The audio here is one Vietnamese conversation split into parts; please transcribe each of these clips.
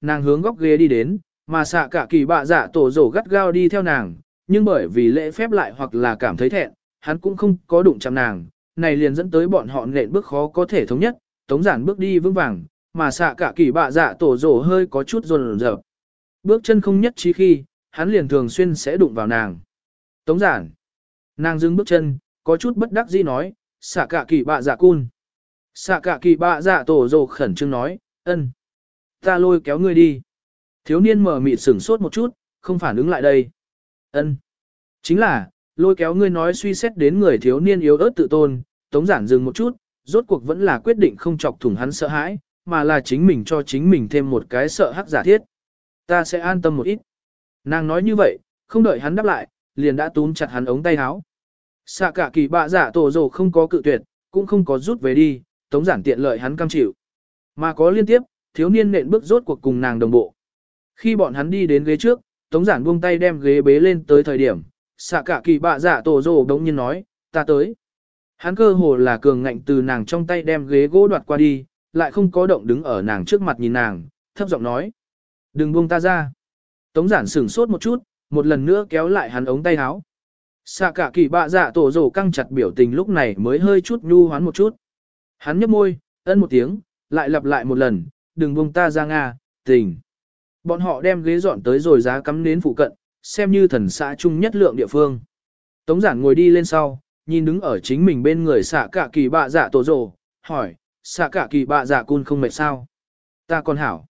nàng hướng góc ghế đi đến, mà xạ cả kỳ bạ dạ tổ rổ gắt gao đi theo nàng, nhưng bởi vì lễ phép lại hoặc là cảm thấy thẹn, hắn cũng không có đụng chạm nàng, này liền dẫn tới bọn họ nện bước khó có thể thống nhất, tống giản bước đi vững vàng, mà xạ cả kỳ bạ dạ tổ rổ hơi có chút rồn rợp. Bước chân không nhất trí khi, hắn liền thường xuyên sẽ đụng vào nàng. Tống giản. Nàng dừng bước chân, có chút bất đắc dĩ nói, xạ cả kỳ bạ dạ cun. Xạ cả kỳ bạ dạ tổ rổ khẩn trương nói, ân. Ta lôi kéo ngươi đi. Thiếu niên mở mịt sửng sốt một chút, không phản ứng lại đây. ân. Chính là, lôi kéo ngươi nói suy xét đến người thiếu niên yếu ớt tự tôn, tống giản dừng một chút, rốt cuộc vẫn là quyết định không chọc thủng hắn sợ hãi, mà là chính mình cho chính mình thêm một cái sợ hắc giả thiết. Ta sẽ an tâm một ít. Nàng nói như vậy, không đợi hắn đáp lại, liền đã túm chặt hắn ống tay áo. Xạ cả kỳ bạ giả tổ rồ không có cự tuyệt, cũng không có rút về đi, tống giản tiện lợi hắn cam chịu. Mà có liên tiếp, thiếu niên nện bước rốt cuộc cùng nàng đồng bộ. Khi bọn hắn đi đến ghế trước, tống giản buông tay đem ghế bế lên tới thời điểm, xạ cả kỳ bạ giả tổ rồ đống nhiên nói, ta tới. Hắn cơ hồ là cường ngạnh từ nàng trong tay đem ghế gỗ đoạt qua đi, lại không có động đứng ở nàng trước mặt nhìn nàng, thấp giọng nói. Đừng buông ta ra. Tống giản sửng sốt một chút, một lần nữa kéo lại hắn ống tay áo. Xạ cả kỳ bạ dạ tổ rồ căng chặt biểu tình lúc này mới hơi chút nhu hoán một chút. Hắn nhấp môi, ân một tiếng, lại lặp lại một lần, đừng buông ta ra Nga, tình. Bọn họ đem ghế dọn tới rồi giá cắm nến phụ cận, xem như thần xã chung nhất lượng địa phương. Tống giản ngồi đi lên sau, nhìn đứng ở chính mình bên người xạ cả kỳ bạ dạ tổ rồ, hỏi, xạ cả kỳ bạ dạ cun không mệt sao? Ta còn hảo.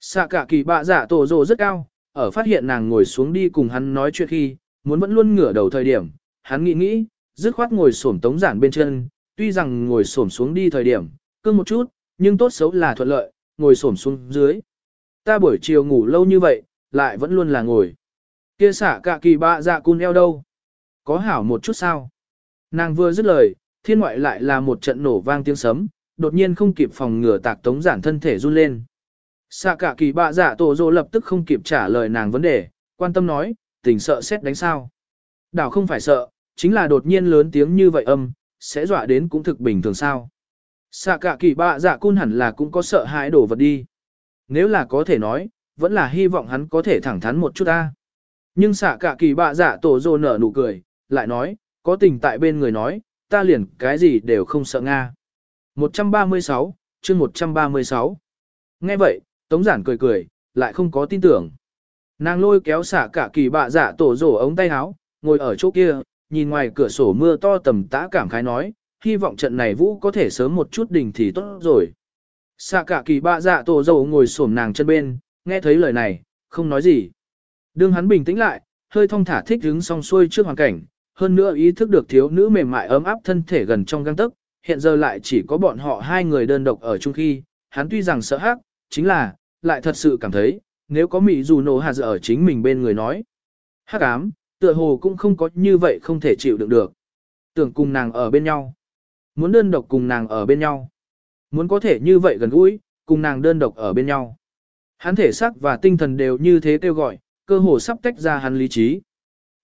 Xạ cả kỳ bạ dạ tổ rồ rất cao, ở phát hiện nàng ngồi xuống đi cùng hắn nói chuyện khi, muốn vẫn luôn ngửa đầu thời điểm, hắn nghĩ nghĩ, dứt khoát ngồi xổm tống giản bên chân, tuy rằng ngồi xổm xuống đi thời điểm, cưng một chút, nhưng tốt xấu là thuận lợi, ngồi xổm xuống dưới. Ta buổi chiều ngủ lâu như vậy, lại vẫn luôn là ngồi. Kia xả cả kỳ bạ dạ cun eo đâu? Có hảo một chút sao? Nàng vừa dứt lời, thiên ngoại lại là một trận nổ vang tiếng sấm, đột nhiên không kịp phòng ngừa tạc tống giản thân thể run lên. Xạ cả kỳ bạ giả dạ tổ dô lập tức không kịp trả lời nàng vấn đề, quan tâm nói, tình sợ xét đánh sao. Đảo không phải sợ, chính là đột nhiên lớn tiếng như vậy âm, sẽ dọa đến cũng thực bình thường sao. Xạ cả kỳ bạ dạ cun hẳn là cũng có sợ hãi đổ vật đi. Nếu là có thể nói, vẫn là hy vọng hắn có thể thẳng thắn một chút ta. Nhưng xạ cả kỳ bạ dạ tổ dô nở nụ cười, lại nói, có tình tại bên người nói, ta liền cái gì đều không sợ Nga. 136, chương 136. Nghe vậy, Tống giản cười cười, lại không có tin tưởng. Nàng lôi kéo xả cả kỳ bạ dạ tổ rổ ống tay áo, ngồi ở chỗ kia, nhìn ngoài cửa sổ mưa to tầm tã cảm khái nói, hy vọng trận này vũ có thể sớm một chút đỉnh thì tốt rồi. Xạ cả kỳ bạ dạ tổ dầu ngồi xổm nàng chân bên, nghe thấy lời này, không nói gì. Đương hắn bình tĩnh lại, hơi thong thả thích đứng song xuôi trước hoàn cảnh, hơn nữa ý thức được thiếu nữ mềm mại ấm áp thân thể gần trong găng tức, hiện giờ lại chỉ có bọn họ hai người đơn độc ở chung khi, hắn tuy rằng sợ hắc, chính là, lại thật sự cảm thấy, nếu có Mỹ dù nổ hạt ở chính mình bên người nói. hắc ám, tựa hồ cũng không có như vậy không thể chịu đựng được. Tưởng cùng nàng ở bên nhau. Muốn đơn độc cùng nàng ở bên nhau. Muốn có thể như vậy gần gũi, cùng nàng đơn độc ở bên nhau. Hắn thể xác và tinh thần đều như thế kêu gọi, cơ hồ sắp tách ra hắn lý trí.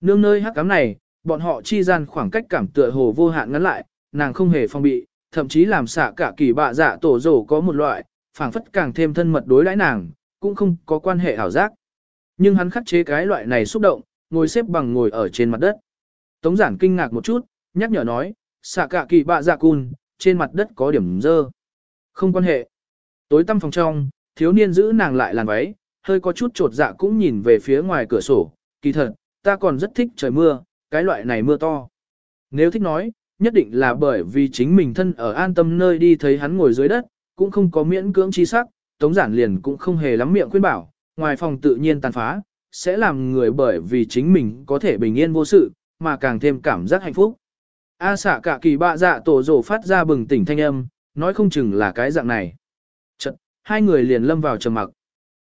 Nương nơi hắc cám này, bọn họ chi gian khoảng cách cảm tựa hồ vô hạn ngắn lại, nàng không hề phong bị, thậm chí làm xạ cả kỳ bạ dạ tổ rổ có một loại, phảng phất càng thêm thân mật đối đãi nàng, cũng không có quan hệ ảo giác. Nhưng hắn khắc chế cái loại này xúc động, ngồi xếp bằng ngồi ở trên mặt đất. Tống giản kinh ngạc một chút, nhắc nhở nói, xạ cả kỳ bạ dạ cun, trên mặt đất có điểm dơ. Không quan hệ. Tối tăm phòng trong, thiếu niên giữ nàng lại làn váy, hơi có chút trột dạ cũng nhìn về phía ngoài cửa sổ, kỳ thật, ta còn rất thích trời mưa, cái loại này mưa to. Nếu thích nói, nhất định là bởi vì chính mình thân ở an tâm nơi đi thấy hắn ngồi dưới đất, cũng không có miễn cưỡng chi sắc, Tống Giản liền cũng không hề lắm miệng khuyên bảo, ngoài phòng tự nhiên tàn phá, sẽ làm người bởi vì chính mình có thể bình yên vô sự, mà càng thêm cảm giác hạnh phúc. A xạ cả kỳ bạ dạ tổ rổ phát ra bừng tỉnh thanh âm, nói không chừng là cái dạng này. Chật, hai người liền lâm vào trầm mặc.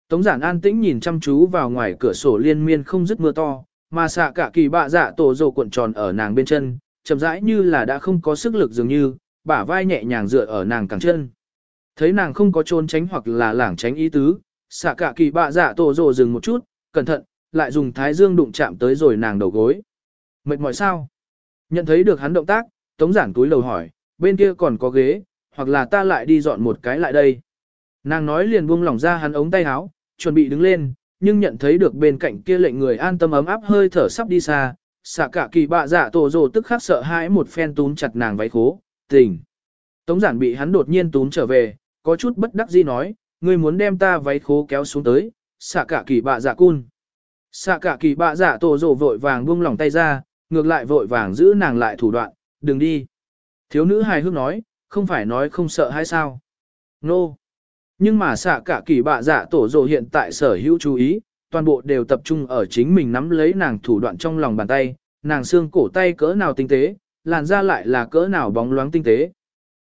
Tống giản an tĩnh nhìn chăm chú vào ngoài cửa sổ liên miên không dứt mưa to, mà xạ cả kỳ bạ dạ tổ rổ cuộn tròn ở nàng bên chân, chậm rãi như là đã không có sức lực dường như, bả vai nhẹ nhàng dựa ở nàng cẳng chân. Thấy nàng không có trốn tránh hoặc là lảng tránh ý tứ, xạ cả kỳ bạ dạ tổ rồ dừng một chút, cẩn thận, lại dùng thái dương đụng chạm tới rồi nàng đầu gối. Mệt mỏi sao? Nhận thấy được hắn động tác, tống giản túi lầu hỏi, bên kia còn có ghế, hoặc là ta lại đi dọn một cái lại đây. Nàng nói liền buông lỏng ra hắn ống tay áo, chuẩn bị đứng lên, nhưng nhận thấy được bên cạnh kia lệnh người an tâm ấm áp hơi thở sắp đi xa, xạ cả kỳ bạ dạ tổ rồ tức khắc sợ hãi một phen túm chặt nàng váy khố, tình. Tống giản bị hắn đột nhiên túm trở về, có chút bất đắc dĩ nói, ngươi muốn đem ta váy khố kéo xuống tới, xạ cả kỳ bạ dạ cun. Xạ cả kỳ bạ dạ tổ rồ vội vàng buông lỏng tay ra, ngược lại vội vàng giữ nàng lại thủ đoạn, đừng đi. Thiếu nữ hài hước nói, không phải nói không sợ hay sao. Nô. No. Nhưng mà xạ cả kỳ bạ giả tổ rồ hiện tại sở hữu chú ý, toàn bộ đều tập trung ở chính mình nắm lấy nàng thủ đoạn trong lòng bàn tay, nàng xương cổ tay cỡ nào tinh tế, làn da lại là cỡ nào bóng loáng tinh tế.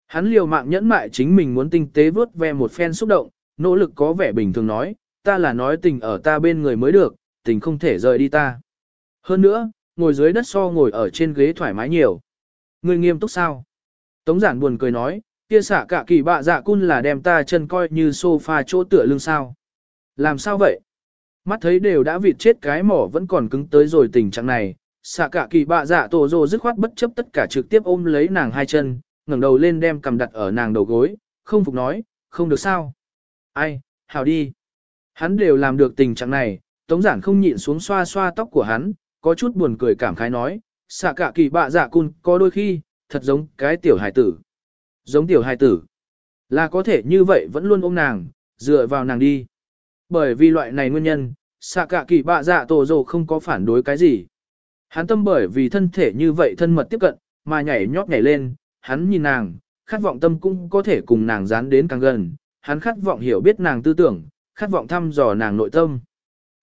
Hắn liều mạng nhẫn mại chính mình muốn tinh tế vớt ve một phen xúc động, nỗ lực có vẻ bình thường nói, ta là nói tình ở ta bên người mới được, tình không thể rời đi ta. Hơn nữa, ngồi dưới đất so ngồi ở trên ghế thoải mái nhiều. Người nghiêm túc sao? Tống giản buồn cười nói, kia xả cả kỳ bạ dạ cun là đem ta chân coi như sofa chỗ tựa lưng sao. Làm sao vậy? Mắt thấy đều đã vịt chết cái mỏ vẫn còn cứng tới rồi tình trạng này, xạ cả kỳ bạ dạ tổ rồ dứt khoát bất chấp tất cả trực tiếp ôm lấy nàng hai chân, ngẩng đầu lên đem cầm đặt ở nàng đầu gối, không phục nói, không được sao. Ai, hào đi. Hắn đều làm được tình trạng này, tống giản không nhịn xuống xoa xoa tóc của hắn, có chút buồn cười cảm khái nói, xạ cả kỳ bạ dạ cun có đôi khi, thật giống cái tiểu hài tử. Giống tiểu hài tử. Là có thể như vậy vẫn luôn ôm nàng, dựa vào nàng đi. Bởi vì loại này nguyên nhân, xạ cả kỳ bạ dạ tổ dồ không có phản đối cái gì. Hắn tâm bởi vì thân thể như vậy thân mật tiếp cận, mà nhảy nhót nhảy lên, hắn nhìn nàng, khát vọng tâm cũng có thể cùng nàng dán đến càng gần, hắn khát vọng hiểu biết nàng tư tưởng, khát vọng thăm dò nàng nội tâm.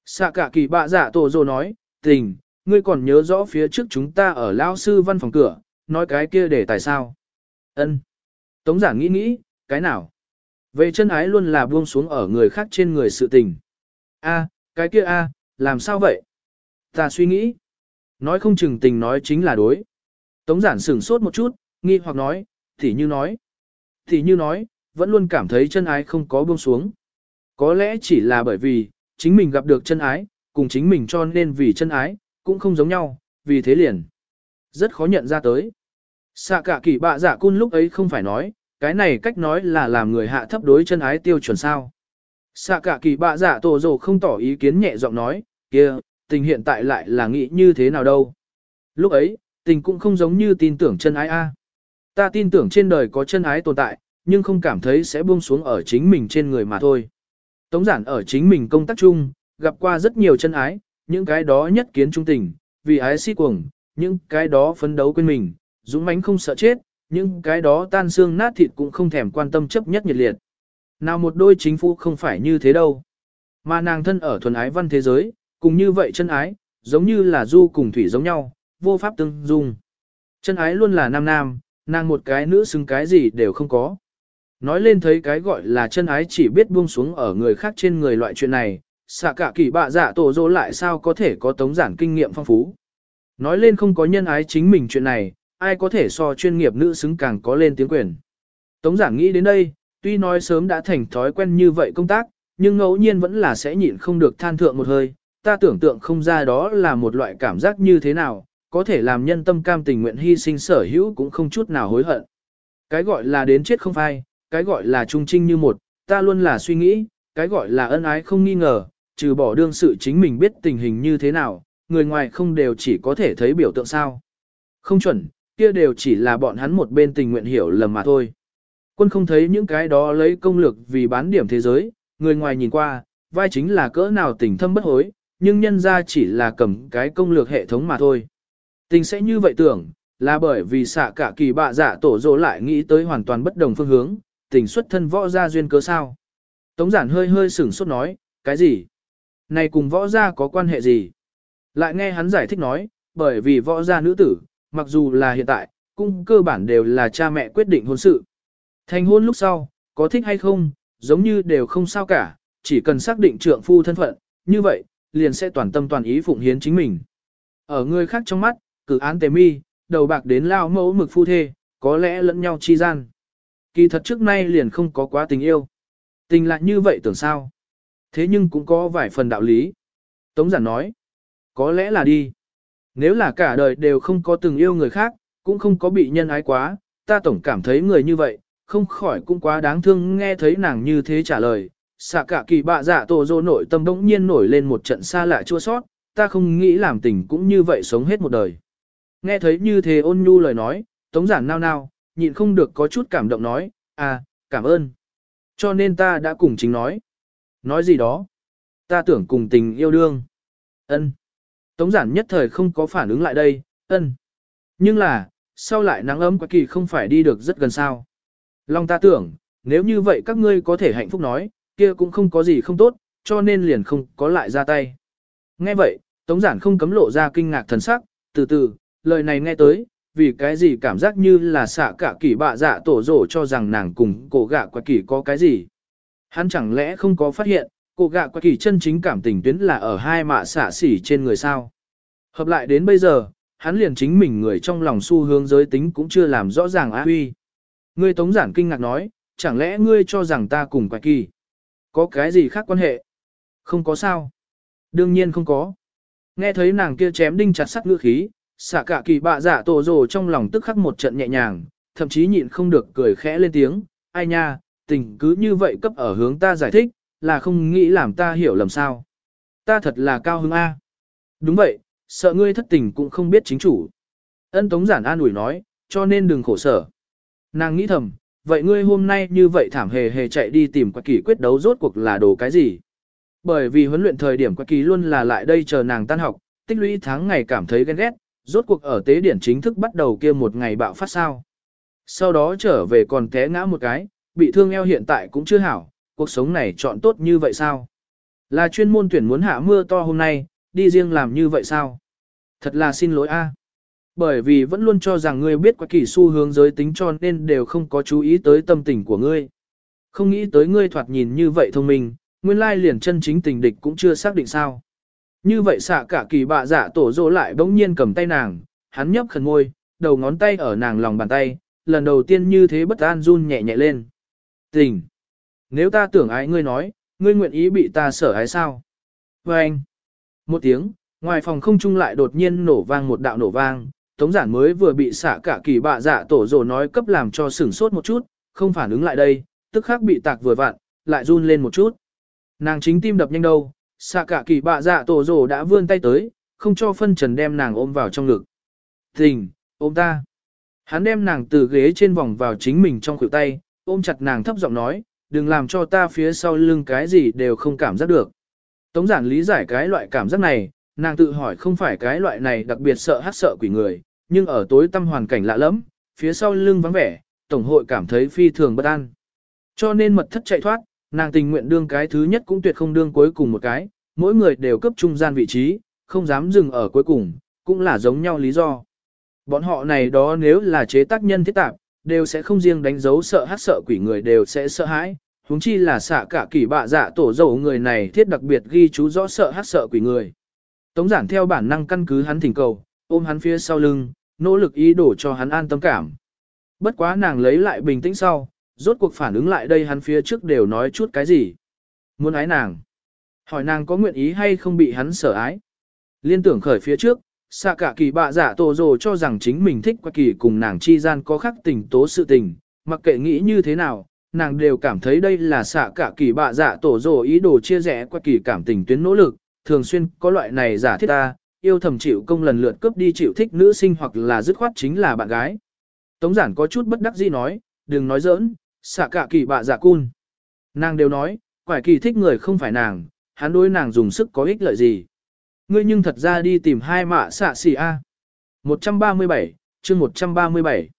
Xạ cả kỳ bạ dạ tổ dồ nói, tình, ngươi còn nhớ rõ phía trước chúng ta ở lao sư văn phòng cửa, nói cái kia để tại sao? Ân. Tống giảng nghĩ nghĩ, cái nào? Về chân ái luôn là buông xuống ở người khác trên người sự tình. A, cái kia a, làm sao vậy? Ta suy nghĩ. Nói không chừng tình nói chính là đối. Tống giản sửng sốt một chút, nghi hoặc nói, thì như nói. Thì như nói, vẫn luôn cảm thấy chân ái không có buông xuống. Có lẽ chỉ là bởi vì, chính mình gặp được chân ái, cùng chính mình cho nên vì chân ái, cũng không giống nhau, vì thế liền. Rất khó nhận ra tới. Xạ cả kỳ bạ giả dạ cun lúc ấy không phải nói, cái này cách nói là làm người hạ thấp đối chân ái tiêu chuẩn sao. Xạ cả kỳ bạ giả dạ tổ rồ không tỏ ý kiến nhẹ giọng nói, kia, tình hiện tại lại là nghĩ như thế nào đâu. Lúc ấy, tình cũng không giống như tin tưởng chân ái a. Ta tin tưởng trên đời có chân ái tồn tại, nhưng không cảm thấy sẽ buông xuống ở chính mình trên người mà thôi. Tống giản ở chính mình công tác chung, gặp qua rất nhiều chân ái, những cái đó nhất kiến trung tình, vì ái si cuồng, những cái đó phấn đấu quên mình, dũng mãnh không sợ chết, những cái đó tan xương nát thịt cũng không thèm quan tâm chấp nhất nhiệt liệt. Nào một đôi chính phủ không phải như thế đâu. Mà nàng thân ở thuần ái văn thế giới, cùng như vậy chân ái, giống như là du cùng thủy giống nhau, vô pháp tương dung. Chân ái luôn là nam nam, nàng một cái nữ xứng cái gì đều không có. Nói lên thấy cái gọi là chân ái chỉ biết buông xuống ở người khác trên người loại chuyện này, xạ cả kỳ bạ dạ tổ dỗ lại sao có thể có tống giản kinh nghiệm phong phú. Nói lên không có nhân ái chính mình chuyện này, ai có thể so chuyên nghiệp nữ xứng càng có lên tiếng quyền. Tống giản nghĩ đến đây, tuy nói sớm đã thành thói quen như vậy công tác, nhưng ngẫu nhiên vẫn là sẽ nhịn không được than thượng một hơi, ta tưởng tượng không ra đó là một loại cảm giác như thế nào, có thể làm nhân tâm cam tình nguyện hy sinh sở hữu cũng không chút nào hối hận. Cái gọi là đến chết không phai, cái gọi là trung trinh như một, ta luôn là suy nghĩ, cái gọi là ân ái không nghi ngờ, trừ bỏ đương sự chính mình biết tình hình như thế nào, người ngoài không đều chỉ có thể thấy biểu tượng sao. Không chuẩn, kia đều chỉ là bọn hắn một bên tình nguyện hiểu lầm mà thôi. Quân không thấy những cái đó lấy công lược vì bán điểm thế giới, người ngoài nhìn qua, vai chính là cỡ nào tình thâm bất hối, nhưng nhân ra chỉ là cầm cái công lược hệ thống mà thôi. Tình sẽ như vậy tưởng, là bởi vì xạ cả kỳ bạ giả tổ dỗ lại nghĩ tới hoàn toàn bất đồng phương hướng, tình xuất thân võ gia duyên cớ sao. Tống giản hơi hơi sửng sốt nói, cái gì? Này cùng võ gia có quan hệ gì? Lại nghe hắn giải thích nói, bởi vì võ gia nữ tử, mặc dù là hiện tại, cũng cơ bản đều là cha mẹ quyết định hôn sự. Thành hôn lúc sau, có thích hay không, giống như đều không sao cả, chỉ cần xác định trượng phu thân phận, như vậy, liền sẽ toàn tâm toàn ý phụng hiến chính mình. Ở người khác trong mắt, cử án tề mi, đầu bạc đến lao mẫu mực phu thê, có lẽ lẫn nhau chi gian. Kỳ thật trước nay liền không có quá tình yêu. Tình lại như vậy tưởng sao? Thế nhưng cũng có vài phần đạo lý. Tống giản nói, có lẽ là đi. Nếu là cả đời đều không có từng yêu người khác, cũng không có bị nhân ái quá, ta tổng cảm thấy người như vậy, không khỏi cũng quá đáng thương nghe thấy nàng như thế trả lời, xạ cả kỳ bạ dạ tổ dô nội tâm đống nhiên nổi lên một trận xa lạ chua sót, ta không nghĩ làm tình cũng như vậy sống hết một đời. Nghe thấy như thế ôn nhu lời nói, tống giản nao nao, nhịn không được có chút cảm động nói, à, cảm ơn. Cho nên ta đã cùng chính nói. Nói gì đó? Ta tưởng cùng tình yêu đương. ân Tống giản nhất thời không có phản ứng lại đây, ân. Nhưng là, sau lại nắng ấm quá kỳ không phải đi được rất gần sao. Long ta tưởng, nếu như vậy các ngươi có thể hạnh phúc nói, kia cũng không có gì không tốt, cho nên liền không có lại ra tay. Nghe vậy, Tống giản không cấm lộ ra kinh ngạc thần sắc, từ từ, lời này nghe tới, vì cái gì cảm giác như là xạ cả kỳ bạ dạ tổ rổ cho rằng nàng cùng cổ gạ quả kỳ có cái gì. Hắn chẳng lẽ không có phát hiện, cô gạ qua kỳ chân chính cảm tình tuyến là ở hai mạ xả xỉ trên người sao. Hợp lại đến bây giờ, hắn liền chính mình người trong lòng xu hướng giới tính cũng chưa làm rõ ràng á huy. Ngươi tống giản kinh ngạc nói, chẳng lẽ ngươi cho rằng ta cùng quả kỳ. Có cái gì khác quan hệ? Không có sao. Đương nhiên không có. Nghe thấy nàng kia chém đinh chặt sắt ngữ khí, xả cả kỳ bạ giả tổ rồ trong lòng tức khắc một trận nhẹ nhàng, thậm chí nhịn không được cười khẽ lên tiếng, ai nha, tình cứ như vậy cấp ở hướng ta giải thích, là không nghĩ làm ta hiểu lầm sao. Ta thật là cao hứng A. Đúng vậy, sợ ngươi thất tình cũng không biết chính chủ. Ân Tống Giản an ủi nói, cho nên đừng khổ sở. Nàng nghĩ thầm, vậy ngươi hôm nay như vậy thảm hề hề chạy đi tìm quạt kỳ quyết đấu rốt cuộc là đồ cái gì? Bởi vì huấn luyện thời điểm quạt kỳ luôn là lại đây chờ nàng tan học, tích lũy tháng ngày cảm thấy ghen ghét, rốt cuộc ở tế điển chính thức bắt đầu kia một ngày bạo phát sao. Sau đó trở về còn té ngã một cái, bị thương eo hiện tại cũng chưa hảo, cuộc sống này chọn tốt như vậy sao? Là chuyên môn tuyển muốn hạ mưa to hôm nay, đi riêng làm như vậy sao? Thật là xin lỗi a. Bởi vì vẫn luôn cho rằng ngươi biết quá kỳ xu hướng giới tính cho nên đều không có chú ý tới tâm tình của ngươi. Không nghĩ tới ngươi thoạt nhìn như vậy thông minh, nguyên lai liền chân chính tình địch cũng chưa xác định sao. Như vậy xạ cả kỳ bạ giả tổ dỗ lại bỗng nhiên cầm tay nàng, hắn nhấp khẩn môi, đầu ngón tay ở nàng lòng bàn tay, lần đầu tiên như thế bất an run nhẹ nhẹ lên. Tình! Nếu ta tưởng ái ngươi nói, ngươi nguyện ý bị ta sở ái sao? Và anh! Một tiếng, ngoài phòng không trung lại đột nhiên nổ vang một đạo nổ vang, tống giản mới vừa bị xạ cả kỳ bạ dạ tổ rồ nói cấp làm cho sửng sốt một chút, không phản ứng lại đây, tức khắc bị tạc vừa vặn, lại run lên một chút. Nàng chính tim đập nhanh đâu, xạ cả kỳ bạ dạ tổ rồ đã vươn tay tới, không cho phân trần đem nàng ôm vào trong ngực. Tình, ôm ta. Hắn đem nàng từ ghế trên vòng vào chính mình trong khuỷu tay, ôm chặt nàng thấp giọng nói, đừng làm cho ta phía sau lưng cái gì đều không cảm giác được. Tống giản lý giải cái loại cảm giác này, nàng tự hỏi không phải cái loại này đặc biệt sợ hát sợ quỷ người, nhưng ở tối tâm hoàn cảnh lạ lắm, phía sau lưng vắng vẻ, tổng hội cảm thấy phi thường bất an. Cho nên mật thất chạy thoát, nàng tình nguyện đương cái thứ nhất cũng tuyệt không đương cuối cùng một cái, mỗi người đều cấp trung gian vị trí, không dám dừng ở cuối cùng, cũng là giống nhau lý do. Bọn họ này đó nếu là chế tác nhân thiết tạp, đều sẽ không riêng đánh dấu sợ hát sợ quỷ người đều sẽ sợ hãi, huống chi là xạ cả kỳ bạ dạ tổ dầu người này thiết đặc biệt ghi chú rõ sợ hát sợ quỷ người. Tống giản theo bản năng căn cứ hắn thỉnh cầu, ôm hắn phía sau lưng, nỗ lực ý đồ cho hắn an tâm cảm. Bất quá nàng lấy lại bình tĩnh sau, rốt cuộc phản ứng lại đây hắn phía trước đều nói chút cái gì. Muốn ái nàng. Hỏi nàng có nguyện ý hay không bị hắn sở ái. Liên tưởng khởi phía trước, xạ cả kỳ bạ giả tổ rồ cho rằng chính mình thích qua kỳ cùng nàng chi gian có khắc tình tố sự tình, mặc kệ nghĩ như thế nào, nàng đều cảm thấy đây là xạ cả kỳ bạ giả tổ rồ ý đồ chia rẽ qua kỳ cảm tình tuyến nỗ lực, thường xuyên có loại này giả thiết ta, yêu thầm chịu công lần lượt cướp đi chịu thích nữ sinh hoặc là dứt khoát chính là bạn gái. Tống giản có chút bất đắc dĩ nói, đừng nói giỡn, xạ cả kỳ bạ giả cun. Nàng đều nói, quải kỳ thích người không phải nàng, hắn đối nàng dùng sức có ích lợi gì. Ngươi nhưng thật ra đi tìm hai mạ xạ xì A. 137, chương 137.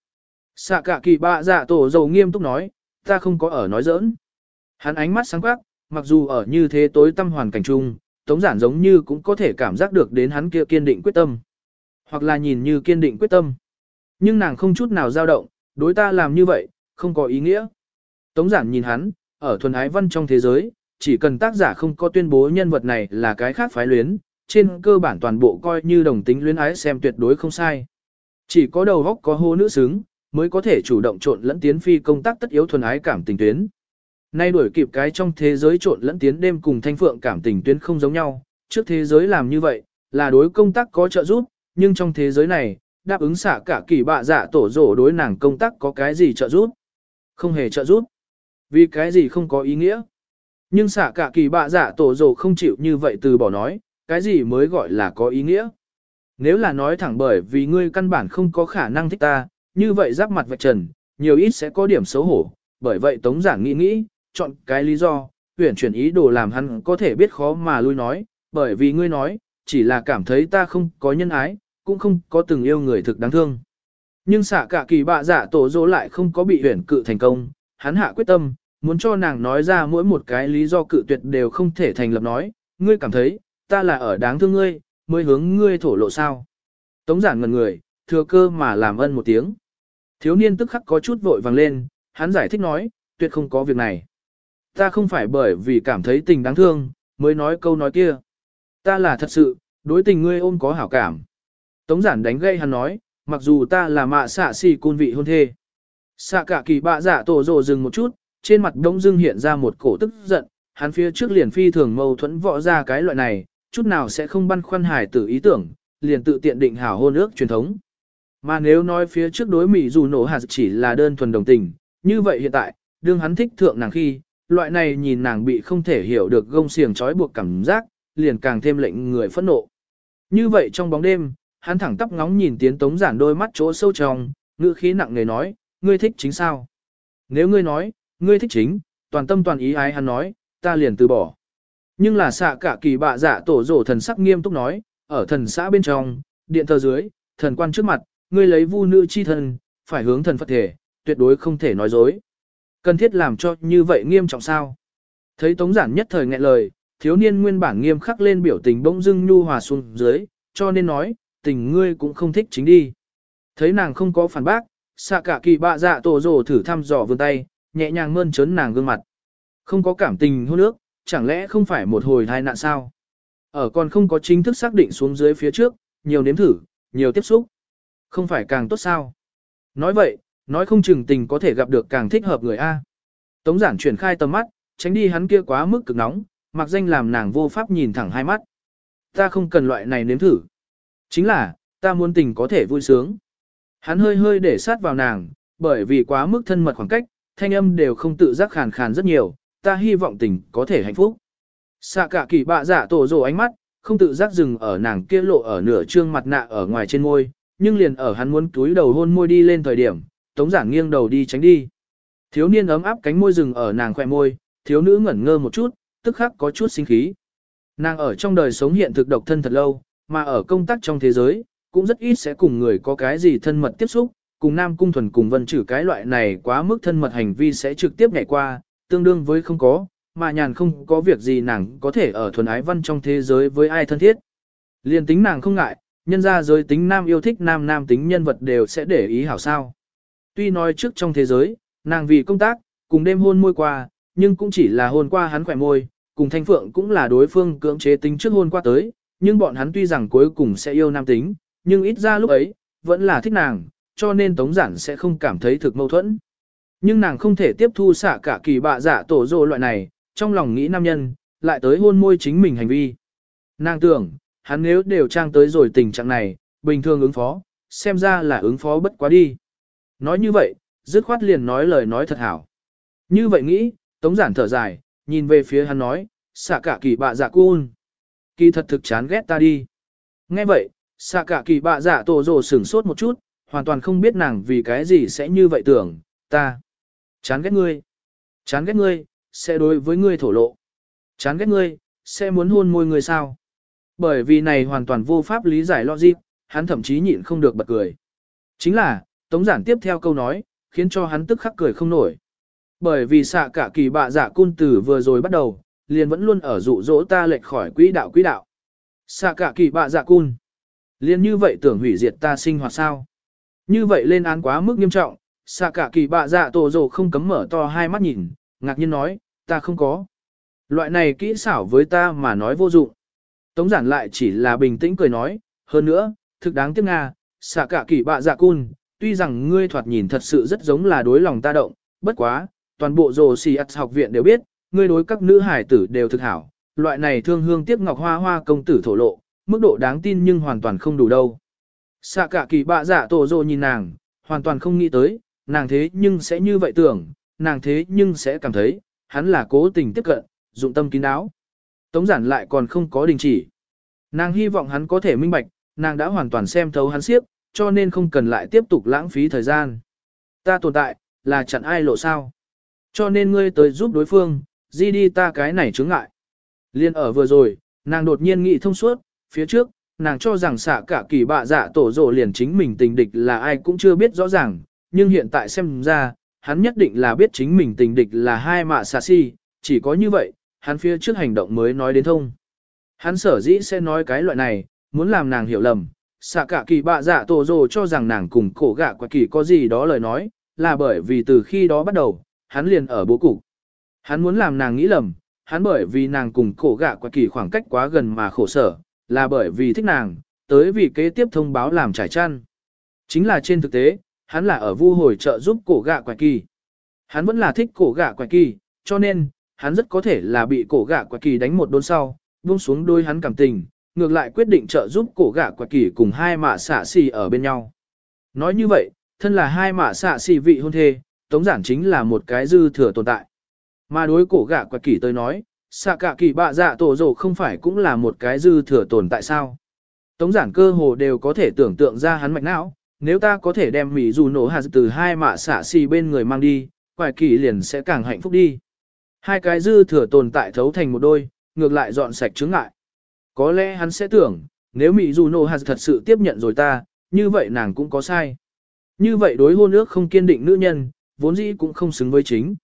Xạ cả kỳ bạ dạ tổ dầu nghiêm túc nói, ta không có ở nói giỡn. Hắn ánh mắt sáng quắc, mặc dù ở như thế tối tâm hoàn cảnh chung, tống giản giống như cũng có thể cảm giác được đến hắn kia kiên định quyết tâm. Hoặc là nhìn như kiên định quyết tâm. Nhưng nàng không chút nào dao động, đối ta làm như vậy, không có ý nghĩa. Tống giản nhìn hắn, ở thuần ái văn trong thế giới, chỉ cần tác giả không có tuyên bố nhân vật này là cái khác phái luyến, trên cơ bản toàn bộ coi như đồng tính luyến ái xem tuyệt đối không sai. Chỉ có đầu góc có hô nữ xứng, mới có thể chủ động trộn lẫn tiến phi công tác tất yếu thuần ái cảm tình tuyến. Nay đuổi kịp cái trong thế giới trộn lẫn tiến đêm cùng thanh phượng cảm tình tuyến không giống nhau, trước thế giới làm như vậy, là đối công tác có trợ giúp, nhưng trong thế giới này, đáp ứng xả cả kỳ bạ dạ tổ rổ đối nàng công tác có cái gì trợ giúp? Không hề trợ giúp. Vì cái gì không có ý nghĩa? Nhưng xả cả kỳ bạ dạ tổ rổ không chịu như vậy từ bỏ nói, cái gì mới gọi là có ý nghĩa. Nếu là nói thẳng bởi vì ngươi căn bản không có khả năng thích ta, như vậy giáp mặt vạch trần, nhiều ít sẽ có điểm xấu hổ, bởi vậy tống giản nghĩ nghĩ, chọn cái lý do, tuyển chuyển ý đồ làm hắn có thể biết khó mà lui nói, bởi vì ngươi nói, chỉ là cảm thấy ta không có nhân ái, cũng không có từng yêu người thực đáng thương. Nhưng xạ cả kỳ bạ giả tổ dỗ lại không có bị huyển cự thành công, hắn hạ quyết tâm, muốn cho nàng nói ra mỗi một cái lý do cự tuyệt đều không thể thành lập nói, ngươi cảm thấy, ta là ở đáng thương ngươi, mới hướng ngươi thổ lộ sao. Tống giản ngần người, thừa cơ mà làm ân một tiếng. Thiếu niên tức khắc có chút vội vàng lên, hắn giải thích nói, tuyệt không có việc này. Ta không phải bởi vì cảm thấy tình đáng thương, mới nói câu nói kia. Ta là thật sự, đối tình ngươi ôm có hảo cảm. Tống giản đánh gây hắn nói, mặc dù ta là mạ xạ xì côn vị hôn thê. Xạ cả kỳ bạ giả tổ rồ dừng một chút, trên mặt đông dưng hiện ra một cổ tức giận, hắn phía trước liền phi thường mâu thuẫn võ ra cái loại này, chút nào sẽ không băn khoăn hài tử ý tưởng, liền tự tiện định hảo hôn ước truyền thống. Mà nếu nói phía trước đối Mỹ dù nổ hạt chỉ là đơn thuần đồng tình, như vậy hiện tại, đương hắn thích thượng nàng khi, loại này nhìn nàng bị không thể hiểu được gông xiềng trói buộc cảm giác, liền càng thêm lệnh người phẫn nộ. Như vậy trong bóng đêm, hắn thẳng tắp ngóng nhìn tiến tống giản đôi mắt chỗ sâu trong, ngữ khí nặng nề nói, ngươi thích chính sao? Nếu ngươi nói, ngươi thích chính, toàn tâm toàn ý ái hắn nói, ta liền từ bỏ. Nhưng là xạ cả kỳ bạ dạ tổ rổ thần sắc nghiêm túc nói, ở thần xã bên trong, điện thờ dưới, thần quan trước mặt, ngươi lấy vu nữ chi thần phải hướng thần Phật thể, tuyệt đối không thể nói dối. Cần thiết làm cho như vậy nghiêm trọng sao? Thấy tống giản nhất thời nghẹn lời, thiếu niên nguyên bản nghiêm khắc lên biểu tình bỗng dưng nhu hòa xuống dưới, cho nên nói, tình ngươi cũng không thích chính đi. Thấy nàng không có phản bác, xạ cả kỳ bạ dạ tổ rổ thử thăm dò vươn tay, nhẹ nhàng mơn trớn nàng gương mặt. Không có cảm tình hôn ước, chẳng lẽ không phải một hồi tai nạn sao? Ở còn không có chính thức xác định xuống dưới phía trước, nhiều nếm thử, nhiều tiếp xúc. Không phải càng tốt sao? Nói vậy, nói không chừng tình có thể gặp được càng thích hợp người A. Tống giản chuyển khai tầm mắt, tránh đi hắn kia quá mức cực nóng, mặc danh làm nàng vô pháp nhìn thẳng hai mắt. Ta không cần loại này nếm thử. Chính là, ta muốn tình có thể vui sướng. Hắn hơi hơi để sát vào nàng, bởi vì quá mức thân mật khoảng cách, thanh âm đều không tự giác khàn khàn rất nhiều, ta hy vọng tình có thể hạnh phúc. Xạ cả kỳ bạ giả tổ rồ ánh mắt, không tự giác dừng ở nàng kia lộ ở nửa trương mặt nạ ở ngoài trên môi, nhưng liền ở hắn muốn túi đầu hôn môi đi lên thời điểm, tống giản nghiêng đầu đi tránh đi. Thiếu niên ấm áp cánh môi dừng ở nàng khỏe môi, thiếu nữ ngẩn ngơ một chút, tức khắc có chút sinh khí. Nàng ở trong đời sống hiện thực độc thân thật lâu, mà ở công tác trong thế giới, cũng rất ít sẽ cùng người có cái gì thân mật tiếp xúc, cùng nam cung thuần cùng vân trừ cái loại này quá mức thân mật hành vi sẽ trực tiếp nhảy qua, tương đương với không có, mà nhàn không có việc gì nàng có thể ở thuần ái văn trong thế giới với ai thân thiết. Liên tính nàng không ngại, nhân ra giới tính nam yêu thích nam nam tính nhân vật đều sẽ để ý hảo sao. Tuy nói trước trong thế giới, nàng vì công tác, cùng đêm hôn môi qua, nhưng cũng chỉ là hôn qua hắn khỏe môi, cùng thanh phượng cũng là đối phương cưỡng chế tính trước hôn qua tới, nhưng bọn hắn tuy rằng cuối cùng sẽ yêu nam tính, nhưng ít ra lúc ấy, vẫn là thích nàng, cho nên tống giản sẽ không cảm thấy thực mâu thuẫn. Nhưng nàng không thể tiếp thu xạ cả kỳ bạ giả tổ rồ loại này, trong lòng nghĩ nam nhân, lại tới hôn môi chính mình hành vi. Nàng tưởng, hắn nếu đều trang tới rồi tình trạng này, bình thường ứng phó, xem ra là ứng phó bất quá đi. Nói như vậy, dứt khoát liền nói lời nói thật hảo. Như vậy nghĩ, tống giản thở dài, nhìn về phía hắn nói, xạ cả kỳ bạ giả cun. Kỳ thật thực chán ghét ta đi. Nghe vậy, xạ cả kỳ bạ giả tổ rồ sửng sốt một chút, hoàn toàn không biết nàng vì cái gì sẽ như vậy tưởng, ta. Chán ghét ngươi. Chán ghét ngươi, sẽ đối với ngươi thổ lộ. Chán ghét ngươi, sẽ muốn hôn môi ngươi sao. Bởi vì này hoàn toàn vô pháp lý giải logic, hắn thậm chí nhịn không được bật cười. Chính là, tống giản tiếp theo câu nói, khiến cho hắn tức khắc cười không nổi. Bởi vì xạ cả kỳ bạ giả dạ cun tử vừa rồi bắt đầu, liền vẫn luôn ở dụ dỗ ta lệch khỏi quỹ đạo quỹ đạo. Xạ cả kỳ bạ dạ cun. Liền như vậy tưởng hủy diệt ta sinh hoạt sao. Như vậy lên án quá mức nghiêm trọng, xạ cả kỳ bạ dạ tổ rồ không cấm mở to hai mắt nhìn, ngạc nhiên nói, ta không có. Loại này kỹ xảo với ta mà nói vô dụng. Tống giản lại chỉ là bình tĩnh cười nói, hơn nữa, thực đáng tiếc Nga, xạ cả kỳ bạ dạ cun, tuy rằng ngươi thoạt nhìn thật sự rất giống là đối lòng ta động, bất quá, toàn bộ rồ xì ắt học viện đều biết, ngươi đối các nữ hải tử đều thực hảo, loại này thương hương tiếc ngọc hoa hoa công tử thổ lộ, mức độ đáng tin nhưng hoàn toàn không đủ đâu. Xạ cả kỳ bạ dạ tổ rồ nhìn nàng, hoàn toàn không nghĩ tới, nàng thế nhưng sẽ như vậy tưởng, nàng thế nhưng sẽ cảm thấy, hắn là cố tình tiếp cận, dụng tâm kín đáo. Tống giản lại còn không có đình chỉ. Nàng hy vọng hắn có thể minh bạch, nàng đã hoàn toàn xem thấu hắn siếp, cho nên không cần lại tiếp tục lãng phí thời gian. Ta tồn tại, là chặn ai lộ sao. Cho nên ngươi tới giúp đối phương, di đi ta cái này chướng ngại. Liên ở vừa rồi, nàng đột nhiên nghĩ thông suốt, phía trước, nàng cho rằng xả cả kỳ bạ dạ tổ rộ liền chính mình tình địch là ai cũng chưa biết rõ ràng, nhưng hiện tại xem ra, hắn nhất định là biết chính mình tình địch là hai mạ xà si, chỉ có như vậy, hắn phía trước hành động mới nói đến thông. Hắn sở dĩ sẽ nói cái loại này, muốn làm nàng hiểu lầm, xạ cả kỳ bạ dạ tổ rồ cho rằng nàng cùng cổ gạ quả kỳ có gì đó lời nói, là bởi vì từ khi đó bắt đầu, hắn liền ở bố cục. Hắn muốn làm nàng nghĩ lầm, hắn bởi vì nàng cùng cổ gạ quả kỳ khoảng cách quá gần mà khổ sở, là bởi vì thích nàng, tới vì kế tiếp thông báo làm trải chăn. Chính là trên thực tế, hắn là ở vu hồi trợ giúp cổ gạ quả kỳ. Hắn vẫn là thích cổ gạ quả kỳ, cho nên, hắn rất có thể là bị cổ gạ quả kỳ đánh một đốn sau, buông xuống đôi hắn cảm tình, ngược lại quyết định trợ giúp cổ gạ quả kỳ cùng hai mạ xạ xì ở bên nhau. Nói như vậy, thân là hai mạ xạ xì vị hôn thê, tống giản chính là một cái dư thừa tồn tại. Mà đối cổ gạ quả kỳ tới nói, xạ cả kỳ bạ dạ tổ rồ không phải cũng là một cái dư thừa tồn tại sao. Tống giản cơ hồ đều có thể tưởng tượng ra hắn mạch não, nếu ta có thể đem mỹ dù nổ hạt từ hai mạ xạ xì bên người mang đi, quài kỳ liền sẽ càng hạnh phúc đi. Hai cái dư thừa tồn tại thấu thành một đôi, ngược lại dọn sạch chứng ngại. Có lẽ hắn sẽ tưởng, nếu Mỹ dù nổ hạt thật sự tiếp nhận rồi ta, như vậy nàng cũng có sai. Như vậy đối hôn ước không kiên định nữ nhân, vốn dĩ cũng không xứng với chính.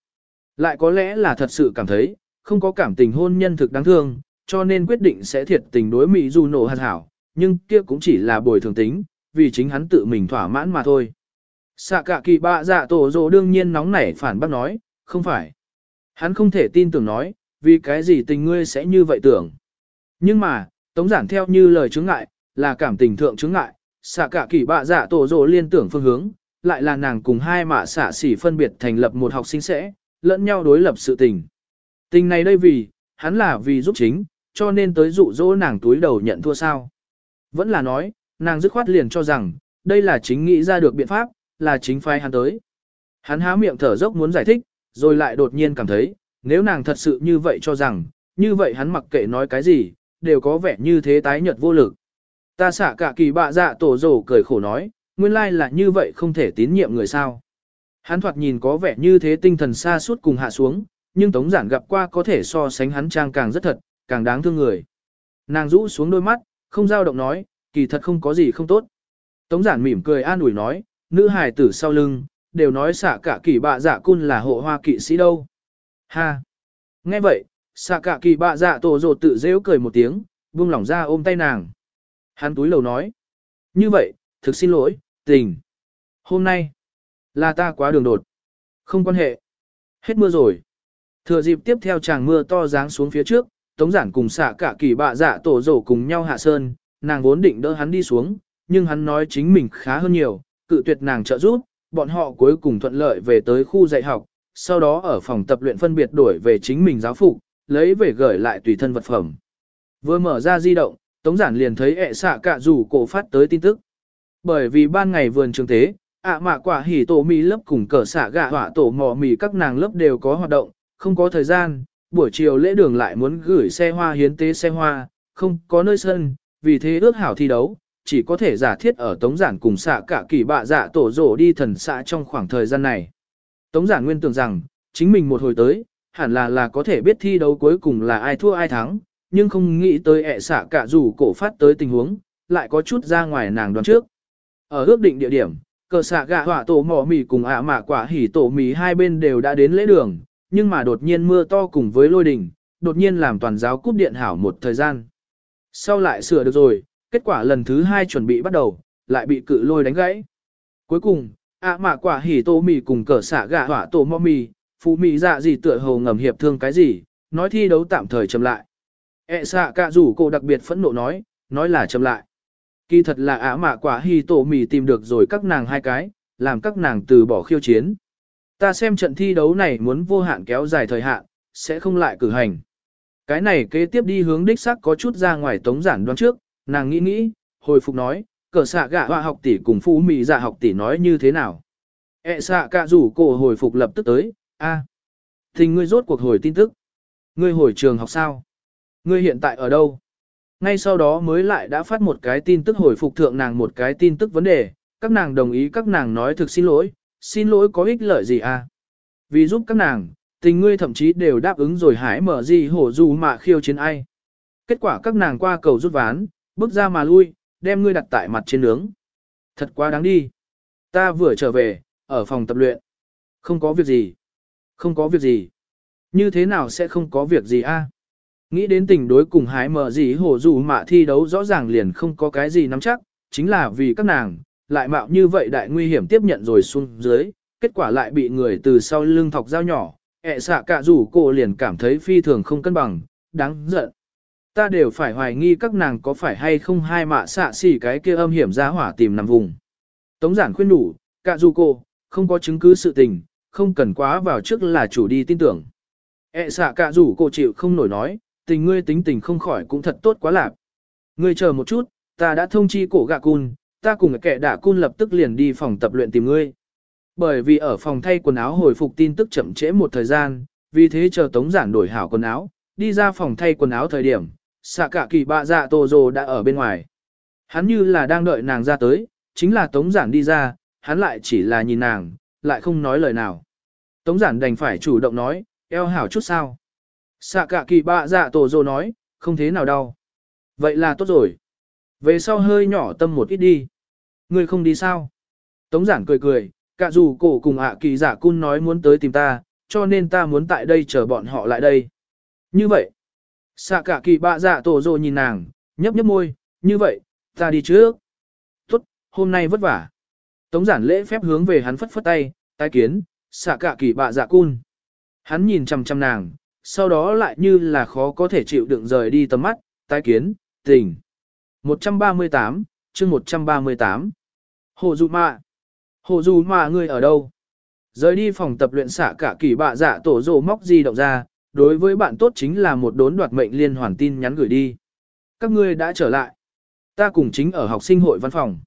Lại có lẽ là thật sự cảm thấy, không có cảm tình hôn nhân thực đáng thương, cho nên quyết định sẽ thiệt tình đối Mỹ dù nổ hạt hảo, nhưng kia cũng chỉ là bồi thường tính, vì chính hắn tự mình thỏa mãn mà thôi. Xạ cả kỳ bạ dạ tổ Dỗ đương nhiên nóng nảy phản bác nói, không phải. Hắn không thể tin tưởng nói, vì cái gì tình ngươi sẽ như vậy tưởng. Nhưng mà, tống giản theo như lời chứng ngại, là cảm tình thượng chứng ngại, xạ cả kỳ bạ dạ tổ Dỗ liên tưởng phương hướng, lại là nàng cùng hai mạ xạ xỉ phân biệt thành lập một học sinh sẽ, lẫn nhau đối lập sự tình. Tình này đây vì, hắn là vì giúp chính, cho nên tới dụ dỗ nàng túi đầu nhận thua sao. Vẫn là nói, nàng dứt khoát liền cho rằng, đây là chính nghĩ ra được biện pháp, là chính phái hắn tới. Hắn há miệng thở dốc muốn giải thích, rồi lại đột nhiên cảm thấy, nếu nàng thật sự như vậy cho rằng, như vậy hắn mặc kệ nói cái gì, đều có vẻ như thế tái nhợt vô lực. Ta xả cả kỳ bạ dạ tổ rổ cười khổ nói, nguyên lai là như vậy không thể tín nhiệm người sao. Hắn thoạt nhìn có vẻ như thế tinh thần xa suốt cùng hạ xuống, nhưng tống giản gặp qua có thể so sánh hắn trang càng rất thật, càng đáng thương người. Nàng rũ xuống đôi mắt, không giao động nói, kỳ thật không có gì không tốt. Tống giản mỉm cười an ủi nói, nữ hài tử sau lưng, đều nói xạ cả kỳ bạ dạ cun là hộ hoa kỵ sĩ đâu. Ha! Nghe vậy, xạ cả kỳ bạ dạ tổ rột tự dễu cười một tiếng, buông lỏng ra ôm tay nàng. Hắn túi lầu nói. Như vậy, thực xin lỗi, tình. Hôm nay, là ta quá đường đột. Không quan hệ. Hết mưa rồi. Thừa dịp tiếp theo chàng mưa to giáng xuống phía trước, tống giản cùng xạ cả kỳ bạ dạ tổ rổ cùng nhau hạ sơn, nàng vốn định đỡ hắn đi xuống, nhưng hắn nói chính mình khá hơn nhiều, cự tuyệt nàng trợ giúp, bọn họ cuối cùng thuận lợi về tới khu dạy học, sau đó ở phòng tập luyện phân biệt đổi về chính mình giáo phục, lấy về gửi lại tùy thân vật phẩm. Vừa mở ra di động, Tống Giản liền thấy ẹ xạ cả rủ cổ phát tới tin tức. Bởi vì ban ngày vườn trường tế, ạ mạ quả hỉ tổ mì lớp cùng cờ xạ gạ hỏa tổ mò mì các nàng lớp đều có hoạt động, không có thời gian, buổi chiều lễ đường lại muốn gửi xe hoa hiến tế xe hoa, không có nơi sân, vì thế ước hảo thi đấu, chỉ có thể giả thiết ở Tống Giản cùng xạ cả kỳ bạ dạ tổ rổ đi thần xạ trong khoảng thời gian này. Tống Giản nguyên tưởng rằng, chính mình một hồi tới, hẳn là là có thể biết thi đấu cuối cùng là ai thua ai thắng, nhưng không nghĩ tới ẹ xạ cả dù cổ phát tới tình huống, lại có chút ra ngoài nàng đoán trước. Ở ước định địa điểm, cờ xạ gạ hỏa tổ mỏ mì cùng ạ mạ quả hỉ tổ mì hai bên đều đã đến lễ đường, nhưng mà đột nhiên mưa to cùng với lôi đình, đột nhiên làm toàn giáo cúp điện hảo một thời gian. Sau lại sửa được rồi, kết quả lần thứ hai chuẩn bị bắt đầu, lại bị cự lôi đánh gãy. Cuối cùng, ạ mạ quả hỉ tô mì cùng cờ xạ gạ hỏa tổ mò mì, phụ mì dạ gì tựa hồ ngầm hiệp thương cái gì, nói thi đấu tạm thời chậm lại. E xạ cả rủ cô đặc biệt phẫn nộ nói, nói là chậm lại. Kỳ thật là ạ mạ quả hỉ tổ mì tìm được rồi các nàng hai cái, làm các nàng từ bỏ khiêu chiến. Ta xem trận thi đấu này muốn vô hạn kéo dài thời hạn, sẽ không lại cử hành. Cái này kế tiếp đi hướng đích sắc có chút ra ngoài tống giản đoán trước, nàng nghĩ nghĩ, hồi phục nói, cờ xạ gạ hoa học tỷ cùng phú mì dạ học tỷ nói như thế nào. E xạ cả rủ cổ hồi phục lập tức tới, A. À, Tình ngươi rốt cuộc hồi tin tức. Ngươi hồi trường học sao? Ngươi hiện tại ở đâu? Ngay sau đó mới lại đã phát một cái tin tức hồi phục thượng nàng một cái tin tức vấn đề, các nàng đồng ý các nàng nói thực xin lỗi, xin lỗi có ích lợi gì à? Vì giúp các nàng, tình ngươi thậm chí đều đáp ứng rồi hái mở gì hổ dù mà khiêu chiến ai. Kết quả các nàng qua cầu rút ván, bước ra mà lui, đem ngươi đặt tại mặt trên nướng. Thật quá đáng đi. Ta vừa trở về, ở phòng tập luyện. Không có việc gì. Không có việc gì. Như thế nào sẽ không có việc gì a? Nghĩ đến tình đối cùng hái mở gì hổ dù mà thi đấu rõ ràng liền không có cái gì nắm chắc, chính là vì các nàng, lại mạo như vậy đại nguy hiểm tiếp nhận rồi xuống dưới, kết quả lại bị người từ sau lưng thọc dao nhỏ, ẹ xạ cả rủ cô liền cảm thấy phi thường không cân bằng, đáng giận. Ta đều phải hoài nghi các nàng có phải hay không hai mạ xạ xỉ cái kia âm hiểm ra hỏa tìm nằm vùng. Tống giản khuyên đủ, cả dù cô, không có chứng cứ sự tình, không cần quá vào trước là chủ đi tin tưởng. E xạ cả rủ cô chịu không nổi nói, tình ngươi tính tình không khỏi cũng thật tốt quá lạc. Ngươi chờ một chút, ta đã thông chi cổ gạ cun, ta cùng kẻ đạ cun lập tức liền đi phòng tập luyện tìm ngươi. Bởi vì ở phòng thay quần áo hồi phục tin tức chậm trễ một thời gian, vì thế chờ tống giản đổi hảo quần áo, đi ra phòng thay quần áo thời điểm, xạ cả kỳ bạ dạ tổ rồ đã ở bên ngoài. Hắn như là đang đợi nàng ra tới, chính là tống giản đi ra, hắn lại chỉ là nhìn nàng, lại không nói lời nào. Tống giản đành phải chủ động nói, eo hảo chút sao. Xạ cả kỳ bạ dạ tổ rồ nói, không thế nào đâu. Vậy là tốt rồi. Về sau hơi nhỏ tâm một ít đi. Ngươi không đi sao? Tống giản cười cười, cả dù cổ cùng ạ kỳ giả cun nói muốn tới tìm ta, cho nên ta muốn tại đây chờ bọn họ lại đây. Như vậy, xạ cả kỳ bạ dạ tổ rồ nhìn nàng, nhấp nhấp môi, như vậy, ta đi trước. Tốt, hôm nay vất vả. Tống giản lễ phép hướng về hắn phất phất tay, tái kiến, xạ cả kỳ bạ dạ cun. Hắn nhìn chằm chằm nàng, sau đó lại như là khó có thể chịu đựng rời đi tầm mắt, tái kiến, tình. 138, chương 138. Hồ dụ Mạ. Hồ Dù mà ngươi ở đâu? Rời đi phòng tập luyện xạ cả kỳ bạ dạ tổ rồ móc di động ra, đối với bạn tốt chính là một đốn đoạt mệnh liên hoàn tin nhắn gửi đi. Các ngươi đã trở lại. Ta cùng chính ở học sinh hội văn phòng.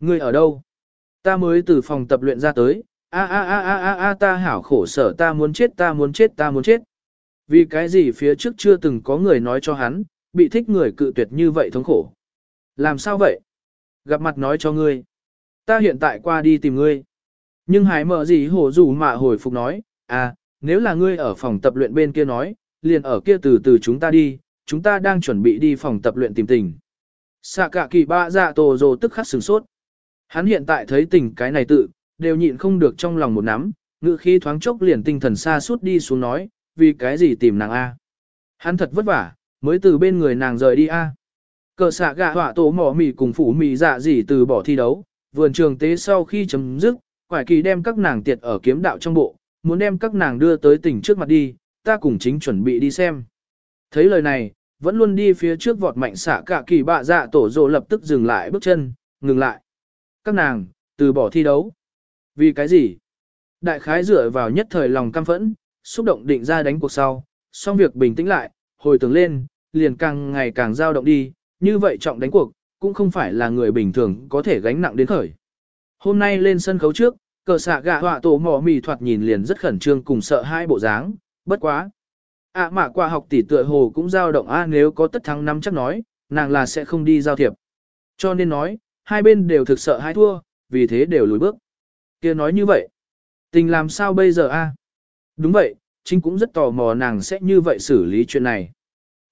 Ngươi ở đâu? Ta mới từ phòng tập luyện ra tới, a a a a a a ta hảo khổ sở ta muốn chết ta muốn chết ta muốn chết. Vì cái gì phía trước chưa từng có người nói cho hắn, bị thích người cự tuyệt như vậy thống khổ. Làm sao vậy? Gặp mặt nói cho ngươi. Ta hiện tại qua đi tìm ngươi. Nhưng hải mở gì hổ rủ mà hồi phục nói, à, nếu là ngươi ở phòng tập luyện bên kia nói, liền ở kia từ từ chúng ta đi, chúng ta đang chuẩn bị đi phòng tập luyện tìm tình. Sạ cả kỳ ba dạ tổ rồ tức khắc sửng sốt. Hắn hiện tại thấy tình cái này tự, đều nhịn không được trong lòng một nắm, ngự khí thoáng chốc liền tinh thần xa suốt đi xuống nói, vì cái gì tìm nàng A. Hắn thật vất vả, mới từ bên người nàng rời đi A. Cờ xạ gạ họa tổ mỏ mì cùng phủ mì dạ gì từ bỏ thi đấu, vườn trường tế sau khi chấm dứt, quải kỳ đem các nàng tiệt ở kiếm đạo trong bộ, muốn đem các nàng đưa tới tỉnh trước mặt đi, ta cùng chính chuẩn bị đi xem. Thấy lời này, vẫn luôn đi phía trước vọt mạnh xả cả kỳ bạ dạ tổ rồ lập tức dừng lại bước chân, ngừng lại. Các nàng, từ bỏ thi đấu. Vì cái gì? Đại khái dựa vào nhất thời lòng căm phẫn, xúc động định ra đánh cuộc sau, xong việc bình tĩnh lại, hồi tưởng lên, liền càng ngày càng dao động đi, như vậy trọng đánh cuộc, cũng không phải là người bình thường có thể gánh nặng đến khởi. Hôm nay lên sân khấu trước, cờ xạ gạ họa tổ mỏ mì thoạt nhìn liền rất khẩn trương cùng sợ hai bộ dáng, bất quá. ạ à mà qua học tỷ tựa hồ cũng dao động a nếu có tất thắng năm chắc nói, nàng là sẽ không đi giao thiệp. Cho nên nói, hai bên đều thực sợ hai thua, vì thế đều lùi bước. kia nói như vậy, tình làm sao bây giờ a? Đúng vậy, chính cũng rất tò mò nàng sẽ như vậy xử lý chuyện này.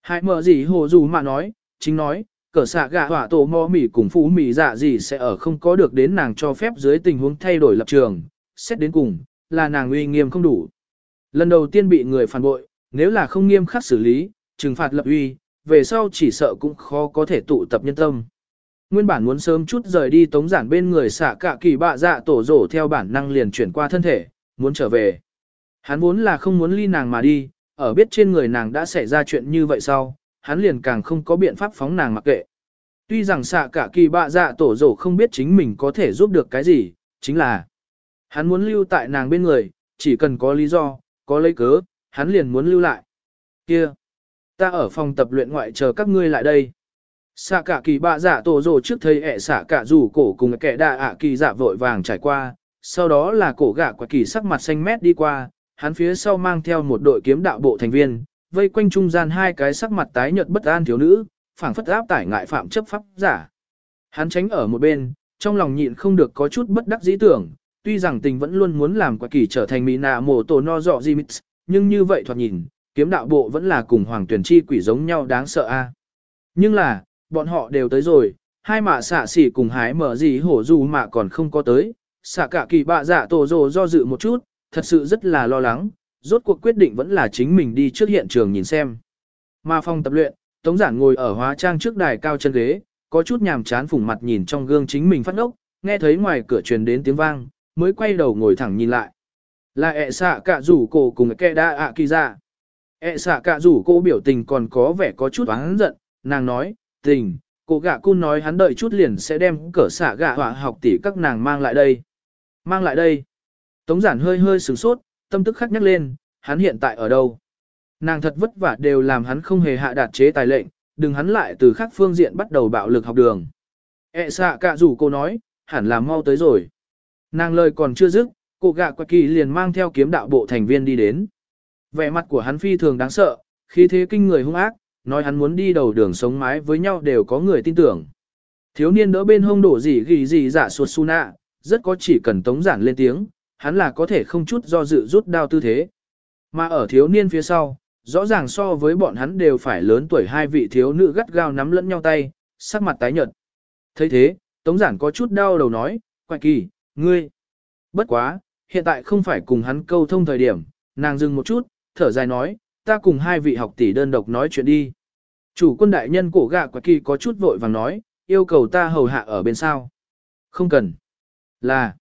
hại mở gì hồ dù mà nói, chính nói, cỡ xạ gạ hỏa tổ mò mỉ cùng phú mỉ dạ gì sẽ ở không có được đến nàng cho phép dưới tình huống thay đổi lập trường, xét đến cùng, là nàng uy nghiêm không đủ. Lần đầu tiên bị người phản bội, nếu là không nghiêm khắc xử lý, trừng phạt lập uy, về sau chỉ sợ cũng khó có thể tụ tập nhân tâm. Nguyên bản muốn sớm chút rời đi tống giản bên người xạ cả kỳ bạ dạ tổ rổ theo bản năng liền chuyển qua thân thể, muốn trở về. Hắn vốn là không muốn ly nàng mà đi, ở biết trên người nàng đã xảy ra chuyện như vậy sau, hắn liền càng không có biện pháp phóng nàng mặc kệ. Tuy rằng xạ cả kỳ bạ dạ tổ rổ không biết chính mình có thể giúp được cái gì, chính là hắn muốn lưu tại nàng bên người, chỉ cần có lý do, có lấy cớ, hắn liền muốn lưu lại. Kia, ta ở phòng tập luyện ngoại chờ các ngươi lại đây. Xạ cả kỳ bạ dạ tổ rổ trước thấy ẹ xạ cả rủ cổ cùng kẻ đạ ạ kỳ dạ vội vàng trải qua, sau đó là cổ gạ quả kỳ sắc mặt xanh mét đi qua, hắn phía sau mang theo một đội kiếm đạo bộ thành viên, vây quanh trung gian hai cái sắc mặt tái nhợt bất an thiếu nữ, phảng phất áp tải ngại phạm chấp pháp giả. Hắn tránh ở một bên, trong lòng nhịn không được có chút bất đắc dĩ tưởng, tuy rằng tình vẫn luôn muốn làm quả kỳ trở thành mỹ nạ mổ tổ no dọ di mít, nhưng như vậy thoạt nhìn, kiếm đạo bộ vẫn là cùng hoàng tuyển chi quỷ giống nhau đáng sợ a. Nhưng là, bọn họ đều tới rồi, hai mạ xạ xỉ cùng hái mở gì hổ dù mà còn không có tới, xạ cả kỳ bạ giả tổ rồ do dự một chút, thật sự rất là lo lắng, rốt cuộc quyết định vẫn là chính mình đi trước hiện trường nhìn xem. Mà phòng tập luyện, Tống Giản ngồi ở hóa trang trước đài cao chân ghế, có chút nhàm chán phủng mặt nhìn trong gương chính mình phát ngốc, nghe thấy ngoài cửa truyền đến tiếng vang, mới quay đầu ngồi thẳng nhìn lại. Là ẹ xạ cả rủ cổ cùng kẻ đa ạ kỳ ra. ẹ xạ cả rủ cô biểu tình còn có vẻ có chút oán giận, nàng nói, tình, cô gạ cun nói hắn đợi chút liền sẽ đem cỡ xạ gạ họa học tỷ các nàng mang lại đây. Mang lại đây. Tống giản hơi hơi sửng sốt, tâm tức khắc nhắc lên, hắn hiện tại ở đâu. Nàng thật vất vả đều làm hắn không hề hạ đạt chế tài lệnh, đừng hắn lại từ khác phương diện bắt đầu bạo lực học đường. E xạ cả rủ cô nói, hẳn là mau tới rồi. Nàng lời còn chưa dứt, cô gạ quạ kỳ liền mang theo kiếm đạo bộ thành viên đi đến. Vẻ mặt của hắn phi thường đáng sợ, khi thế kinh người hung ác, nói hắn muốn đi đầu đường sống mái với nhau đều có người tin tưởng. Thiếu niên đỡ bên hông đổ gì ghi gì giả suột su nạ, rất có chỉ cần tống giản lên tiếng, hắn là có thể không chút do dự rút đao tư thế. Mà ở thiếu niên phía sau, rõ ràng so với bọn hắn đều phải lớn tuổi hai vị thiếu nữ gắt gao nắm lẫn nhau tay, sắc mặt tái nhợt. thấy thế, tống giản có chút đau đầu nói, quại kỳ, ngươi. Bất quá, hiện tại không phải cùng hắn câu thông thời điểm, nàng dừng một chút, thở dài nói, ta cùng hai vị học tỷ đơn độc nói chuyện đi. Chủ quân đại nhân cổ gạ quả kỳ có chút vội vàng nói, yêu cầu ta hầu hạ ở bên sao. Không cần. Là.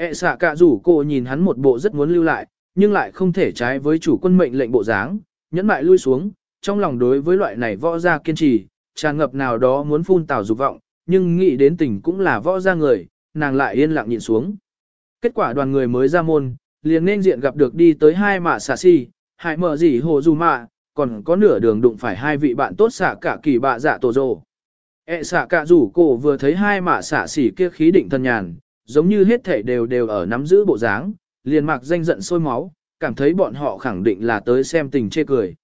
E xạ cả rủ cô nhìn hắn một bộ rất muốn lưu lại, nhưng lại không thể trái với chủ quân mệnh lệnh bộ dáng, nhẫn mại lui xuống, trong lòng đối với loại này võ gia kiên trì, tràn ngập nào đó muốn phun tào dục vọng, nhưng nghĩ đến tình cũng là võ gia người, nàng lại yên lặng nhìn xuống. Kết quả đoàn người mới ra môn, liền nên diện gặp được đi tới hai mạ xà si, hại mở gì hồ dù mạ, còn có nửa đường đụng phải hai vị bạn tốt xạ cả kỳ bạ dạ tổ rồ. E xạ cả rủ cổ vừa thấy hai mạ xạ xỉ kia khí định thân nhàn, giống như hết thể đều đều ở nắm giữ bộ dáng, liền mặc danh giận sôi máu, cảm thấy bọn họ khẳng định là tới xem tình chê cười.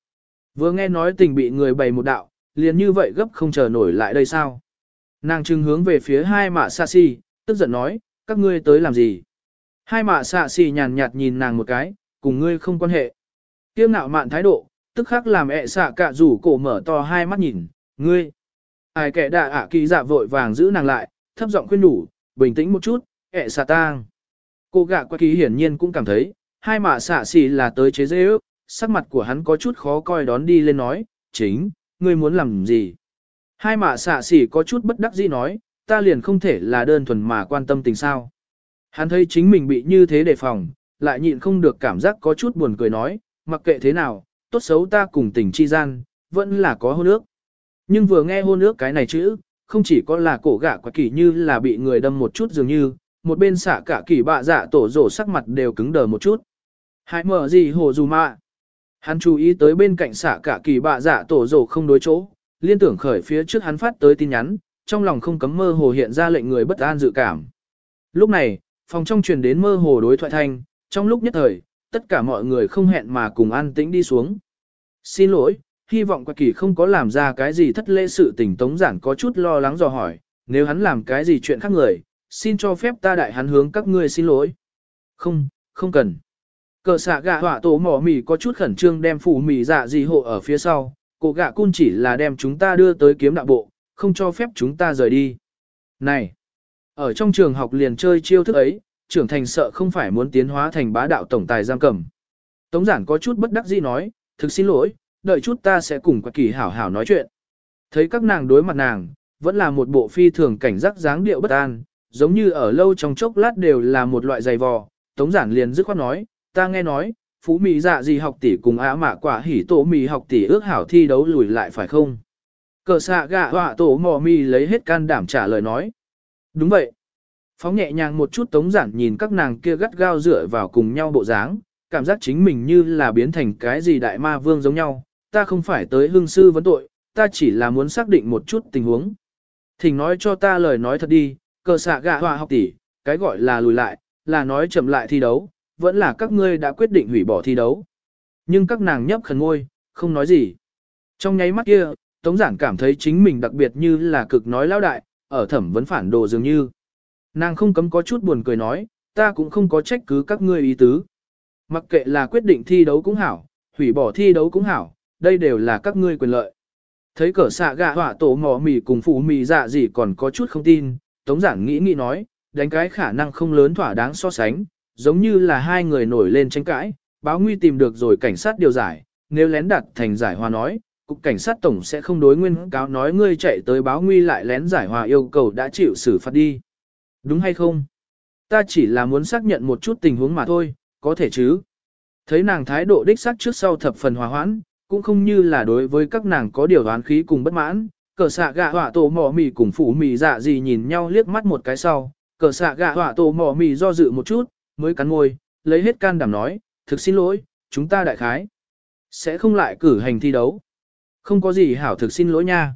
Vừa nghe nói tình bị người bày một đạo, liền như vậy gấp không chờ nổi lại đây sao. Nàng trưng hướng về phía hai mạ xa si, tức giận nói, các ngươi tới làm gì? Hai mạ xạ xỉ nhàn nhạt nhìn nàng một cái, cùng ngươi không quan hệ. Kiêu ngạo mạn thái độ, tức khắc làm ẹ xạ cả rủ cổ mở to hai mắt nhìn, ngươi. Ai kẻ đạ ạ kỳ dạ vội vàng giữ nàng lại, thấp giọng khuyên đủ, bình tĩnh một chút, ẹ xà tang. Cô gạ qua kỳ hiển nhiên cũng cảm thấy, hai mạ xạ xì là tới chế dễ ước, sắc mặt của hắn có chút khó coi đón đi lên nói, chính, ngươi muốn làm gì? Hai mạ xạ xỉ có chút bất đắc dĩ nói, ta liền không thể là đơn thuần mà quan tâm tình sao. Hắn thấy chính mình bị như thế đề phòng, lại nhịn không được cảm giác có chút buồn cười nói, mặc kệ thế nào, tốt xấu ta cùng tình chi gian, vẫn là có hôn ước. Nhưng vừa nghe hôn ước cái này chữ, không chỉ có là cổ gạ quả kỳ như là bị người đâm một chút dường như, một bên xạ cả kỳ bạ dạ tổ rổ sắc mặt đều cứng đờ một chút. Hãy mở gì hồ dù mạ. Hắn chú ý tới bên cạnh xạ cả kỳ bạ dạ tổ rổ không đối chỗ, liên tưởng khởi phía trước hắn phát tới tin nhắn, trong lòng không cấm mơ hồ hiện ra lệnh người bất an dự cảm. Lúc này, phòng trong truyền đến mơ hồ đối thoại thanh, trong lúc nhất thời, tất cả mọi người không hẹn mà cùng an tĩnh đi xuống. Xin lỗi, hy vọng quả kỳ không có làm ra cái gì thất lễ sự tình tống giản có chút lo lắng dò hỏi, nếu hắn làm cái gì chuyện khác người, xin cho phép ta đại hắn hướng các ngươi xin lỗi. Không, không cần. Cờ xạ gạ họa tổ mỏ mì có chút khẩn trương đem phủ mì dạ gì hộ ở phía sau, cổ gạ cun chỉ là đem chúng ta đưa tới kiếm đạo bộ, không cho phép chúng ta rời đi. Này, ở trong trường học liền chơi chiêu thức ấy, trưởng thành sợ không phải muốn tiến hóa thành bá đạo tổng tài giam cầm. Tống giản có chút bất đắc dĩ nói, thực xin lỗi, đợi chút ta sẽ cùng quạt kỳ hảo hảo nói chuyện. Thấy các nàng đối mặt nàng, vẫn là một bộ phi thường cảnh giác dáng điệu bất an, giống như ở lâu trong chốc lát đều là một loại dày vò. Tống giản liền dứt khoát nói, ta nghe nói, phú mỹ dạ gì học tỷ cùng á mạ quả hỉ tổ mì học tỷ ước hảo thi đấu lùi lại phải không? Cờ xạ gạ họa tổ mò mì lấy hết can đảm trả lời nói. Đúng vậy. Phóng nhẹ nhàng một chút tống giản nhìn các nàng kia gắt gao dựa vào cùng nhau bộ dáng, cảm giác chính mình như là biến thành cái gì đại ma vương giống nhau, ta không phải tới hương sư vấn tội, ta chỉ là muốn xác định một chút tình huống. Thỉnh nói cho ta lời nói thật đi, cờ xạ gạ hòa học tỷ, cái gọi là lùi lại, là nói chậm lại thi đấu, vẫn là các ngươi đã quyết định hủy bỏ thi đấu. Nhưng các nàng nhấp khẩn ngôi, không nói gì. Trong nháy mắt kia, Tống Giản cảm thấy chính mình đặc biệt như là cực nói lão đại, ở thẩm vấn phản đồ dường như. Nàng không cấm có chút buồn cười nói, ta cũng không có trách cứ các ngươi ý tứ. Mặc kệ là quyết định thi đấu cũng hảo, hủy bỏ thi đấu cũng hảo, đây đều là các ngươi quyền lợi. Thấy cỡ xạ gạ họa tổ mò mì cùng phụ mì dạ gì còn có chút không tin, Tống Giản nghĩ nghĩ nói, đánh cái khả năng không lớn thỏa đáng so sánh, giống như là hai người nổi lên tranh cãi, báo nguy tìm được rồi cảnh sát điều giải, nếu lén đặt thành giải hòa nói, cục cảnh sát tổng sẽ không đối nguyên cáo nói ngươi chạy tới báo nguy lại lén giải hòa yêu cầu đã chịu xử phạt đi. Đúng hay không? Ta chỉ là muốn xác nhận một chút tình huống mà thôi, có thể chứ. Thấy nàng thái độ đích xác trước sau thập phần hòa hoãn, cũng không như là đối với các nàng có điều đoán khí cùng bất mãn. Cờ xạ gạ họa tổ mỏ mì cùng phủ mì dạ gì nhìn nhau liếc mắt một cái sau. Cờ xạ gạ họa tổ mỏ mì do dự một chút, mới cắn môi, lấy hết can đảm nói, thực xin lỗi, chúng ta đại khái. Sẽ không lại cử hành thi đấu. Không có gì hảo thực xin lỗi nha.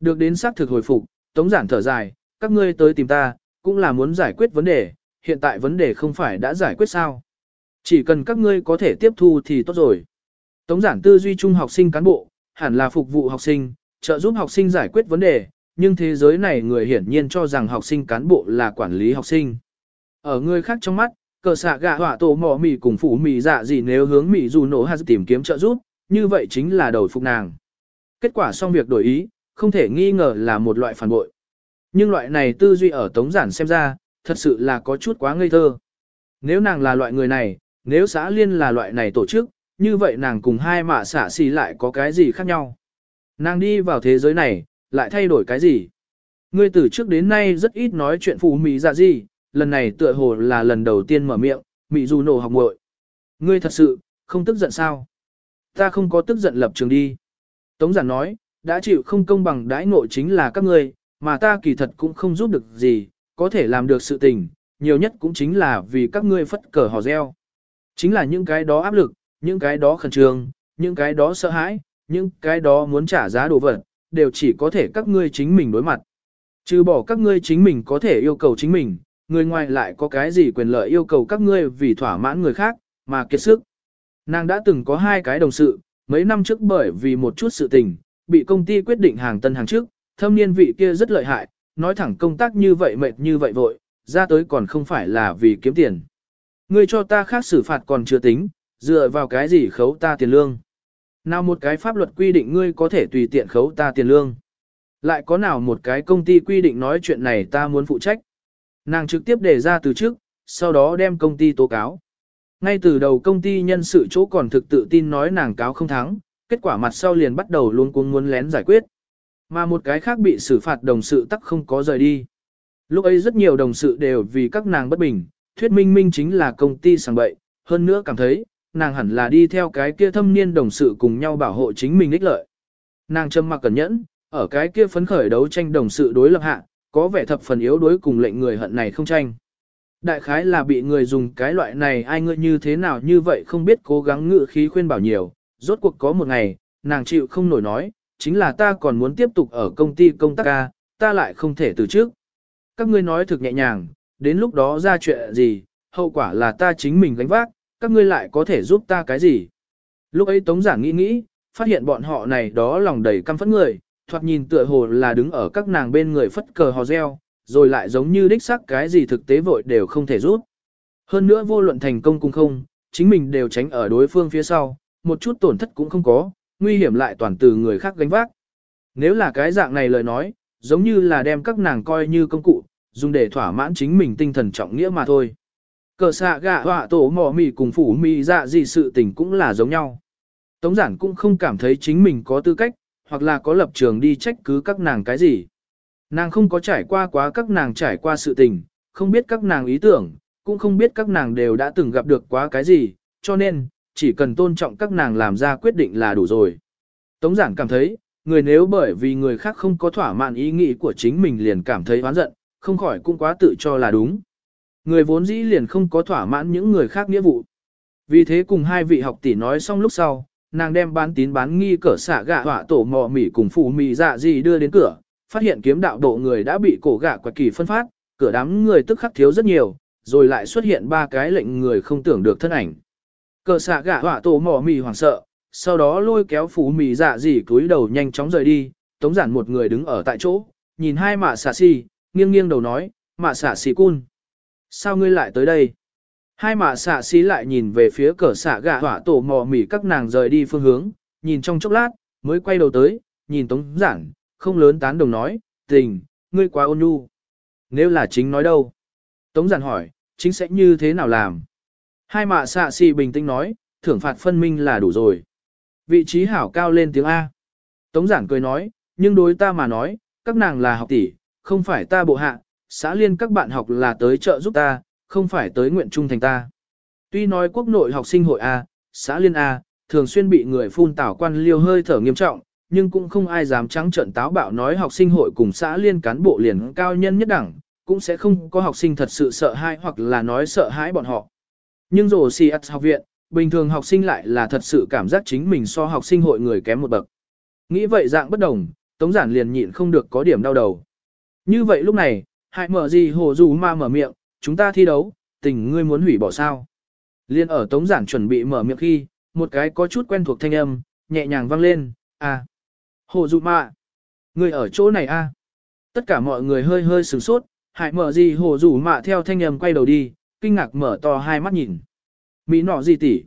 Được đến xác thực hồi phục, tống giản thở dài, các ngươi tới tìm ta, cũng là muốn giải quyết vấn đề, hiện tại vấn đề không phải đã giải quyết sao. Chỉ cần các ngươi có thể tiếp thu thì tốt rồi. Tống giản tư duy trung học sinh cán bộ, hẳn là phục vụ học sinh, trợ giúp học sinh giải quyết vấn đề, nhưng thế giới này người hiển nhiên cho rằng học sinh cán bộ là quản lý học sinh. Ở người khác trong mắt, cờ xạ gạ hỏa tổ mỏ mì cùng phủ mì dạ gì nếu hướng mì dù nổ hạt tìm kiếm trợ giúp, như vậy chính là đầu phục nàng. Kết quả xong việc đổi ý, không thể nghi ngờ là một loại phản bội. Nhưng loại này tư duy ở tống giản xem ra, thật sự là có chút quá ngây thơ. Nếu nàng là loại người này, nếu xã liên là loại này tổ chức, như vậy nàng cùng hai mạ xả xì lại có cái gì khác nhau. Nàng đi vào thế giới này, lại thay đổi cái gì. Ngươi từ trước đến nay rất ít nói chuyện phụ mỹ dạ gì, lần này tựa hồ là lần đầu tiên mở miệng, mỹ dù nổ học muội. Ngươi thật sự, không tức giận sao? Ta không có tức giận lập trường đi. Tống giản nói, đã chịu không công bằng đãi ngộ chính là các ngươi, mà ta kỳ thật cũng không giúp được gì, có thể làm được sự tình, nhiều nhất cũng chính là vì các ngươi phất cờ hò reo. Chính là những cái đó áp lực, những cái đó khẩn trương, những cái đó sợ hãi, những cái đó muốn trả giá đồ vật, đều chỉ có thể các ngươi chính mình đối mặt. Trừ bỏ các ngươi chính mình có thể yêu cầu chính mình, người ngoài lại có cái gì quyền lợi yêu cầu các ngươi vì thỏa mãn người khác, mà kiệt sức. Nàng đã từng có hai cái đồng sự, mấy năm trước bởi vì một chút sự tình, bị công ty quyết định hàng tân hàng trước, thâm niên vị kia rất lợi hại, nói thẳng công tác như vậy mệt như vậy vội, ra tới còn không phải là vì kiếm tiền. Ngươi cho ta khác xử phạt còn chưa tính, dựa vào cái gì khấu ta tiền lương. Nào một cái pháp luật quy định ngươi có thể tùy tiện khấu ta tiền lương. Lại có nào một cái công ty quy định nói chuyện này ta muốn phụ trách. Nàng trực tiếp đề ra từ trước, sau đó đem công ty tố cáo. Ngay từ đầu công ty nhân sự chỗ còn thực tự tin nói nàng cáo không thắng, kết quả mặt sau liền bắt đầu luôn cuống muốn lén giải quyết. Mà một cái khác bị xử phạt đồng sự tắc không có rời đi. Lúc ấy rất nhiều đồng sự đều vì các nàng bất bình, thuyết minh minh chính là công ty sàng bậy, hơn nữa cảm thấy, nàng hẳn là đi theo cái kia thâm niên đồng sự cùng nhau bảo hộ chính mình ích lợi. Nàng trầm mặc cẩn nhẫn, ở cái kia phấn khởi đấu tranh đồng sự đối lập hạ, có vẻ thập phần yếu đối cùng lệnh người hận này không tranh. Đại khái là bị người dùng cái loại này ai ngươi như thế nào như vậy không biết cố gắng ngự khí khuyên bảo nhiều, rốt cuộc có một ngày, nàng chịu không nổi nói, chính là ta còn muốn tiếp tục ở công ty công tác ca, ta lại không thể từ trước. Các ngươi nói thực nhẹ nhàng, đến lúc đó ra chuyện gì, hậu quả là ta chính mình gánh vác, các ngươi lại có thể giúp ta cái gì. Lúc ấy Tống Giảng nghĩ nghĩ, phát hiện bọn họ này đó lòng đầy căm phẫn người, thoạt nhìn tựa hồ là đứng ở các nàng bên người phất cờ hò reo, rồi lại giống như đích xác cái gì thực tế vội đều không thể giúp. Hơn nữa vô luận thành công cũng không, chính mình đều tránh ở đối phương phía sau, một chút tổn thất cũng không có, nguy hiểm lại toàn từ người khác gánh vác. Nếu là cái dạng này lời nói, giống như là đem các nàng coi như công cụ, dùng để thỏa mãn chính mình tinh thần trọng nghĩa mà thôi. Cờ xạ gạ họa tổ mỏ mì cùng phủ mì dạ gì sự tình cũng là giống nhau. Tống giản cũng không cảm thấy chính mình có tư cách, hoặc là có lập trường đi trách cứ các nàng cái gì. Nàng không có trải qua quá các nàng trải qua sự tình, không biết các nàng ý tưởng, cũng không biết các nàng đều đã từng gặp được quá cái gì, cho nên, chỉ cần tôn trọng các nàng làm ra quyết định là đủ rồi. Tống giản cảm thấy, người nếu bởi vì người khác không có thỏa mãn ý nghĩ của chính mình liền cảm thấy oán giận, không khỏi cũng quá tự cho là đúng. Người vốn dĩ liền không có thỏa mãn những người khác nghĩa vụ. Vì thế cùng hai vị học tỷ nói xong lúc sau, nàng đem bán tín bán nghi cỡ xả gạ hỏa tổ mò mỉ cùng phụ mì dạ gì đưa đến cửa, phát hiện kiếm đạo độ người đã bị cổ gạ quạt kỳ phân phát, cửa đám người tức khắc thiếu rất nhiều, rồi lại xuất hiện ba cái lệnh người không tưởng được thân ảnh. Cờ xạ gạ hỏa tổ mò mỉ hoảng sợ, sau đó lôi kéo phú mì dạ dì cúi đầu nhanh chóng rời đi, tống giản một người đứng ở tại chỗ, nhìn hai mạ xạ xì, nghiêng nghiêng đầu nói, mạ xạ xì cun. Sao ngươi lại tới đây? Hai mạ xạ xí lại nhìn về phía cờ xạ gà hỏa tổ mò mỉ các nàng rời đi phương hướng, nhìn trong chốc lát, mới quay đầu tới, nhìn tống giản, không lớn tán đồng nói, tình, ngươi quá ôn nhu. Nếu là chính nói đâu? Tống giản hỏi, chính sẽ như thế nào làm? Hai mạ xạ xì bình tĩnh nói, thưởng phạt phân minh là đủ rồi. Vị trí hảo cao lên tiếng A. Tống giản cười nói, nhưng đối ta mà nói, các nàng là học tỷ, không phải ta bộ hạ, xã liên các bạn học là tới trợ giúp ta, không phải tới nguyện trung thành ta. Tuy nói quốc nội học sinh hội A, xã liên A, thường xuyên bị người phun tảo quan liêu hơi thở nghiêm trọng, nhưng cũng không ai dám trắng trợn táo bạo nói học sinh hội cùng xã liên cán bộ liền cao nhân nhất đẳng, cũng sẽ không có học sinh thật sự sợ hãi hoặc là nói sợ hãi bọn họ. Nhưng rồi si học viện, bình thường học sinh lại là thật sự cảm giác chính mình so học sinh hội người kém một bậc. Nghĩ vậy dạng bất đồng, Tống Giản liền nhịn không được có điểm đau đầu. Như vậy lúc này, hại mở gì hồ dù ma mở miệng, chúng ta thi đấu, tình ngươi muốn hủy bỏ sao. Liên ở Tống Giản chuẩn bị mở miệng khi, một cái có chút quen thuộc thanh âm, nhẹ nhàng vang lên, à, hồ dù ma, ngươi ở chỗ này à. Tất cả mọi người hơi hơi sửng sốt, hại mở gì hồ dù mạ theo thanh âm quay đầu đi, kinh ngạc mở to hai mắt nhìn. Mỹ nọ gì tỉ?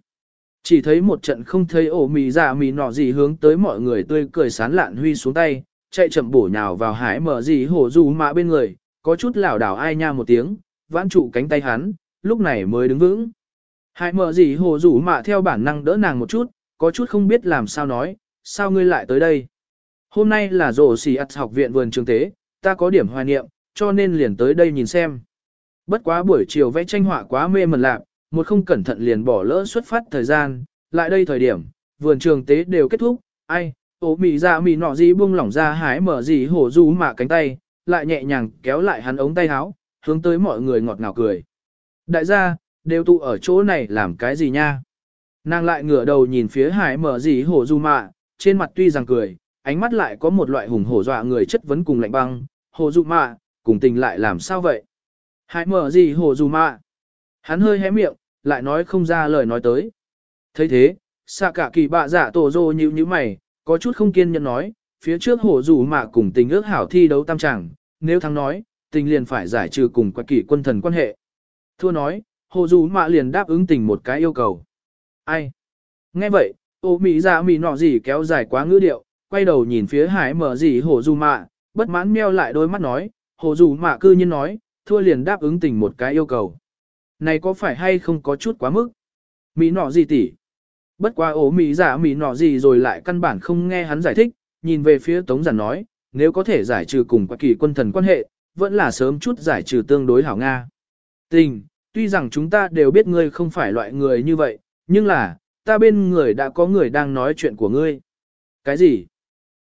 Chỉ thấy một trận không thấy ổ mì giả mì nọ gì hướng tới mọi người tươi cười sán lạn huy xuống tay, chạy chậm bổ nhào vào hải mở gì hổ dù mạ bên người, có chút lảo đảo ai nha một tiếng, vãn trụ cánh tay hắn, lúc này mới đứng vững. Hải mở gì hồ rủ mạ theo bản năng đỡ nàng một chút, có chút không biết làm sao nói, sao ngươi lại tới đây. Hôm nay là rổ xì ắt học viện vườn trường tế, ta có điểm hoài niệm, cho nên liền tới đây nhìn xem. Bất quá buổi chiều vẽ tranh họa quá mê mẩn lạc, một không cẩn thận liền bỏ lỡ xuất phát thời gian, lại đây thời điểm, vườn trường tế đều kết thúc, ai, ố mì ra mì nọ gì buông lỏng ra hái mở gì hổ rú mạ cánh tay, lại nhẹ nhàng kéo lại hắn ống tay áo, hướng tới mọi người ngọt ngào cười. Đại gia, đều tụ ở chỗ này làm cái gì nha? Nàng lại ngửa đầu nhìn phía hải mở gì hổ du mạ, trên mặt tuy rằng cười, ánh mắt lại có một loại hùng hổ dọa người chất vấn cùng lạnh băng, hổ du mạ, cùng tình lại làm sao vậy? Hải mở gì hổ du mạ? Hắn hơi hé miệng, lại nói không ra lời nói tới. thấy thế, xạ cả kỳ bạ giả tổ rô như như mày, có chút không kiên nhẫn nói, phía trước hổ rủ mạ cùng tình ước hảo thi đấu tam tràng, nếu thắng nói, tình liền phải giải trừ cùng quạt kỷ quân thần quan hệ. Thua nói, hồ rủ mạ liền đáp ứng tình một cái yêu cầu. Ai? Nghe vậy, ô mỹ ra dạ mỹ nọ gì kéo dài quá ngữ điệu, quay đầu nhìn phía hải mở gì hồ rủ mạ, bất mãn meo lại đôi mắt nói, hồ rủ mạ cư nhiên nói, thua liền đáp ứng tình một cái yêu cầu. Này có phải hay không có chút quá mức? Mỹ nọ gì tỉ? Bất quá ố Mỹ giả Mỹ nọ gì rồi lại căn bản không nghe hắn giải thích, nhìn về phía Tống Giản nói, nếu có thể giải trừ cùng quạ kỳ quân thần quan hệ, vẫn là sớm chút giải trừ tương đối hảo Nga. Tình, tuy rằng chúng ta đều biết ngươi không phải loại người như vậy, nhưng là, ta bên người đã có người đang nói chuyện của ngươi. Cái gì?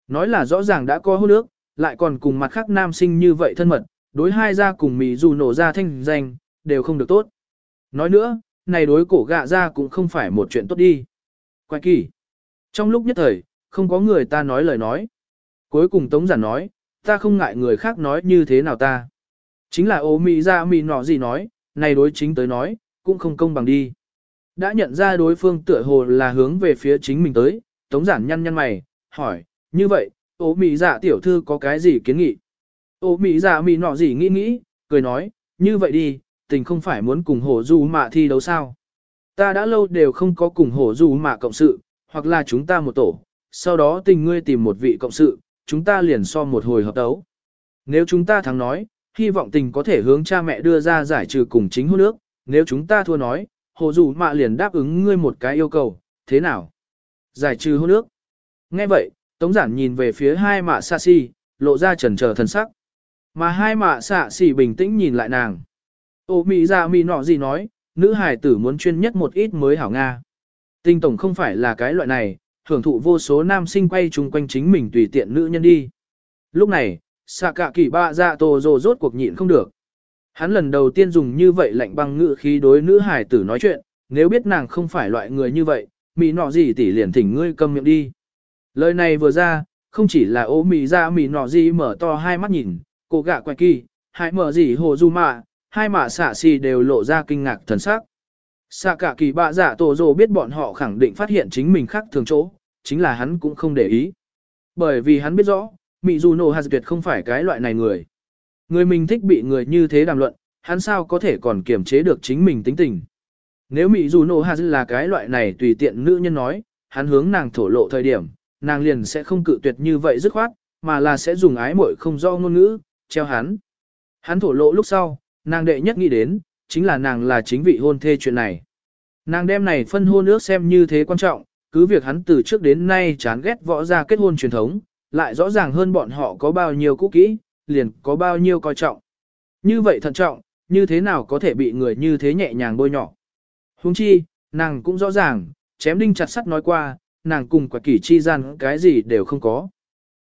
Nói là rõ ràng đã có hôn nước, lại còn cùng mặt khác nam sinh như vậy thân mật, đối hai ra cùng mì dù nổ ra thanh danh, đều không được tốt. Nói nữa, này đối cổ gạ ra cũng không phải một chuyện tốt đi. Quay kỳ. Trong lúc nhất thời, không có người ta nói lời nói. Cuối cùng Tống Giản nói, ta không ngại người khác nói như thế nào ta. Chính là ô mì ra mì nọ gì nói, này đối chính tới nói, cũng không công bằng đi. Đã nhận ra đối phương tựa hồ là hướng về phía chính mình tới, Tống Giản nhăn nhăn mày, hỏi, như vậy, ô mì dạ tiểu thư có cái gì kiến nghị? Ô mì dạ mì nọ gì nghĩ nghĩ, cười nói, như vậy đi, tình không phải muốn cùng hổ du mạ thi đấu sao. Ta đã lâu đều không có cùng hổ du mạ cộng sự, hoặc là chúng ta một tổ, sau đó tình ngươi tìm một vị cộng sự, chúng ta liền so một hồi hợp đấu. Nếu chúng ta thắng nói, hy vọng tình có thể hướng cha mẹ đưa ra giải trừ cùng chính hôn nước, nếu chúng ta thua nói, hồ dù mạ liền đáp ứng ngươi một cái yêu cầu, thế nào? Giải trừ hôn nước. Nghe vậy, Tống Giản nhìn về phía hai mạ xa xì lộ ra trần chờ thần sắc. Mà hai mạ xạ xì bình tĩnh nhìn lại nàng. Ô mị ra mị nọ gì nói, nữ hài tử muốn chuyên nhất một ít mới hảo Nga. Tinh tổng không phải là cái loại này, hưởng thụ vô số nam sinh quay chung quanh chính mình tùy tiện nữ nhân đi. Lúc này, xạ cả kỳ bạ dạ tổ rồ rốt cuộc nhịn không được. Hắn lần đầu tiên dùng như vậy lạnh băng ngữ khí đối nữ hải tử nói chuyện, nếu biết nàng không phải loại người như vậy, mỹ nọ gì tỉ liền thỉnh ngươi cầm miệng đi. Lời này vừa ra, không chỉ là ố mỹ ra mỹ nọ gì mở to hai mắt nhìn, cô gạ quay kỳ, hãy mở gì hồ du mạ, hai mạ xạ xì đều lộ ra kinh ngạc thần sắc. Xạ cả kỳ bạ dạ giả tổ rồ biết bọn họ khẳng định phát hiện chính mình khác thường chỗ, chính là hắn cũng không để ý. Bởi vì hắn biết rõ, Mị Dù Nô Hạt tuyệt không phải cái loại này người. Người mình thích bị người như thế đàm luận, hắn sao có thể còn kiềm chế được chính mình tính tình. Nếu Mị Dù Nô Hạt là cái loại này tùy tiện nữ nhân nói, hắn hướng nàng thổ lộ thời điểm, nàng liền sẽ không cự tuyệt như vậy dứt khoát, mà là sẽ dùng ái muội không do ngôn ngữ, treo hắn. Hắn thổ lộ lúc sau, nàng đệ nhất nghĩ đến, chính là nàng là chính vị hôn thê chuyện này. Nàng đem này phân hôn ước xem như thế quan trọng, cứ việc hắn từ trước đến nay chán ghét võ gia kết hôn truyền thống, lại rõ ràng hơn bọn họ có bao nhiêu cũ kỹ, liền có bao nhiêu coi trọng. Như vậy thận trọng, như thế nào có thể bị người như thế nhẹ nhàng bôi nhỏ. Huống chi, nàng cũng rõ ràng, chém đinh chặt sắt nói qua, nàng cùng quả kỳ chi gian cái gì đều không có.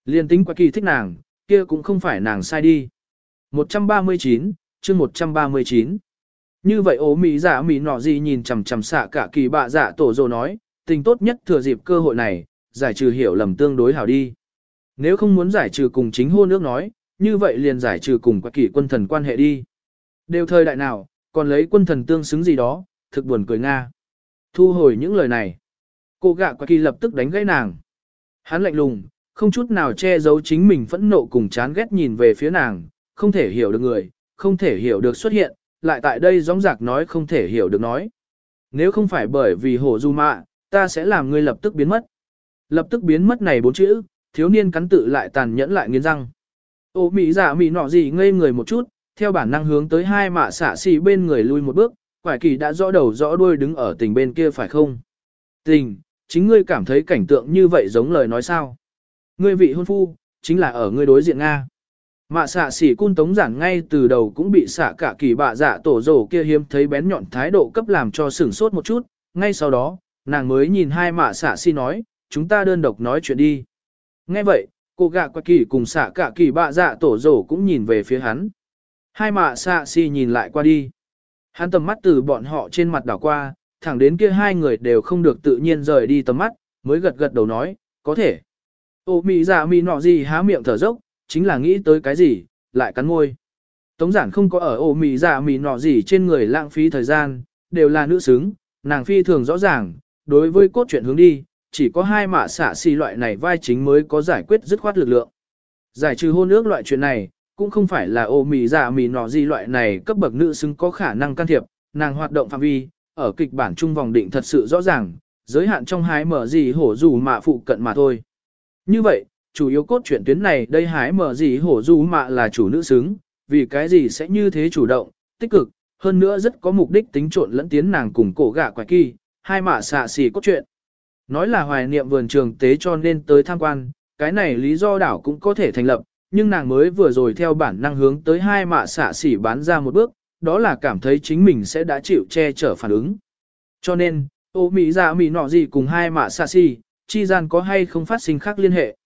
Liên tính quả kỳ thích nàng, kia cũng không phải nàng sai đi. 139, chương 139. Như vậy ố mỹ giả mỹ nọ gì nhìn chằm chằm xạ cả kỳ bạ giả tổ rồ nói, tình tốt nhất thừa dịp cơ hội này, giải trừ hiểu lầm tương đối hảo đi. Nếu không muốn giải trừ cùng chính hôn nước nói, như vậy liền giải trừ cùng quả kỷ quân thần quan hệ đi. Đều thời đại nào, còn lấy quân thần tương xứng gì đó, thực buồn cười Nga. Thu hồi những lời này. Cô gạ quả kỳ lập tức đánh gãy nàng. Hắn lạnh lùng, không chút nào che giấu chính mình phẫn nộ cùng chán ghét nhìn về phía nàng, không thể hiểu được người, không thể hiểu được xuất hiện, lại tại đây gióng giạc nói không thể hiểu được nói. Nếu không phải bởi vì hổ du mạ, ta sẽ làm ngươi lập tức biến mất. Lập tức biến mất này bốn chữ, thiếu niên cắn tự lại tàn nhẫn lại nghiến răng. Ô mỹ giả mỹ nọ gì ngây người một chút, theo bản năng hướng tới hai mạ xả xì bên người lui một bước, quải kỳ đã rõ đầu rõ đuôi đứng ở tình bên kia phải không? Tình, chính ngươi cảm thấy cảnh tượng như vậy giống lời nói sao? Ngươi vị hôn phu, chính là ở ngươi đối diện Nga. Mạ xạ xỉ cun tống giản ngay từ đầu cũng bị xạ cả kỳ bạ dạ tổ rổ kia hiếm thấy bén nhọn thái độ cấp làm cho sửng sốt một chút, ngay sau đó, nàng mới nhìn hai mạ xạ si nói, chúng ta đơn độc nói chuyện đi. Nghe vậy, cô gạ qua kỳ cùng xạ cả kỳ bạ dạ tổ rổ cũng nhìn về phía hắn. Hai mạ xạ si nhìn lại qua đi. Hắn tầm mắt từ bọn họ trên mặt đảo qua, thẳng đến kia hai người đều không được tự nhiên rời đi tầm mắt, mới gật gật đầu nói, có thể. Ô mị dạ mị nọ gì há miệng thở dốc, chính là nghĩ tới cái gì, lại cắn môi. Tống giản không có ở ô mị dạ mị nọ gì trên người lãng phí thời gian, đều là nữ xứng, nàng phi thường rõ ràng, đối với cốt truyện hướng đi, chỉ có hai mạ xạ xì loại này vai chính mới có giải quyết dứt khoát lực lượng. Giải trừ hôn ước loại chuyện này, cũng không phải là ô mì dạ mì nọ gì loại này cấp bậc nữ xứng có khả năng can thiệp, nàng hoạt động phạm vi, ở kịch bản trung vòng định thật sự rõ ràng, giới hạn trong hái mở gì hổ dù mạ phụ cận mà thôi. Như vậy, chủ yếu cốt truyện tuyến này đây hái mở gì hổ dù mạ là chủ nữ xứng, vì cái gì sẽ như thế chủ động, tích cực, hơn nữa rất có mục đích tính trộn lẫn tiến nàng cùng cổ gạ quái kỳ, hai mạ xạ xì cốt truyện. Nói là hoài niệm vườn trường tế cho nên tới tham quan, cái này lý do đảo cũng có thể thành lập, nhưng nàng mới vừa rồi theo bản năng hướng tới hai mạ xạ xỉ bán ra một bước, đó là cảm thấy chính mình sẽ đã chịu che chở phản ứng. Cho nên, ô mỹ dạ mỹ nọ gì cùng hai mạ xạ xỉ, chi gian có hay không phát sinh khác liên hệ.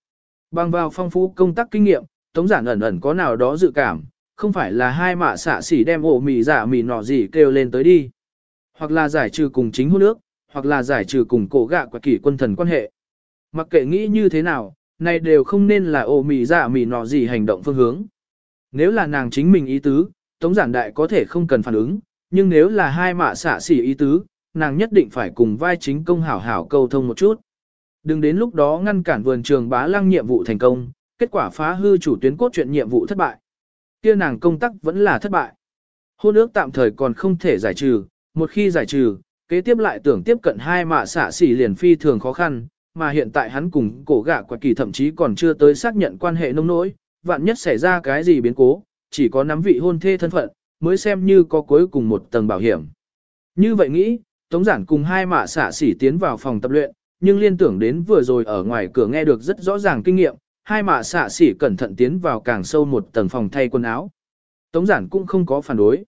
Bằng vào phong phú công tác kinh nghiệm, tống giản ẩn ẩn có nào đó dự cảm, không phải là hai mạ xạ xỉ đem ổ mì giả mì nọ gì kêu lên tới đi. Hoặc là giải trừ cùng chính hôn nước, hoặc là giải trừ cùng cổ gạ quả kỷ quân thần quan hệ. Mặc kệ nghĩ như thế nào, này đều không nên là ổ mì giả mì nọ gì hành động phương hướng. Nếu là nàng chính mình ý tứ, tống giản đại có thể không cần phản ứng, nhưng nếu là hai mạ xạ xỉ ý tứ, nàng nhất định phải cùng vai chính công hảo hảo câu thông một chút. Đừng đến lúc đó ngăn cản vườn trường bá lăng nhiệm vụ thành công, kết quả phá hư chủ tuyến cốt truyện nhiệm vụ thất bại. Kia nàng công tác vẫn là thất bại. Hôn ước tạm thời còn không thể giải trừ, một khi giải trừ, kế tiếp lại tưởng tiếp cận hai mạ xạ xỉ liền phi thường khó khăn, mà hiện tại hắn cùng cổ gạ quạt kỳ thậm chí còn chưa tới xác nhận quan hệ nông nỗi, vạn nhất xảy ra cái gì biến cố, chỉ có nắm vị hôn thê thân phận, mới xem như có cuối cùng một tầng bảo hiểm. Như vậy nghĩ, Tống Giản cùng hai mạ xạ xỉ tiến vào phòng tập luyện, nhưng liên tưởng đến vừa rồi ở ngoài cửa nghe được rất rõ ràng kinh nghiệm, hai mạ xạ xỉ cẩn thận tiến vào càng sâu một tầng phòng thay quần áo. Tống giản cũng không có phản đối.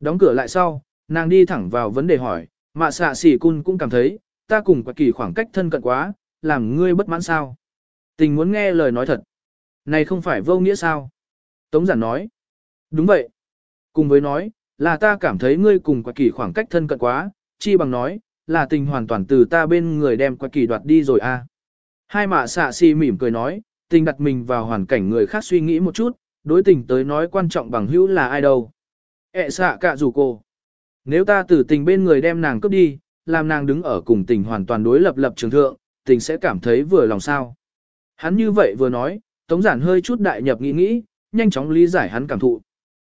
Đóng cửa lại sau, nàng đi thẳng vào vấn đề hỏi, mạ xạ xỉ cun cũng cảm thấy, ta cùng quạt kỳ khoảng cách thân cận quá, làm ngươi bất mãn sao. Tình muốn nghe lời nói thật. Này không phải vô nghĩa sao? Tống giản nói. Đúng vậy. Cùng với nói, là ta cảm thấy ngươi cùng quạt kỳ khoảng cách thân cận quá, chi bằng nói, là tình hoàn toàn từ ta bên người đem quạt kỳ đoạt đi rồi a. À. Hai mạ xạ si mỉm cười nói, tình đặt mình vào hoàn cảnh người khác suy nghĩ một chút, đối tình tới nói quan trọng bằng hữu là ai đâu. Ế xạ cả rủ cô. Nếu ta từ tình bên người đem nàng cướp đi, làm nàng đứng ở cùng tình hoàn toàn đối lập lập trường thượng, tình sẽ cảm thấy vừa lòng sao. Hắn như vậy vừa nói, Tống giản hơi chút đại nhập nghĩ nghĩ, nhanh chóng lý giải hắn cảm thụ.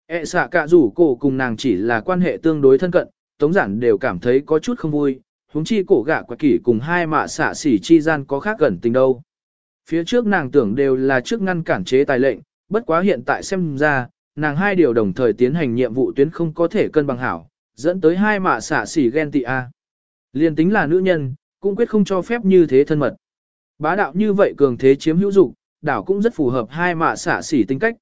E xạ cả rủ cổ cùng nàng chỉ là quan hệ tương đối thân cận, Tống giản đều cảm thấy có chút không vui, huống chi cổ gạ quả kỷ cùng hai mạ xạ xỉ chi gian có khác gần tình đâu. Phía trước nàng tưởng đều là trước ngăn cản chế tài lệnh, bất quá hiện tại xem ra, nàng hai điều đồng thời tiến hành nhiệm vụ tuyến không có thể cân bằng hảo, dẫn tới hai mạ xả xỉ ghen tị a. Liên tính là nữ nhân, cũng quyết không cho phép như thế thân mật. Bá đạo như vậy cường thế chiếm hữu dục, đảo cũng rất phù hợp hai mạ xả xỉ tính cách.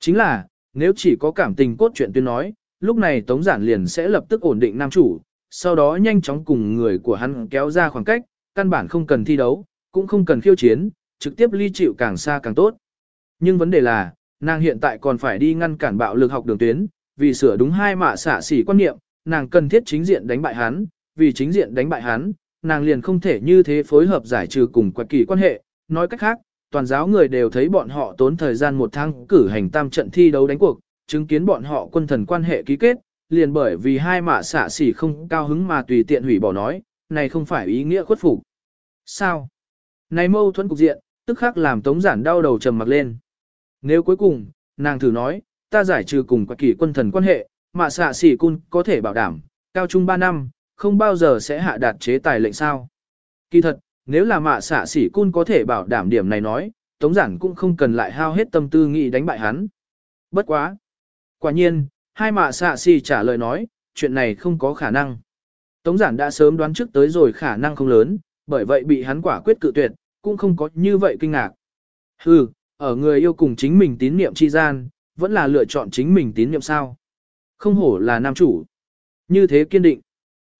Chính là, nếu chỉ có cảm tình cốt truyện tuyên nói, lúc này Tống Giản liền sẽ lập tức ổn định nam chủ, sau đó nhanh chóng cùng người của hắn kéo ra khoảng cách, căn bản không cần thi đấu, cũng không cần khiêu chiến, trực tiếp ly chịu càng xa càng tốt. Nhưng vấn đề là, nàng hiện tại còn phải đi ngăn cản bạo lực học đường tuyến, vì sửa đúng hai mạ xả xỉ quan niệm, nàng cần thiết chính diện đánh bại hắn, vì chính diện đánh bại hắn, nàng liền không thể như thế phối hợp giải trừ cùng quạt kỳ quan hệ, nói cách khác, toàn giáo người đều thấy bọn họ tốn thời gian một tháng cử hành tam trận thi đấu đánh cuộc, chứng kiến bọn họ quân thần quan hệ ký kết, liền bởi vì hai mạ xả xỉ không cao hứng mà tùy tiện hủy bỏ nói, này không phải ý nghĩa khuất phục. Sao? Này mâu thuẫn cục diện, tức khắc làm tống giản đau đầu trầm mặc lên. Nếu cuối cùng, nàng thử nói, ta giải trừ cùng quạt kỳ quân thần quan hệ, mạ xạ xỉ cun có thể bảo đảm, cao trung 3 năm, không bao giờ sẽ hạ đạt chế tài lệnh sao. Kỳ thật, nếu là mạ xạ xỉ cun có thể bảo đảm điểm này nói, tống giản cũng không cần lại hao hết tâm tư nghĩ đánh bại hắn. Bất quá. Quả nhiên, hai mạ xạ xỉ trả lời nói, chuyện này không có khả năng. Tống giản đã sớm đoán trước tới rồi khả năng không lớn, bởi vậy bị hắn quả quyết cự tuyệt, cũng không có như vậy kinh ngạc. Hừ, ở người yêu cùng chính mình tín niệm chi gian, vẫn là lựa chọn chính mình tín nhiệm sao. Không hổ là nam chủ. Như thế kiên định.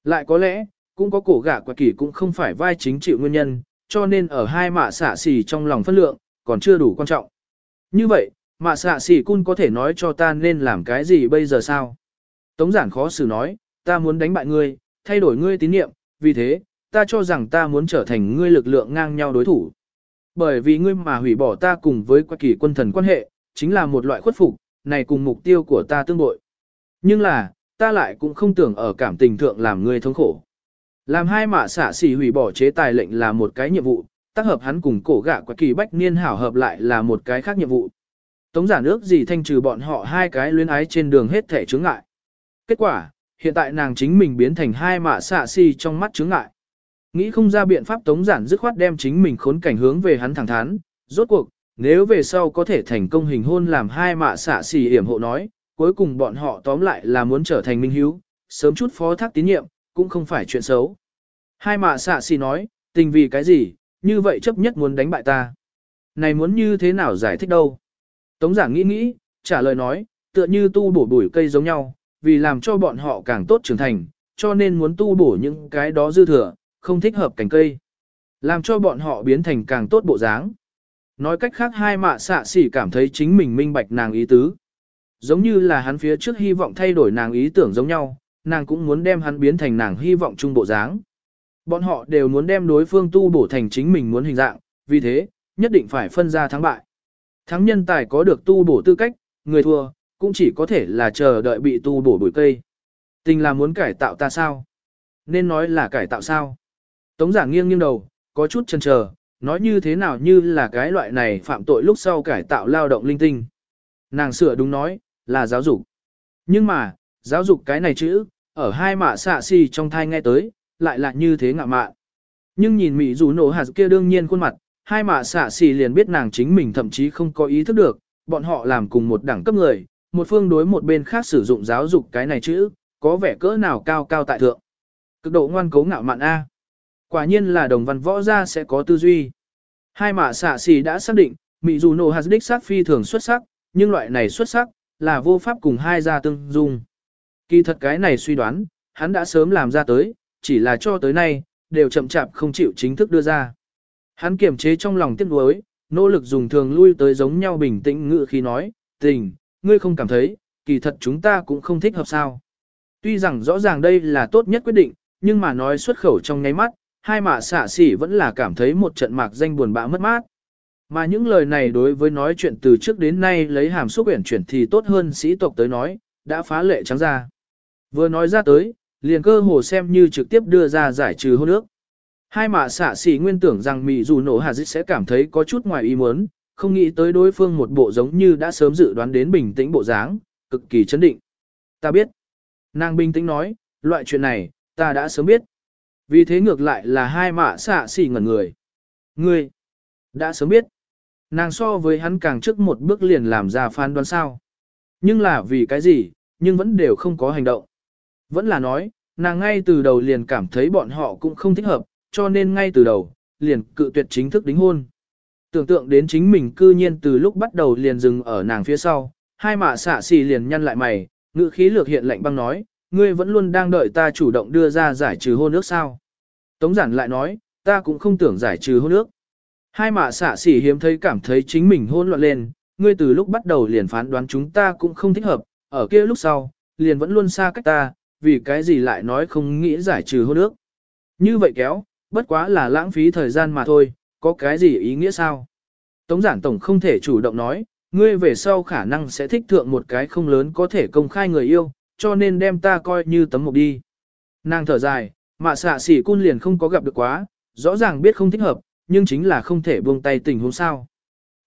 Lại có lẽ, cũng có cổ gã quả kỳ cũng không phải vai chính chịu nguyên nhân, cho nên ở hai mạ xạ xỉ trong lòng phân lượng, còn chưa đủ quan trọng. Như vậy, mạ xạ xỉ cun có thể nói cho ta nên làm cái gì bây giờ sao? Tống giản khó xử nói, ta muốn đánh bại ngươi, thay đổi ngươi tín nhiệm vì thế, ta cho rằng ta muốn trở thành ngươi lực lượng ngang nhau đối thủ. Bởi vì ngươi mà hủy bỏ ta cùng với quả kỳ quân thần quan hệ, chính là một loại khuất phục, này cùng mục tiêu của ta tương bội. Nhưng là, ta lại cũng không tưởng ở cảm tình thượng làm người thống khổ. Làm hai mạ xả xỉ hủy bỏ chế tài lệnh là một cái nhiệm vụ, tác hợp hắn cùng cổ gạ quả kỳ bách niên hảo hợp lại là một cái khác nhiệm vụ. Tống giả nước gì thanh trừ bọn họ hai cái luyến ái trên đường hết thể chướng ngại. Kết quả, hiện tại nàng chính mình biến thành hai mạ xạ xỉ trong mắt chướng ngại. Nghĩ không ra biện pháp tống giản dứt khoát đem chính mình khốn cảnh hướng về hắn thẳng thắn, rốt cuộc, nếu về sau có thể thành công hình hôn làm hai mạ xạ xỉ hiểm hộ nói, cuối cùng bọn họ tóm lại là muốn trở thành minh hiếu, sớm chút phó thác tín nhiệm, cũng không phải chuyện xấu. Hai mạ xạ xỉ nói, tình vì cái gì, như vậy chấp nhất muốn đánh bại ta. Này muốn như thế nào giải thích đâu? Tống giảng nghĩ nghĩ, trả lời nói, tựa như tu bổ bụi cây giống nhau, vì làm cho bọn họ càng tốt trưởng thành, cho nên muốn tu bổ những cái đó dư thừa, không thích hợp cành cây. Làm cho bọn họ biến thành càng tốt bộ dáng. Nói cách khác hai mạ xạ xỉ cảm thấy chính mình minh bạch nàng ý tứ. Giống như là hắn phía trước hy vọng thay đổi nàng ý tưởng giống nhau, nàng cũng muốn đem hắn biến thành nàng hy vọng chung bộ dáng. Bọn họ đều muốn đem đối phương tu bổ thành chính mình muốn hình dạng, vì thế, nhất định phải phân ra thắng bại. Thắng nhân tài có được tu bổ tư cách, người thua, cũng chỉ có thể là chờ đợi bị tu bổ bụi cây. Tình là muốn cải tạo ta sao? Nên nói là cải tạo sao? Tống giảng nghiêng nghiêng đầu, có chút chần chờ, nói như thế nào như là cái loại này phạm tội lúc sau cải tạo lao động linh tinh. Nàng sửa đúng nói, là giáo dục. Nhưng mà, giáo dục cái này chữ, ở hai mạ xạ xì trong thai nghe tới, lại là như thế ngạ mạn. Nhưng nhìn Mỹ dù nổ hạt kia đương nhiên khuôn mặt, hai mạ xạ xì liền biết nàng chính mình thậm chí không có ý thức được, bọn họ làm cùng một đẳng cấp người, một phương đối một bên khác sử dụng giáo dục cái này chữ, có vẻ cỡ nào cao cao tại thượng. Cực độ ngoan cố ngạo mạn A. Quả nhiên là đồng văn võ gia sẽ có tư duy. Hai mạ xạ xì đã xác định, Mỹ dù nổ hạt đích sát phi thường xuất sắc, nhưng loại này xuất sắc, là vô pháp cùng hai gia tương dung. Kỳ thật cái này suy đoán, hắn đã sớm làm ra tới, chỉ là cho tới nay, đều chậm chạp không chịu chính thức đưa ra. Hắn kiềm chế trong lòng tiếc nuối, nỗ lực dùng thường lui tới giống nhau bình tĩnh ngự khi nói, tình, ngươi không cảm thấy, kỳ thật chúng ta cũng không thích hợp sao. Tuy rằng rõ ràng đây là tốt nhất quyết định, nhưng mà nói xuất khẩu trong nháy mắt, hai mạ xạ xỉ vẫn là cảm thấy một trận mạc danh buồn bã mất mát. Mà những lời này đối với nói chuyện từ trước đến nay lấy hàm xúc uyển chuyển thì tốt hơn sĩ tộc tới nói, đã phá lệ trắng ra. Vừa nói ra tới, liền cơ hồ xem như trực tiếp đưa ra giải trừ hôn ước. Hai mạ xạ xỉ nguyên tưởng rằng Mỹ dù nổ hà dịch sẽ cảm thấy có chút ngoài ý muốn, không nghĩ tới đối phương một bộ giống như đã sớm dự đoán đến bình tĩnh bộ dáng, cực kỳ chấn định. Ta biết. Nàng bình tĩnh nói, loại chuyện này, ta đã sớm biết. Vì thế ngược lại là hai mạ xạ xỉ ngẩn người. Ngươi, đã sớm biết. Nàng so với hắn càng trước một bước liền làm ra phán đoán sao. Nhưng là vì cái gì, nhưng vẫn đều không có hành động. Vẫn là nói, nàng ngay từ đầu liền cảm thấy bọn họ cũng không thích hợp, cho nên ngay từ đầu, liền cự tuyệt chính thức đính hôn. Tưởng tượng đến chính mình cư nhiên từ lúc bắt đầu liền dừng ở nàng phía sau, hai mạ xạ xì liền nhăn lại mày, ngữ khí lược hiện lạnh băng nói, ngươi vẫn luôn đang đợi ta chủ động đưa ra giải trừ hôn ước sao. Tống giản lại nói, ta cũng không tưởng giải trừ hôn ước. Hai mạ xạ xỉ hiếm thấy cảm thấy chính mình hôn loạn lên, ngươi từ lúc bắt đầu liền phán đoán chúng ta cũng không thích hợp, ở kia lúc sau, liền vẫn luôn xa cách ta, vì cái gì lại nói không nghĩ giải trừ hôn ước. Như vậy kéo, bất quá là lãng phí thời gian mà thôi, có cái gì ý nghĩa sao? Tống giản tổng không thể chủ động nói, ngươi về sau khả năng sẽ thích thượng một cái không lớn có thể công khai người yêu, cho nên đem ta coi như tấm mục đi. Nàng thở dài, mạ xạ xỉ cun liền không có gặp được quá, rõ ràng biết không thích hợp, nhưng chính là không thể buông tay tình huống sao.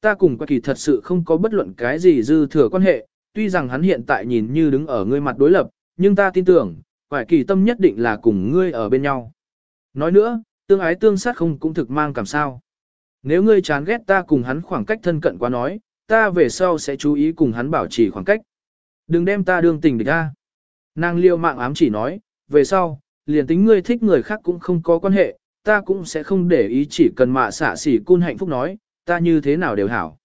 Ta cùng qua kỳ thật sự không có bất luận cái gì dư thừa quan hệ, tuy rằng hắn hiện tại nhìn như đứng ở ngươi mặt đối lập, nhưng ta tin tưởng, quải kỳ tâm nhất định là cùng ngươi ở bên nhau. Nói nữa, tương ái tương sát không cũng thực mang cảm sao. Nếu ngươi chán ghét ta cùng hắn khoảng cách thân cận quá nói, ta về sau sẽ chú ý cùng hắn bảo trì khoảng cách. Đừng đem ta đương tình địch ra. Nàng liêu mạng ám chỉ nói, về sau, liền tính ngươi thích người khác cũng không có quan hệ, ta cũng sẽ không để ý chỉ cần mạ xả xỉ cun hạnh phúc nói, ta như thế nào đều hảo.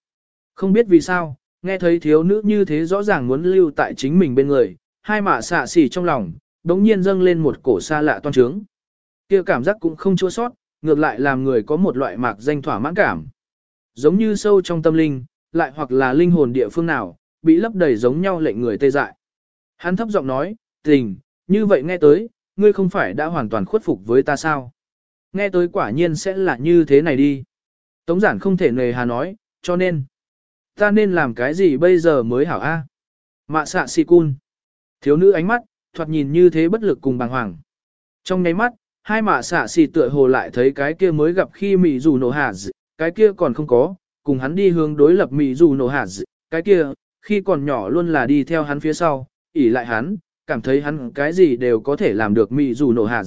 Không biết vì sao, nghe thấy thiếu nữ như thế rõ ràng muốn lưu tại chính mình bên người, hai mạ xả xỉ trong lòng, đống nhiên dâng lên một cổ xa lạ toan trướng. kia cảm giác cũng không chua sót, ngược lại làm người có một loại mạc danh thỏa mãn cảm. Giống như sâu trong tâm linh, lại hoặc là linh hồn địa phương nào, bị lấp đầy giống nhau lệnh người tê dại. Hắn thấp giọng nói, tình, như vậy nghe tới, ngươi không phải đã hoàn toàn khuất phục với ta sao? Nghe tới quả nhiên sẽ là như thế này đi. Tống giản không thể nề hà nói, cho nên, ta nên làm cái gì bây giờ mới hảo a? Mạ xạ si cun. Thiếu nữ ánh mắt, thoạt nhìn như thế bất lực cùng bàng hoàng. Trong nháy mắt, hai mạ xạ xì tựa hồ lại thấy cái kia mới gặp khi mị dù nổ hạt, cái kia còn không có, cùng hắn đi hướng đối lập mị dù nổ hạt, cái kia, khi còn nhỏ luôn là đi theo hắn phía sau, ỉ lại hắn, cảm thấy hắn cái gì đều có thể làm được mị dù nổ hạt.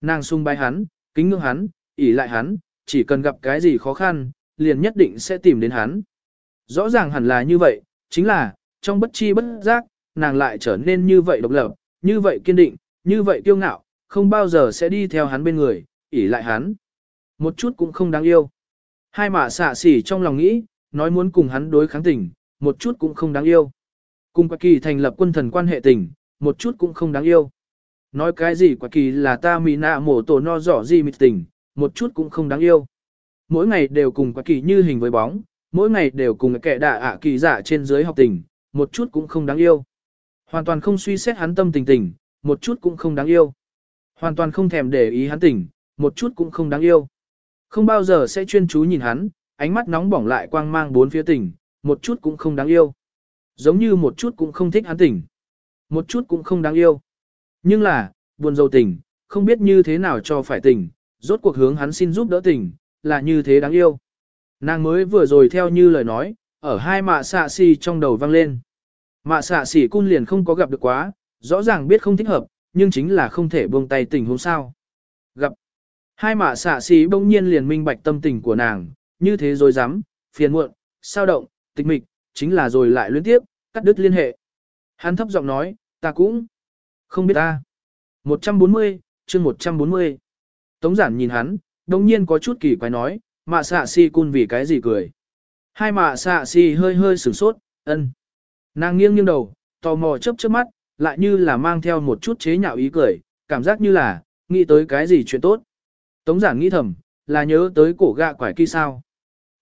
Nàng sung bay hắn, kính ngưỡng hắn, ỉ lại hắn, chỉ cần gặp cái gì khó khăn, liền nhất định sẽ tìm đến hắn. Rõ ràng hẳn là như vậy, chính là, trong bất chi bất giác, nàng lại trở nên như vậy độc lập, như vậy kiên định, như vậy kiêu ngạo, không bao giờ sẽ đi theo hắn bên người, ỉ lại hắn. Một chút cũng không đáng yêu. Hai mạ xạ xỉ trong lòng nghĩ, nói muốn cùng hắn đối kháng tình, một chút cũng không đáng yêu. Cùng Quạt Kỳ thành lập quân thần quan hệ tình, một chút cũng không đáng yêu. Nói cái gì Quạt Kỳ là ta mì nạ mổ tổ no rõ gì mịt tình, một chút cũng không đáng yêu. Mỗi ngày đều cùng Quạt Kỳ như hình với bóng, mỗi ngày đều cùng kẻ đạ ạ kỳ giả trên dưới học tình, một chút cũng không đáng yêu. Hoàn toàn không suy xét hắn tâm tình tình, một chút cũng không đáng yêu. Hoàn toàn không thèm để ý hắn tình, một chút cũng không đáng yêu. Không bao giờ sẽ chuyên chú nhìn hắn, ánh mắt nóng bỏng lại quang mang bốn phía tình, một chút cũng không đáng yêu. Giống như một chút cũng không thích hắn tỉnh, Một chút cũng không đáng yêu. Nhưng là, buồn dầu tình, không biết như thế nào cho phải tình, rốt cuộc hướng hắn xin giúp đỡ tình, là như thế đáng yêu. Nàng mới vừa rồi theo như lời nói, ở hai mạ xạ xì trong đầu vang lên. Mạ xạ xì cun liền không có gặp được quá, rõ ràng biết không thích hợp, nhưng chính là không thể buông tay tình huống sao. Gặp. Hai mạ xạ xì bỗng nhiên liền minh bạch tâm tình của nàng, như thế rồi dám, phiền muộn, sao động, tịch mịch, chính là rồi lại liên tiếp, cắt đứt liên hệ. Hắn thấp giọng nói, ta cũng không biết ta. 140, chương 140. Tống giản nhìn hắn, đồng nhiên có chút kỳ quái nói, mạ xạ si cun vì cái gì cười. Hai mạ xạ si hơi hơi sửng sốt, ân. Nàng nghiêng nghiêng đầu, tò mò chớp chớp mắt, lại như là mang theo một chút chế nhạo ý cười, cảm giác như là, nghĩ tới cái gì chuyện tốt. Tống giản nghĩ thầm, là nhớ tới cổ gạ quải kỳ sao.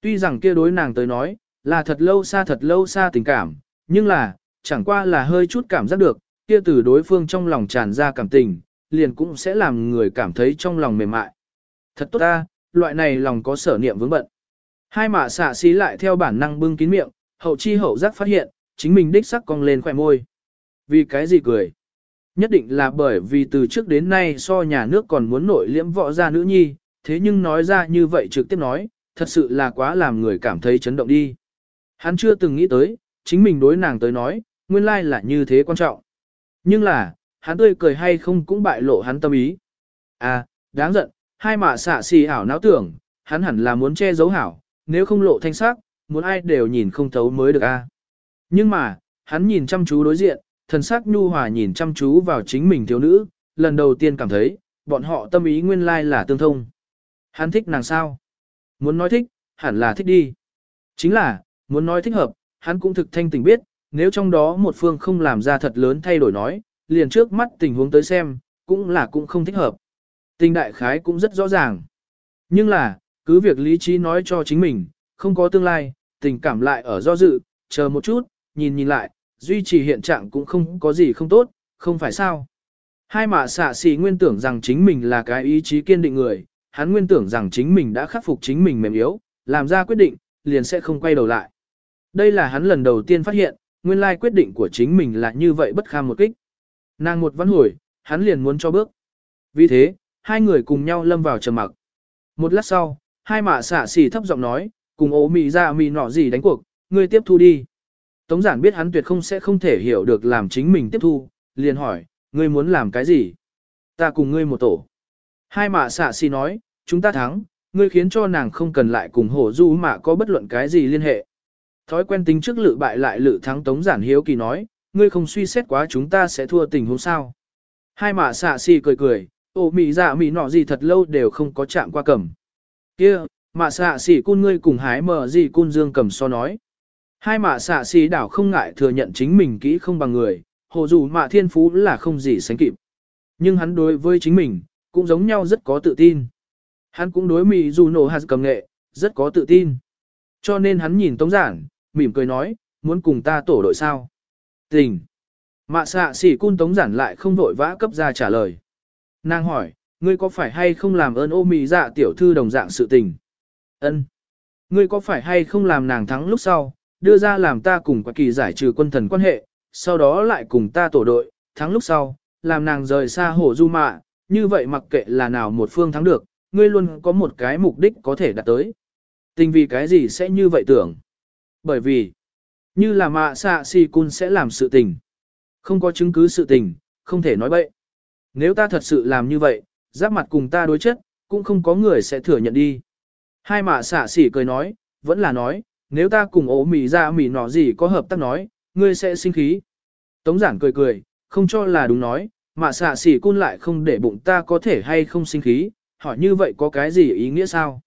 Tuy rằng kia đối nàng tới nói, là thật lâu xa thật lâu xa tình cảm, nhưng là, chẳng qua là hơi chút cảm giác được, kia từ đối phương trong lòng tràn ra cảm tình, liền cũng sẽ làm người cảm thấy trong lòng mềm mại. Thật tốt ta, loại này lòng có sở niệm vướng bận. Hai mạ xạ xí lại theo bản năng bưng kín miệng, hậu chi hậu giác phát hiện, chính mình đích sắc cong lên khỏe môi. Vì cái gì cười? Nhất định là bởi vì từ trước đến nay so nhà nước còn muốn nội liễm võ ra nữ nhi, thế nhưng nói ra như vậy trực tiếp nói, thật sự là quá làm người cảm thấy chấn động đi. Hắn chưa từng nghĩ tới, chính mình đối nàng tới nói, nguyên lai là như thế quan trọng. Nhưng là, hắn tươi cười hay không cũng bại lộ hắn tâm ý. À, đáng giận, hai mạ xạ xì hảo não tưởng, hắn hẳn là muốn che giấu hảo, nếu không lộ thanh sắc, muốn ai đều nhìn không thấu mới được a. Nhưng mà, hắn nhìn chăm chú đối diện, thần sắc nhu hòa nhìn chăm chú vào chính mình thiếu nữ, lần đầu tiên cảm thấy, bọn họ tâm ý nguyên lai là tương thông. Hắn thích nàng sao? Muốn nói thích, hẳn là thích đi. Chính là, muốn nói thích hợp, hắn cũng thực thanh tình biết, nếu trong đó một phương không làm ra thật lớn thay đổi nói, liền trước mắt tình huống tới xem, cũng là cũng không thích hợp. Tình đại khái cũng rất rõ ràng. Nhưng là, cứ việc lý trí nói cho chính mình, không có tương lai, tình cảm lại ở do dự, chờ một chút, nhìn nhìn lại, duy trì hiện trạng cũng không có gì không tốt, không phải sao. Hai mạ xạ xì nguyên tưởng rằng chính mình là cái ý chí kiên định người, hắn nguyên tưởng rằng chính mình đã khắc phục chính mình mềm yếu, làm ra quyết định, liền sẽ không quay đầu lại. Đây là hắn lần đầu tiên phát hiện, nguyên lai quyết định của chính mình là như vậy bất kham một kích. Nàng một văn hồi, hắn liền muốn cho bước. Vì thế, hai người cùng nhau lâm vào trầm mặc. Một lát sau, hai mạ xả xỉ thấp giọng nói, cùng ố mì ra mì nọ gì đánh cuộc, ngươi tiếp thu đi. Tống giản biết hắn tuyệt không sẽ không thể hiểu được làm chính mình tiếp thu, liền hỏi, ngươi muốn làm cái gì? Ta cùng ngươi một tổ. Hai mạ xạ xì nói, chúng ta thắng, ngươi khiến cho nàng không cần lại cùng hổ du mạ có bất luận cái gì liên hệ. Thói quen tính trước lự bại lại lự thắng tống giản hiếu kỳ nói, ngươi không suy xét quá chúng ta sẽ thua tình huống sao. Hai mạ xạ xì cười cười, ồ mị dạ mị nọ gì thật lâu đều không có chạm qua cầm. kia mạ xạ xì cun ngươi cùng hái mờ gì cun dương cầm so nói. Hai mạ xạ xì đảo không ngại thừa nhận chính mình kỹ không bằng người, hồ dù mạ thiên phú là không gì sánh kịp. Nhưng hắn đối với chính mình, cũng giống nhau rất có tự tin. Hắn cũng đối mị dù nổ hạt cầm nghệ, rất có tự tin. Cho nên hắn nhìn tống giản, mỉm cười nói, muốn cùng ta tổ đội sao? Tình. Mạ xạ xỉ cun tống giản lại không vội vã cấp ra trả lời. Nàng hỏi, ngươi có phải hay không làm ơn ô mì dạ tiểu thư đồng dạng sự tình? Ân. Ngươi có phải hay không làm nàng thắng lúc sau, đưa ra làm ta cùng quả kỳ giải trừ quân thần quan hệ, sau đó lại cùng ta tổ đội, thắng lúc sau, làm nàng rời xa hồ du mạ, như vậy mặc kệ là nào một phương thắng được, ngươi luôn có một cái mục đích có thể đạt tới. Tình vì cái gì sẽ như vậy tưởng? Bởi vì, như là mạ xạ si cun sẽ làm sự tình. Không có chứng cứ sự tình, không thể nói bậy. Nếu ta thật sự làm như vậy, giáp mặt cùng ta đối chất, cũng không có người sẽ thừa nhận đi. Hai mạ xạ xỉ cười nói, vẫn là nói, nếu ta cùng ố mì ra mì nọ gì có hợp tác nói, ngươi sẽ sinh khí. Tống giảng cười cười, không cho là đúng nói, mạ xạ xỉ cun lại không để bụng ta có thể hay không sinh khí, hỏi như vậy có cái gì ý nghĩa sao?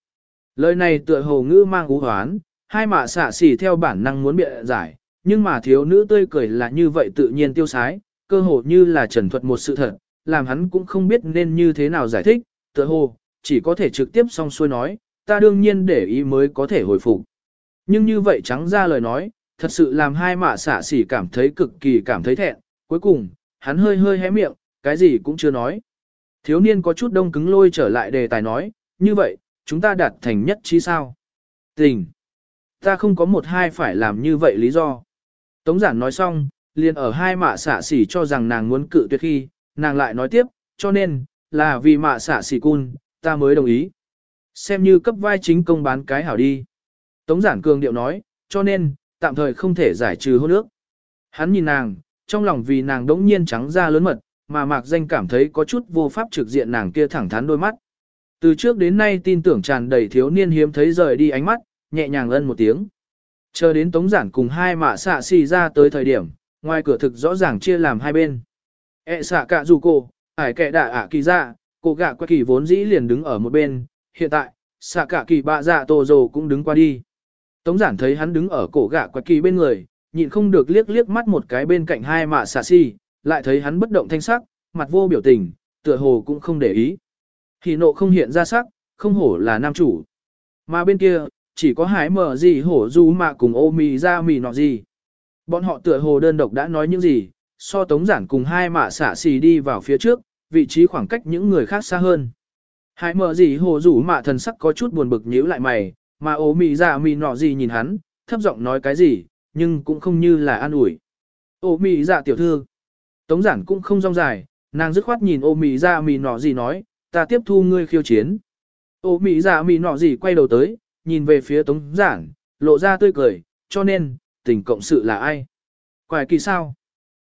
Lời này tựa hồ ngữ mang ú hoán, hai mạ xạ xỉ theo bản năng muốn bịa giải, nhưng mà thiếu nữ tươi cười là như vậy tự nhiên tiêu sái, cơ hồ như là trần thuật một sự thật, làm hắn cũng không biết nên như thế nào giải thích, tựa hồ, chỉ có thể trực tiếp song xuôi nói, ta đương nhiên để ý mới có thể hồi phục. Nhưng như vậy trắng ra lời nói, thật sự làm hai mạ xạ xỉ cảm thấy cực kỳ cảm thấy thẹn, cuối cùng, hắn hơi hơi hé miệng, cái gì cũng chưa nói. Thiếu niên có chút đông cứng lôi trở lại đề tài nói, như vậy, chúng ta đạt thành nhất trí sao? Tình! Ta không có một hai phải làm như vậy lý do. Tống giản nói xong, liền ở hai mạ xả xỉ cho rằng nàng muốn cự tuyệt khi, nàng lại nói tiếp, cho nên, là vì mạ xả xỉ cun, ta mới đồng ý. Xem như cấp vai chính công bán cái hảo đi. Tống giản cường điệu nói, cho nên, tạm thời không thể giải trừ hôn ước. Hắn nhìn nàng, trong lòng vì nàng đống nhiên trắng da lớn mật, mà mạc danh cảm thấy có chút vô pháp trực diện nàng kia thẳng thắn đôi mắt. Từ trước đến nay tin tưởng tràn đầy thiếu niên hiếm thấy rời đi ánh mắt, nhẹ nhàng ân một tiếng. Chờ đến tống giản cùng hai mạ xạ xì ra tới thời điểm, ngoài cửa thực rõ ràng chia làm hai bên. E xạ cả dù cô, ải kệ đạ ả kỳ ra, cô gạ qua kỳ vốn dĩ liền đứng ở một bên, hiện tại, xạ cả kỳ bạ dạ tổ rồ cũng đứng qua đi. Tống giản thấy hắn đứng ở cổ gạ qua kỳ bên người, nhịn không được liếc liếc mắt một cái bên cạnh hai mạ xạ xì, lại thấy hắn bất động thanh sắc, mặt vô biểu tình, tựa hồ cũng không để ý. Thì nộ không hiện ra sắc, không hổ là nam chủ. Mà bên kia, chỉ có hải mở gì hổ du mà cùng ô mì ra mì nọ gì. Bọn họ tựa hồ đơn độc đã nói những gì, so tống giản cùng hai mạ xả xì đi vào phía trước, vị trí khoảng cách những người khác xa hơn. Hải mở gì hồ rủ mạ thần sắc có chút buồn bực nhíu lại mày, mà ô mì ra mì nọ gì nhìn hắn, thấp giọng nói cái gì, nhưng cũng không như là an ủi. Ô mì dạ tiểu thư. Tống giản cũng không rong dài, nàng dứt khoát nhìn ô mì ra mì nọ gì nói, ta tiếp thu ngươi khiêu chiến. Ô mì ra mì nọ gì quay đầu tới, nhìn về phía tống giản, lộ ra tươi cười, cho nên, tình cộng sự là ai? Quài kỳ sao?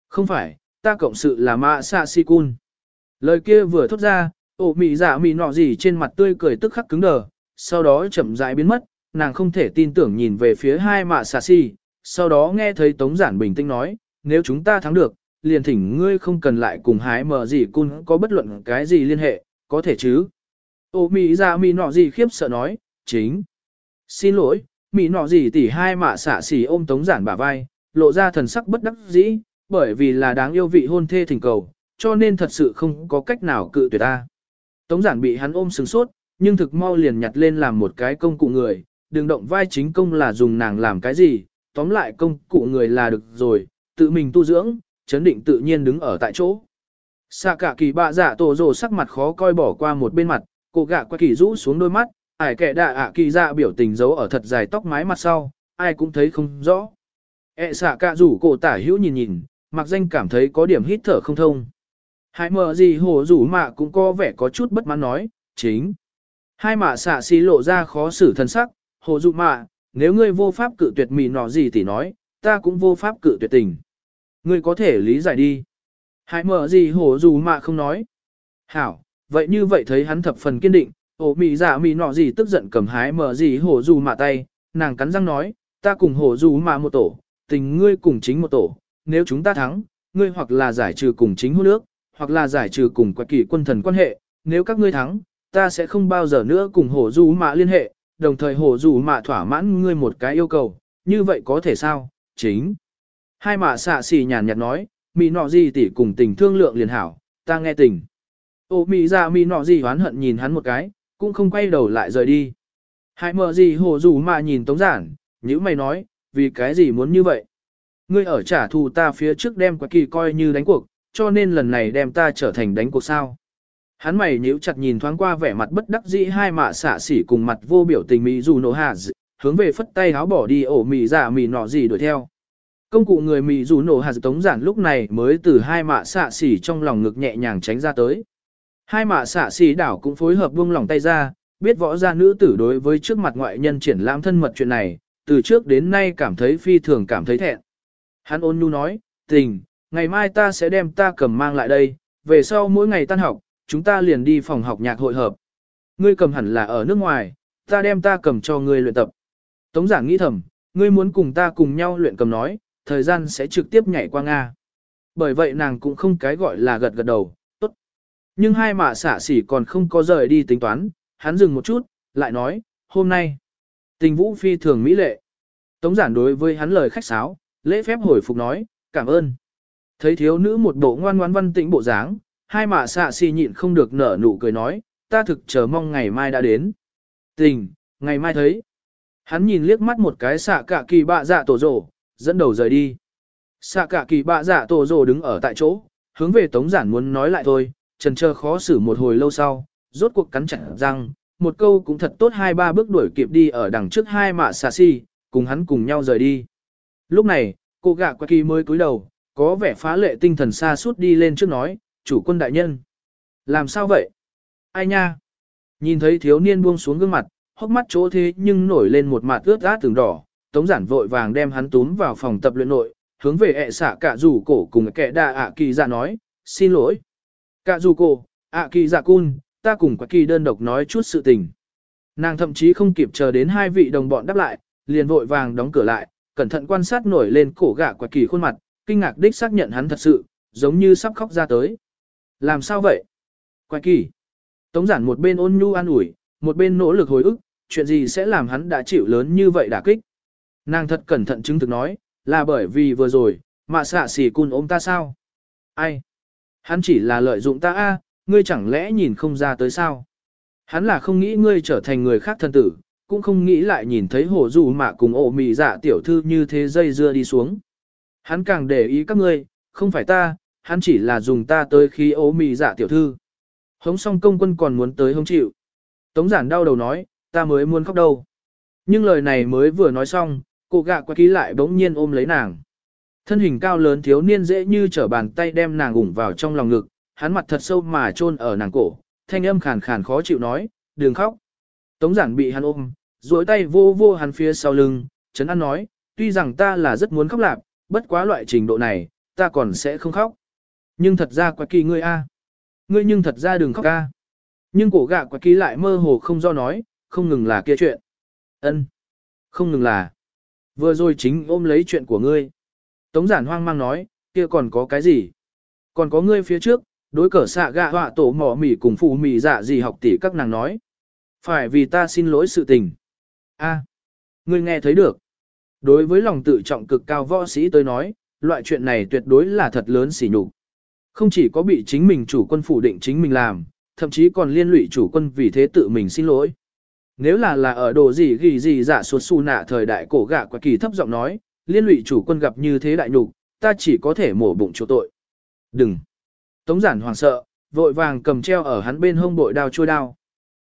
Không phải, ta cộng sự là Mạ Sa Si Cun. Lời kia vừa thốt ra, ổ mị dạ mị nọ gì trên mặt tươi cười tức khắc cứng đờ, sau đó chậm rãi biến mất, nàng không thể tin tưởng nhìn về phía hai mạ xà si, sau đó nghe thấy Tống Giản bình tĩnh nói, nếu chúng ta thắng được, liền thỉnh ngươi không cần lại cùng hái mờ gì cun có bất luận cái gì liên hệ, có thể chứ. Ô mị dạ mị nọ gì khiếp sợ nói, chính. Xin lỗi, mị nọ gì tỉ hai mạ xả xỉ ôm Tống Giản bả vai, lộ ra thần sắc bất đắc dĩ, bởi vì là đáng yêu vị hôn thê thỉnh cầu, cho nên thật sự không có cách nào cự tuyệt ta. Tống giản bị hắn ôm sừng sốt, nhưng thực mau liền nhặt lên làm một cái công cụ người, đừng động vai chính công là dùng nàng làm cái gì, tóm lại công cụ người là được rồi, tự mình tu dưỡng, chấn định tự nhiên đứng ở tại chỗ. Xạ cả kỳ bạ giả dạ tổ rồ sắc mặt khó coi bỏ qua một bên mặt, cô gạ qua kỳ rũ xuống đôi mắt, ải kẻ đạ ạ kỳ dạ biểu tình giấu ở thật dài tóc mái mặt sau, ai cũng thấy không rõ. E xạ cả rủ cổ tả hữu nhìn nhìn, mặc danh cảm thấy có điểm hít thở không thông. Hai mờ gì hồ rủ mạ cũng có vẻ có chút bất mãn nói, chính. Hai mạ xạ xí lộ ra khó xử thân sắc, hồ rủ mạ, nếu ngươi vô pháp cự tuyệt mì nọ gì thì nói, ta cũng vô pháp cự tuyệt tình. Ngươi có thể lý giải đi. Hai mờ gì hồ rủ mạ không nói. Hảo, vậy như vậy thấy hắn thập phần kiên định, ổ mì giả dạ mì nọ gì tức giận cầm hái mở gì hổ dù mạ tay, nàng cắn răng nói, ta cùng hổ dù mạ một tổ, tình ngươi cùng chính một tổ, nếu chúng ta thắng, ngươi hoặc là giải trừ cùng chính hôn nước, hoặc là giải trừ cùng quạt kỳ quân thần quan hệ, nếu các ngươi thắng, ta sẽ không bao giờ nữa cùng hổ dù mạ liên hệ, đồng thời hổ dù mạ thỏa mãn ngươi một cái yêu cầu, như vậy có thể sao, chính. Hai mạ xạ xì nhàn nhạt nói, mị nọ gì tỉ cùng tình thương lượng liền hảo, ta nghe tình. Ô mị ra mị nọ gì hoán hận nhìn hắn một cái, cũng không quay đầu lại rời đi. Hải mở gì hồ dù mà nhìn tống giản, như mày nói, vì cái gì muốn như vậy? Ngươi ở trả thù ta phía trước đem quả kỳ coi như đánh cuộc, cho nên lần này đem ta trở thành đánh cuộc sao. Hắn mày nhíu chặt nhìn thoáng qua vẻ mặt bất đắc dĩ hai mạ xạ xỉ cùng mặt vô biểu tình mỹ dù nổ hạ hướng về phất tay háo bỏ đi ổ mì giả mì nọ gì đuổi theo. Công cụ người mì dù nổ hạt tống giản lúc này mới từ hai mạ xạ xỉ trong lòng ngực nhẹ nhàng tránh ra tới. Hai mạ xạ xì đảo cũng phối hợp buông lòng tay ra, biết võ gia nữ tử đối với trước mặt ngoại nhân triển lãm thân mật chuyện này, từ trước đến nay cảm thấy phi thường cảm thấy thẹn. Hắn ôn nhu nói, tình, ngày mai ta sẽ đem ta cầm mang lại đây, về sau mỗi ngày tan học, chúng ta liền đi phòng học nhạc hội hợp. Ngươi cầm hẳn là ở nước ngoài, ta đem ta cầm cho ngươi luyện tập. Tống giảng nghĩ thầm, ngươi muốn cùng ta cùng nhau luyện cầm nói, thời gian sẽ trực tiếp nhảy qua Nga. Bởi vậy nàng cũng không cái gọi là gật gật đầu. Nhưng hai mạ xả xỉ còn không có rời đi tính toán, hắn dừng một chút, lại nói, hôm nay, tình vũ phi thường mỹ lệ. Tống giản đối với hắn lời khách sáo, lễ phép hồi phục nói, cảm ơn. Thấy thiếu nữ một bộ ngoan ngoãn văn tĩnh bộ dáng, hai mạ xạ xỉ nhịn không được nở nụ cười nói, ta thực chờ mong ngày mai đã đến. Tình, ngày mai thấy. Hắn nhìn liếc mắt một cái xạ cả kỳ bạ dạ tổ rổ, dẫn đầu rời đi. Xạ cả kỳ bạ dạ tổ rổ đứng ở tại chỗ, hướng về tống giản muốn nói lại thôi, trần chờ khó xử một hồi lâu sau, rốt cuộc cắn chặt răng, một câu cũng thật tốt hai ba bước đuổi kịp đi ở đằng trước hai mạ xà xì, cùng hắn cùng nhau rời đi. Lúc này, cô gạ qua kỳ mới cúi đầu, có vẻ phá lệ tinh thần xa suốt đi lên trước nói, chủ quân đại nhân. Làm sao vậy? Ai nha? Nhìn thấy thiếu niên buông xuống gương mặt, hốc mắt chỗ thế nhưng nổi lên một mặt ướt át từng đỏ, tống giản vội vàng đem hắn túm vào phòng tập luyện nội, hướng về ẹ xạ cả rủ cổ cùng kẻ đà ạ kỳ ra nói, xin lỗi. Cả dù cô, ạ kỳ dạ cun, ta cùng quả kỳ đơn độc nói chút sự tình. Nàng thậm chí không kịp chờ đến hai vị đồng bọn đáp lại, liền vội vàng đóng cửa lại, cẩn thận quan sát nổi lên cổ gã quả kỳ khuôn mặt, kinh ngạc đích xác nhận hắn thật sự, giống như sắp khóc ra tới. Làm sao vậy? Quái kỳ. Tống giản một bên ôn nhu an ủi, một bên nỗ lực hồi ức, chuyện gì sẽ làm hắn đã chịu lớn như vậy đả kích. Nàng thật cẩn thận chứng thực nói, là bởi vì vừa rồi, mà xạ xỉ cun ôm ta sao? Ai? Hắn chỉ là lợi dụng ta a, ngươi chẳng lẽ nhìn không ra tới sao? Hắn là không nghĩ ngươi trở thành người khác thân tử, cũng không nghĩ lại nhìn thấy hồ dù mạ cùng ổ mị dạ tiểu thư như thế dây dưa đi xuống. Hắn càng để ý các ngươi, không phải ta, hắn chỉ là dùng ta tới khi ổ mị dạ tiểu thư. Hống song công quân còn muốn tới hống chịu. Tống giản đau đầu nói, ta mới muốn khóc đâu. Nhưng lời này mới vừa nói xong, cô gạ qua ký lại bỗng nhiên ôm lấy nàng. Thân hình cao lớn thiếu niên dễ như trở bàn tay đem nàng ủng vào trong lòng ngực, hắn mặt thật sâu mà chôn ở nàng cổ, thanh âm khàn khàn khó chịu nói, đừng khóc. Tống giản bị hắn ôm, duỗi tay vô vô hắn phía sau lưng, chấn an nói, tuy rằng ta là rất muốn khóc lạp, bất quá loại trình độ này, ta còn sẽ không khóc. Nhưng thật ra quá kỳ ngươi a, Ngươi nhưng thật ra đừng khóc a. Nhưng cổ gạ quá kỳ lại mơ hồ không do nói, không ngừng là kia chuyện. ân Không ngừng là. Vừa rồi chính ôm lấy chuyện của ngươi. Tống giản hoang mang nói, kia còn có cái gì? Còn có ngươi phía trước, đối cỡ xạ gạ họa tổ mỏ mỉ cùng phụ mỉ dạ gì học tỷ các nàng nói. Phải vì ta xin lỗi sự tình. a ngươi nghe thấy được. Đối với lòng tự trọng cực cao võ sĩ tôi nói, loại chuyện này tuyệt đối là thật lớn xỉ nhục. Không chỉ có bị chính mình chủ quân phủ định chính mình làm, thậm chí còn liên lụy chủ quân vì thế tự mình xin lỗi. Nếu là là ở đồ gì ghi gì giả suốt su nạ thời đại cổ gạ quả kỳ thấp giọng nói, liên lụy chủ quân gặp như thế đại nhục, ta chỉ có thể mổ bụng chỗ tội. Đừng! Tống giản hoàng sợ, vội vàng cầm treo ở hắn bên hông bội đao chui đao.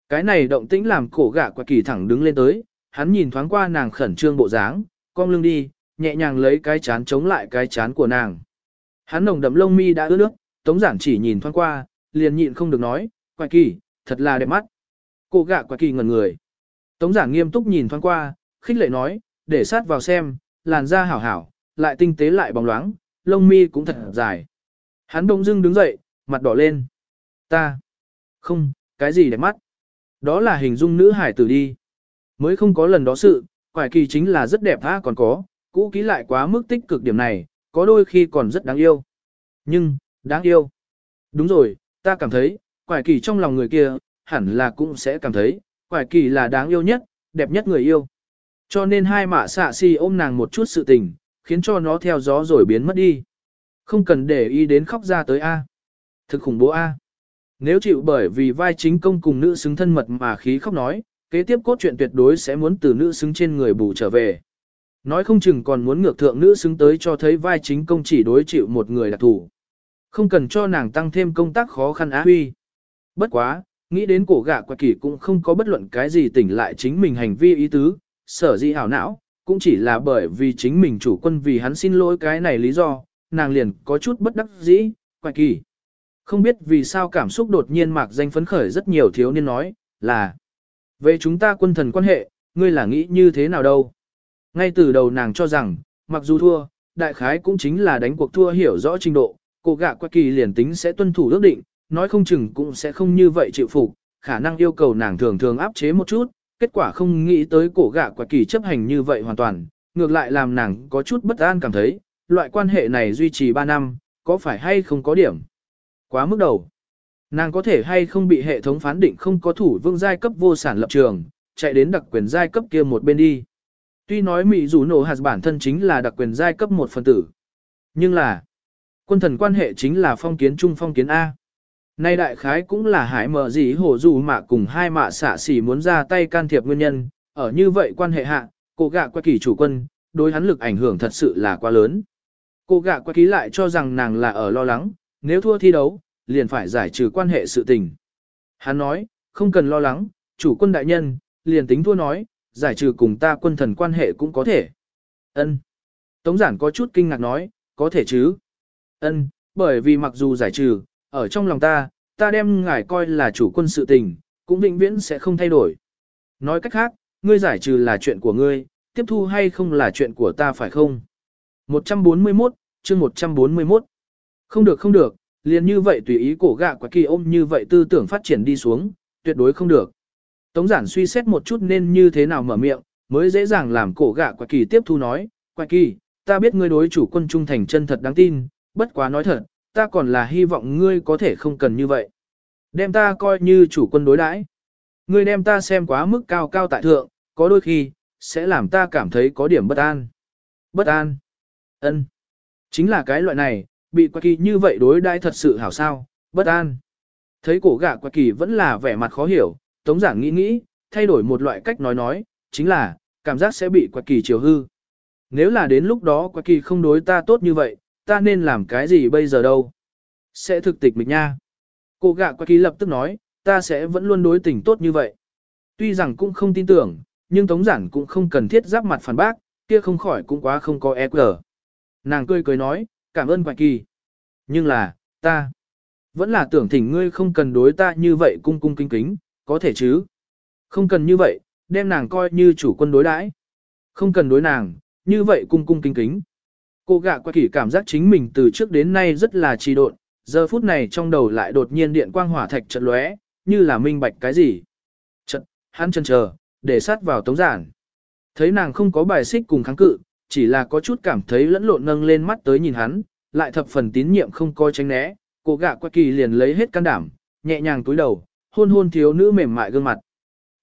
Cái này động tĩnh làm cổ gã quả kỳ thẳng đứng lên tới, hắn nhìn thoáng qua nàng khẩn trương bộ dáng, cong lưng đi, nhẹ nhàng lấy cái chán chống lại cái chán của nàng. Hắn nồng đậm lông mi đã ướt nước, tống giản chỉ nhìn thoáng qua, liền nhịn không được nói, quả kỳ, thật là đẹp mắt. Cổ gã quả kỳ ngẩn người. Tống giản nghiêm túc nhìn thoáng qua, khích lệ nói, để sát vào xem, làn da hảo hảo, lại tinh tế lại bóng loáng, lông mi cũng thật dài. Hắn đông dưng đứng dậy, mặt đỏ lên. Ta. Không, cái gì đẹp mắt. Đó là hình dung nữ hải tử đi. Mới không có lần đó sự, quải kỳ chính là rất đẹp tha còn có, cũ kỹ lại quá mức tích cực điểm này, có đôi khi còn rất đáng yêu. Nhưng, đáng yêu. Đúng rồi, ta cảm thấy, quải kỳ trong lòng người kia, hẳn là cũng sẽ cảm thấy, quải kỳ là đáng yêu nhất, đẹp nhất người yêu. Cho nên hai mạ xạ si ôm nàng một chút sự tình, khiến cho nó theo gió rồi biến mất đi. Không cần để ý đến khóc ra tới A. Thực khủng bố A. Nếu chịu bởi vì vai chính công cùng nữ xứng thân mật mà khí khóc nói, kế tiếp cốt truyện tuyệt đối sẽ muốn từ nữ xứng trên người bù trở về. Nói không chừng còn muốn ngược thượng nữ xứng tới cho thấy vai chính công chỉ đối chịu một người đặc thủ. Không cần cho nàng tăng thêm công tác khó khăn á huy. Bất quá, nghĩ đến cổ gạ quạt kỷ cũng không có bất luận cái gì tỉnh lại chính mình hành vi ý tứ, sở dĩ hảo não, cũng chỉ là bởi vì chính mình chủ quân vì hắn xin lỗi cái này lý do, nàng liền có chút bất đắc dĩ, quạt kỳ. Không biết vì sao cảm xúc đột nhiên mạc danh phấn khởi rất nhiều thiếu niên nói, là về chúng ta quân thần quan hệ, ngươi là nghĩ như thế nào đâu. Ngay từ đầu nàng cho rằng, mặc dù thua, đại khái cũng chính là đánh cuộc thua hiểu rõ trình độ, cô gạ quạt kỳ liền tính sẽ tuân thủ ước định, nói không chừng cũng sẽ không như vậy chịu phục, khả năng yêu cầu nàng thường thường áp chế một chút, kết quả không nghĩ tới cổ gạ quả kỳ chấp hành như vậy hoàn toàn, ngược lại làm nàng có chút bất an cảm thấy, loại quan hệ này duy trì 3 năm, có phải hay không có điểm. Quá mức đầu. Nàng có thể hay không bị hệ thống phán định không có thủ vương giai cấp vô sản lập trường, chạy đến đặc quyền giai cấp kia một bên đi. Tuy nói Mỹ dù nổ hạt bản thân chính là đặc quyền giai cấp một phần tử. Nhưng là, quân thần quan hệ chính là phong kiến trung phong kiến A. Nay đại khái cũng là hải mở gì hổ dù mà cùng hai mạ xạ xỉ muốn ra tay can thiệp nguyên nhân, ở như vậy quan hệ hạ, cô gạ qua kỳ chủ quân, đối hắn lực ảnh hưởng thật sự là quá lớn. Cô gạ qua ký lại cho rằng nàng là ở lo lắng, nếu thua thi đấu, liền phải giải trừ quan hệ sự tình. Hắn nói, không cần lo lắng, chủ quân đại nhân, liền tính thua nói, giải trừ cùng ta quân thần quan hệ cũng có thể. Ân. Tống giản có chút kinh ngạc nói, có thể chứ. Ân, bởi vì mặc dù giải trừ, ở trong lòng ta, ta đem ngài coi là chủ quân sự tình, cũng vĩnh viễn sẽ không thay đổi. Nói cách khác, ngươi giải trừ là chuyện của ngươi, tiếp thu hay không là chuyện của ta phải không? 141, chương 141. Không được không được, liền như vậy tùy ý cổ gạ quả kỳ ôm như vậy tư tưởng phát triển đi xuống, tuyệt đối không được. Tống giản suy xét một chút nên như thế nào mở miệng, mới dễ dàng làm cổ gạ quả kỳ tiếp thu nói, quả kỳ, ta biết ngươi đối chủ quân trung thành chân thật đáng tin, bất quá nói thật, ta còn là hy vọng ngươi có thể không cần như vậy. Đem ta coi như chủ quân đối đãi. Ngươi đem ta xem quá mức cao cao tại thượng, có đôi khi, sẽ làm ta cảm thấy có điểm bất an. Bất an. ân, Chính là cái loại này, bị quạ kỳ như vậy đối đãi thật sự hảo sao, bất an. Thấy cổ gạ quạ kỳ vẫn là vẻ mặt khó hiểu, tống giảng nghĩ nghĩ, thay đổi một loại cách nói nói, chính là, cảm giác sẽ bị quạ kỳ chiều hư. Nếu là đến lúc đó quạ kỳ không đối ta tốt như vậy, ta nên làm cái gì bây giờ đâu? Sẽ thực tịch mịch nha. Cô gạ qua ký lập tức nói, ta sẽ vẫn luôn đối tình tốt như vậy. Tuy rằng cũng không tin tưởng, nhưng tống giản cũng không cần thiết giáp mặt phản bác, kia không khỏi cũng quá không có e cờ. nàng cười cười nói, cảm ơn quạch kỳ. Nhưng là, ta, vẫn là tưởng thỉnh ngươi không cần đối ta như vậy cung cung kính kính, có thể chứ. Không cần như vậy, đem nàng coi như chủ quân đối đãi. Không cần đối nàng, như vậy cung cung kính kính. Cô gạ qua kỳ cảm giác chính mình từ trước đến nay rất là trì độn, giờ phút này trong đầu lại đột nhiên điện quang hỏa thạch chợt lóe, như là minh bạch cái gì. Chợt, hắn chân chờ, để sát vào tống giản. Thấy nàng không có bài xích cùng kháng cự, chỉ là có chút cảm thấy lẫn lộn nâng lên mắt tới nhìn hắn, lại thập phần tín nhiệm không coi tránh né, cô gạ qua kỳ liền lấy hết can đảm, nhẹ nhàng túi đầu, hôn hôn thiếu nữ mềm mại gương mặt.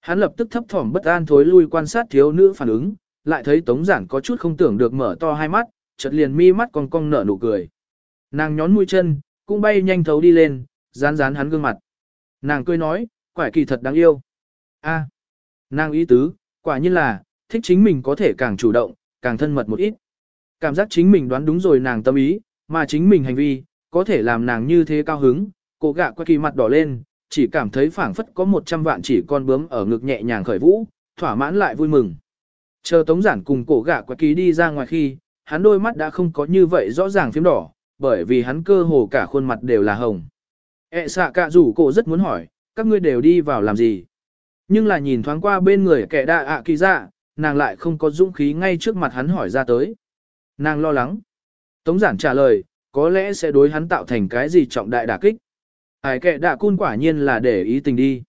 Hắn lập tức thấp thỏm bất an thối lui quan sát thiếu nữ phản ứng, lại thấy tống giản có chút không tưởng được mở to hai mắt, chợt liền mi mắt cong cong nở nụ cười. Nàng nhón mũi chân, cũng bay nhanh thấu đi lên, dán dán hắn gương mặt. Nàng cười nói, quả kỳ thật đáng yêu. a nàng ý tứ, quả nhiên là, thích chính mình có thể càng chủ động, càng thân mật một ít. Cảm giác chính mình đoán đúng rồi nàng tâm ý, mà chính mình hành vi, có thể làm nàng như thế cao hứng, cô gạ qua kỳ mặt đỏ lên, chỉ cảm thấy phảng phất có 100 vạn chỉ con bướm ở ngực nhẹ nhàng khởi vũ, thỏa mãn lại vui mừng. Chờ tống giản cùng cổ gạ qua kỳ đi ra ngoài khi, hắn đôi mắt đã không có như vậy rõ ràng phím đỏ, bởi vì hắn cơ hồ cả khuôn mặt đều là hồng. E xạ cả rủ cổ rất muốn hỏi, các ngươi đều đi vào làm gì? Nhưng là nhìn thoáng qua bên người kẻ đạ ạ kỳ dạ, nàng lại không có dũng khí ngay trước mặt hắn hỏi ra tới. Nàng lo lắng. Tống giản trả lời, có lẽ sẽ đối hắn tạo thành cái gì trọng đại đả kích. Ai kệ đạ cun quả nhiên là để ý tình đi.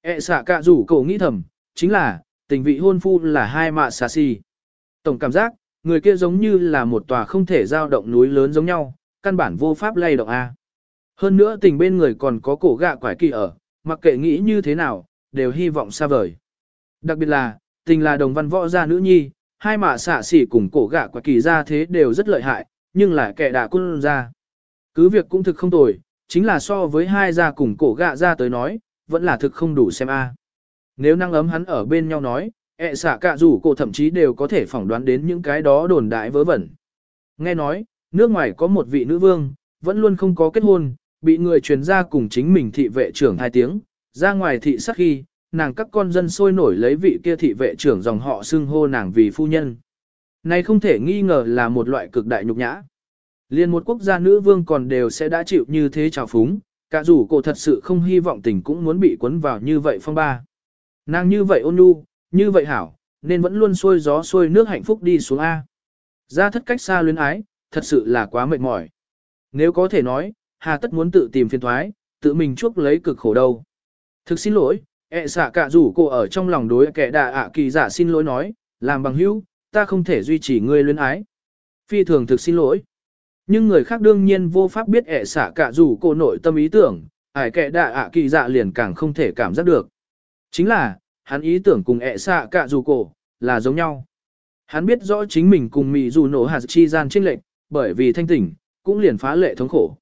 E xạ cả rủ cổ nghĩ thầm, chính là, tình vị hôn phu là hai mạ xà xì. Tổng cảm giác, người kia giống như là một tòa không thể giao động núi lớn giống nhau, căn bản vô pháp lay động A. Hơn nữa tình bên người còn có cổ gạ quải kỳ ở, mặc kệ nghĩ như thế nào, đều hy vọng xa vời. Đặc biệt là, tình là đồng văn võ gia nữ nhi, hai mạ xạ xỉ cùng cổ gạ quải kỳ ra thế đều rất lợi hại, nhưng là kẻ đã quân ra. Cứ việc cũng thực không tồi, chính là so với hai gia cùng cổ gạ ra tới nói, vẫn là thực không đủ xem A. Nếu năng ấm hắn ở bên nhau nói, E ẹ xả cả rủ cổ thậm chí đều có thể phỏng đoán đến những cái đó đồn đại vớ vẩn. Nghe nói, nước ngoài có một vị nữ vương, vẫn luôn không có kết hôn, bị người truyền ra cùng chính mình thị vệ trưởng hai tiếng, ra ngoài thị sắc khi, nàng các con dân sôi nổi lấy vị kia thị vệ trưởng dòng họ xưng hô nàng vì phu nhân. Này không thể nghi ngờ là một loại cực đại nhục nhã. Liên một quốc gia nữ vương còn đều sẽ đã chịu như thế trào phúng, cả dù cô thật sự không hy vọng tình cũng muốn bị cuốn vào như vậy phong ba. Nàng như vậy ôn nhu, như vậy hảo, nên vẫn luôn xuôi gió xuôi nước hạnh phúc đi xuống A. Ra thất cách xa luyến ái, thật sự là quá mệt mỏi. Nếu có thể nói, hà tất muốn tự tìm phiền thoái, tự mình chuốc lấy cực khổ đâu. Thực xin lỗi, ẹ xạ cả rủ cô ở trong lòng đối kẻ đà ạ kỳ giả xin lỗi nói, làm bằng hữu, ta không thể duy trì ngươi luyến ái. Phi thường thực xin lỗi. Nhưng người khác đương nhiên vô pháp biết ẹ xạ cả rủ cô nội tâm ý tưởng, ải kẻ đà ạ kỳ dạ liền càng không thể cảm giác được. Chính là, hắn ý tưởng cùng ẹ xạ cả dù cổ là giống nhau. Hắn biết rõ chính mình cùng mị dù nổ hạt chi gian trinh lệnh, bởi vì thanh tỉnh, cũng liền phá lệ thống khổ.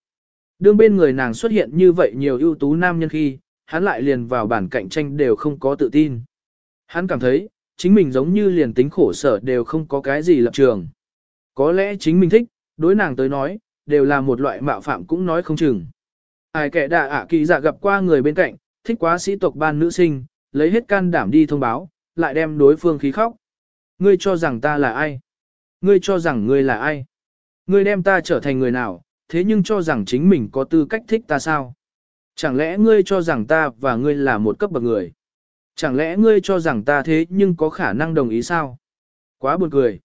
Đương bên người nàng xuất hiện như vậy nhiều ưu tú nam nhân khi, hắn lại liền vào bản cạnh tranh đều không có tự tin. Hắn cảm thấy, chính mình giống như liền tính khổ sở đều không có cái gì lập trường. Có lẽ chính mình thích, đối nàng tới nói, đều là một loại mạo phạm cũng nói không chừng. Ai kẻ đạ ạ kỳ dạ gặp qua người bên cạnh, thích quá sĩ tộc ban nữ sinh, lấy hết can đảm đi thông báo, lại đem đối phương khí khóc. Ngươi cho rằng ta là ai? Ngươi cho rằng ngươi là ai? Ngươi đem ta trở thành người nào, thế nhưng cho rằng chính mình có tư cách thích ta sao? Chẳng lẽ ngươi cho rằng ta và ngươi là một cấp bậc người? Chẳng lẽ ngươi cho rằng ta thế nhưng có khả năng đồng ý sao? Quá buồn cười.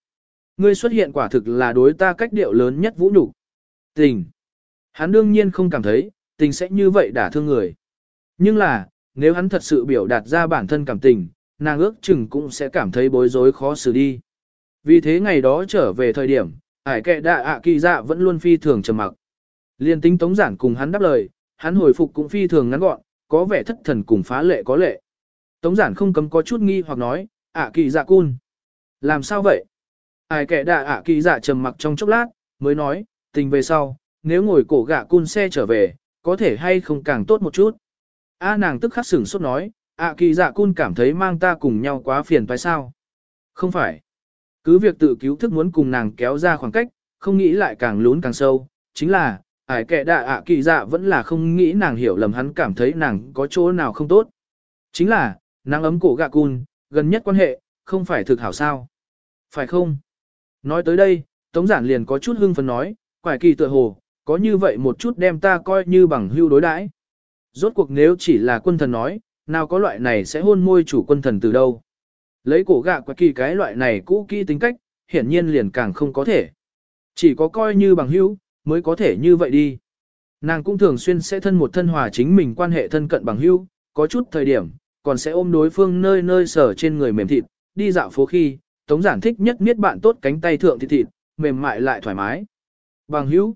Ngươi xuất hiện quả thực là đối ta cách điệu lớn nhất vũ nhục. Tình. Hắn đương nhiên không cảm thấy, tình sẽ như vậy đả thương người. Nhưng là, nếu hắn thật sự biểu đạt ra bản thân cảm tình, nàng ước chừng cũng sẽ cảm thấy bối rối khó xử đi. Vì thế ngày đó trở về thời điểm, ải kệ đạ ạ kỳ dạ vẫn luôn phi thường trầm mặc. Liên tính tống giản cùng hắn đáp lời, hắn hồi phục cũng phi thường ngắn gọn, có vẻ thất thần cùng phá lệ có lệ. Tống giản không cấm có chút nghi hoặc nói, ạ kỳ dạ cun. Làm sao vậy? Ải kệ đạ ạ kỳ dạ trầm mặc trong chốc lát, mới nói, tình về sau, nếu ngồi cổ gạ cun xe trở về, có thể hay không càng tốt một chút. A nàng tức khắc sửng sốt nói, ạ kỳ dạ cun cảm thấy mang ta cùng nhau quá phiền phải sao? Không phải. Cứ việc tự cứu thức muốn cùng nàng kéo ra khoảng cách, không nghĩ lại càng lún càng sâu, chính là, ải kệ đạ ạ kỳ dạ vẫn là không nghĩ nàng hiểu lầm hắn cảm thấy nàng có chỗ nào không tốt. Chính là, nàng ấm cổ gạ cun, gần nhất quan hệ, không phải thực hảo sao. Phải không? Nói tới đây, Tống giản liền có chút hưng phấn nói, quải kỳ tựa hồ, có như vậy một chút đem ta coi như bằng hưu đối đãi. Rốt cuộc nếu chỉ là quân thần nói, nào có loại này sẽ hôn môi chủ quân thần từ đâu. Lấy cổ gạ quải kỳ cái loại này cũ kỹ tính cách, hiển nhiên liền càng không có thể. Chỉ có coi như bằng hữu mới có thể như vậy đi. Nàng cũng thường xuyên sẽ thân một thân hòa chính mình quan hệ thân cận bằng hữu, có chút thời điểm, còn sẽ ôm đối phương nơi nơi sở trên người mềm thịt, đi dạo phố khi, tống giản thích nhất miết bạn tốt cánh tay thượng thịt thịt, mềm mại lại thoải mái. Bằng hữu,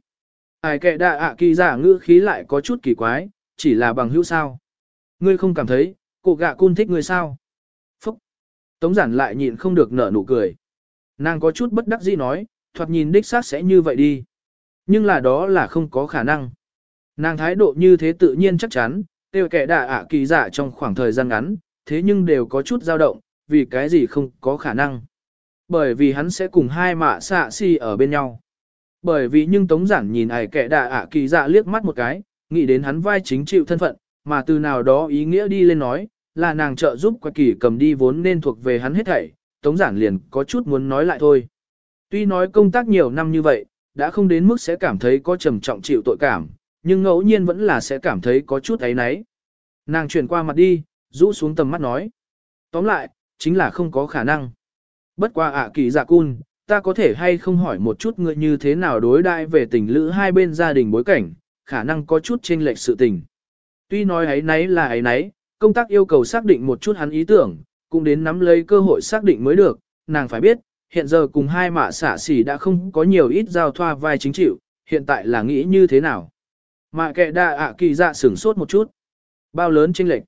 ai kệ đạ ạ kỳ giả ngữ khí lại có chút kỳ quái, chỉ là bằng hữu sao. Ngươi không cảm thấy, cổ gạ cun thích ngươi sao? Phúc! Tống giản lại nhịn không được nở nụ cười. Nàng có chút bất đắc dĩ nói, thoạt nhìn đích xác sẽ như vậy đi. Nhưng là đó là không có khả năng. Nàng thái độ như thế tự nhiên chắc chắn, tiêu kẻ đạ ạ kỳ giả trong khoảng thời gian ngắn, thế nhưng đều có chút dao động, vì cái gì không có khả năng. Bởi vì hắn sẽ cùng hai mạ xạ si ở bên nhau. Bởi vì nhưng tống giản nhìn ải kẻ đạ ạ kỳ giả liếc mắt một cái, nghĩ đến hắn vai chính chịu thân phận, mà từ nào đó ý nghĩa đi lên nói, là nàng trợ giúp qua kỳ cầm đi vốn nên thuộc về hắn hết thảy, tống giản liền có chút muốn nói lại thôi. Tuy nói công tác nhiều năm như vậy, đã không đến mức sẽ cảm thấy có trầm trọng chịu tội cảm, nhưng ngẫu nhiên vẫn là sẽ cảm thấy có chút ấy náy. Nàng chuyển qua mặt đi, rũ xuống tầm mắt nói. Tóm lại, chính là không có khả năng. Bất qua ạ kỳ dạ cun, ta có thể hay không hỏi một chút người như thế nào đối đại về tình lữ hai bên gia đình bối cảnh, khả năng có chút chênh lệch sự tình. Tuy nói ấy nấy là ấy nấy, công tác yêu cầu xác định một chút hắn ý tưởng, cũng đến nắm lấy cơ hội xác định mới được, nàng phải biết, hiện giờ cùng hai mạ xả xỉ đã không có nhiều ít giao thoa vai chính chịu, hiện tại là nghĩ như thế nào. Mạ kệ đa ạ kỳ dạ sửng sốt một chút. Bao lớn chênh lệch.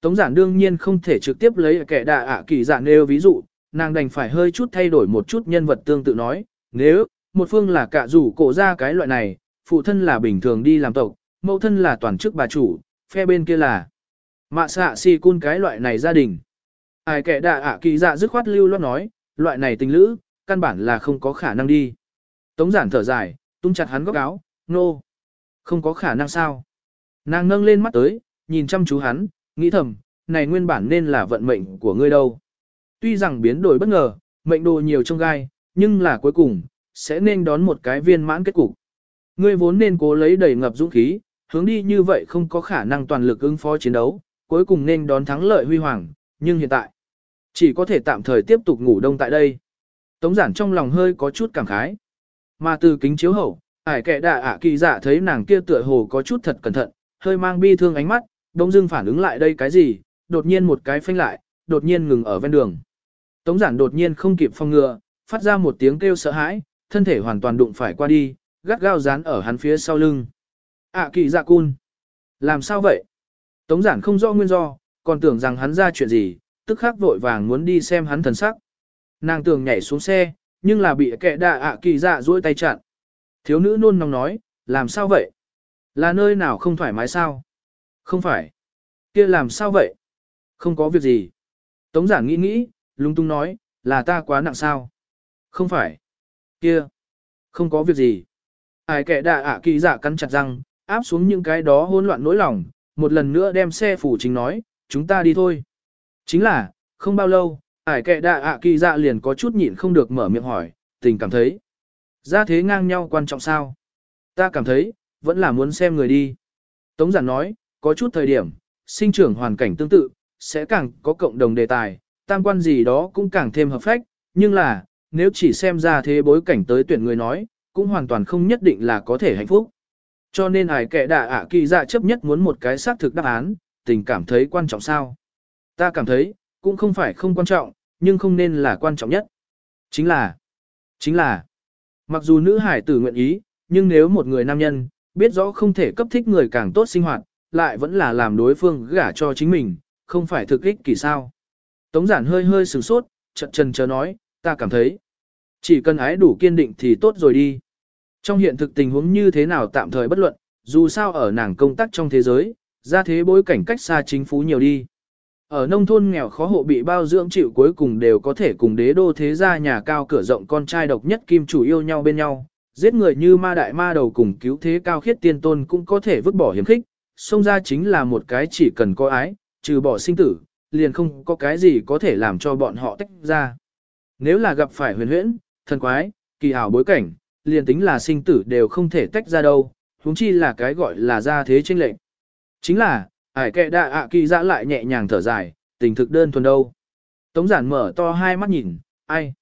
Tống giản đương nhiên không thể trực tiếp lấy kẻ đà ạ kỳ dạ nêu ví dụ, nàng đành phải hơi chút thay đổi một chút nhân vật tương tự nói, nếu, một phương là cả rủ cổ ra cái loại này, phụ thân là bình thường đi làm tộc, mẫu thân là toàn chức bà chủ, phe bên kia là mạ xạ si cun cái loại này gia đình. Ai kẻ đạ ạ kỳ dạ dứt khoát lưu loát nói, loại này tình lữ, căn bản là không có khả năng đi. Tống giản thở dài, tung chặt hắn góc áo, nô. No. Không có khả năng sao. Nàng ngâng lên mắt tới, nhìn chăm chú hắn, nghĩ thầm, này nguyên bản nên là vận mệnh của ngươi đâu. Tuy rằng biến đổi bất ngờ, mệnh đồ nhiều trong gai, nhưng là cuối cùng, sẽ nên đón một cái viên mãn kết cục. Ngươi vốn nên cố lấy đầy ngập dũng khí, hướng đi như vậy không có khả năng toàn lực ứng phó chiến đấu, cuối cùng nên đón thắng lợi huy hoàng, nhưng hiện tại, chỉ có thể tạm thời tiếp tục ngủ đông tại đây. Tống giản trong lòng hơi có chút cảm khái. Mà từ kính chiếu hậu, ải kệ đạ ả kỳ dạ thấy nàng kia tựa hồ có chút thật cẩn thận, hơi mang bi thương ánh mắt, đông dưng phản ứng lại đây cái gì, đột nhiên một cái phanh lại, đột nhiên ngừng ở ven đường. Tống giản đột nhiên không kịp phong ngừa, phát ra một tiếng kêu sợ hãi, thân thể hoàn toàn đụng phải qua đi, gắt gao dán ở hắn phía sau lưng. Ả kỳ dạ cun. Làm sao vậy? Tống giản không rõ nguyên do, còn tưởng rằng hắn ra chuyện gì, tức khắc vội vàng muốn đi xem hắn thần sắc. Nàng tưởng nhảy xuống xe, nhưng là bị kẻ đạ ạ kỳ dạ duỗi tay chặn. Thiếu nữ nôn nóng nói, làm sao vậy? Là nơi nào không thoải mái sao? Không phải. kia làm sao vậy? Không có việc gì. Tống giản nghĩ nghĩ, lung tung nói, là ta quá nặng sao? Không phải. kia Không có việc gì. Ai kẻ đạ ạ kỳ dạ cắn chặt răng, áp xuống những cái đó hỗn loạn nỗi lòng, một lần nữa đem xe phủ chính nói, chúng ta đi thôi. Chính là, không bao lâu, ải kệ đạ ạ kỳ dạ liền có chút nhịn không được mở miệng hỏi, tình cảm thấy. Ra thế ngang nhau quan trọng sao? Ta cảm thấy, vẫn là muốn xem người đi. Tống giản nói, có chút thời điểm, sinh trưởng hoàn cảnh tương tự, sẽ càng có cộng đồng đề tài, tam quan gì đó cũng càng thêm hợp phách, nhưng là, nếu chỉ xem ra thế bối cảnh tới tuyển người nói, cũng hoàn toàn không nhất định là có thể hạnh phúc. Cho nên ải kệ đạ ạ kỳ dạ chấp nhất muốn một cái xác thực đáp án, tình cảm thấy quan trọng sao? Ta cảm thấy, cũng không phải không quan trọng, nhưng không nên là quan trọng nhất. Chính là, chính là, mặc dù nữ hải tử nguyện ý, nhưng nếu một người nam nhân, biết rõ không thể cấp thích người càng tốt sinh hoạt, lại vẫn là làm đối phương gả cho chính mình, không phải thực ích kỳ sao. Tống giản hơi hơi sửng sốt, chật chân chờ nói, ta cảm thấy, chỉ cần ái đủ kiên định thì tốt rồi đi. Trong hiện thực tình huống như thế nào tạm thời bất luận, dù sao ở nàng công tác trong thế giới, ra thế bối cảnh cách xa chính phú nhiều đi. Ở nông thôn nghèo khó hộ bị bao dưỡng chịu cuối cùng đều có thể cùng đế đô thế gia nhà cao cửa rộng con trai độc nhất kim chủ yêu nhau bên nhau, giết người như ma đại ma đầu cùng cứu thế cao khiết tiên tôn cũng có thể vứt bỏ hiểm khích, xông ra chính là một cái chỉ cần có ái, trừ bỏ sinh tử, liền không có cái gì có thể làm cho bọn họ tách ra. Nếu là gặp phải huyền huyễn, thần quái, kỳ ảo bối cảnh, liền tính là sinh tử đều không thể tách ra đâu, huống chi là cái gọi là ra thế chênh lệnh. Chính là, ải kệ đạ ạ kỳ dã lại nhẹ nhàng thở dài, tình thực đơn thuần đâu. Tống giản mở to hai mắt nhìn, ai?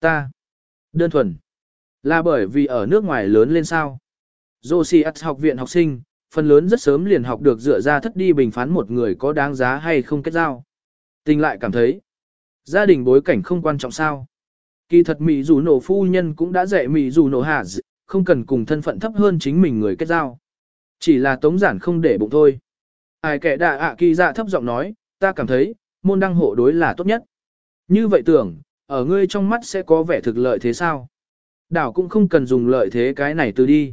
Ta. Đơn thuần. Là bởi vì ở nước ngoài lớn lên sao? Josias học viện học sinh, phần lớn rất sớm liền học được dựa ra thất đi bình phán một người có đáng giá hay không kết giao. Tình lại cảm thấy, gia đình bối cảnh không quan trọng sao. Kỳ thật Mỹ dù nổ phu nhân cũng đã dạy Mỹ dù nổ hạ không cần cùng thân phận thấp hơn chính mình người kết giao. Chỉ là tống giản không để bụng thôi. Ai kẻ đạ ạ kỳ dạ thấp giọng nói, ta cảm thấy, môn đăng hộ đối là tốt nhất. Như vậy tưởng, ở ngươi trong mắt sẽ có vẻ thực lợi thế sao? Đảo cũng không cần dùng lợi thế cái này từ đi.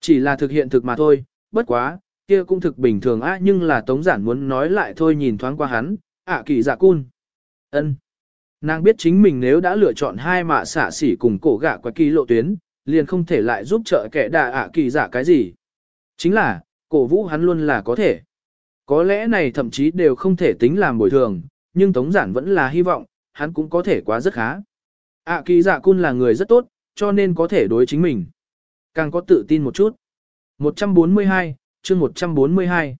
Chỉ là thực hiện thực mà thôi, bất quá, kia cũng thực bình thường á nhưng là tống giản muốn nói lại thôi nhìn thoáng qua hắn, ạ kỳ dạ cun. ân Nàng biết chính mình nếu đã lựa chọn hai mạ xả xỉ cùng cổ gạ quái kỳ lộ tuyến, liền không thể lại giúp trợ kẻ đà ạ kỳ giả cái gì. Chính là, cổ vũ hắn luôn là có thể. Có lẽ này thậm chí đều không thể tính làm bồi thường, nhưng Tống Giản vẫn là hy vọng, hắn cũng có thể quá rất khá. ạ kỳ giả cun là người rất tốt, cho nên có thể đối chính mình. Càng có tự tin một chút. 142, chương 142.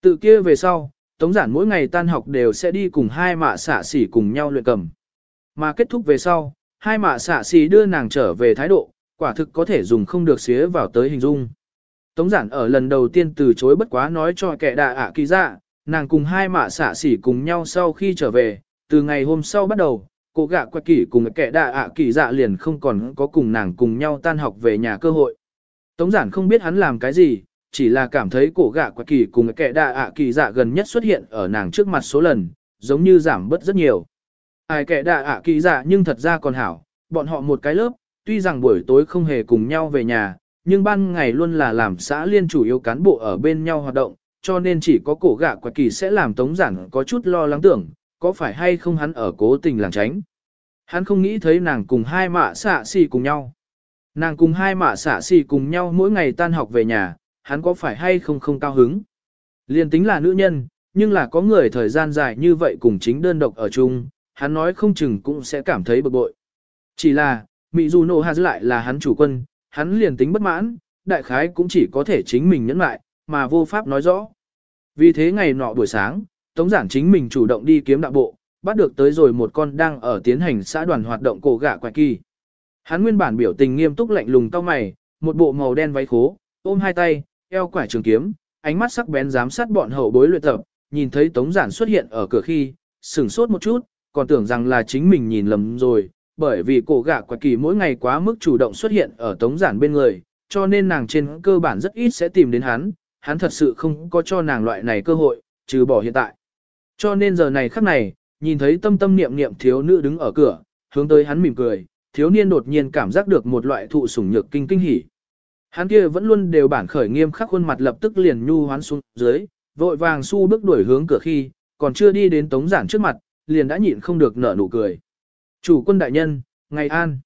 Tự kia về sau, Tống giản mỗi ngày tan học đều sẽ đi cùng hai mạ xạ xỉ cùng nhau luyện cầm. Mà kết thúc về sau, hai mạ xạ xỉ đưa nàng trở về thái độ, quả thực có thể dùng không được xía vào tới hình dung. Tống giản ở lần đầu tiên từ chối bất quá nói cho kẻ đà ạ kỳ dạ, nàng cùng hai mạ xạ xỉ cùng nhau sau khi trở về, từ ngày hôm sau bắt đầu, cô gạ quạ kỷ cùng kẻ đà ạ kỳ dạ liền không còn có cùng nàng cùng nhau tan học về nhà cơ hội. Tống giản không biết hắn làm cái gì, chỉ là cảm thấy cổ gạ quạ kỳ cùng kẻ đạ ạ kỳ dạ gần nhất xuất hiện ở nàng trước mặt số lần, giống như giảm bớt rất nhiều. Ai kẻ đạ ạ kỳ dạ nhưng thật ra còn hảo, bọn họ một cái lớp, tuy rằng buổi tối không hề cùng nhau về nhà, nhưng ban ngày luôn là làm xã liên chủ yếu cán bộ ở bên nhau hoạt động, cho nên chỉ có cổ gạ quạ kỳ sẽ làm tống giản có chút lo lắng tưởng, có phải hay không hắn ở cố tình làng tránh. Hắn không nghĩ thấy nàng cùng hai mạ xạ xì cùng nhau. Nàng cùng hai mạ xạ xì cùng nhau mỗi ngày tan học về nhà, hắn có phải hay không không cao hứng. Liên tính là nữ nhân, nhưng là có người thời gian dài như vậy cùng chính đơn độc ở chung, hắn nói không chừng cũng sẽ cảm thấy bực bội. Chỉ là, Mỹ dù nổ hạt lại là hắn chủ quân, hắn liền tính bất mãn, đại khái cũng chỉ có thể chính mình nhẫn lại, mà vô pháp nói rõ. Vì thế ngày nọ buổi sáng, Tống Giản chính mình chủ động đi kiếm đạo bộ, bắt được tới rồi một con đang ở tiến hành xã đoàn hoạt động cổ gạ quài kỳ. Hắn nguyên bản biểu tình nghiêm túc lạnh lùng cao mày, một bộ màu đen váy khố, ôm hai tay, eo quải trường kiếm, ánh mắt sắc bén giám sát bọn hậu bối luyện tập, nhìn thấy Tống Giản xuất hiện ở cửa khi, sửng sốt một chút, còn tưởng rằng là chính mình nhìn lầm rồi, bởi vì cổ gạ quạt kỳ mỗi ngày quá mức chủ động xuất hiện ở Tống Giản bên người, cho nên nàng trên cơ bản rất ít sẽ tìm đến hắn, hắn thật sự không có cho nàng loại này cơ hội, trừ bỏ hiện tại. Cho nên giờ này khắc này, nhìn thấy tâm tâm niệm niệm thiếu nữ đứng ở cửa, hướng tới hắn mỉm cười, thiếu niên đột nhiên cảm giác được một loại thụ sủng nhược kinh kinh hỉ. Hắn kia vẫn luôn đều bản khởi nghiêm khắc khuôn mặt lập tức liền nhu hoán xuống dưới, vội vàng su bước đuổi hướng cửa khi, còn chưa đi đến tống giản trước mặt, liền đã nhịn không được nở nụ cười. Chủ quân đại nhân, ngày an.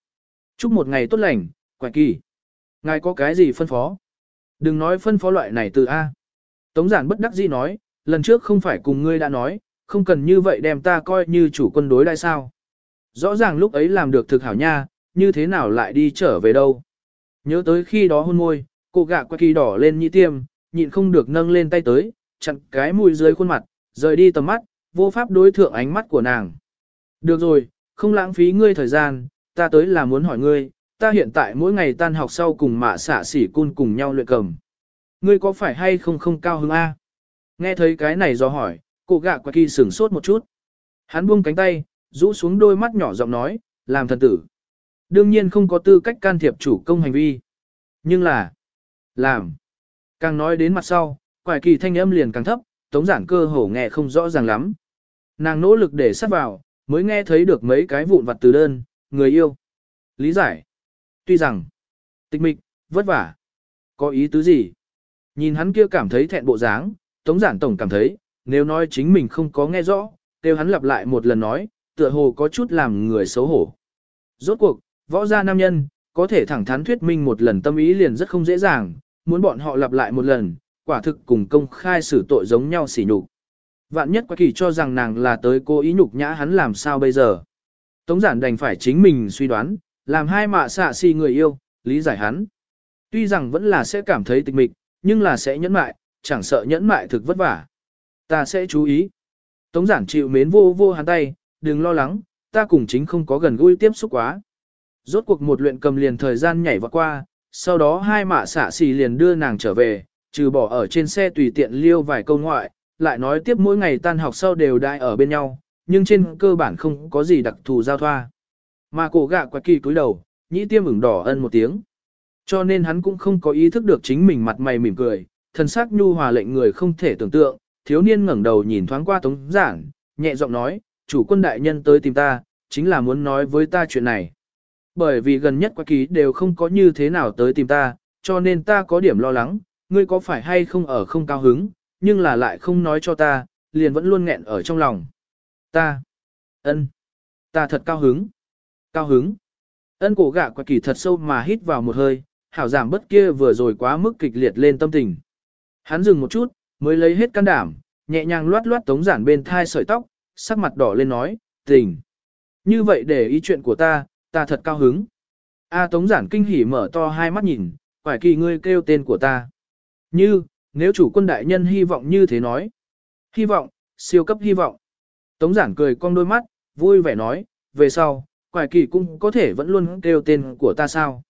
Chúc một ngày tốt lành, quả kỳ. Ngài có cái gì phân phó? Đừng nói phân phó loại này từ A. Tống giản bất đắc dĩ nói, lần trước không phải cùng ngươi đã nói, không cần như vậy đem ta coi như chủ quân đối đại sao. Rõ ràng lúc ấy làm được thực hảo nha, như thế nào lại đi trở về đâu. Nhớ tới khi đó hôn môi, cô gạ qua kỳ đỏ lên nhĩ tiêm, nhịn không được nâng lên tay tới, chặn cái mùi dưới khuôn mặt, rời đi tầm mắt, vô pháp đối thượng ánh mắt của nàng. Được rồi, không lãng phí ngươi thời gian, ta tới là muốn hỏi ngươi, ta hiện tại mỗi ngày tan học sau cùng mạ xả xỉ cun cùng nhau luyện cầm. Ngươi có phải hay không không cao hứng A? Nghe thấy cái này do hỏi, cô gạ qua kỳ sửng sốt một chút. Hắn buông cánh tay, rũ xuống đôi mắt nhỏ giọng nói, làm thần tử. Đương nhiên không có tư cách can thiệp chủ công hành vi. Nhưng là, làm. Càng nói đến mặt sau, quải kỳ thanh âm liền càng thấp, tống giản cơ hổ nghe không rõ ràng lắm. Nàng nỗ lực để sát vào, mới nghe thấy được mấy cái vụn vặt từ đơn, người yêu. Lý giải. Tuy rằng, tịch mịch, vất vả. Có ý tứ gì? Nhìn hắn kia cảm thấy thẹn bộ dáng, tống giản tổng cảm thấy, nếu nói chính mình không có nghe rõ, kêu hắn lặp lại một lần nói, tựa hồ có chút làm người xấu hổ. Rốt cuộc, võ gia nam nhân, có thể thẳng thắn thuyết minh một lần tâm ý liền rất không dễ dàng, muốn bọn họ lặp lại một lần, quả thực cùng công khai xử tội giống nhau xỉ nhục. Vạn nhất quá kỳ cho rằng nàng là tới cố ý nhục nhã hắn làm sao bây giờ. Tống giản đành phải chính mình suy đoán, làm hai mạ xạ si người yêu, lý giải hắn. Tuy rằng vẫn là sẽ cảm thấy tịch mịch, nhưng là sẽ nhẫn mại, chẳng sợ nhẫn mại thực vất vả. Ta sẽ chú ý. Tống giản chịu mến vô vô hắn tay, đừng lo lắng, ta cùng chính không có gần gũi tiếp xúc quá. Rốt cuộc một luyện cầm liền thời gian nhảy vọt qua, sau đó hai mạ xả xì liền đưa nàng trở về, trừ bỏ ở trên xe tùy tiện liêu vài câu ngoại, lại nói tiếp mỗi ngày tan học sau đều đại ở bên nhau, nhưng trên cơ bản không có gì đặc thù giao thoa. Mà cổ gạ quạt kỳ cúi đầu, nhĩ tiêm ửng đỏ ân một tiếng. Cho nên hắn cũng không có ý thức được chính mình mặt mày mỉm cười, thần sắc nhu hòa lệnh người không thể tưởng tượng, thiếu niên ngẩng đầu nhìn thoáng qua tống giảng, nhẹ giọng nói, chủ quân đại nhân tới tìm ta, chính là muốn nói với ta chuyện này. Bởi vì gần nhất quạt kỳ đều không có như thế nào tới tìm ta, cho nên ta có điểm lo lắng, ngươi có phải hay không ở không cao hứng, nhưng là lại không nói cho ta, liền vẫn luôn nghẹn ở trong lòng. Ta, ân, ta thật cao hứng, cao hứng. Ân cổ gạ quạt kỳ thật sâu mà hít vào một hơi, hảo giảm bất kia vừa rồi quá mức kịch liệt lên tâm tình. Hắn dừng một chút, mới lấy hết can đảm, nhẹ nhàng loát loát tống giản bên thai sợi tóc, sắc mặt đỏ lên nói, tình. Như vậy để ý chuyện của ta, ta thật cao hứng. A tống giản kinh hỉ mở to hai mắt nhìn, phải kỳ ngươi kêu tên của ta. Như, nếu chủ quân đại nhân hy vọng như thế nói. Hy vọng, siêu cấp hy vọng. Tống giản cười cong đôi mắt, vui vẻ nói, về sau, quải kỳ cũng có thể vẫn luôn kêu tên của ta sao.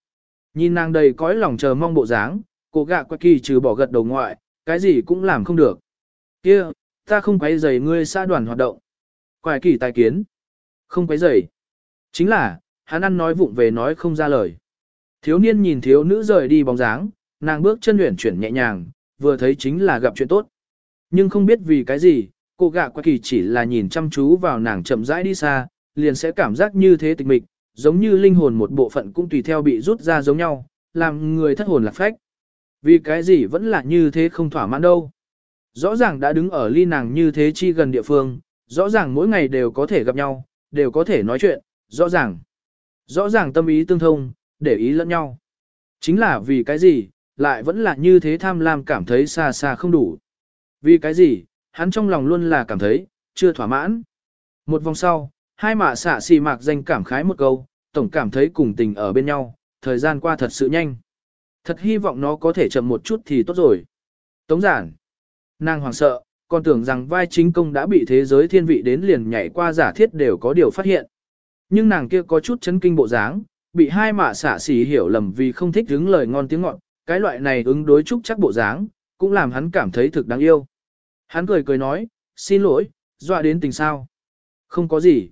Nhìn nàng đầy cõi lòng chờ mong bộ dáng, cô gạ quải kỳ trừ bỏ gật đầu ngoại, cái gì cũng làm không được. kia ta không quấy rầy ngươi xa đoàn hoạt động. Quải kỳ tài kiến. Không quấy rầy. Chính là, hắn ăn nói vụng về nói không ra lời. Thiếu niên nhìn thiếu nữ rời đi bóng dáng, nàng bước chân luyện chuyển nhẹ nhàng, vừa thấy chính là gặp chuyện tốt. Nhưng không biết vì cái gì, cô gạ qua kỳ chỉ là nhìn chăm chú vào nàng chậm rãi đi xa, liền sẽ cảm giác như thế tịch mịch, giống như linh hồn một bộ phận cũng tùy theo bị rút ra giống nhau, làm người thất hồn lạc phách. Vì cái gì vẫn là như thế không thỏa mãn đâu. Rõ ràng đã đứng ở ly nàng như thế chi gần địa phương, rõ ràng mỗi ngày đều có thể gặp nhau, đều có thể nói chuyện, rõ ràng. Rõ ràng tâm ý tương thông, để ý lẫn nhau. Chính là vì cái gì, lại vẫn là như thế tham lam cảm thấy xa xa không đủ. Vì cái gì, hắn trong lòng luôn là cảm thấy, chưa thỏa mãn. Một vòng sau, hai mạ xạ xì mạc danh cảm khái một câu, tổng cảm thấy cùng tình ở bên nhau, thời gian qua thật sự nhanh. Thật hy vọng nó có thể chậm một chút thì tốt rồi. Tống giản. Nàng hoàng sợ, còn tưởng rằng vai chính công đã bị thế giới thiên vị đến liền nhảy qua giả thiết đều có điều phát hiện. Nhưng nàng kia có chút chấn kinh bộ dáng, bị hai mạ xả xỉ hiểu lầm vì không thích hứng lời ngon tiếng ngọt, cái loại này ứng đối chúc chắc bộ dáng, cũng làm hắn cảm thấy thực đáng yêu. Hắn cười cười nói, xin lỗi, dọa đến tình sao. Không có gì.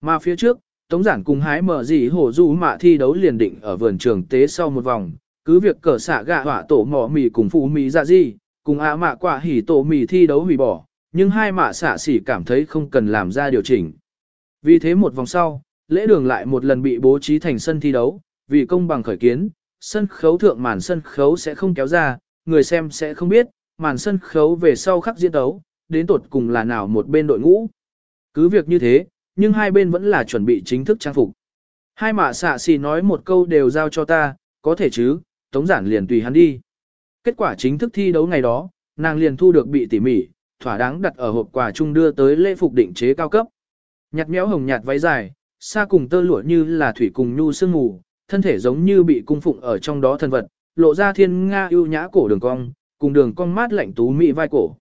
Mà phía trước, Tống Giản cùng hái mở gì hổ du mạ thi đấu liền định ở vườn trường tế sau một vòng, cứ việc cờ xả gạ hỏa tổ mỏ mì cùng phụ mì ra gì, cùng ạ mạ quả hỉ tổ mì thi đấu hủy bỏ, nhưng hai mạ xả xỉ cảm thấy không cần làm ra điều chỉnh. Vì thế một vòng sau, lễ đường lại một lần bị bố trí thành sân thi đấu, vì công bằng khởi kiến, sân khấu thượng màn sân khấu sẽ không kéo ra, người xem sẽ không biết, màn sân khấu về sau khắc diễn đấu, đến tột cùng là nào một bên đội ngũ. Cứ việc như thế, nhưng hai bên vẫn là chuẩn bị chính thức trang phục. Hai mạ xạ xì nói một câu đều giao cho ta, có thể chứ, tống giản liền tùy hắn đi. Kết quả chính thức thi đấu ngày đó, nàng liền thu được bị tỉ mỉ, thỏa đáng đặt ở hộp quà chung đưa tới lễ phục định chế cao cấp. Nhạt méo hồng nhạt váy dài, xa cùng tơ lụa như là thủy cùng nhu sương mù, thân thể giống như bị cung phụng ở trong đó thân vật, lộ ra thiên nga ưu nhã cổ đường cong, cùng đường cong mát lạnh tú mị vai cổ.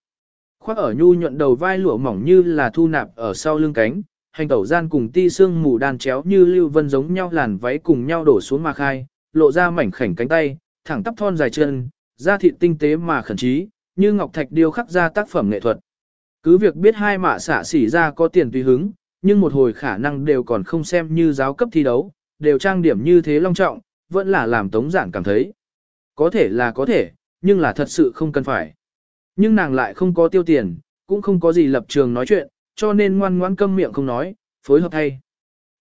Khoác ở nhu nhuận đầu vai lụa mỏng như là thu nạp ở sau lưng cánh, hành tẩu gian cùng ti xương mù đan chéo như lưu vân giống nhau làn váy cùng nhau đổ xuống mà khai, lộ ra mảnh khảnh cánh tay, thẳng tắp thon dài chân, da thịt tinh tế mà khẩn trí, như ngọc thạch điêu khắc ra tác phẩm nghệ thuật. Cứ việc biết hai mạ xả xỉ ra có tiền tùy hứng, nhưng một hồi khả năng đều còn không xem như giáo cấp thi đấu, đều trang điểm như thế long trọng, vẫn là làm tống giản cảm thấy. Có thể là có thể, nhưng là thật sự không cần phải. Nhưng nàng lại không có tiêu tiền, cũng không có gì lập trường nói chuyện, cho nên ngoan ngoãn câm miệng không nói, phối hợp thay.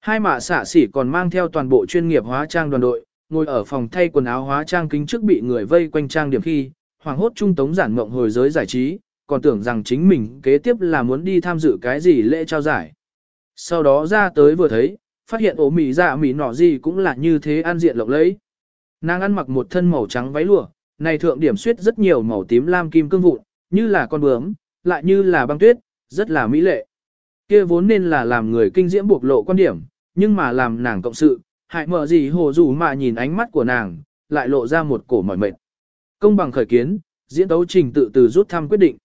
Hai mạ xạ xỉ còn mang theo toàn bộ chuyên nghiệp hóa trang đoàn đội, ngồi ở phòng thay quần áo hóa trang kính trước bị người vây quanh trang điểm khi, hoàng hốt trung tống giản mộng hồi giới giải trí, còn tưởng rằng chính mình kế tiếp là muốn đi tham dự cái gì lễ trao giải. Sau đó ra tới vừa thấy, phát hiện ổ mì dạ mì nọ gì cũng là như thế ăn diện lộng lẫy. Nàng ăn mặc một thân màu trắng váy lụa, này thượng điểm suyết rất nhiều màu tím lam kim cương vụn, như là con bướm, lại như là băng tuyết, rất là mỹ lệ. Kia vốn nên là làm người kinh diễm buộc lộ quan điểm, nhưng mà làm nàng cộng sự, Hại mở gì hồ dù mà nhìn ánh mắt của nàng, lại lộ ra một cổ mỏi mệt. Công bằng khởi kiến, diễn tấu trình tự từ rút thăm quyết định.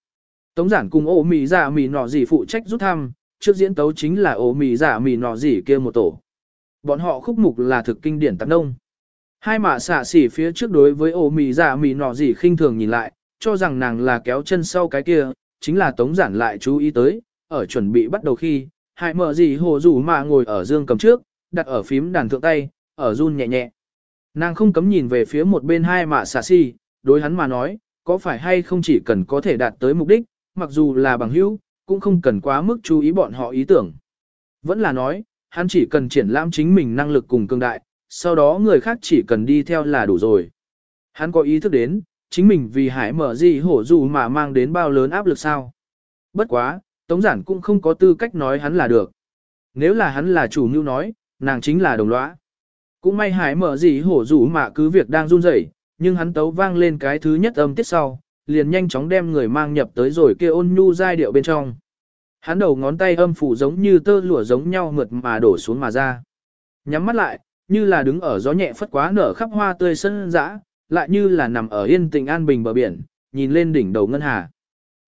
Tống giản cùng ổ mì giả mì nọ gì phụ trách rút thăm, trước diễn tấu chính là ố mì giả mì nọ gì kia một tổ. Bọn họ khúc mục là thực kinh điển tạp nông. Hai mạ xạ xỉ phía trước đối với ố mì giả mì nọ gì khinh thường nhìn lại, cho rằng nàng là kéo chân sau cái kia, chính là tống giản lại chú ý tới, ở chuẩn bị bắt đầu khi, hại mở gì hồ rủ mà ngồi ở dương cầm trước, đặt ở phím đàn thượng tay, ở run nhẹ nhẹ. Nàng không cấm nhìn về phía một bên hai mạ xạ xỉ, đối hắn mà nói, có phải hay không chỉ cần có thể đạt tới mục đích, mặc dù là bằng hữu, cũng không cần quá mức chú ý bọn họ ý tưởng. Vẫn là nói, hắn chỉ cần triển lãm chính mình năng lực cùng cương đại, sau đó người khác chỉ cần đi theo là đủ rồi. Hắn có ý thức đến, chính mình vì hải mở gì hổ dù mà mang đến bao lớn áp lực sao. Bất quá, Tống Giản cũng không có tư cách nói hắn là được. Nếu là hắn là chủ mưu nói, nàng chính là đồng lõa. Cũng may hải mở gì hổ dù mà cứ việc đang run rẩy, nhưng hắn tấu vang lên cái thứ nhất âm tiết sau, liền nhanh chóng đem người mang nhập tới rồi kia ôn nhu giai điệu bên trong. Hắn đầu ngón tay âm phủ giống như tơ lụa giống nhau mượt mà đổ xuống mà ra. Nhắm mắt lại, như là đứng ở gió nhẹ phất quá nở khắp hoa tươi sân dã, lại như là nằm ở yên tĩnh an bình bờ biển, nhìn lên đỉnh đầu ngân hà.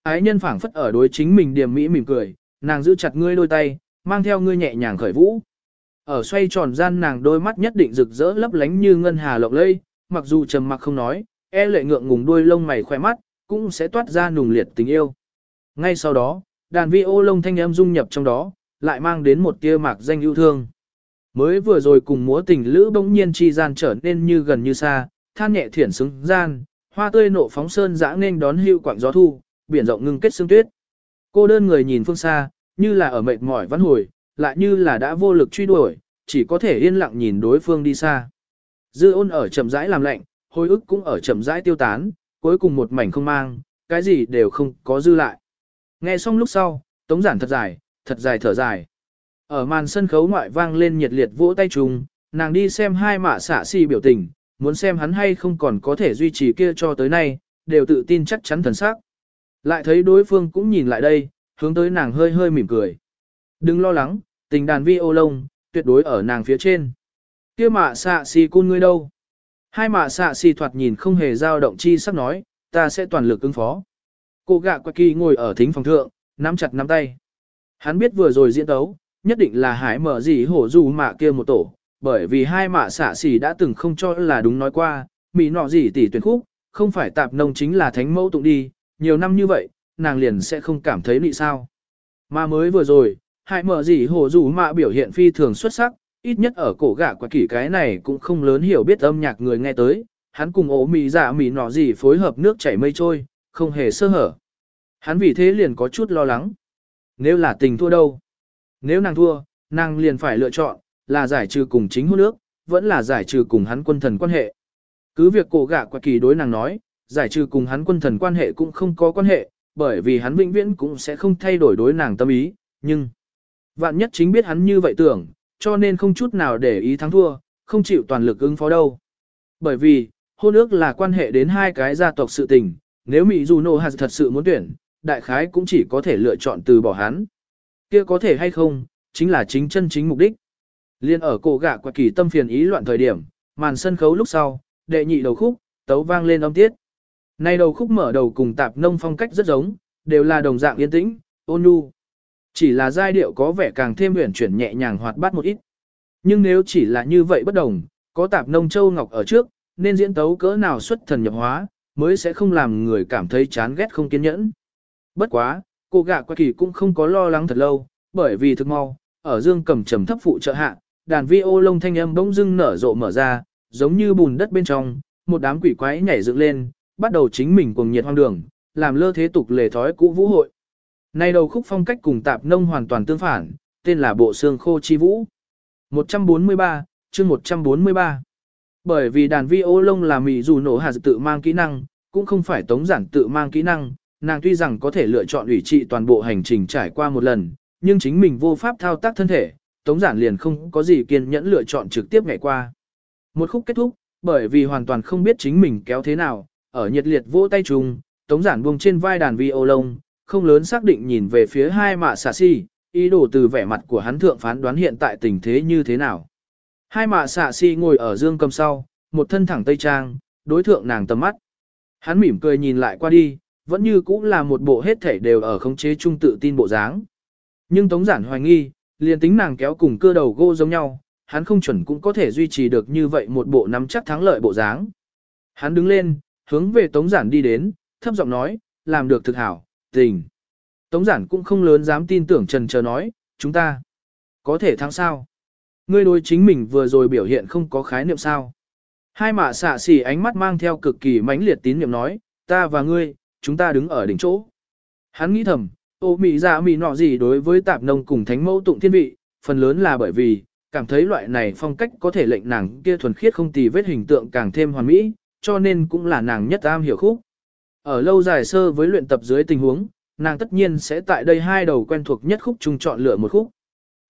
Ái nhân phảng phất ở đối chính mình điềm mỹ mỉm cười, nàng giữ chặt ngươi đôi tay, mang theo ngươi nhẹ nhàng khởi vũ. Ở xoay tròn gian nàng đôi mắt nhất định rực rỡ lấp lánh như ngân hà lộng lây, mặc dù trầm mặc không nói, e lệ ngượng ngùng đuôi lông mày khoe mắt, cũng sẽ toát ra nùng liệt tình yêu. Ngay sau đó, đàn vi ô lông thanh âm dung nhập trong đó, lại mang đến một tia mạc danh yêu thương. Mới vừa rồi cùng múa tình lữ bỗng nhiên chi gian trở nên như gần như xa, than nhẹ thiển xứng gian, hoa tươi nộ phóng sơn dã nên đón hưu quảng gió thu, biển rộng ngưng kết sương tuyết. Cô đơn người nhìn phương xa, như là ở mệt mỏi văn hồi, lại như là đã vô lực truy đuổi, chỉ có thể yên lặng nhìn đối phương đi xa. Dư ôn ở chậm rãi làm lạnh, hồi ức cũng ở chậm rãi tiêu tán, cuối cùng một mảnh không mang, cái gì đều không có dư lại. Nghe xong lúc sau, tống giản thật dài, thật dài thở dài. Ở màn sân khấu ngoại vang lên nhiệt liệt vỗ tay trùng, nàng đi xem hai mạ xạ si biểu tình, muốn xem hắn hay không còn có thể duy trì kia cho tới nay, đều tự tin chắc chắn thần sắc. Lại thấy đối phương cũng nhìn lại đây, hướng tới nàng hơi hơi mỉm cười. Đừng lo lắng, tình đàn vi ô lông, tuyệt đối ở nàng phía trên. kia mạ xạ si cun ngươi đâu? Hai mạ xạ xì thoạt nhìn không hề dao động chi sắc nói, ta sẽ toàn lực ứng phó. Cô gạ quạ kỳ ngồi ở thính phòng thượng, nắm chặt nắm tay. Hắn biết vừa rồi diễn tấu, nhất định là hải mở gì hổ dù mạ kia một tổ, bởi vì hai mạ xạ xì đã từng không cho là đúng nói qua, mỹ nọ gì tỷ tuyển khúc, không phải tạp nông chính là thánh mẫu tụng đi, nhiều năm như vậy, nàng liền sẽ không cảm thấy nị sao. Mà mới vừa rồi, hải mở gì hổ dù mạ biểu hiện phi thường xuất sắc, ít nhất ở cổ gạ quả kỷ cái này cũng không lớn hiểu biết âm nhạc người nghe tới, hắn cùng ố mì giả mì nọ gì phối hợp nước chảy mây trôi, không hề sơ hở. Hắn vì thế liền có chút lo lắng. Nếu là tình thua đâu? Nếu nàng thua, nàng liền phải lựa chọn, là giải trừ cùng chính hôn nước, vẫn là giải trừ cùng hắn quân thần quan hệ. Cứ việc cổ gạ quả kỳ đối nàng nói, giải trừ cùng hắn quân thần quan hệ cũng không có quan hệ, bởi vì hắn vĩnh viễn cũng sẽ không thay đổi đối nàng tâm ý, nhưng vạn nhất chính biết hắn như vậy tưởng, cho nên không chút nào để ý thắng thua, không chịu toàn lực ứng phó đâu. Bởi vì, hôn ước là quan hệ đến hai cái gia tộc sự tình, nếu Mỹ dù nô hạt thật sự muốn tuyển, đại khái cũng chỉ có thể lựa chọn từ bỏ hắn. Kia có thể hay không, chính là chính chân chính mục đích. Liên ở cổ gạ quạt kỳ tâm phiền ý loạn thời điểm, màn sân khấu lúc sau, đệ nhị đầu khúc, tấu vang lên âm tiết. Nay đầu khúc mở đầu cùng tạp nông phong cách rất giống, đều là đồng dạng yên tĩnh, ôn nhu. Chỉ là giai điệu có vẻ càng thêm huyền chuyển nhẹ nhàng hoạt bát một ít. Nhưng nếu chỉ là như vậy bất đồng, có tạp nông châu ngọc ở trước, nên diễn tấu cỡ nào xuất thần nhập hóa, mới sẽ không làm người cảm thấy chán ghét không kiên nhẫn. Bất quá, cô gạ qua kỳ cũng không có lo lắng thật lâu, bởi vì thực mau, ở dương cầm trầm thấp phụ trợ hạ, đàn vi ô lông thanh âm bỗng dưng nở rộ mở ra, giống như bùn đất bên trong, một đám quỷ quái nhảy dựng lên, bắt đầu chính mình cuồng nhiệt hoang đường, làm lơ thế tục lề thói cũ vũ hội. Nay đầu khúc phong cách cùng tạp nông hoàn toàn tương phản, tên là bộ xương khô chi vũ. 143, chương 143. Bởi vì đàn vi ô lông là mì dù nổ hạt tự mang kỹ năng, cũng không phải tống giản tự mang kỹ năng, nàng tuy rằng có thể lựa chọn ủy trị toàn bộ hành trình trải qua một lần, nhưng chính mình vô pháp thao tác thân thể, tống giản liền không có gì kiên nhẫn lựa chọn trực tiếp ngày qua. Một khúc kết thúc, bởi vì hoàn toàn không biết chính mình kéo thế nào, ở nhiệt liệt vỗ tay chung, tống giản buông trên vai đàn vi ô lông, không lớn xác định nhìn về phía hai mạ xà si, ý đồ từ vẻ mặt của hắn thượng phán đoán hiện tại tình thế như thế nào. Hai mạ xà si ngồi ở dương cầm sau, một thân thẳng tây trang, đối thượng nàng tầm mắt. Hắn mỉm cười nhìn lại qua đi, vẫn như cũ là một bộ hết thể đều ở khống chế trung tự tin bộ dáng. Nhưng Tống Giản hoài nghi, liền tính nàng kéo cùng cơ đầu gô giống nhau, hắn không chuẩn cũng có thể duy trì được như vậy một bộ nắm chắc thắng lợi bộ dáng. Hắn đứng lên, hướng về Tống Giản đi đến, thấp giọng nói, làm được thực hảo, tình. Tống Giản cũng không lớn dám tin tưởng trần chờ nói, chúng ta có thể thắng sao. Ngươi đối chính mình vừa rồi biểu hiện không có khái niệm sao. Hai mạ xạ xỉ ánh mắt mang theo cực kỳ mãnh liệt tín niệm nói, ta và ngươi, chúng ta đứng ở đỉnh chỗ. Hắn nghĩ thầm, ô mị dạ mị nọ gì đối với tạp nông cùng thánh mẫu tụng thiên vị, phần lớn là bởi vì, cảm thấy loại này phong cách có thể lệnh nàng kia thuần khiết không tì vết hình tượng càng thêm hoàn mỹ, cho nên cũng là nàng nhất am hiểu khúc. Ở lâu dài sơ với luyện tập dưới tình huống, nàng tất nhiên sẽ tại đây hai đầu quen thuộc nhất khúc chung chọn lựa một khúc.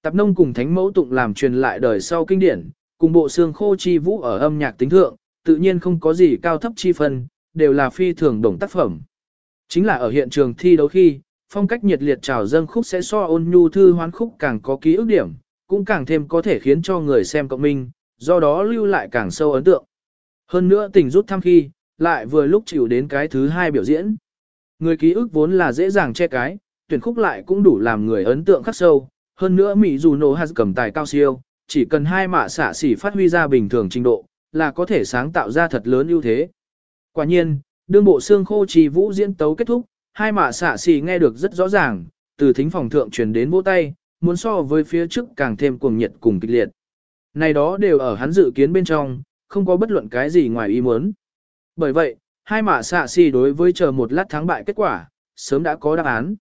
Tạp nông cùng thánh mẫu tụng làm truyền lại đời sau kinh điển, cùng bộ xương khô chi vũ ở âm nhạc tính thượng, tự nhiên không có gì cao thấp chi phân, đều là phi thường đồng tác phẩm. Chính là ở hiện trường thi đấu khi, phong cách nhiệt liệt trào dâng khúc sẽ so ôn nhu thư hoán khúc càng có ký ức điểm, cũng càng thêm có thể khiến cho người xem cộng minh, do đó lưu lại càng sâu ấn tượng. Hơn nữa tình rút thăm khi, lại vừa lúc chịu đến cái thứ hai biểu diễn. Người ký ức vốn là dễ dàng che cái, tuyển khúc lại cũng đủ làm người ấn tượng khắc sâu, hơn nữa Mỹ dù nổ hạt cầm tài cao siêu, chỉ cần hai mạ xạ xỉ phát huy ra bình thường trình độ, là có thể sáng tạo ra thật lớn ưu thế. Quả nhiên, đương bộ xương khô trì vũ diễn tấu kết thúc, hai mạ xạ xỉ nghe được rất rõ ràng, từ thính phòng thượng truyền đến vỗ tay, muốn so với phía trước càng thêm cuồng nhiệt cùng kịch liệt. Này đó đều ở hắn dự kiến bên trong, không có bất luận cái gì ngoài ý muốn. Bởi vậy, hai mạ xạ xì đối với chờ một lát thắng bại kết quả, sớm đã có đáp án.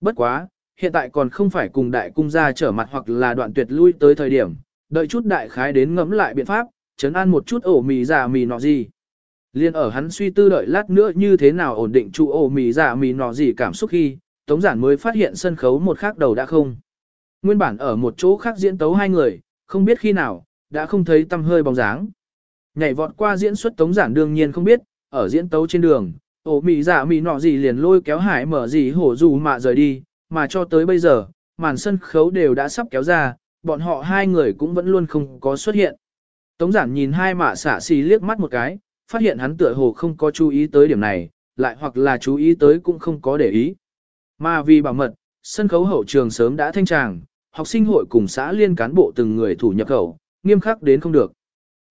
Bất quá, hiện tại còn không phải cùng đại cung gia trở mặt hoặc là đoạn tuyệt lui tới thời điểm, đợi chút đại khái đến ngẫm lại biện pháp, chấn an một chút ổ mì giả mì nọ gì. Liên ở hắn suy tư đợi lát nữa như thế nào ổn định trụ ổ mì giả mì nọ gì cảm xúc khi, Tống Giản mới phát hiện sân khấu một khác đầu đã không. Nguyên bản ở một chỗ khác diễn tấu hai người, không biết khi nào, đã không thấy tâm hơi bóng dáng. Nhảy vọt qua diễn xuất Tống Giản đương nhiên không biết, ở diễn tấu trên đường, ổ mì giả mì nọ gì liền lôi kéo hải mở gì hổ dù mạ rời đi, mà cho tới bây giờ, màn sân khấu đều đã sắp kéo ra, bọn họ hai người cũng vẫn luôn không có xuất hiện. Tống giản nhìn hai mạ xả xì liếc mắt một cái, phát hiện hắn tựa hồ không có chú ý tới điểm này, lại hoặc là chú ý tới cũng không có để ý. Mà vì bảo mật, sân khấu hậu trường sớm đã thanh tràng, học sinh hội cùng xã liên cán bộ từng người thủ nhập khẩu, nghiêm khắc đến không được.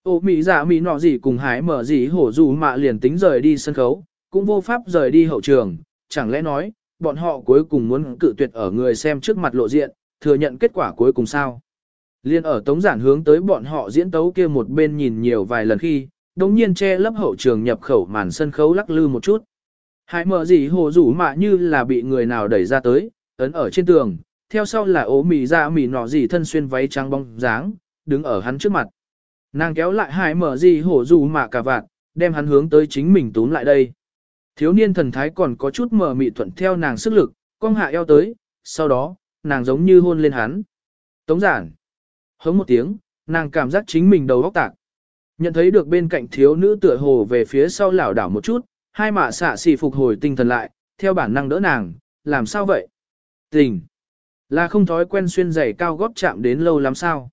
Ô Mỹ dạ Mỹ nọ gì cùng hái mở gì hổ dù mạ liền tính rời đi sân khấu, cũng vô pháp rời đi hậu trường, chẳng lẽ nói, bọn họ cuối cùng muốn cự tuyệt ở người xem trước mặt lộ diện, thừa nhận kết quả cuối cùng sao. Liên ở tống giản hướng tới bọn họ diễn tấu kia một bên nhìn nhiều vài lần khi, đồng nhiên che lấp hậu trường nhập khẩu màn sân khấu lắc lư một chút. Hải mở gì hồ rủ mạ như là bị người nào đẩy ra tới, ấn ở trên tường, theo sau là ố mì ra mì nọ gì thân xuyên váy trắng bóng dáng, đứng ở hắn trước mặt. Nàng kéo lại hải mở gì hổ dù mà cả vạn, đem hắn hướng tới chính mình túm lại đây. Thiếu niên thần thái còn có chút mờ mị thuận theo nàng sức lực, cong hạ eo tới, sau đó, nàng giống như hôn lên hắn. Tống giản. Hống một tiếng, nàng cảm giác chính mình đầu óc tạc. Nhận thấy được bên cạnh thiếu nữ tựa hồ về phía sau lảo đảo một chút, hai mạ xạ xì phục hồi tinh thần lại, theo bản năng đỡ nàng, làm sao vậy? Tình. Là không thói quen xuyên giày cao gót chạm đến lâu lắm sao?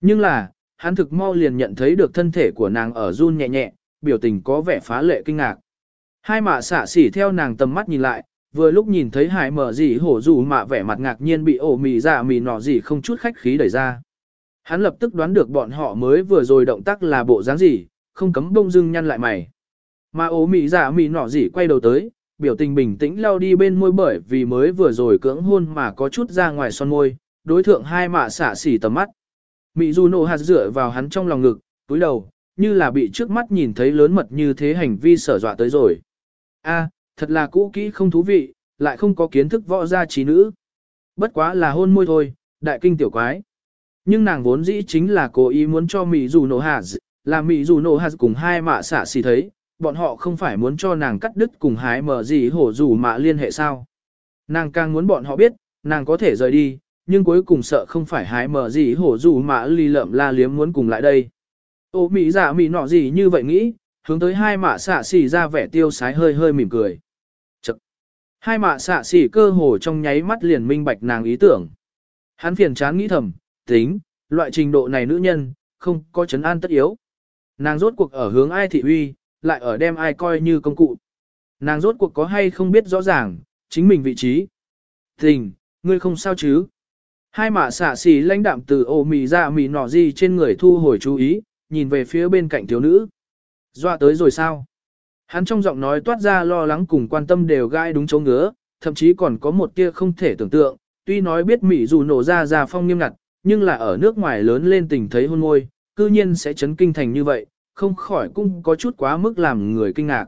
Nhưng là, hắn thực mau liền nhận thấy được thân thể của nàng ở run nhẹ nhẹ, biểu tình có vẻ phá lệ kinh ngạc. Hai mạ xạ xỉ theo nàng tầm mắt nhìn lại, vừa lúc nhìn thấy hải mở gì hổ dù mạ vẻ mặt ngạc nhiên bị ổ mì dạ mì nọ gì không chút khách khí đẩy ra. Hắn lập tức đoán được bọn họ mới vừa rồi động tác là bộ dáng gì, không cấm bông dưng nhăn lại mày. Mà ổ mì dạ mì nọ gì quay đầu tới, biểu tình bình tĩnh lao đi bên môi bởi vì mới vừa rồi cưỡng hôn mà có chút ra ngoài son môi, đối thượng hai mạ xạ xỉ tầm mắt. Mị dù nổ hạt dựa vào hắn trong lòng ngực, túi đầu, như là bị trước mắt nhìn thấy lớn mật như thế hành vi sở dọa tới rồi. A, thật là cũ kỹ không thú vị, lại không có kiến thức võ gia trí nữ. Bất quá là hôn môi thôi, đại kinh tiểu quái. Nhưng nàng vốn dĩ chính là cố ý muốn cho Mị dù nổ hạt, là Mỹ dù nổ hạt cùng hai mạ xả xì thấy, bọn họ không phải muốn cho nàng cắt đứt cùng hái mở gì hổ dù mạ liên hệ sao. Nàng càng muốn bọn họ biết, nàng có thể rời đi, nhưng cuối cùng sợ không phải hái mở gì hổ dù mà lì lợm la liếm muốn cùng lại đây. Ô Mỹ giả Mỹ nọ gì như vậy nghĩ, hướng tới hai mạ xạ xỉ ra vẻ tiêu sái hơi hơi mỉm cười. Chật! Hai mạ xạ xỉ cơ hồ trong nháy mắt liền minh bạch nàng ý tưởng. Hắn phiền chán nghĩ thầm, tính, loại trình độ này nữ nhân, không có chấn an tất yếu. Nàng rốt cuộc ở hướng ai thị uy, lại ở đem ai coi như công cụ. Nàng rốt cuộc có hay không biết rõ ràng, chính mình vị trí. Tình, ngươi không sao chứ? Hai mạ xạ xì lãnh đạm từ ô mì ra mì nọ gì trên người thu hồi chú ý, nhìn về phía bên cạnh thiếu nữ. dọa tới rồi sao? Hắn trong giọng nói toát ra lo lắng cùng quan tâm đều gai đúng chỗ ngứa, thậm chí còn có một tia không thể tưởng tượng, tuy nói biết Mỹ dù nổ ra ra phong nghiêm ngặt, nhưng là ở nước ngoài lớn lên tình thấy hôn môi, cư nhiên sẽ chấn kinh thành như vậy, không khỏi cũng có chút quá mức làm người kinh ngạc.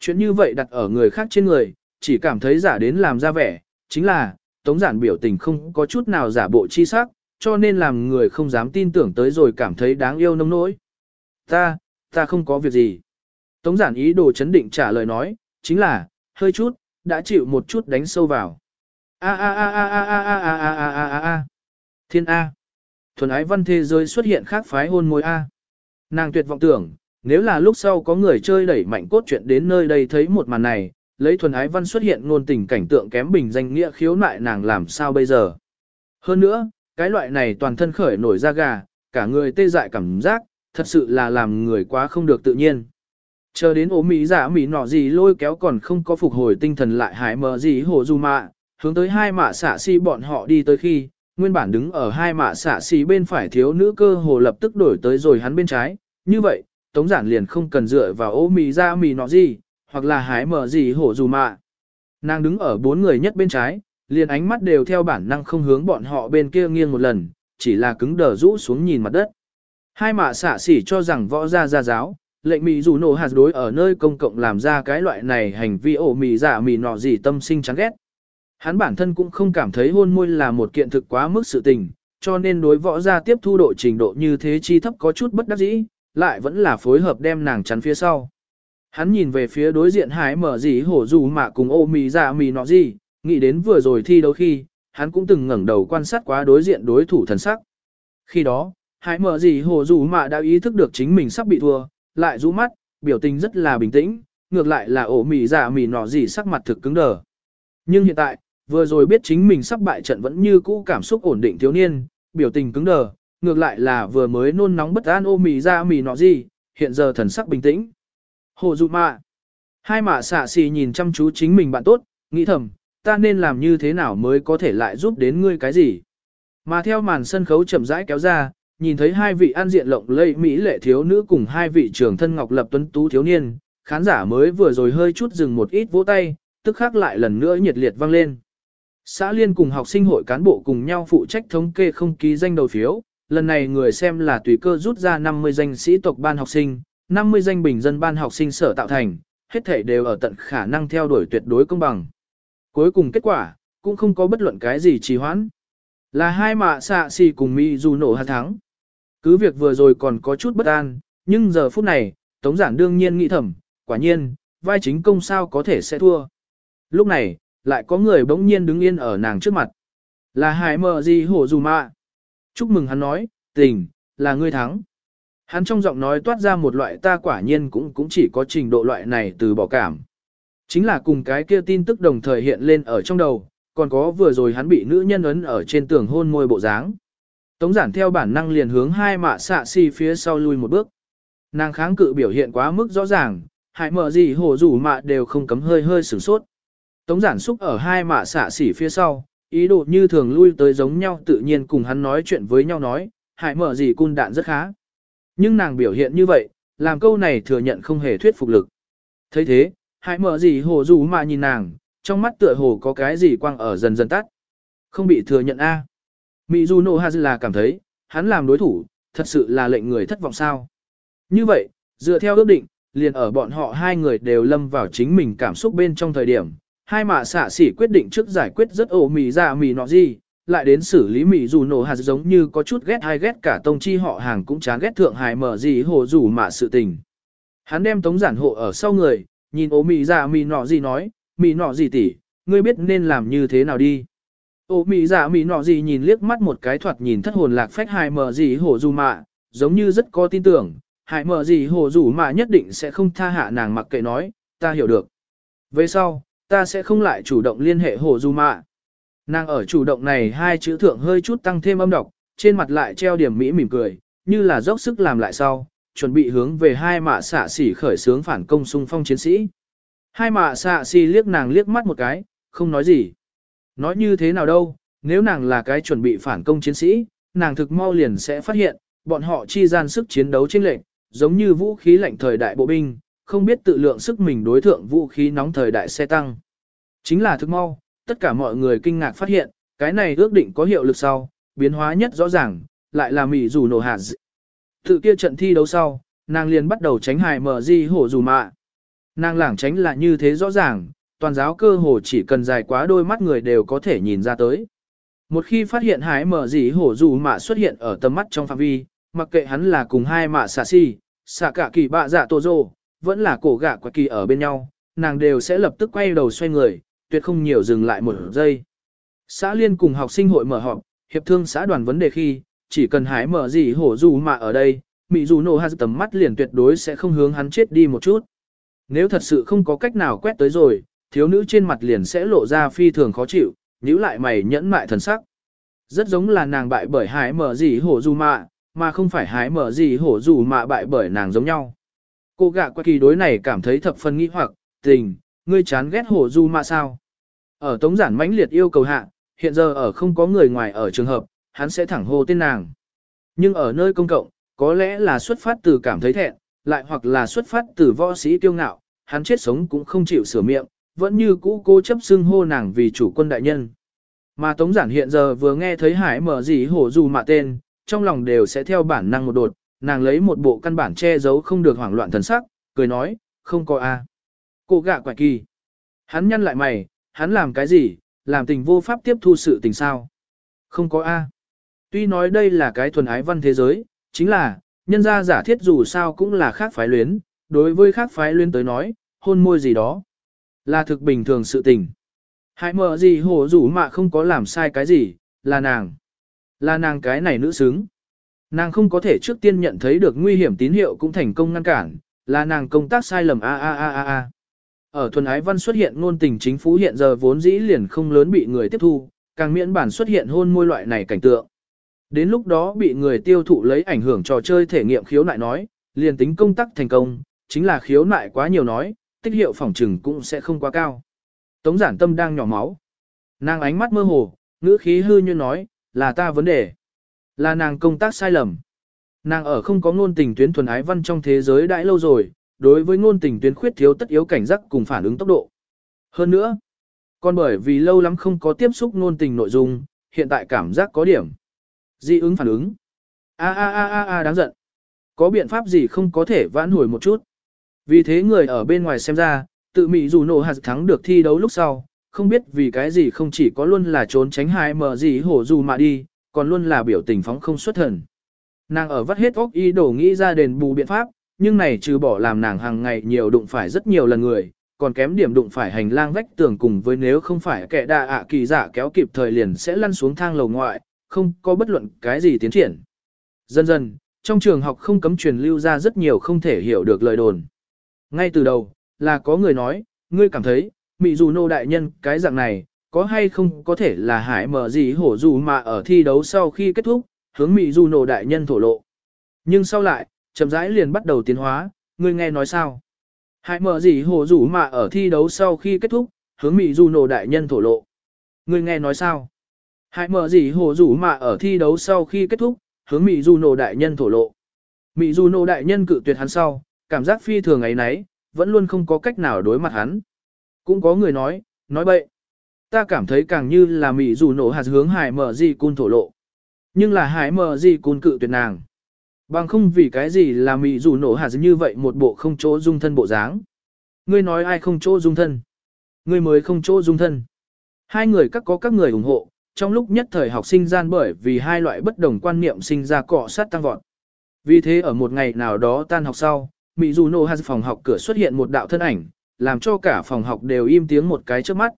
Chuyện như vậy đặt ở người khác trên người, chỉ cảm thấy giả đến làm ra vẻ, chính là, tống giản biểu tình không có chút nào giả bộ chi sắc, cho nên làm người không dám tin tưởng tới rồi cảm thấy đáng yêu nông nỗi. Ta, ta không có việc gì. Tống giản ý đồ chấn định trả lời nói, chính là, hơi chút, đã chịu một chút đánh sâu vào. A a a a a a a a a a a a a. Thiên A. Thuần ái văn thế giới xuất hiện khác phái hôn môi A. Nàng tuyệt vọng tưởng, nếu là lúc sau có người chơi đẩy mạnh cốt chuyện đến nơi đây thấy một màn này, lấy thuần ái văn xuất hiện ngôn tình cảnh tượng kém bình danh nghĩa khiếu nại nàng làm sao bây giờ. Hơn nữa, cái loại này toàn thân khởi nổi da gà, cả người tê dại cảm giác, thật sự là làm người quá không được tự nhiên. Chờ đến ố mỹ giả mỹ nọ gì lôi kéo còn không có phục hồi tinh thần lại hải mờ gì hồ dù mạ, hướng tới hai mạ xạ si bọn họ đi tới khi, nguyên bản đứng ở hai mạ xạ si bên phải thiếu nữ cơ hồ lập tức đổi tới rồi hắn bên trái, như vậy, tống giản liền không cần dựa vào ố mỹ ra mỹ nọ gì, hoặc là hái mở gì hổ dù mạ. Nàng đứng ở bốn người nhất bên trái, liền ánh mắt đều theo bản năng không hướng bọn họ bên kia nghiêng một lần, chỉ là cứng đờ rũ xuống nhìn mặt đất. Hai mạ xạ xỉ cho rằng võ gia gia giáo, lệnh mì dù nổ hạt đối ở nơi công cộng làm ra cái loại này hành vi ổ mì giả mì nọ gì tâm sinh chán ghét. Hắn bản thân cũng không cảm thấy hôn môi là một kiện thực quá mức sự tình, cho nên đối võ gia tiếp thu độ trình độ như thế chi thấp có chút bất đắc dĩ, lại vẫn là phối hợp đem nàng chắn phía sau. Hắn nhìn về phía đối diện hái mở gì hổ dù mà cùng ô mì dạ mì nọ gì, nghĩ đến vừa rồi thi đấu khi, hắn cũng từng ngẩng đầu quan sát quá đối diện đối thủ thần sắc. Khi đó, hái mở gì hổ dù mà đã ý thức được chính mình sắp bị thua, lại rũ mắt, biểu tình rất là bình tĩnh, ngược lại là ổ mì dạ mì nọ gì sắc mặt thực cứng đờ. Nhưng hiện tại, vừa rồi biết chính mình sắp bại trận vẫn như cũ cảm xúc ổn định thiếu niên, biểu tình cứng đờ, ngược lại là vừa mới nôn nóng bất an ô mì ra mì nọ gì, hiện giờ thần sắc bình tĩnh. Hồ dụ mạ. Hai mạ xạ xì nhìn chăm chú chính mình bạn tốt, nghĩ thầm, ta nên làm như thế nào mới có thể lại giúp đến ngươi cái gì. Mà theo màn sân khấu chậm rãi kéo ra, nhìn thấy hai vị an diện lộng lẫy mỹ lệ thiếu nữ cùng hai vị trưởng thân ngọc lập tuấn tú thiếu niên, khán giả mới vừa rồi hơi chút dừng một ít vỗ tay, tức khắc lại lần nữa nhiệt liệt vang lên. Xã liên cùng học sinh hội cán bộ cùng nhau phụ trách thống kê không ký danh đầu phiếu, lần này người xem là tùy cơ rút ra 50 danh sĩ tộc ban học sinh, 50 danh bình dân ban học sinh sở tạo thành, hết thể đều ở tận khả năng theo đuổi tuyệt đối công bằng. Cuối cùng kết quả, cũng không có bất luận cái gì trì hoãn. Là hai mạ xạ xì cùng mi dù nổ hạt thắng. Cứ việc vừa rồi còn có chút bất an, nhưng giờ phút này, Tống Giản đương nhiên nghĩ thầm, quả nhiên, vai chính công sao có thể sẽ thua. Lúc này, lại có người bỗng nhiên đứng yên ở nàng trước mặt. Là hải mờ gì hổ dù mạ. Chúc mừng hắn nói, tình, là ngươi thắng. Hắn trong giọng nói toát ra một loại ta quả nhiên cũng cũng chỉ có trình độ loại này từ bỏ cảm. Chính là cùng cái kia tin tức đồng thời hiện lên ở trong đầu, còn có vừa rồi hắn bị nữ nhân ấn ở trên tường hôn môi bộ dáng. Tống giản theo bản năng liền hướng hai mạ xạ si phía sau lui một bước. Nàng kháng cự biểu hiện quá mức rõ ràng, hại mở gì hổ rủ mạ đều không cấm hơi hơi sửng sốt. Tống giản xúc ở hai mạ xạ xỉ phía sau, ý đồ như thường lui tới giống nhau tự nhiên cùng hắn nói chuyện với nhau nói, hại mở gì cun đạn rất khá. Nhưng nàng biểu hiện như vậy, làm câu này thừa nhận không hề thuyết phục lực. thấy thế, hại mở gì hồ rủ mà nhìn nàng, trong mắt tựa hồ có cái gì quang ở dần dần tắt. Không bị thừa nhận a. Mizuno Hazula cảm thấy, hắn làm đối thủ, thật sự là lệnh người thất vọng sao. Như vậy, dựa theo ước định, liền ở bọn họ hai người đều lâm vào chính mình cảm xúc bên trong thời điểm, hai mạ xạ xỉ quyết định trước giải quyết rất ổ mì ra mì nọ gì, lại đến xử lý mỹ dù nổ hạt giống như có chút ghét hay ghét cả tông chi họ hàng cũng chán ghét thượng hải mở gì hồ rủ mà sự tình. Hắn đem tống giản hộ ở sau người, nhìn ổ mỹ dạ mỹ nọ gì nói, mỹ nọ gì tỷ ngươi biết nên làm như thế nào đi. Ô mị dạ mị nọ gì nhìn liếc mắt một cái thoạt nhìn thất hồn lạc phách hài mở gì hồ dù mạ, giống như rất có tin tưởng, hài mở gì hồ dù mạ nhất định sẽ không tha hạ nàng mặc kệ nói, ta hiểu được. Về sau, ta sẽ không lại chủ động liên hệ hồ dù mạ. Nàng ở chủ động này hai chữ thượng hơi chút tăng thêm âm độc, trên mặt lại treo điểm mỹ mỉm cười, như là dốc sức làm lại sau, chuẩn bị hướng về hai mạ xạ xỉ khởi sướng phản công xung phong chiến sĩ. Hai mạ xạ xỉ liếc nàng liếc mắt một cái, không nói gì. Nói như thế nào đâu, nếu nàng là cái chuẩn bị phản công chiến sĩ, nàng thực mau liền sẽ phát hiện, bọn họ chi gian sức chiến đấu chênh lệch, giống như vũ khí lạnh thời đại bộ binh, không biết tự lượng sức mình đối thượng vũ khí nóng thời đại xe tăng. Chính là thực mau, tất cả mọi người kinh ngạc phát hiện, cái này ước định có hiệu lực sau, biến hóa nhất rõ ràng, lại là mỉ dù nổ hạt. Tự kia trận thi đấu sau, nàng liền bắt đầu tránh hài mở di hổ dù mạ. Nàng lảng tránh là như thế rõ ràng, toàn giáo cơ hồ chỉ cần dài quá đôi mắt người đều có thể nhìn ra tới. Một khi phát hiện hái mở gì hổ dù mạ xuất hiện ở tầm mắt trong phạm vi, mặc kệ hắn là cùng hai mạ xà si, xà cả kỳ bạ dạ tổ rồ, vẫn là cổ gạ quả kỳ ở bên nhau, nàng đều sẽ lập tức quay đầu xoay người, tuyệt không nhiều dừng lại một giây. Xã liên cùng học sinh hội mở họp, hiệp thương xã đoàn vấn đề khi, chỉ cần hái mở gì hổ dù mà ở đây, mỹ dù nổ hạt tầm mắt liền tuyệt đối sẽ không hướng hắn chết đi một chút. Nếu thật sự không có cách nào quét tới rồi, thiếu nữ trên mặt liền sẽ lộ ra phi thường khó chịu, nhíu lại mày nhẫn mại thần sắc. Rất giống là nàng bại bởi hái mở gì hổ dù mạ, mà không phải hái mở gì hổ dù mạ bại bởi nàng giống nhau. Cô gạ qua kỳ đối này cảm thấy thập phần nghi hoặc, tình, ngươi chán ghét hổ dù mạ sao? Ở tống giản mãnh liệt yêu cầu hạ, hiện giờ ở không có người ngoài ở trường hợp, hắn sẽ thẳng hô tên nàng. Nhưng ở nơi công cộng, có lẽ là xuất phát từ cảm thấy thẹn, lại hoặc là xuất phát từ võ sĩ tiêu ngạo, hắn chết sống cũng không chịu sửa miệng, vẫn như cũ cố chấp xưng hô nàng vì chủ quân đại nhân. Mà Tống Giản hiện giờ vừa nghe thấy Hải mở gì hổ dù mạ tên, trong lòng đều sẽ theo bản năng một đột, nàng lấy một bộ căn bản che giấu không được hoảng loạn thần sắc, cười nói, không có a. À. Cô gạ quả kỳ. Hắn nhăn lại mày, hắn làm cái gì, làm tình vô pháp tiếp thu sự tình sao? Không có a. Tuy nói đây là cái thuần ái văn thế giới, chính là, nhân gia giả thiết dù sao cũng là khác phái luyến, đối với khác phái luyến tới nói, hôn môi gì đó. Là thực bình thường sự tình. Hãy mở gì hổ rủ mà không có làm sai cái gì, là nàng. Là nàng cái này nữ xứng. Nàng không có thể trước tiên nhận thấy được nguy hiểm tín hiệu cũng thành công ngăn cản, là nàng công tác sai lầm a a a a a. Ở thuần ái văn xuất hiện ngôn tình chính phủ hiện giờ vốn dĩ liền không lớn bị người tiếp thu, càng miễn bản xuất hiện hôn môi loại này cảnh tượng. Đến lúc đó bị người tiêu thụ lấy ảnh hưởng trò chơi thể nghiệm khiếu nại nói, liền tính công tác thành công, chính là khiếu nại quá nhiều nói, tích hiệu phòng trừng cũng sẽ không quá cao. Tống giản tâm đang nhỏ máu. Nàng ánh mắt mơ hồ, ngữ khí hư như nói, là ta vấn đề. Là nàng công tác sai lầm. Nàng ở không có ngôn tình tuyến thuần ái văn trong thế giới đãi lâu rồi, đối với ngôn tình tuyến khuyết thiếu tất yếu cảnh giác cùng phản ứng tốc độ. Hơn nữa, còn bởi vì lâu lắm không có tiếp xúc ngôn tình nội dung, hiện tại cảm giác có điểm. Dị ứng phản ứng. A a a a a đáng giận. Có biện pháp gì không có thể vãn hồi một chút. Vì thế người ở bên ngoài xem ra, tự Mỹ dù nổ hạt thắng được thi đấu lúc sau, không biết vì cái gì không chỉ có luôn là trốn tránh hai mờ gì hổ dù mà đi, còn luôn là biểu tình phóng không xuất thần. Nàng ở vắt hết óc ý đồ nghĩ ra đền bù biện pháp, nhưng này trừ bỏ làm nàng hàng ngày nhiều đụng phải rất nhiều lần người, còn kém điểm đụng phải hành lang vách tường cùng với nếu không phải kẻ đa ạ kỳ giả kéo kịp thời liền sẽ lăn xuống thang lầu ngoại, không có bất luận cái gì tiến triển. Dần dần, trong trường học không cấm truyền lưu ra rất nhiều không thể hiểu được lời đồn. Ngay từ đầu, là có người nói, ngươi cảm thấy, mị dù nô đại nhân cái dạng này, có hay không có thể là hải mở gì hổ dù mà ở thi đấu sau khi kết thúc, hướng mị dù nô đại nhân thổ lộ. Nhưng sau lại, chậm rãi liền bắt đầu tiến hóa, ngươi nghe nói sao? Hải mở gì hồ rủ mà ở thi đấu sau khi kết thúc, hướng mị Du nô đại nhân thổ lộ. Ngươi nghe nói sao? Hải mở gì hồ rủ mà ở thi đấu sau khi kết thúc, hướng mị Du nô đại nhân thổ lộ. Mị Du nô đại nhân cự tuyệt hắn sau, cảm giác phi thường ấy nấy, vẫn luôn không có cách nào đối mặt hắn. Cũng có người nói, nói bậy. Ta cảm thấy càng như là mị Du nổ hạt hướng hải mở gì cun thổ lộ. Nhưng là hải mở gì cun cự tuyệt nàng. Bằng không vì cái gì là mị dù nổ hạt như vậy một bộ không chỗ dung thân bộ dáng. Ngươi nói ai không chỗ dung thân? Ngươi mới không chỗ dung thân. Hai người các có các người ủng hộ, trong lúc nhất thời học sinh gian bởi vì hai loại bất đồng quan niệm sinh ra cọ sát tăng vọt. Vì thế ở một ngày nào đó tan học sau, Mỹ dù nổ hạt phòng học cửa xuất hiện một đạo thân ảnh, làm cho cả phòng học đều im tiếng một cái trước mắt.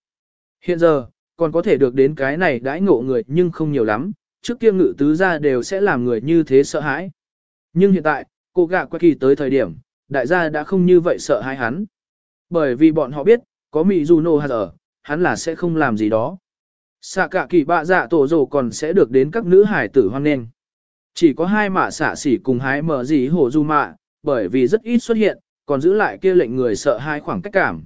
Hiện giờ, còn có thể được đến cái này đãi ngộ người nhưng không nhiều lắm, trước kia ngự tứ ra đều sẽ làm người như thế sợ hãi. Nhưng hiện tại, cô gạ qua kỳ tới thời điểm, đại gia đã không như vậy sợ hãi hắn. Bởi vì bọn họ biết, có Mỹ dù nổ hạt ở, hắn là sẽ không làm gì đó. Xạ cả kỳ bạ dạ tổ rồ còn sẽ được đến các nữ hải tử hoan nghênh. Chỉ có hai mạ xạ xỉ cùng hái mở gì hổ du mạ, bởi vì rất ít xuất hiện, còn giữ lại kia lệnh người sợ hai khoảng cách cảm.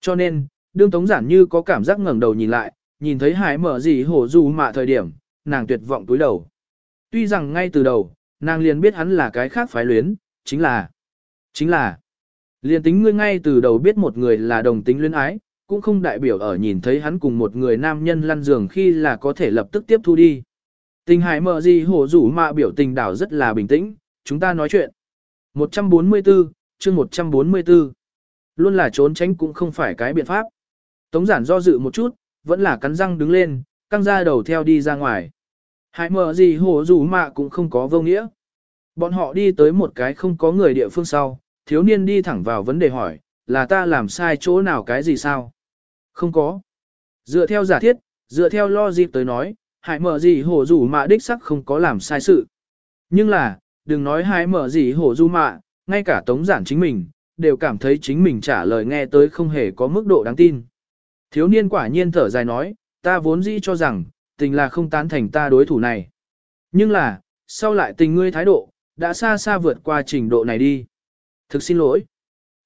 Cho nên, đương tống giản như có cảm giác ngẩng đầu nhìn lại, nhìn thấy hái mở gì hổ du mạ thời điểm, nàng tuyệt vọng túi đầu. Tuy rằng ngay từ đầu, nàng liền biết hắn là cái khác phái luyến, chính là, chính là, liền tính ngươi ngay từ đầu biết một người là đồng tính luyến ái, cũng không đại biểu ở nhìn thấy hắn cùng một người nam nhân lăn giường khi là có thể lập tức tiếp thu đi. Tình hải mở gì hổ rủ mạ biểu tình đảo rất là bình tĩnh, chúng ta nói chuyện. 144, chương 144. Luôn là trốn tránh cũng không phải cái biện pháp. Tống giản do dự một chút, vẫn là cắn răng đứng lên, căng ra đầu theo đi ra ngoài. Hải mở gì hổ rủ mạ cũng không có vô nghĩa. Bọn họ đi tới một cái không có người địa phương sau, thiếu niên đi thẳng vào vấn đề hỏi, là ta làm sai chỗ nào cái gì sao? Không có. Dựa theo giả thiết, dựa theo logic tới nói, hải mở gì hổ rủ mạ đích sắc không có làm sai sự. Nhưng là, đừng nói hải mở gì hổ rủ mạ, ngay cả tống giản chính mình, đều cảm thấy chính mình trả lời nghe tới không hề có mức độ đáng tin. Thiếu niên quả nhiên thở dài nói, ta vốn dĩ cho rằng, tình là không tán thành ta đối thủ này. Nhưng là, sau lại tình ngươi thái độ, đã xa xa vượt qua trình độ này đi. Thực xin lỗi.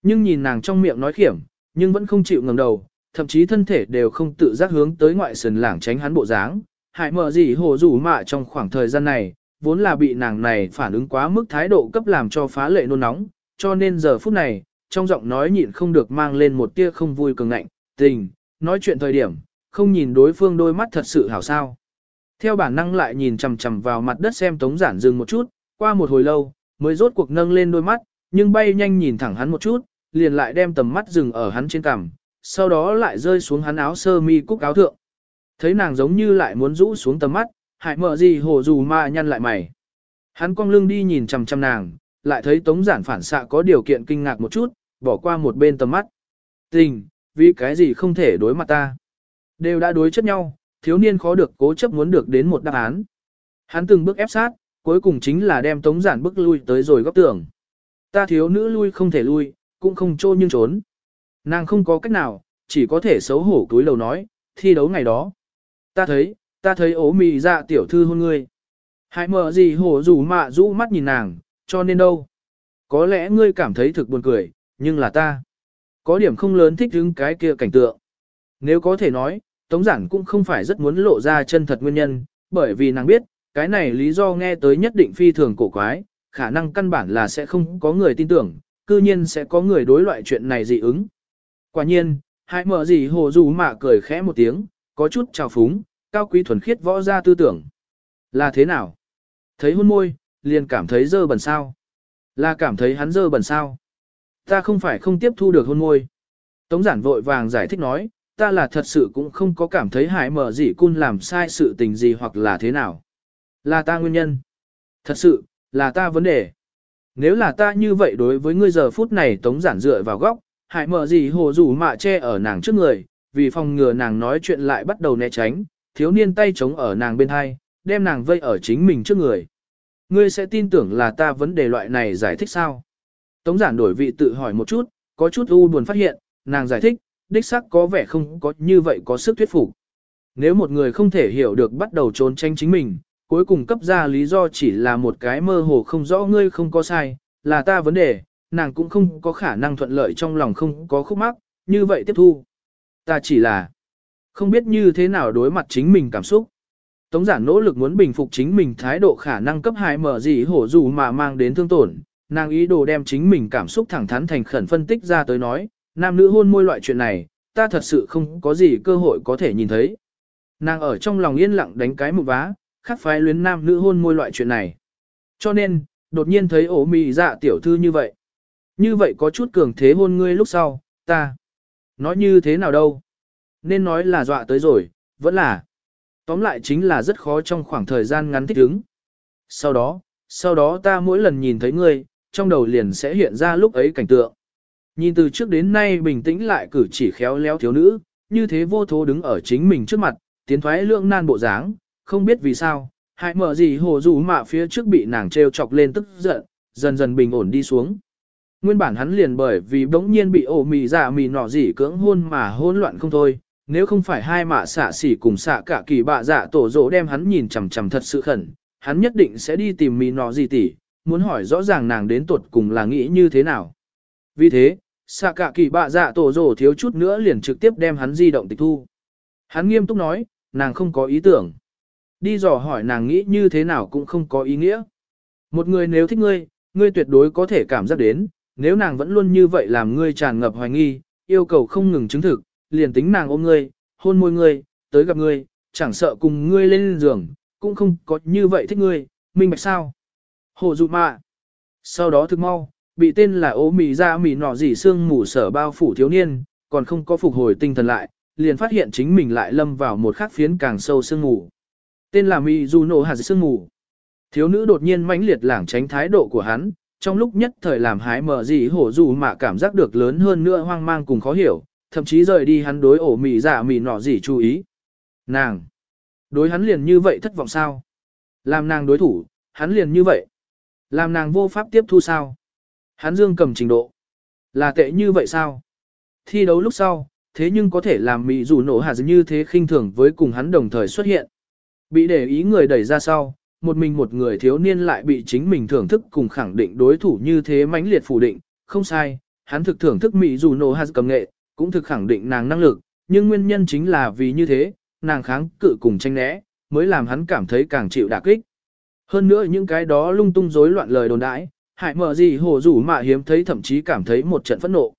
Nhưng nhìn nàng trong miệng nói khiểm, nhưng vẫn không chịu ngẩng đầu, thậm chí thân thể đều không tự giác hướng tới ngoại sườn lảng tránh hắn bộ dáng. Hại mở gì hồ rủ mạ trong khoảng thời gian này, vốn là bị nàng này phản ứng quá mức thái độ cấp làm cho phá lệ nôn nóng, cho nên giờ phút này, trong giọng nói nhịn không được mang lên một tia không vui cường ngạnh, tình, nói chuyện thời điểm, không nhìn đối phương đôi mắt thật sự hảo sao. Theo bản năng lại nhìn chằm chằm vào mặt đất xem tống giản dừng một chút, qua một hồi lâu, mới rốt cuộc nâng lên đôi mắt, nhưng bay nhanh nhìn thẳng hắn một chút, liền lại đem tầm mắt dừng ở hắn trên cằm, sau đó lại rơi xuống hắn áo sơ mi cúc áo thượng. Thấy nàng giống như lại muốn rũ xuống tầm mắt, hại mở gì hồ dù mà nhăn lại mày. Hắn cong lưng đi nhìn chằm chằm nàng, lại thấy tống giản phản xạ có điều kiện kinh ngạc một chút, bỏ qua một bên tầm mắt. Tình, vì cái gì không thể đối mặt ta. Đều đã đối chất nhau, thiếu niên khó được cố chấp muốn được đến một đáp án. Hắn từng bước ép sát, cuối cùng chính là đem tống giản bước lui tới rồi góc tường. Ta thiếu nữ lui không thể lui, cũng không trô nhưng trốn. Nàng không có cách nào, chỉ có thể xấu hổ túi lầu nói, thi đấu ngày đó. Ta thấy, ta thấy ố mì dạ tiểu thư hôn ngươi. Hãy mở gì hổ rủ mạ rũ mắt nhìn nàng, cho nên đâu. Có lẽ ngươi cảm thấy thực buồn cười, nhưng là ta. Có điểm không lớn thích hứng cái kia cảnh tượng. Nếu có thể nói, Tống Giản cũng không phải rất muốn lộ ra chân thật nguyên nhân, bởi vì nàng biết, cái này lý do nghe tới nhất định phi thường cổ quái, khả năng căn bản là sẽ không có người tin tưởng, cư nhiên sẽ có người đối loại chuyện này dị ứng. Quả nhiên, hãy mở gì hồ dù mà cười khẽ một tiếng, có chút trào phúng, cao quý thuần khiết võ ra tư tưởng. Là thế nào? Thấy hôn môi, liền cảm thấy dơ bẩn sao? Là cảm thấy hắn dơ bẩn sao? Ta không phải không tiếp thu được hôn môi. Tống giản vội vàng giải thích nói, ta là thật sự cũng không có cảm thấy hải mở gì cun làm sai sự tình gì hoặc là thế nào. Là ta nguyên nhân. Thật sự, là ta vấn đề. Nếu là ta như vậy đối với ngươi giờ phút này tống giản dựa vào góc, hại mở gì hồ rủ mạ che ở nàng trước người, vì phòng ngừa nàng nói chuyện lại bắt đầu né tránh, thiếu niên tay chống ở nàng bên hai, đem nàng vây ở chính mình trước người. Ngươi sẽ tin tưởng là ta vấn đề loại này giải thích sao? Tống giản đổi vị tự hỏi một chút, có chút u buồn phát hiện, nàng giải thích, đích xác có vẻ không có như vậy có sức thuyết phục. Nếu một người không thể hiểu được bắt đầu trốn tranh chính mình, cuối cùng cấp ra lý do chỉ là một cái mơ hồ không rõ ngươi không có sai, là ta vấn đề, nàng cũng không có khả năng thuận lợi trong lòng không có khúc mắc, như vậy tiếp thu. Ta chỉ là không biết như thế nào đối mặt chính mình cảm xúc. Tống giản nỗ lực muốn bình phục chính mình thái độ khả năng cấp hại mở gì hổ dù mà mang đến thương tổn, nàng ý đồ đem chính mình cảm xúc thẳng thắn thành khẩn phân tích ra tới nói, nam nữ hôn môi loại chuyện này, ta thật sự không có gì cơ hội có thể nhìn thấy. Nàng ở trong lòng yên lặng đánh cái một vá, khắc phái luyến nam nữ hôn môi loại chuyện này. Cho nên, đột nhiên thấy ổ mì dạ tiểu thư như vậy. Như vậy có chút cường thế hôn ngươi lúc sau, ta. Nói như thế nào đâu? Nên nói là dọa tới rồi, vẫn là. Tóm lại chính là rất khó trong khoảng thời gian ngắn thích ứng. Sau đó, sau đó ta mỗi lần nhìn thấy ngươi, trong đầu liền sẽ hiện ra lúc ấy cảnh tượng. Nhìn từ trước đến nay bình tĩnh lại cử chỉ khéo léo thiếu nữ, như thế vô thố đứng ở chính mình trước mặt, tiến thoái lượng nan bộ dáng, không biết vì sao, hại mở gì hồ dù mạ phía trước bị nàng treo chọc lên tức giận, dần dần bình ổn đi xuống. Nguyên bản hắn liền bởi vì bỗng nhiên bị ổ mì dạ mì nọ gì cưỡng hôn mà hôn loạn không thôi, nếu không phải hai mạ xạ xỉ cùng xạ cả kỳ bạ dạ tổ dỗ đem hắn nhìn chằm chằm thật sự khẩn, hắn nhất định sẽ đi tìm mì nọ gì tỷ, muốn hỏi rõ ràng nàng đến tuột cùng là nghĩ như thế nào. Vì thế, xạ cả kỳ bạ dạ tổ rổ thiếu chút nữa liền trực tiếp đem hắn di động tịch thu. Hắn nghiêm túc nói, nàng không có ý tưởng. Đi dò hỏi nàng nghĩ như thế nào cũng không có ý nghĩa. Một người nếu thích ngươi, ngươi tuyệt đối có thể cảm giác đến, nếu nàng vẫn luôn như vậy làm ngươi tràn ngập hoài nghi, yêu cầu không ngừng chứng thực, liền tính nàng ôm ngươi, hôn môi ngươi, tới gặp ngươi, chẳng sợ cùng ngươi lên giường, cũng không có như vậy thích ngươi, minh bạch sao. Hồ dụ mạ. Sau đó thức mau, bị tên là ố mì ra mì nọ gì xương mù sở bao phủ thiếu niên, còn không có phục hồi tinh thần lại, liền phát hiện chính mình lại lâm vào một khắc phiến càng sâu sương mù. Tên là mì dù nổ hạt sương mù. Thiếu nữ đột nhiên mãnh liệt lảng tránh thái độ của hắn, trong lúc nhất thời làm hái mở gì hổ dù mà cảm giác được lớn hơn nữa hoang mang cùng khó hiểu, thậm chí rời đi hắn đối ổ mì giả mì nọ gì chú ý. Nàng! Đối hắn liền như vậy thất vọng sao? Làm nàng đối thủ, hắn liền như vậy. Làm nàng vô pháp tiếp thu sao? Hắn dương cầm trình độ. Là tệ như vậy sao? Thi đấu lúc sau, thế nhưng có thể làm mị dù nổ hạt như thế khinh thường với cùng hắn đồng thời xuất hiện. Bị để ý người đẩy ra sau, một mình một người thiếu niên lại bị chính mình thưởng thức cùng khẳng định đối thủ như thế mãnh liệt phủ định, không sai, hắn thực thưởng thức mị dù nổ hạt cầm nghệ, cũng thực khẳng định nàng năng lực, nhưng nguyên nhân chính là vì như thế, nàng kháng cự cùng tranh né, mới làm hắn cảm thấy càng chịu đả kích. Hơn nữa những cái đó lung tung rối loạn lời đồn đãi, Hải mở gì hồ rủ mạ hiếm thấy thậm chí cảm thấy một trận phẫn nộ.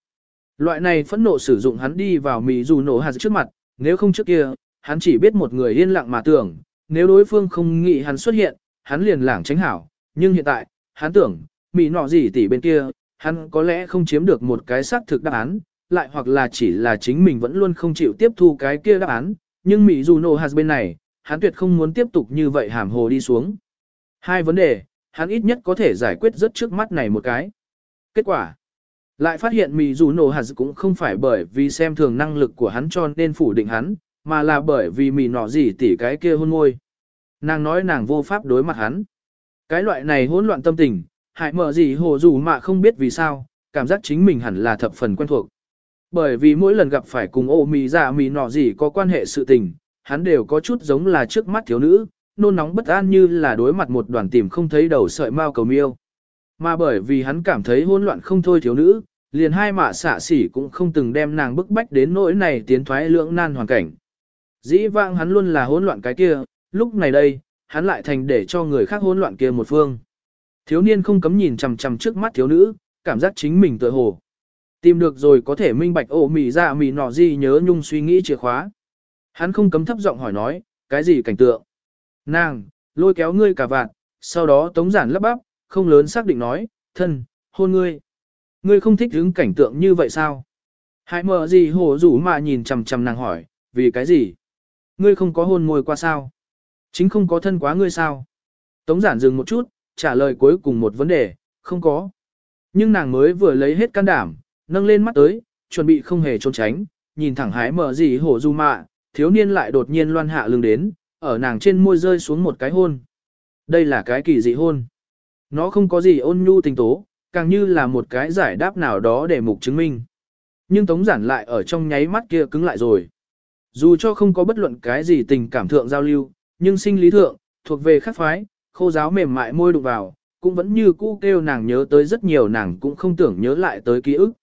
Loại này phẫn nộ sử dụng hắn đi vào mì dù nổ hạt trước mặt, nếu không trước kia, hắn chỉ biết một người yên lặng mà tưởng, nếu đối phương không nghĩ hắn xuất hiện, hắn liền lảng tránh hảo, nhưng hiện tại, hắn tưởng, mì nọ gì tỉ bên kia, hắn có lẽ không chiếm được một cái xác thực đáp án, lại hoặc là chỉ là chính mình vẫn luôn không chịu tiếp thu cái kia đáp án, nhưng mì dù nổ hạt bên này, hắn tuyệt không muốn tiếp tục như vậy hàm hồ đi xuống. Hai vấn đề, hắn ít nhất có thể giải quyết rất trước mắt này một cái. Kết quả, lại phát hiện mì dù nổ hạt cũng không phải bởi vì xem thường năng lực của hắn cho nên phủ định hắn, mà là bởi vì mì nọ gì tỉ cái kia hôn môi. Nàng nói nàng vô pháp đối mặt hắn. Cái loại này hỗn loạn tâm tình, hại mở gì hồ dù mà không biết vì sao, cảm giác chính mình hẳn là thập phần quen thuộc. Bởi vì mỗi lần gặp phải cùng ô mì dạ mì nọ gì có quan hệ sự tình, hắn đều có chút giống là trước mắt thiếu nữ, nôn nóng bất an như là đối mặt một đoàn tìm không thấy đầu sợi mao cầu miêu. Mà bởi vì hắn cảm thấy hỗn loạn không thôi thiếu nữ, liền hai mạ xạ xỉ cũng không từng đem nàng bức bách đến nỗi này tiến thoái lưỡng nan hoàn cảnh. Dĩ vãng hắn luôn là hỗn loạn cái kia, lúc này đây, hắn lại thành để cho người khác hỗn loạn kia một phương. Thiếu niên không cấm nhìn chằm chằm trước mắt thiếu nữ, cảm giác chính mình tựa hồ. Tìm được rồi có thể minh bạch ổ mì ra mì nọ gì nhớ nhung suy nghĩ chìa khóa. Hắn không cấm thấp giọng hỏi nói, cái gì cảnh tượng? Nàng, lôi kéo ngươi cả vạn, sau đó tống giản lấp bắp, không lớn xác định nói, thân, hôn ngươi. Ngươi không thích hứng cảnh tượng như vậy sao? Hãy mở gì hổ rủ mà nhìn chằm chằm nàng hỏi, vì cái gì? Ngươi không có hôn môi qua sao? Chính không có thân quá ngươi sao? Tống giản dừng một chút, trả lời cuối cùng một vấn đề, không có. Nhưng nàng mới vừa lấy hết can đảm, nâng lên mắt tới, chuẩn bị không hề trốn tránh, nhìn thẳng hái mở gì hổ du mạ, thiếu niên lại đột nhiên loan hạ lưng đến, ở nàng trên môi rơi xuống một cái hôn. Đây là cái kỳ dị hôn. Nó không có gì ôn nhu tình tố, càng như là một cái giải đáp nào đó để mục chứng minh. Nhưng tống giản lại ở trong nháy mắt kia cứng lại rồi. Dù cho không có bất luận cái gì tình cảm thượng giao lưu, nhưng sinh lý thượng, thuộc về khắc phái, khô giáo mềm mại môi đụng vào, cũng vẫn như cũ kêu nàng nhớ tới rất nhiều nàng cũng không tưởng nhớ lại tới ký ức.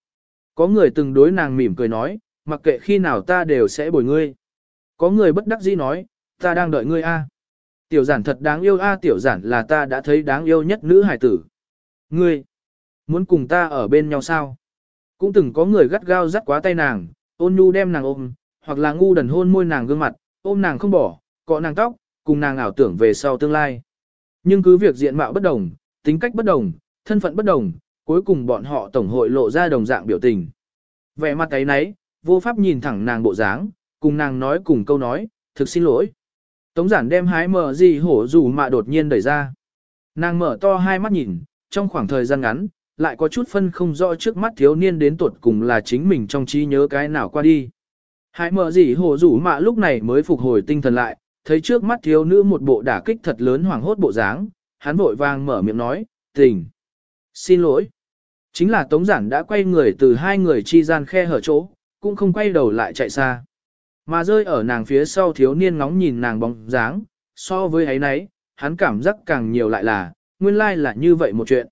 Có người từng đối nàng mỉm cười nói, mặc kệ khi nào ta đều sẽ bồi ngươi. Có người bất đắc dĩ nói, ta đang đợi ngươi a. Tiểu giản thật đáng yêu a tiểu giản là ta đã thấy đáng yêu nhất nữ hải tử. Ngươi, muốn cùng ta ở bên nhau sao? Cũng từng có người gắt gao dắt quá tay nàng, ôn nhu đem nàng ôm, hoặc là ngu đần hôn môi nàng gương mặt, ôm nàng không bỏ, cọ nàng tóc, cùng nàng ảo tưởng về sau tương lai. Nhưng cứ việc diện mạo bất đồng, tính cách bất đồng, thân phận bất đồng, cuối cùng bọn họ tổng hội lộ ra đồng dạng biểu tình. Vẻ mặt ấy nấy, vô pháp nhìn thẳng nàng bộ dáng, cùng nàng nói cùng câu nói, thực xin lỗi. Tống giản đem hái mở gì hổ dù mà đột nhiên đẩy ra. Nàng mở to hai mắt nhìn, trong khoảng thời gian ngắn, lại có chút phân không rõ trước mắt thiếu niên đến tuột cùng là chính mình trong trí nhớ cái nào qua đi. Hái mở gì hổ rủ mạ lúc này mới phục hồi tinh thần lại, thấy trước mắt thiếu nữ một bộ đả kích thật lớn hoảng hốt bộ dáng, hắn vội vàng mở miệng nói, tình. Xin lỗi. Chính là Tống Giản đã quay người từ hai người chi gian khe hở chỗ, cũng không quay đầu lại chạy xa. Mà rơi ở nàng phía sau thiếu niên ngóng nhìn nàng bóng dáng, so với ấy nấy, hắn cảm giác càng nhiều lại là, nguyên lai là như vậy một chuyện.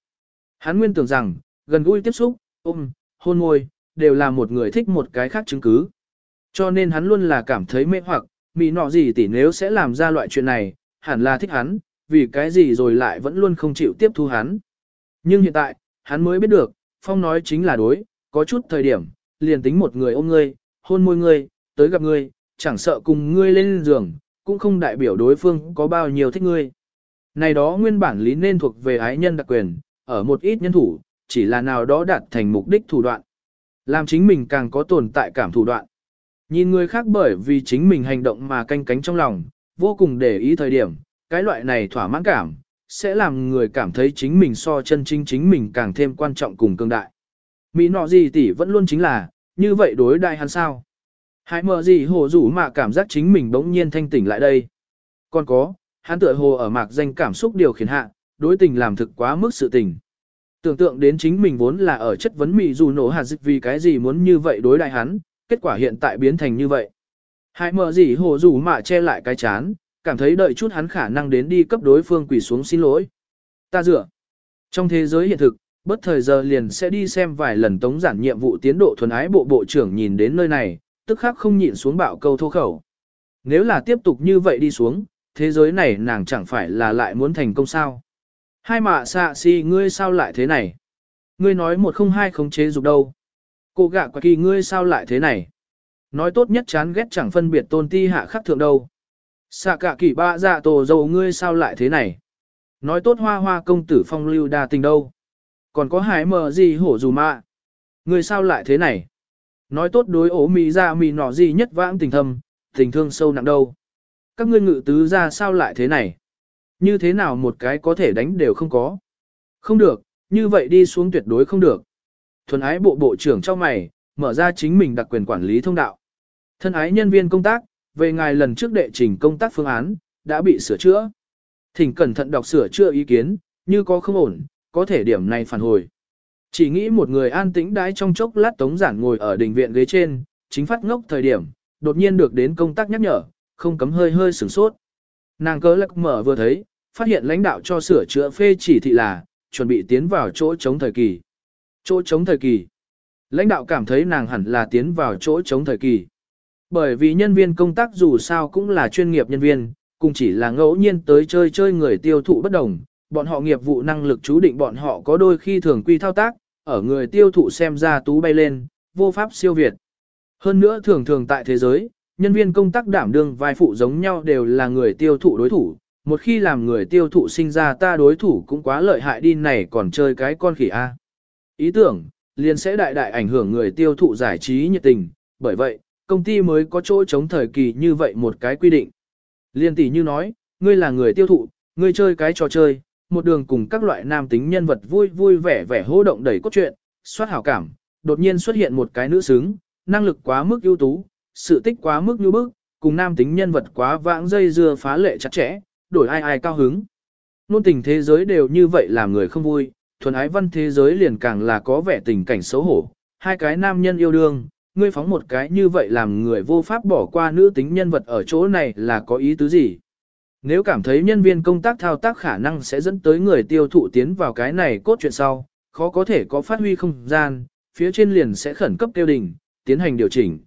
Hắn nguyên tưởng rằng, gần gũi tiếp xúc, ôm, hôn môi, đều là một người thích một cái khác chứng cứ. Cho nên hắn luôn là cảm thấy mê hoặc, mỹ nọ gì tỉ nếu sẽ làm ra loại chuyện này, hẳn là thích hắn, vì cái gì rồi lại vẫn luôn không chịu tiếp thu hắn. Nhưng hiện tại, hắn mới biết được, Phong nói chính là đối, có chút thời điểm, liền tính một người ôm ngươi, hôn môi ngươi, tới gặp ngươi, chẳng sợ cùng ngươi lên giường, cũng không đại biểu đối phương có bao nhiêu thích ngươi. Này đó nguyên bản lý nên thuộc về ái nhân đặc quyền, ở một ít nhân thủ, chỉ là nào đó đạt thành mục đích thủ đoạn. Làm chính mình càng có tồn tại cảm thủ đoạn. Nhìn người khác bởi vì chính mình hành động mà canh cánh trong lòng, vô cùng để ý thời điểm, cái loại này thỏa mãn cảm, sẽ làm người cảm thấy chính mình so chân chính chính mình càng thêm quan trọng cùng cương đại. Mỹ nọ gì tỷ vẫn luôn chính là, như vậy đối đại hắn sao? Hãy mở gì hồ rủ mà cảm giác chính mình bỗng nhiên thanh tỉnh lại đây. Còn có, hắn tựa hồ ở mạc danh cảm xúc điều khiển hạ, đối tình làm thực quá mức sự tình. Tưởng tượng đến chính mình vốn là ở chất vấn mị dù nổ hạt dịch vì cái gì muốn như vậy đối đại hắn, kết quả hiện tại biến thành như vậy. Hãy mở gì hồ rủ mà che lại cái chán, cảm thấy đợi chút hắn khả năng đến đi cấp đối phương quỳ xuống xin lỗi. Ta dựa. Trong thế giới hiện thực, bất thời giờ liền sẽ đi xem vài lần tống giản nhiệm vụ tiến độ thuần ái bộ bộ trưởng nhìn đến nơi này, tức khắc không nhịn xuống bạo câu thô khẩu. Nếu là tiếp tục như vậy đi xuống, thế giới này nàng chẳng phải là lại muốn thành công sao. Hai mạ xạ si ngươi sao lại thế này? Ngươi nói một không hai không chế dục đâu. Cô gạ quả kỳ ngươi sao lại thế này? Nói tốt nhất chán ghét chẳng phân biệt tôn ti hạ khắc thượng đâu. Xạ cả kỳ ba dạ tổ dầu ngươi sao lại thế này? Nói tốt hoa hoa công tử phong lưu đa tình đâu? Còn có hải mờ gì hổ dù mạ? Ngươi sao lại thế này? Nói tốt đối ố mì ra mì nọ gì nhất vãng tình thâm, tình thương sâu nặng đâu? Các ngươi ngự tứ ra sao lại thế này? Như thế nào một cái có thể đánh đều không có? Không được, như vậy đi xuống tuyệt đối không được. Thuần ái bộ bộ trưởng cho mày, mở ra chính mình đặc quyền quản lý thông đạo. Thân ái nhân viên công tác, về ngài lần trước đệ trình công tác phương án, đã bị sửa chữa. Thỉnh cẩn thận đọc sửa chữa ý kiến, như có không ổn, có thể điểm này phản hồi. Chỉ nghĩ một người an tĩnh đái trong chốc lát tống giản ngồi ở đình viện ghế trên, chính phát ngốc thời điểm, đột nhiên được đến công tác nhắc nhở, không cấm hơi hơi sửng sốt. Nàng cớ lắc mở vừa thấy, phát hiện lãnh đạo cho sửa chữa phê chỉ thị là, chuẩn bị tiến vào chỗ chống thời kỳ. Chỗ chống thời kỳ. Lãnh đạo cảm thấy nàng hẳn là tiến vào chỗ chống thời kỳ. Bởi vì nhân viên công tác dù sao cũng là chuyên nghiệp nhân viên, cùng chỉ là ngẫu nhiên tới chơi chơi người tiêu thụ bất đồng, bọn họ nghiệp vụ năng lực chú định bọn họ có đôi khi thường quy thao tác, ở người tiêu thụ xem ra tú bay lên, vô pháp siêu việt. Hơn nữa thường thường tại thế giới, nhân viên công tác đảm đương vai phụ giống nhau đều là người tiêu thụ đối thủ, một khi làm người tiêu thụ sinh ra ta đối thủ cũng quá lợi hại đi này còn chơi cái con khỉ A. Ý tưởng, liền sẽ đại đại ảnh hưởng người tiêu thụ giải trí nhiệt tình, bởi vậy, công ty mới có chỗ chống thời kỳ như vậy một cái quy định. Liên tỷ như nói, ngươi là người tiêu thụ, ngươi chơi cái trò chơi, một đường cùng các loại nam tính nhân vật vui vui vẻ vẻ hô động đầy cốt truyện, soát hảo cảm, đột nhiên xuất hiện một cái nữ xứng, năng lực quá mức ưu tú, sự tích quá mức như bức, cùng nam tính nhân vật quá vãng dây dưa phá lệ chặt chẽ, đổi ai ai cao hứng. Nôn tình thế giới đều như vậy làm người không vui, thuần ái văn thế giới liền càng là có vẻ tình cảnh xấu hổ, hai cái nam nhân yêu đương, ngươi phóng một cái như vậy làm người vô pháp bỏ qua nữ tính nhân vật ở chỗ này là có ý tứ gì. Nếu cảm thấy nhân viên công tác thao tác khả năng sẽ dẫn tới người tiêu thụ tiến vào cái này cốt chuyện sau, khó có thể có phát huy không gian, phía trên liền sẽ khẩn cấp tiêu đình, tiến hành điều chỉnh.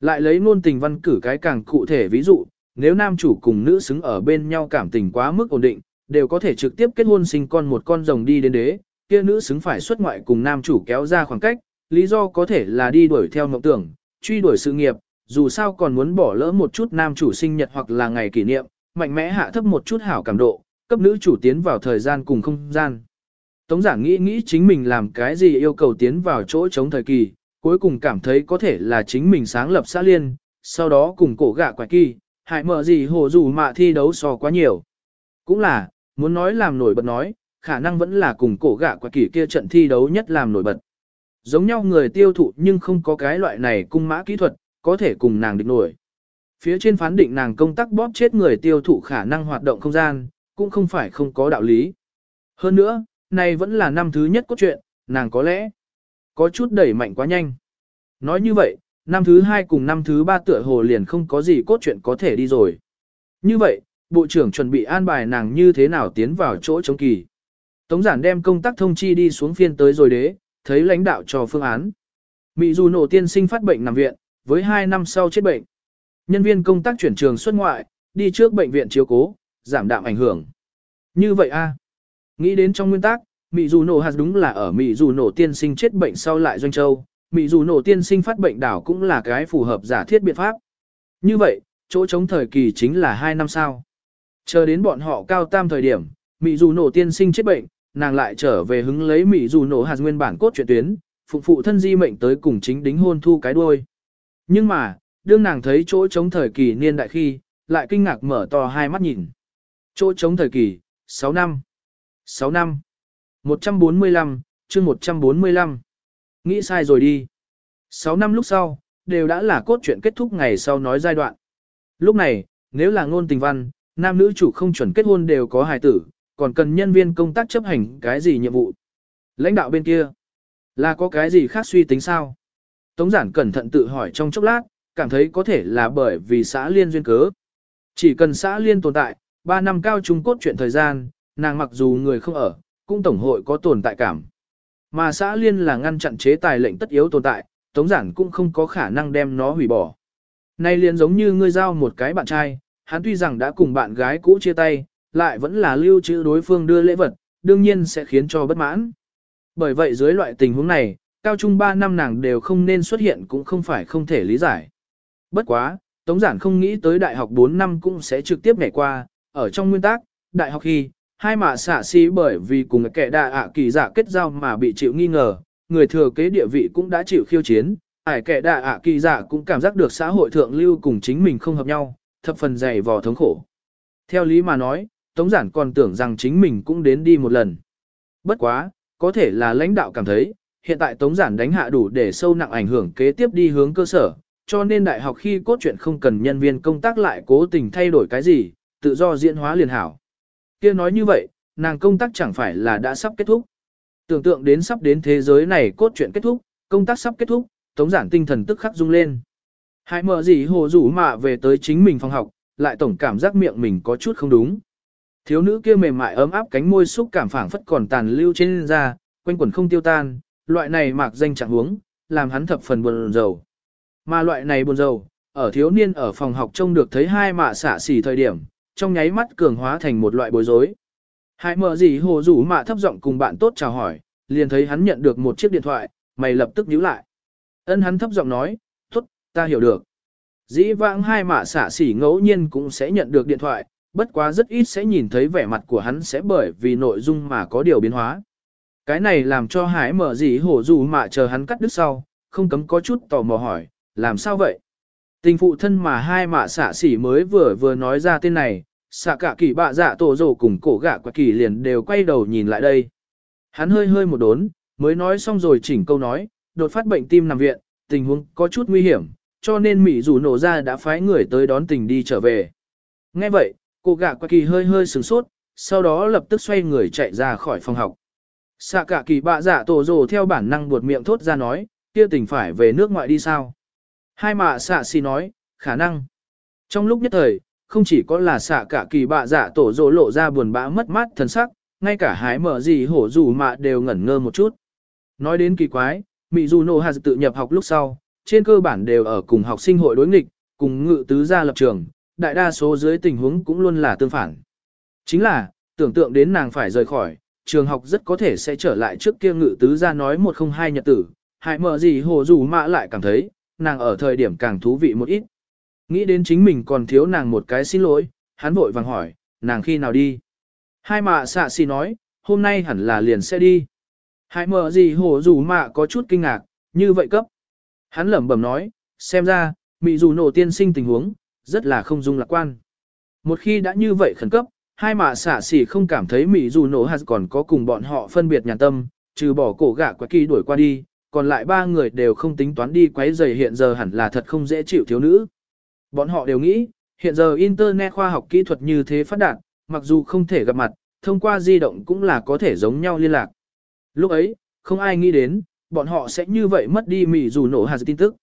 Lại lấy ngôn tình văn cử cái càng cụ thể ví dụ, nếu nam chủ cùng nữ xứng ở bên nhau cảm tình quá mức ổn định, đều có thể trực tiếp kết hôn sinh con một con rồng đi đến đế, kia nữ xứng phải xuất ngoại cùng nam chủ kéo ra khoảng cách, lý do có thể là đi đuổi theo mộng tưởng, truy đuổi sự nghiệp, dù sao còn muốn bỏ lỡ một chút nam chủ sinh nhật hoặc là ngày kỷ niệm, mạnh mẽ hạ thấp một chút hảo cảm độ, cấp nữ chủ tiến vào thời gian cùng không gian. Tống giảng nghĩ nghĩ chính mình làm cái gì yêu cầu tiến vào chỗ chống thời kỳ, cuối cùng cảm thấy có thể là chính mình sáng lập xã liên, sau đó cùng cổ gạ quải kỳ, hại mở gì hồ dù mạ thi đấu so quá nhiều. Cũng là, muốn nói làm nổi bật nói, khả năng vẫn là cùng cổ gạ quải kỳ kia trận thi đấu nhất làm nổi bật. Giống nhau người tiêu thụ nhưng không có cái loại này cung mã kỹ thuật, có thể cùng nàng địch nổi. Phía trên phán định nàng công tác bóp chết người tiêu thụ khả năng hoạt động không gian, cũng không phải không có đạo lý. Hơn nữa, này vẫn là năm thứ nhất cốt truyện, nàng có lẽ có chút đẩy mạnh quá nhanh. Nói như vậy, năm thứ hai cùng năm thứ ba tựa hồ liền không có gì cốt truyện có thể đi rồi. Như vậy, bộ trưởng chuẩn bị an bài nàng như thế nào tiến vào chỗ chống kỳ. Tống giản đem công tác thông chi đi xuống phiên tới rồi đế, thấy lãnh đạo cho phương án. Mỹ dù nổ tiên sinh phát bệnh nằm viện, với 2 năm sau chết bệnh. Nhân viên công tác chuyển trường xuất ngoại, đi trước bệnh viện chiếu cố, giảm đạm ảnh hưởng. Như vậy a Nghĩ đến trong nguyên tắc, Mỹ dù nổ hạt đúng là ở Mỹ dù nổ tiên sinh chết bệnh sau lại doanh châu, Mỹ dù nổ tiên sinh phát bệnh đảo cũng là cái phù hợp giả thiết biện pháp. Như vậy, chỗ chống thời kỳ chính là 2 năm sau. Chờ đến bọn họ cao tam thời điểm, Mỹ dù nổ tiên sinh chết bệnh, nàng lại trở về hứng lấy Mỹ dù nổ hạt nguyên bản cốt truyện tuyến, phụ phụ thân di mệnh tới cùng chính đính hôn thu cái đuôi. Nhưng mà, đương nàng thấy chỗ chống thời kỳ niên đại khi, lại kinh ngạc mở to hai mắt nhìn. Chỗ chống thời kỳ, 6 năm. 6 năm. 145, chương 145. Nghĩ sai rồi đi. 6 năm lúc sau, đều đã là cốt truyện kết thúc ngày sau nói giai đoạn. Lúc này, nếu là ngôn tình văn, nam nữ chủ không chuẩn kết hôn đều có hài tử, còn cần nhân viên công tác chấp hành cái gì nhiệm vụ. Lãnh đạo bên kia, là có cái gì khác suy tính sao? Tống giản cẩn thận tự hỏi trong chốc lát, cảm thấy có thể là bởi vì xã liên duyên cớ. Chỉ cần xã liên tồn tại, 3 năm cao trung cốt chuyện thời gian, nàng mặc dù người không ở, cũng tổng hội có tồn tại cảm. Mà xã liên là ngăn chặn chế tài lệnh tất yếu tồn tại, tống giản cũng không có khả năng đem nó hủy bỏ. Nay liền giống như ngươi giao một cái bạn trai, hắn tuy rằng đã cùng bạn gái cũ chia tay, lại vẫn là lưu trữ đối phương đưa lễ vật, đương nhiên sẽ khiến cho bất mãn. Bởi vậy dưới loại tình huống này, cao trung 3 năm nàng đều không nên xuất hiện cũng không phải không thể lý giải. Bất quá, Tống Giản không nghĩ tới đại học 4 năm cũng sẽ trực tiếp nhảy qua, ở trong nguyên tắc, đại học khi, hai mạ xả xí bởi vì cùng kẻ đà ạ kỳ giả kết giao mà bị chịu nghi ngờ, người thừa kế địa vị cũng đã chịu khiêu chiến, ải kẻ đà ạ kỳ giả cũng cảm giác được xã hội thượng lưu cùng chính mình không hợp nhau, thập phần dày vò thống khổ. Theo lý mà nói, Tống Giản còn tưởng rằng chính mình cũng đến đi một lần. Bất quá, có thể là lãnh đạo cảm thấy, hiện tại Tống Giản đánh hạ đủ để sâu nặng ảnh hưởng kế tiếp đi hướng cơ sở, cho nên đại học khi cốt truyện không cần nhân viên công tác lại cố tình thay đổi cái gì, tự do diễn hóa liền hảo. kia nói như vậy, nàng công tác chẳng phải là đã sắp kết thúc. Tưởng tượng đến sắp đến thế giới này cốt truyện kết thúc, công tác sắp kết thúc, tống giản tinh thần tức khắc rung lên. Hai mở gì hồ rủ mà về tới chính mình phòng học, lại tổng cảm giác miệng mình có chút không đúng. Thiếu nữ kia mềm mại ấm áp cánh môi xúc cảm phảng phất còn tàn lưu trên da, quanh quần không tiêu tan, loại này mạc danh trạng huống, làm hắn thập phần buồn rầu. Mà loại này buồn rầu, ở thiếu niên ở phòng học trông được thấy hai mạ xả xỉ thời điểm, trong nháy mắt cường hóa thành một loại bối rối. Hai mở gì hồ rủ mạ thấp giọng cùng bạn tốt chào hỏi, liền thấy hắn nhận được một chiếc điện thoại, mày lập tức nhíu lại. Ân hắn thấp giọng nói, tốt, ta hiểu được. Dĩ vãng hai mạ xả xỉ ngẫu nhiên cũng sẽ nhận được điện thoại, bất quá rất ít sẽ nhìn thấy vẻ mặt của hắn sẽ bởi vì nội dung mà có điều biến hóa. Cái này làm cho hải mở gì hổ dù mạ chờ hắn cắt đứt sau, không cấm có chút tò mò hỏi, làm sao vậy? Tình phụ thân mà hai mạ xả xỉ mới vừa vừa nói ra tên này, xạ cả kỳ bạ dạ tổ rồ cùng cổ gạ quả kỳ liền đều quay đầu nhìn lại đây. Hắn hơi hơi một đốn, mới nói xong rồi chỉnh câu nói, đột phát bệnh tim nằm viện, tình huống có chút nguy hiểm, cho nên Mỹ dù nổ ra đã phái người tới đón tình đi trở về. Nghe vậy, cô gạ quả kỳ hơi hơi sửng sốt, sau đó lập tức xoay người chạy ra khỏi phòng học. Xạ cả kỳ bạ dạ tổ rồ theo bản năng buột miệng thốt ra nói, kia tình phải về nước ngoại đi sao. Hai mạ xạ xì nói, khả năng. Trong lúc nhất thời, không chỉ có là xạ cả kỳ bạ dạ tổ rồ lộ ra buồn bã mất mát thần sắc, ngay cả hái mở gì hổ dù mạ đều ngẩn ngơ một chút. Nói đến kỳ quái, Mị dù nô hà tự nhập học lúc sau, trên cơ bản đều ở cùng học sinh hội đối nghịch, cùng ngự tứ gia lập trường, đại đa số dưới tình huống cũng luôn là tương phản. Chính là, tưởng tượng đến nàng phải rời khỏi, trường học rất có thể sẽ trở lại trước kia ngự tứ gia nói một không hai nhật tử, hại mở gì hồ dù mạ lại cảm thấy, nàng ở thời điểm càng thú vị một ít. Nghĩ đến chính mình còn thiếu nàng một cái xin lỗi, hắn vội vàng hỏi, nàng khi nào đi? Hai mạ xạ xì nói, hôm nay hẳn là liền sẽ đi. Hai mờ gì hổ dù mạ có chút kinh ngạc, như vậy cấp. Hắn lẩm bẩm nói, xem ra, mị dù nổ tiên sinh tình huống, rất là không dung lạc quan. Một khi đã như vậy khẩn cấp, hai mạ xạ xỉ không cảm thấy mị dù nổ hạt còn có cùng bọn họ phân biệt nhàn tâm, trừ bỏ cổ gạ quá kỳ đuổi qua đi, còn lại ba người đều không tính toán đi quấy rầy hiện giờ hẳn là thật không dễ chịu thiếu nữ. Bọn họ đều nghĩ, hiện giờ Internet khoa học kỹ thuật như thế phát đạt, mặc dù không thể gặp mặt, thông qua di động cũng là có thể giống nhau liên lạc. Lúc ấy, không ai nghĩ đến, bọn họ sẽ như vậy mất đi mị dù nổ hạt tin tức.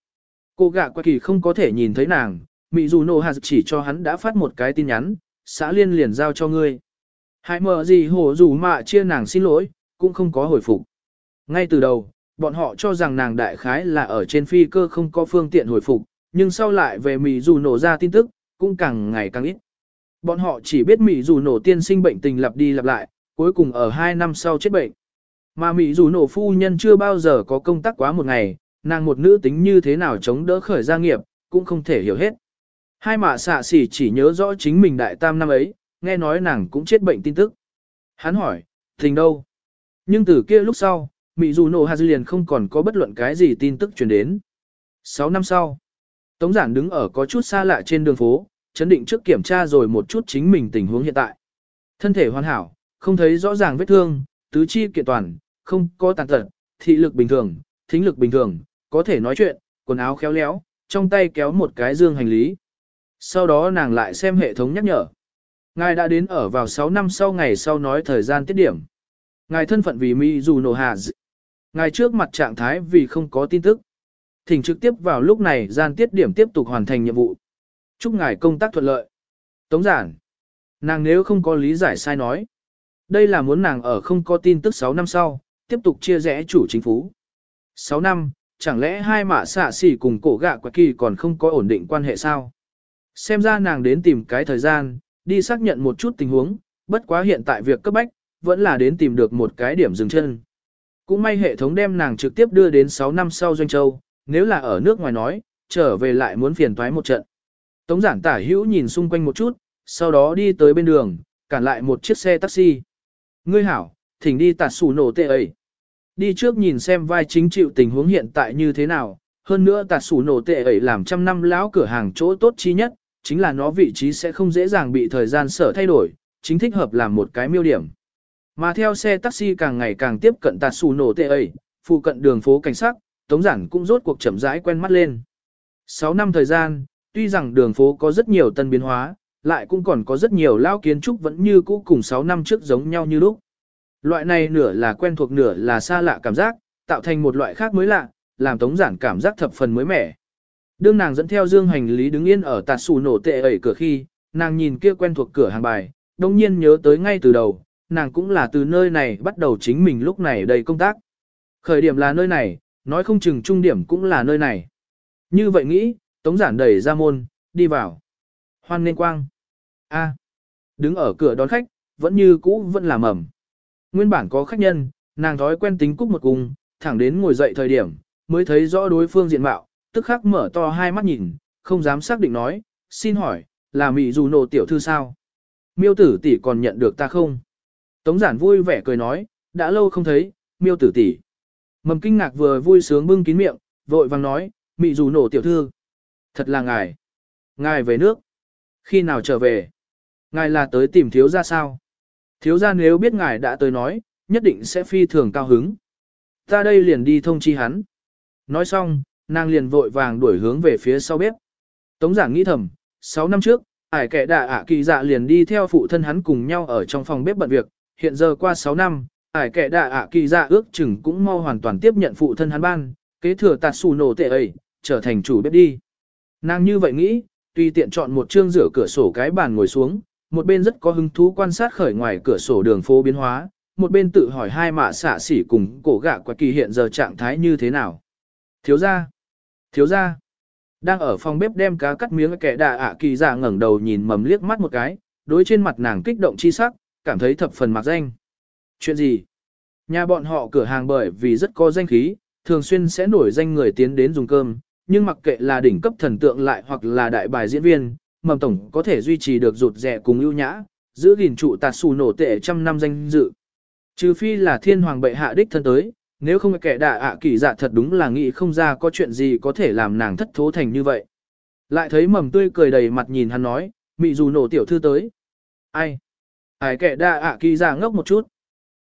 Cô gạ qua kỳ không có thể nhìn thấy nàng, mị dù nổ hạt chỉ cho hắn đã phát một cái tin nhắn, xã liên liền giao cho ngươi. Hãy mở gì hổ dù mạ chia nàng xin lỗi, cũng không có hồi phục. Ngay từ đầu, bọn họ cho rằng nàng đại khái là ở trên phi cơ không có phương tiện hồi phục, nhưng sau lại về Mỹ dù nổ ra tin tức, cũng càng ngày càng ít. Bọn họ chỉ biết Mỹ dù nổ tiên sinh bệnh tình lặp đi lặp lại, cuối cùng ở 2 năm sau chết bệnh. Mà Mỹ dù nổ phu nhân chưa bao giờ có công tác quá một ngày, nàng một nữ tính như thế nào chống đỡ khởi gia nghiệp, cũng không thể hiểu hết. Hai mạ xạ xỉ chỉ nhớ rõ chính mình đại tam năm ấy, nghe nói nàng cũng chết bệnh tin tức. Hắn hỏi, tình đâu? Nhưng từ kia lúc sau, Mỹ dù nổ hạt liền không còn có bất luận cái gì tin tức truyền đến. 6 năm sau, Tống giản đứng ở có chút xa lạ trên đường phố, chấn định trước kiểm tra rồi một chút chính mình tình huống hiện tại. Thân thể hoàn hảo, không thấy rõ ràng vết thương, tứ chi kiện toàn, không có tàn tật, thị lực bình thường, thính lực bình thường, có thể nói chuyện, quần áo khéo léo, trong tay kéo một cái dương hành lý. Sau đó nàng lại xem hệ thống nhắc nhở. Ngài đã đến ở vào 6 năm sau ngày sau nói thời gian tiết điểm. Ngài thân phận vì Mỹ dù nổ hạ Ngài trước mặt trạng thái vì không có tin tức. Thỉnh trực tiếp vào lúc này gian tiết điểm tiếp tục hoàn thành nhiệm vụ. Chúc ngài công tác thuận lợi. Tống giản. Nàng nếu không có lý giải sai nói. Đây là muốn nàng ở không có tin tức 6 năm sau, tiếp tục chia rẽ chủ chính phủ. 6 năm, chẳng lẽ hai mạ xạ xỉ cùng cổ gạ quả kỳ còn không có ổn định quan hệ sao? Xem ra nàng đến tìm cái thời gian, đi xác nhận một chút tình huống, bất quá hiện tại việc cấp bách, vẫn là đến tìm được một cái điểm dừng chân. Cũng may hệ thống đem nàng trực tiếp đưa đến 6 năm sau Doanh Châu, nếu là ở nước ngoài nói, trở về lại muốn phiền toái một trận. Tống giản tả hữu nhìn xung quanh một chút, sau đó đi tới bên đường, cản lại một chiếc xe taxi. Ngươi hảo, thỉnh đi tạt sủ nổ tệ ấy. Đi trước nhìn xem vai chính chịu tình huống hiện tại như thế nào, hơn nữa tạt sủ nổ tệ ấy làm trăm năm lão cửa hàng chỗ tốt chi nhất, chính là nó vị trí sẽ không dễ dàng bị thời gian sở thay đổi, chính thích hợp làm một cái miêu điểm. Mà theo xe taxi càng ngày càng tiếp cận tạt xù nổ tệ ấy, phụ cận đường phố cảnh sát, Tống Giản cũng rốt cuộc chậm rãi quen mắt lên. 6 năm thời gian, tuy rằng đường phố có rất nhiều tân biến hóa, lại cũng còn có rất nhiều lao kiến trúc vẫn như cũ cùng 6 năm trước giống nhau như lúc. Loại này nửa là quen thuộc nửa là xa lạ cảm giác, tạo thành một loại khác mới lạ, làm Tống Giản cảm giác thập phần mới mẻ. Đương nàng dẫn theo dương hành lý đứng yên ở tạt xù nổ tệ ẩy cửa khi, nàng nhìn kia quen thuộc cửa hàng bài, đồng nhiên nhớ tới ngay từ đầu, nàng cũng là từ nơi này bắt đầu chính mình lúc này đầy công tác. Khởi điểm là nơi này, nói không chừng trung điểm cũng là nơi này. Như vậy nghĩ, Tống Giản đẩy ra môn, đi vào. Hoan nên quang. A. đứng ở cửa đón khách, vẫn như cũ vẫn là mầm. Nguyên bản có khách nhân, nàng thói quen tính cúc một cung, thẳng đến ngồi dậy thời điểm, mới thấy rõ đối phương diện mạo, tức khắc mở to hai mắt nhìn, không dám xác định nói, xin hỏi, là mỹ dù Nộ tiểu thư sao? Miêu tử tỷ còn nhận được ta không? Tống giản vui vẻ cười nói, đã lâu không thấy, miêu tử tỷ. Mầm kinh ngạc vừa vui sướng bưng kín miệng, vội vàng nói, mị dù nổ tiểu thư. Thật là ngài. Ngài về nước. Khi nào trở về? Ngài là tới tìm thiếu gia sao? Thiếu gia nếu biết ngài đã tới nói, nhất định sẽ phi thường cao hứng. Ta đây liền đi thông chi hắn. Nói xong, nàng liền vội vàng đuổi hướng về phía sau bếp. Tống giảng nghĩ thầm, 6 năm trước, ải kẻ đạ ạ kỳ dạ liền đi theo phụ thân hắn cùng nhau ở trong phòng bếp bận việc, hiện giờ qua 6 năm, ải kẻ đạ ạ kỳ dạ ước chừng cũng mau hoàn toàn tiếp nhận phụ thân hắn ban, kế thừa tạt xù nổ tệ ấy, trở thành chủ bếp đi. Nàng như vậy nghĩ, tùy tiện chọn một chương rửa cửa sổ cái bàn ngồi xuống, một bên rất có hứng thú quan sát khởi ngoài cửa sổ đường phố biến hóa, một bên tự hỏi hai mạ xạ xỉ cùng cổ gạ quả kỳ hiện giờ trạng thái như thế nào. Thiếu ra, thiếu ra, đang ở phòng bếp đem cá cắt miếng kẻ đạ ạ kỳ dạ ngẩng đầu nhìn mầm liếc mắt một cái, đối trên mặt nàng kích động chi sắc, cảm thấy thập phần mặc danh. Chuyện gì? Nhà bọn họ cửa hàng bởi vì rất có danh khí, thường xuyên sẽ nổi danh người tiến đến dùng cơm, nhưng mặc kệ là đỉnh cấp thần tượng lại hoặc là đại bài diễn viên, mầm tổng có thể duy trì được rụt rẻ cùng ưu nhã, giữ gìn trụ tạt xù nổ tệ trăm năm danh dự. Trừ phi là thiên hoàng bệ hạ đích thân tới, nếu không kẻ đạ ạ kỳ dạ thật đúng là nghĩ không ra có chuyện gì có thể làm nàng thất thố thành như vậy. Lại thấy mầm tươi cười đầy mặt nhìn hắn nói, mị dù nổ tiểu thư tới. Ai? Ai kẻ đa ạ kỳ giả ngốc một chút.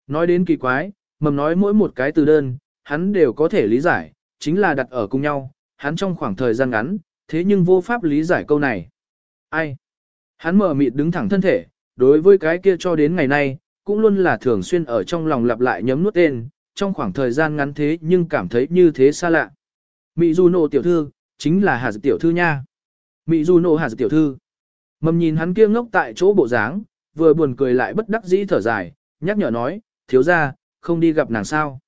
Nói đến kỳ quái, mầm nói mỗi một cái từ đơn, hắn đều có thể lý giải, chính là đặt ở cùng nhau, hắn trong khoảng thời gian ngắn, thế nhưng vô pháp lý giải câu này. Ai? Hắn mở mịt đứng thẳng thân thể, đối với cái kia cho đến ngày nay, cũng luôn là thường xuyên ở trong lòng lặp lại nhấm nuốt tên, trong khoảng thời gian ngắn thế nhưng cảm thấy như thế xa lạ. Mị Du Nộ tiểu thư, chính là Hà tiểu thư nha. Mị Du Nộ hạt tiểu thư. Mầm nhìn hắn kia ngốc tại chỗ bộ dáng, vừa buồn cười lại bất đắc dĩ thở dài, nhắc nhở nói, thiếu ra, không đi gặp nàng sao.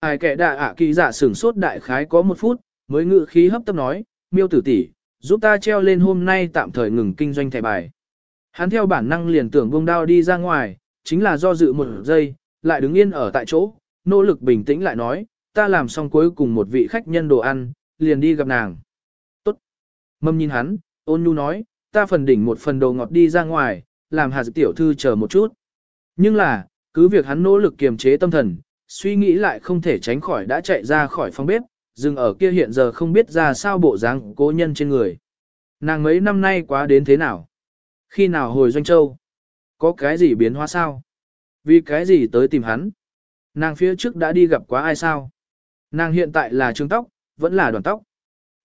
Ai kẻ đạ ạ kỳ giả sửng sốt đại khái có một phút, mới ngự khí hấp tấp nói, miêu tử tỷ, giúp ta treo lên hôm nay tạm thời ngừng kinh doanh thẻ bài. Hắn theo bản năng liền tưởng buông đao đi ra ngoài, chính là do dự một giây, lại đứng yên ở tại chỗ, nỗ lực bình tĩnh lại nói, ta làm xong cuối cùng một vị khách nhân đồ ăn, liền đi gặp nàng. Tốt. Mâm nhìn hắn, ôn nhu nói, ta phần đỉnh một phần đồ ngọt đi ra ngoài, làm hạt tiểu thư chờ một chút. Nhưng là, cứ việc hắn nỗ lực kiềm chế tâm thần, suy nghĩ lại không thể tránh khỏi đã chạy ra khỏi phòng bếp, dừng ở kia hiện giờ không biết ra sao bộ dáng cố nhân trên người. Nàng mấy năm nay quá đến thế nào? Khi nào hồi doanh châu? Có cái gì biến hóa sao? Vì cái gì tới tìm hắn? Nàng phía trước đã đi gặp quá ai sao? Nàng hiện tại là trương tóc, vẫn là đoàn tóc.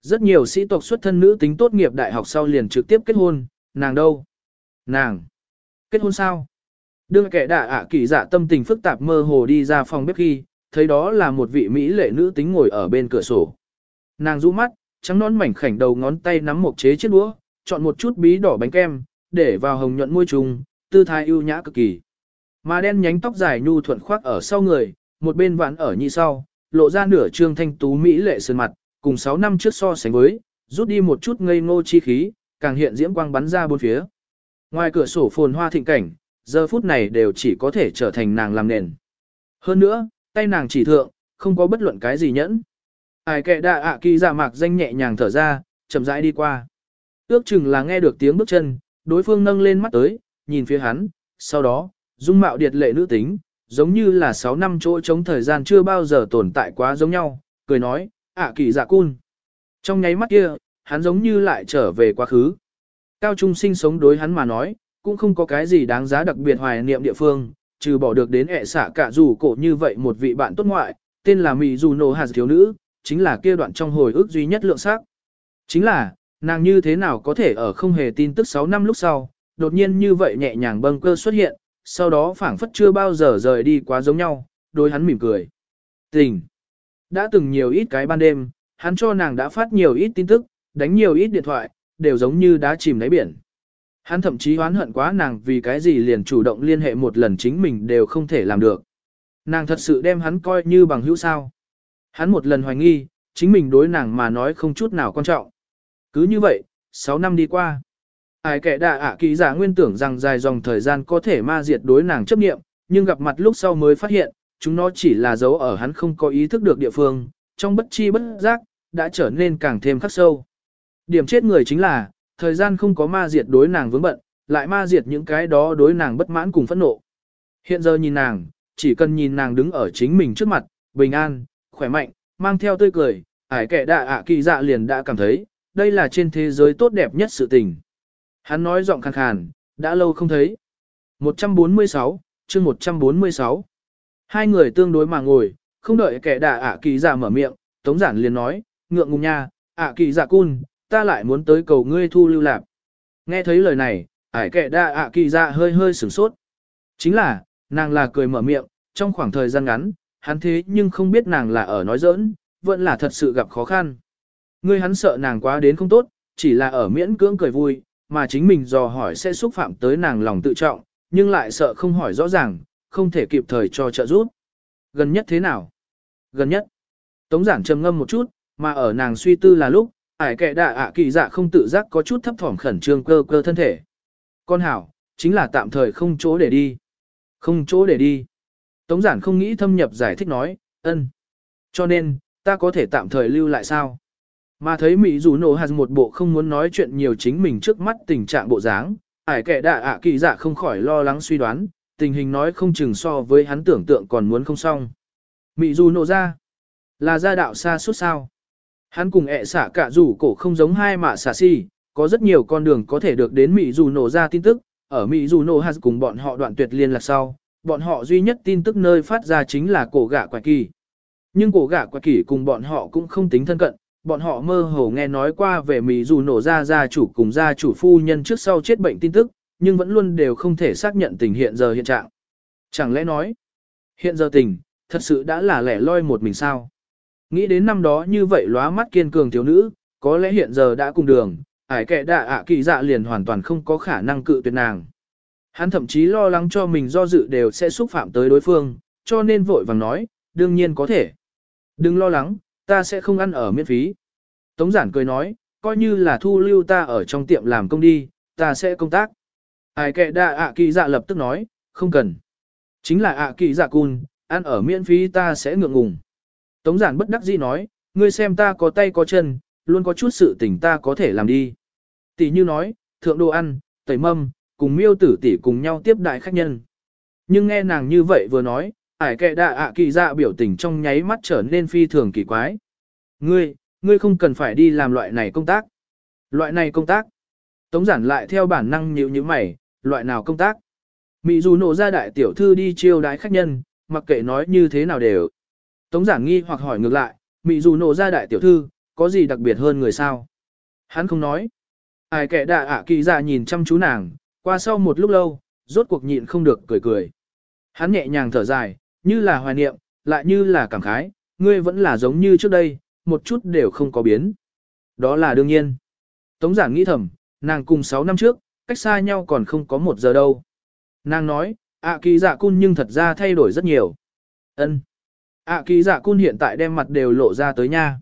Rất nhiều sĩ tộc xuất thân nữ tính tốt nghiệp đại học sau liền trực tiếp kết hôn, nàng đâu? Nàng! Kết hôn sao? Đương kẻ đạ ạ kỳ dạ tâm tình phức tạp mơ hồ đi ra phòng bếp khi, thấy đó là một vị Mỹ lệ nữ tính ngồi ở bên cửa sổ. Nàng rũ mắt, trắng nón mảnh khảnh đầu ngón tay nắm một chế chiếc đũa, chọn một chút bí đỏ bánh kem, để vào hồng nhuận môi trùng, tư thái ưu nhã cực kỳ. Mà đen nhánh tóc dài nhu thuận khoác ở sau người, một bên vạn ở nhị sau, lộ ra nửa trương thanh tú Mỹ lệ sơn mặt, cùng 6 năm trước so sánh với, rút đi một chút ngây ngô chi khí, càng hiện diễm quang bắn ra bốn phía. Ngoài cửa sổ phồn hoa thịnh cảnh, giờ phút này đều chỉ có thể trở thành nàng làm nền. Hơn nữa, tay nàng chỉ thượng, không có bất luận cái gì nhẫn. Ai kệ đạ ạ kỳ giả mạc danh nhẹ nhàng thở ra, chậm rãi đi qua. Ước chừng là nghe được tiếng bước chân, đối phương nâng lên mắt tới, nhìn phía hắn, sau đó, dung mạo điệt lệ nữ tính, giống như là 6 năm chỗ chống thời gian chưa bao giờ tồn tại quá giống nhau, cười nói, ạ kỳ giả cun. Trong nháy mắt kia, hắn giống như lại trở về quá khứ. Cao trung sinh sống đối hắn mà nói, cũng không có cái gì đáng giá đặc biệt hoài niệm địa phương, trừ bỏ được đến ẹ xạ cả dù cổ như vậy một vị bạn tốt ngoại, tên là Mị Dù Nô Hạt thiếu nữ, chính là kia đoạn trong hồi ức duy nhất lượng sắc. Chính là, nàng như thế nào có thể ở không hề tin tức 6 năm lúc sau, đột nhiên như vậy nhẹ nhàng bâng cơ xuất hiện, sau đó phảng phất chưa bao giờ rời đi quá giống nhau, đối hắn mỉm cười. Tình. Đã từng nhiều ít cái ban đêm, hắn cho nàng đã phát nhiều ít tin tức, đánh nhiều ít điện thoại, đều giống như đã chìm đáy biển. Hắn thậm chí oán hận quá nàng vì cái gì liền chủ động liên hệ một lần chính mình đều không thể làm được. Nàng thật sự đem hắn coi như bằng hữu sao. Hắn một lần hoài nghi, chính mình đối nàng mà nói không chút nào quan trọng. Cứ như vậy, 6 năm đi qua. Ai kẻ đạ ạ kỳ giả nguyên tưởng rằng dài dòng thời gian có thể ma diệt đối nàng chấp nghiệm, nhưng gặp mặt lúc sau mới phát hiện, chúng nó chỉ là dấu ở hắn không có ý thức được địa phương, trong bất chi bất giác, đã trở nên càng thêm khắc sâu. Điểm chết người chính là, thời gian không có ma diệt đối nàng vướng bận, lại ma diệt những cái đó đối nàng bất mãn cùng phẫn nộ. Hiện giờ nhìn nàng, chỉ cần nhìn nàng đứng ở chính mình trước mặt, bình an, khỏe mạnh, mang theo tươi cười, ải kẻ đạ ạ kỳ dạ liền đã cảm thấy, đây là trên thế giới tốt đẹp nhất sự tình. Hắn nói giọng khàn khàn, đã lâu không thấy. 146, chương 146. Hai người tương đối mà ngồi, không đợi kẻ đạ ạ kỳ dạ mở miệng, tống giản liền nói, ngượng ngùng nha, ạ kỳ dạ cun, ta lại muốn tới cầu ngươi thu lưu lạc. Nghe thấy lời này, ải kệ đa ạ kỳ dạ hơi hơi sửng sốt. Chính là, nàng là cười mở miệng, trong khoảng thời gian ngắn, hắn thế nhưng không biết nàng là ở nói giỡn, vẫn là thật sự gặp khó khăn. Ngươi hắn sợ nàng quá đến không tốt, chỉ là ở miễn cưỡng cười vui, mà chính mình dò hỏi sẽ xúc phạm tới nàng lòng tự trọng, nhưng lại sợ không hỏi rõ ràng, không thể kịp thời cho trợ giúp. Gần nhất thế nào? Gần nhất. Tống giản trầm ngâm một chút, mà ở nàng suy tư là lúc, ải kệ đạ ạ kỳ dạ không tự giác có chút thấp thỏm khẩn trương cơ cơ thân thể. Con hảo, chính là tạm thời không chỗ để đi. Không chỗ để đi. Tống giản không nghĩ thâm nhập giải thích nói, ân. Cho nên, ta có thể tạm thời lưu lại sao? Mà thấy Mỹ dù nổ hạt một bộ không muốn nói chuyện nhiều chính mình trước mắt tình trạng bộ dáng, ải kệ đạ ạ kỳ dạ không khỏi lo lắng suy đoán, tình hình nói không chừng so với hắn tưởng tượng còn muốn không xong. Mỹ dù nổ ra, là gia đạo xa suốt sao. Hắn cùng ẹ xả cả rủ cổ không giống hai mạ xả si, có rất nhiều con đường có thể được đến Mỹ dù nổ ra tin tức, ở Mỹ dù nổ hạt cùng bọn họ đoạn tuyệt liên lạc sau, bọn họ duy nhất tin tức nơi phát ra chính là cổ gã quả kỳ. Nhưng cổ gã quả kỳ cùng bọn họ cũng không tính thân cận, bọn họ mơ hồ nghe nói qua về Mỹ dù nổ ra gia chủ cùng gia chủ phu nhân trước sau chết bệnh tin tức, nhưng vẫn luôn đều không thể xác nhận tình hiện giờ hiện trạng. Chẳng lẽ nói, hiện giờ tình, thật sự đã là lẻ loi một mình sao? Nghĩ đến năm đó như vậy lóa mắt kiên cường thiếu nữ, có lẽ hiện giờ đã cùng đường, ải kệ đạ ạ kỳ dạ liền hoàn toàn không có khả năng cự tuyệt nàng. Hắn thậm chí lo lắng cho mình do dự đều sẽ xúc phạm tới đối phương, cho nên vội vàng nói, đương nhiên có thể. Đừng lo lắng, ta sẽ không ăn ở miễn phí. Tống giản cười nói, coi như là thu lưu ta ở trong tiệm làm công đi, ta sẽ công tác. Ai kệ đạ ạ kỳ dạ lập tức nói, không cần. Chính là ạ kỳ dạ cun, ăn ở miễn phí ta sẽ ngượng ngùng. Tống giản bất đắc dĩ nói, ngươi xem ta có tay có chân, luôn có chút sự tình ta có thể làm đi. Tỷ như nói, thượng đồ ăn, tẩy mâm, cùng miêu tử tỷ cùng nhau tiếp đại khách nhân. Nhưng nghe nàng như vậy vừa nói, ải kệ đạ ạ kỳ dạ biểu tình trong nháy mắt trở nên phi thường kỳ quái. Ngươi, ngươi không cần phải đi làm loại này công tác. Loại này công tác. Tống giản lại theo bản năng nhíu nhíu mày, loại nào công tác. Mị dù nổ ra đại tiểu thư đi chiêu đái khách nhân, mặc kệ nói như thế nào đều. Tống giản nghi hoặc hỏi ngược lại, mị dù nổ ra đại tiểu thư, có gì đặc biệt hơn người sao? Hắn không nói. Ai kệ đạ ạ kỳ dạ nhìn chăm chú nàng, qua sau một lúc lâu, rốt cuộc nhịn không được cười cười. Hắn nhẹ nhàng thở dài, như là hoài niệm, lại như là cảm khái, ngươi vẫn là giống như trước đây, một chút đều không có biến. Đó là đương nhiên. Tống giản nghĩ thầm, nàng cùng 6 năm trước, cách xa nhau còn không có một giờ đâu. Nàng nói, ạ kỳ dạ cun nhưng thật ra thay đổi rất nhiều. ân ạ kỳ dạ cun hiện tại đem mặt đều lộ ra tới nha.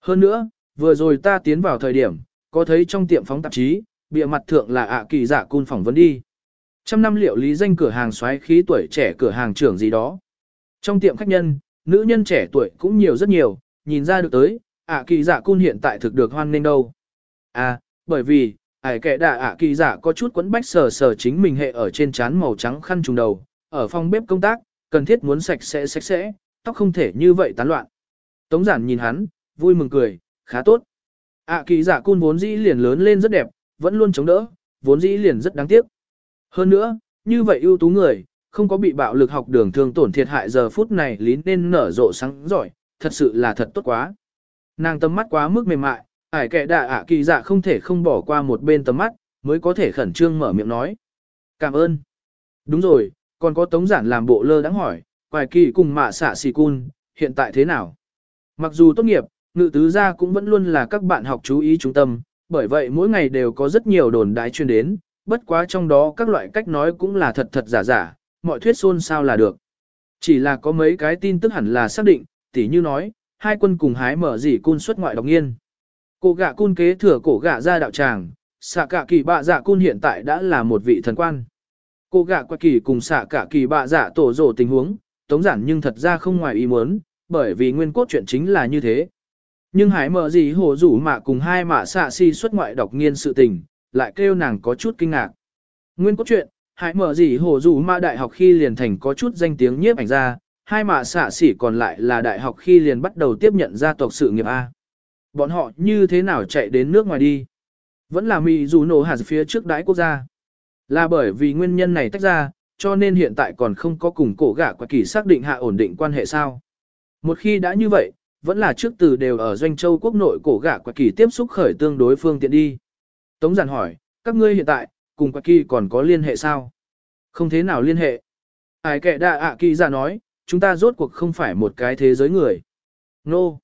Hơn nữa, vừa rồi ta tiến vào thời điểm, có thấy trong tiệm phóng tạp chí, bìa mặt thượng là ạ kỳ dạ cun phỏng vấn đi. Trăm năm liệu lý danh cửa hàng xoáy khí tuổi trẻ cửa hàng trưởng gì đó. Trong tiệm khách nhân, nữ nhân trẻ tuổi cũng nhiều rất nhiều, nhìn ra được tới, ạ kỳ dạ cun hiện tại thực được hoan nghênh đâu. À, bởi vì, ải kẻ đạ ạ kỳ dạ có chút quấn bách sờ sờ chính mình hệ ở trên trán màu trắng khăn trùng đầu, ở phòng bếp công tác, cần thiết muốn sạch sẽ sạch sẽ, tóc không thể như vậy tán loạn. Tống giản nhìn hắn, vui mừng cười, khá tốt. ạ à, kỳ dạ cun vốn dĩ liền lớn lên rất đẹp, vẫn luôn chống đỡ, vốn dĩ liền rất đáng tiếc. Hơn nữa, như vậy ưu tú người, không có bị bạo lực học đường thương tổn thiệt hại giờ phút này lý nên nở rộ sáng giỏi, thật sự là thật tốt quá. Nàng tầm mắt quá mức mềm mại, ải kệ đạ ạ à, kỳ dạ không thể không bỏ qua một bên tầm mắt, mới có thể khẩn trương mở miệng nói. Cảm ơn. Đúng rồi, còn có tống giản làm bộ lơ đáng hỏi, Hoài kỳ cùng mạ xạ xì cun, hiện tại thế nào? Mặc dù tốt nghiệp, ngự tứ gia cũng vẫn luôn là các bạn học chú ý trung tâm, bởi vậy mỗi ngày đều có rất nhiều đồn đại chuyên đến, bất quá trong đó các loại cách nói cũng là thật thật giả giả, mọi thuyết xôn sao là được. Chỉ là có mấy cái tin tức hẳn là xác định, tỉ như nói, hai quân cùng hái mở dỉ cun xuất ngoại độc nghiên. Cổ gạ cun kế thừa cổ gạ ra đạo tràng, xạ cả kỳ bạ dạ cun hiện tại đã là một vị thần quan. Cổ gạ qua kỳ cùng xạ cả kỳ bạ dạ tổ rổ tình huống, tống giản nhưng thật ra không ngoài ý muốn, bởi vì nguyên cốt chuyện chính là như thế. Nhưng hải mở gì hồ rủ mạ cùng hai mạ xạ si xuất ngoại đọc nghiên sự tình, lại kêu nàng có chút kinh ngạc. Nguyên cốt truyện, hải mở gì hồ rủ mạ đại học khi liền thành có chút danh tiếng nhiếp ảnh ra, hai mạ xạ si còn lại là đại học khi liền bắt đầu tiếp nhận gia tộc sự nghiệp A. Bọn họ như thế nào chạy đến nước ngoài đi? Vẫn là Mỹ dù nổ hạt phía trước đái quốc gia. Là bởi vì nguyên nhân này tách ra, cho nên hiện tại còn không có cùng cổ gã quả kỳ xác định hạ ổn định quan hệ sao. Một khi đã như vậy, vẫn là trước từ đều ở doanh châu quốc nội cổ gã quả kỳ tiếp xúc khởi tương đối phương tiện đi. Tống giản hỏi, các ngươi hiện tại, cùng quả kỳ còn có liên hệ sao? Không thế nào liên hệ. Ai kệ đạ ạ kỳ ra nói, chúng ta rốt cuộc không phải một cái thế giới người. Nô. No.